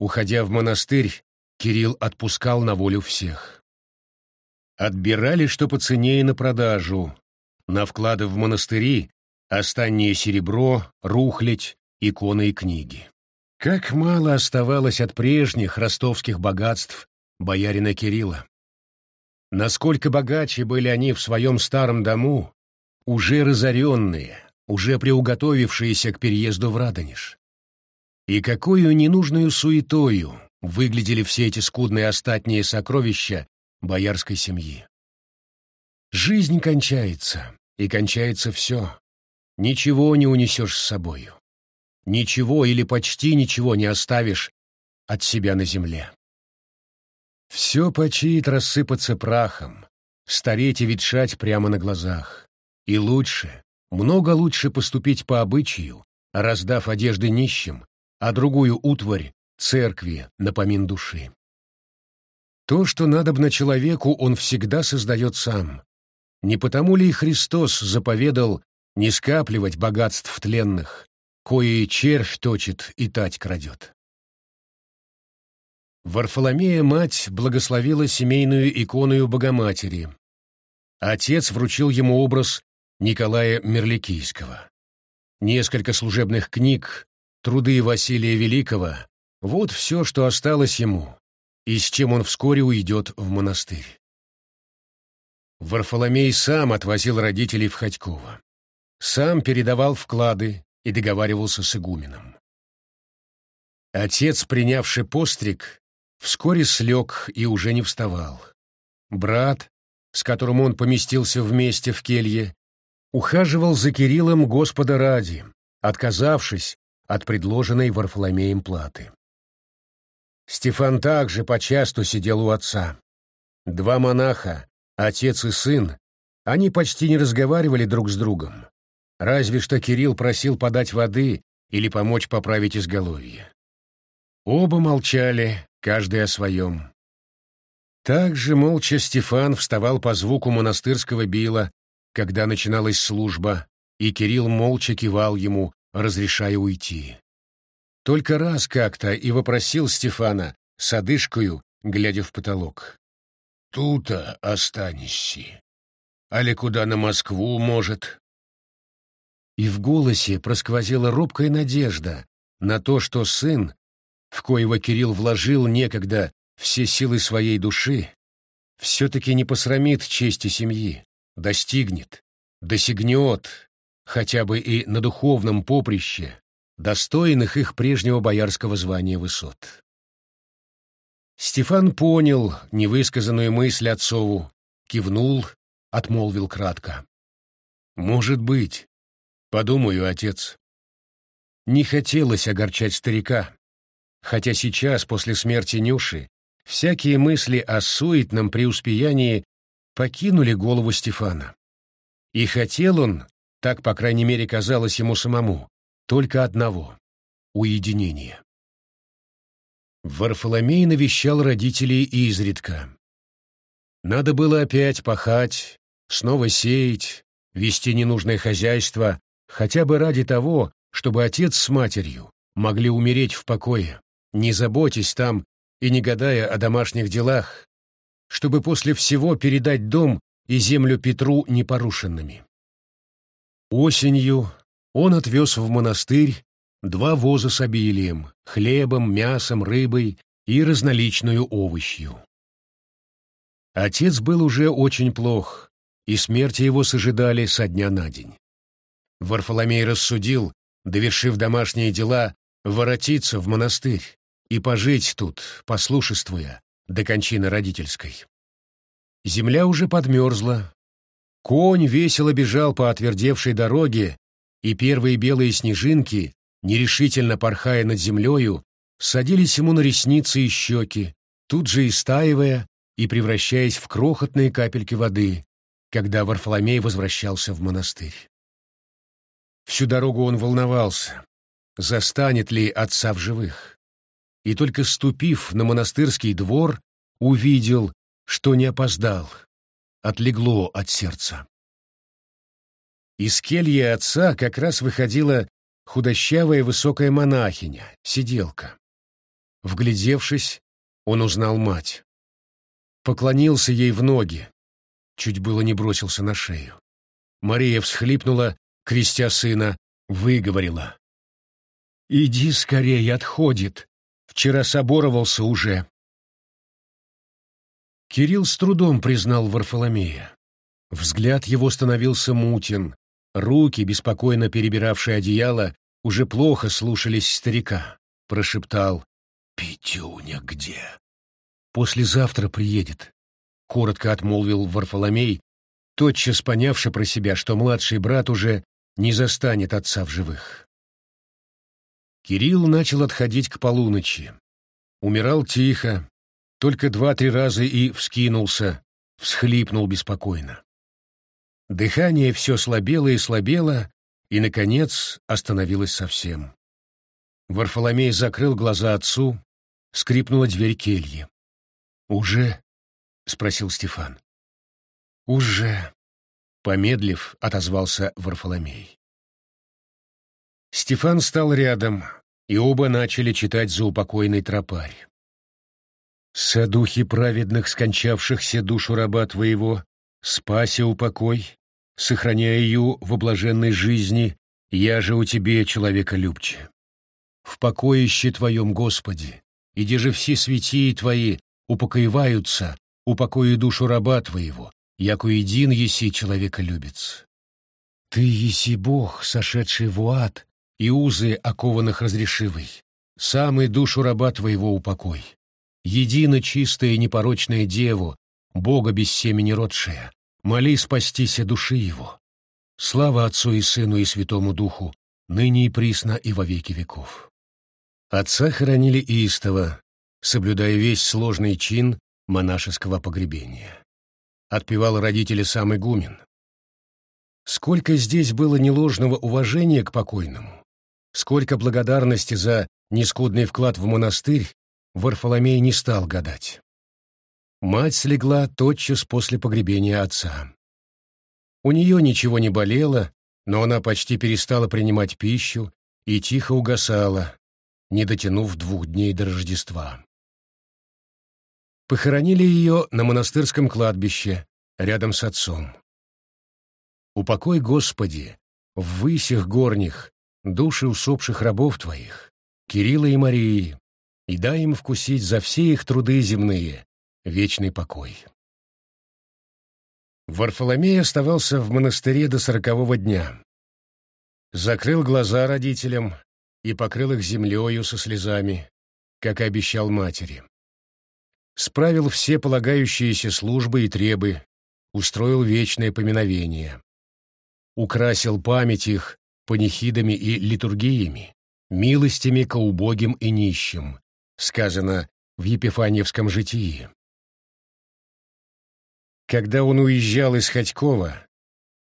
Уходя в монастырь, Кирилл отпускал на волю всех. Отбирали, что по цене и на продажу, на вклады в монастыри, останнее серебро, рухлядь, иконы и книги. Как мало оставалось от прежних ростовских богатств боярина Кирилла. Насколько богаче были они в своем старом дому, уже разоренные, уже приуготовившиеся к переезду в Радонеж. И какую ненужную суетою выглядели все эти скудные остатние сокровища боярской семьи. Жизнь кончается, и кончается все. Ничего не унесешь с собою. Ничего или почти ничего не оставишь от себя на земле. Все почит рассыпаться прахом, стареть и ветшать прямо на глазах. И лучше, много лучше поступить по обычаю, раздав одежды нищим, а другую утварь церкви напомин души. То, что надобно человеку, он всегда создает сам. Не потому ли и Христос заповедал не скапливать богатств тленных, кое червь точит и тать крадет? Варфоломея мать благословила семейную иконую Богоматери. Отец вручил ему образ Николая Мерликийского. Несколько служебных книг, труды Василия Великого — вот все, что осталось ему, и с чем он вскоре уйдет в монастырь. Варфоломей сам отвозил родителей в Ходьково. Сам передавал вклады и договаривался с игуменом. Отец, принявший постриг, вскоре слег и уже не вставал. Брат, с которым он поместился вместе в келье, ухаживал за Кириллом Господа ради, отказавшись от предложенной Варфоломеем платы. Стефан также почасту сидел у отца. Два монаха, отец и сын, они почти не разговаривали друг с другом. Разве что Кирилл просил подать воды или помочь поправить изголовье. Оба молчали, каждый о своем. Также молча Стефан вставал по звуку монастырского била, когда начиналась служба, и Кирилл молча кивал ему, разрешая уйти. Только раз как-то и вопросил Стефана с одышкою, глядя в потолок. «Тута останешься. Али куда на Москву, может?» И в голосе просквозила робкая надежда на то, что сын в коего Кирилл вложил некогда все силы своей души, все-таки не посрамит чести семьи, достигнет, досягнет, хотя бы и на духовном поприще, достойных их прежнего боярского звания высот. Стефан понял невысказанную мысль отцову, кивнул, отмолвил кратко. «Может быть. Подумаю, отец». Не хотелось огорчать старика, хотя сейчас, после смерти Нюши, всякие мысли о суетном преуспеянии покинули голову Стефана. И хотел он, так, по крайней мере, казалось ему самому, только одного — уединения. Варфоломей навещал родителей изредка. Надо было опять пахать, снова сеять, вести ненужное хозяйство, хотя бы ради того, чтобы отец с матерью могли умереть в покое не заботясь там и не гадая о домашних делах, чтобы после всего передать дом и землю Петру непорушенными. Осенью он отвез в монастырь два воза с обилием, хлебом, мясом, рыбой и разноличную овощью. Отец был уже очень плох, и смерти его сожидали со дня на день. Варфоломей рассудил, довершив домашние дела, воротиться в монастырь, и пожить тут, послушествуя, до кончины родительской. Земля уже подмерзла. Конь весело бежал по отвердевшей дороге, и первые белые снежинки, нерешительно порхая над землею, садились ему на ресницы и щеки, тут же истаивая и превращаясь в крохотные капельки воды, когда Варфоломей возвращался в монастырь. Всю дорогу он волновался, застанет ли отца в живых. И только ступив на монастырский двор, увидел, что не опоздал, отлегло от сердца. Из кельи отца как раз выходила худощавая высокая монахиня, сиделка. Вглядевшись, он узнал мать. Поклонился ей в ноги, чуть было не бросился на шею. Мария всхлипнула, крестя сына, выговорила. «Иди скорее, отходит. Вчера соборовался уже». Кирилл с трудом признал Варфоломея. Взгляд его становился мутен, руки, беспокойно перебиравшие одеяло, уже плохо слушались старика. Прошептал «Петюня где?» «Послезавтра приедет», — коротко отмолвил Варфоломей, тотчас понявши про себя, что младший брат уже не застанет отца в живых. Кирилл начал отходить к полуночи. Умирал тихо, только два-три раза и вскинулся, всхлипнул беспокойно. Дыхание все слабело и слабело, и, наконец, остановилось совсем. Варфоломей закрыл глаза отцу, скрипнула дверь кельи. «Уже?» — спросил Стефан. «Уже», — помедлив, отозвался Варфоломей. Стефан стал рядом, и оба начали читать заупокойный тропарь. «Садухи праведных, скончавшихся душу раба твоего, спася упокой, сохраняя ее в блаженной жизни, я же у тебе, человека любче. В покоище твоем, Господи, иди же все святии твои упокоиваются, упокои душу раба твоего, яко един еси человеколюбец. Ты еси Бог, сошедший в ад, и узы окованных разрешивый, самый душу раба твоего упокой. Едино чистая и непорочная деву, Бога без семени родшая, моли спастися души его. Слава Отцу и Сыну и Святому Духу, ныне и присно и во веки веков. Отца хоронили истово, соблюдая весь сложный чин монашеского погребения. Отпевал родители сам игумен. Сколько здесь было неложного уважения к покойному, сколько благодарности за нескудный вклад в монастырь, Варфоломей не стал гадать. Мать слегла тотчас после погребения отца. У нее ничего не болело, но она почти перестала принимать пищу и тихо угасала, не дотянув двух дней до Рождества. Похоронили ее на монастырском кладбище, рядом с отцом. Упокой, Господи, в высях горних, души усопших рабов Твоих, Кирилла и Марии, и дай им вкусить за все их труды земные вечный покой. Варфоломей оставался в монастыре до сорокового дня. Закрыл глаза родителям и покрыл их землею со слезами, как и обещал матери справил все полагающиеся службы и требы, устроил вечное поминовение. Украсил память их панихидами и литургиями, милостями к убогим и нищим, сказано в Епифаньевском житии. Когда он уезжал из Ходькова,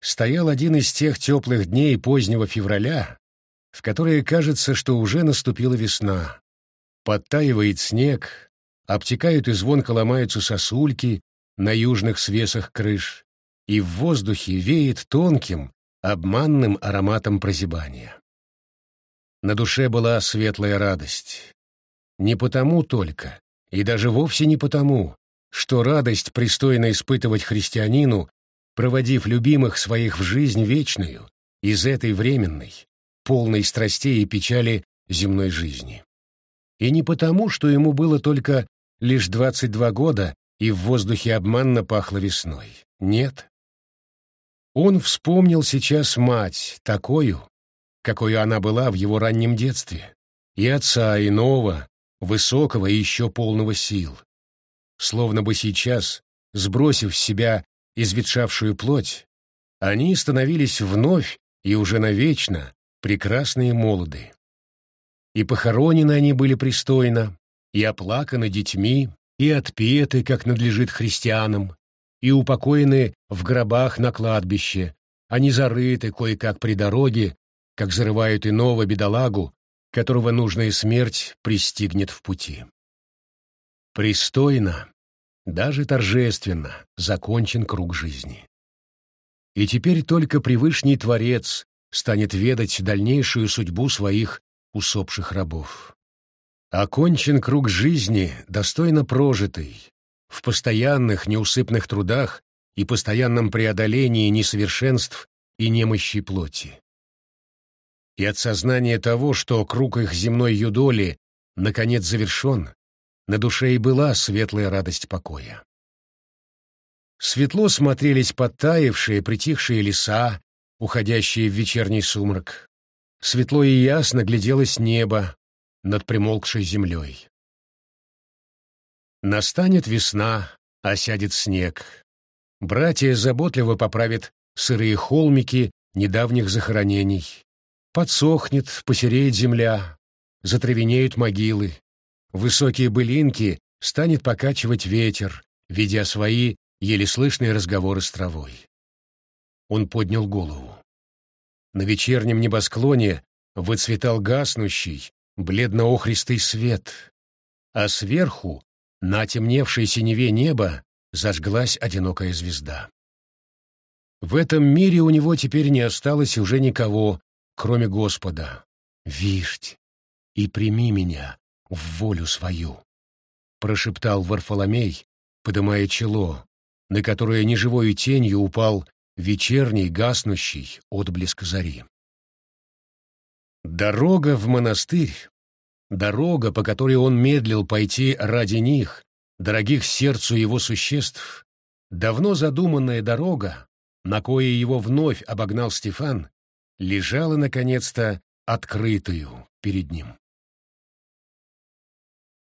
стоял один из тех теплых дней позднего февраля, в которые кажется, что уже наступила весна. Подтаивает снег, обтекают и звонко ломаются сосульки на южных свесах крыш, и в воздухе веет тонким, обманным ароматом прозябания. На душе была светлая радость. Не потому только, и даже вовсе не потому, что радость пристойно испытывать христианину, проводив любимых своих в жизнь вечную, из этой временной, полной страстей и печали земной жизни. И не потому, что ему было только лишь двадцать два года, и в воздухе обманно пахло весной. Нет. Он вспомнил сейчас мать, такую, какой она была в его раннем детстве, и отца иного, высокого и еще полного сил. Словно бы сейчас, сбросив с себя изветшавшую плоть, они становились вновь и уже навечно прекрасные молоды. И похоронены они были пристойно, и оплаканы детьми, и отпеты, как надлежит христианам, и упокоены в гробах на кладбище, не зарыты кое-как при дороге, как зарывают иного бедолагу, которого нужная смерть пристигнет в пути. Пристойно, даже торжественно закончен круг жизни. И теперь только Превышний Творец станет ведать дальнейшую судьбу своих усопших рабов. Окончен круг жизни, достойно прожитый, в постоянных неусыпных трудах и постоянном преодолении несовершенств и немощи плоти. И от сознания того, что круг их земной юдоли наконец завершен, на душе и была светлая радость покоя. Светло смотрелись подтаявшие, притихшие леса, уходящие в вечерний сумрак. Светло и ясно гляделось небо над примолкшей землей. Настанет весна, осядет снег. Братья заботливо поправят сырые холмики недавних захоронений. Подсохнет, посереет земля, затравенеют могилы. Высокие былинки станет покачивать ветер, ведя свои еле слышные разговоры с травой. Он поднял голову. На вечернем небосклоне выцветал гаснущий, бледно-охристый свет, а сверху, на темневшей синеве неба, зажглась одинокая звезда. В этом мире у него теперь не осталось уже никого, кроме Господа. «Вишть, и прими меня, в волю свою», — прошептал Варфоломей, подымая чело, на которое неживою тенью упал вечерний гаснущий отблеск зари. Дорога в монастырь, дорога, по которой он медлил пойти ради них, дорогих сердцу его существ, давно задуманная дорога, на кое его вновь обогнал Стефан, лежала, наконец-то, открытую перед ним.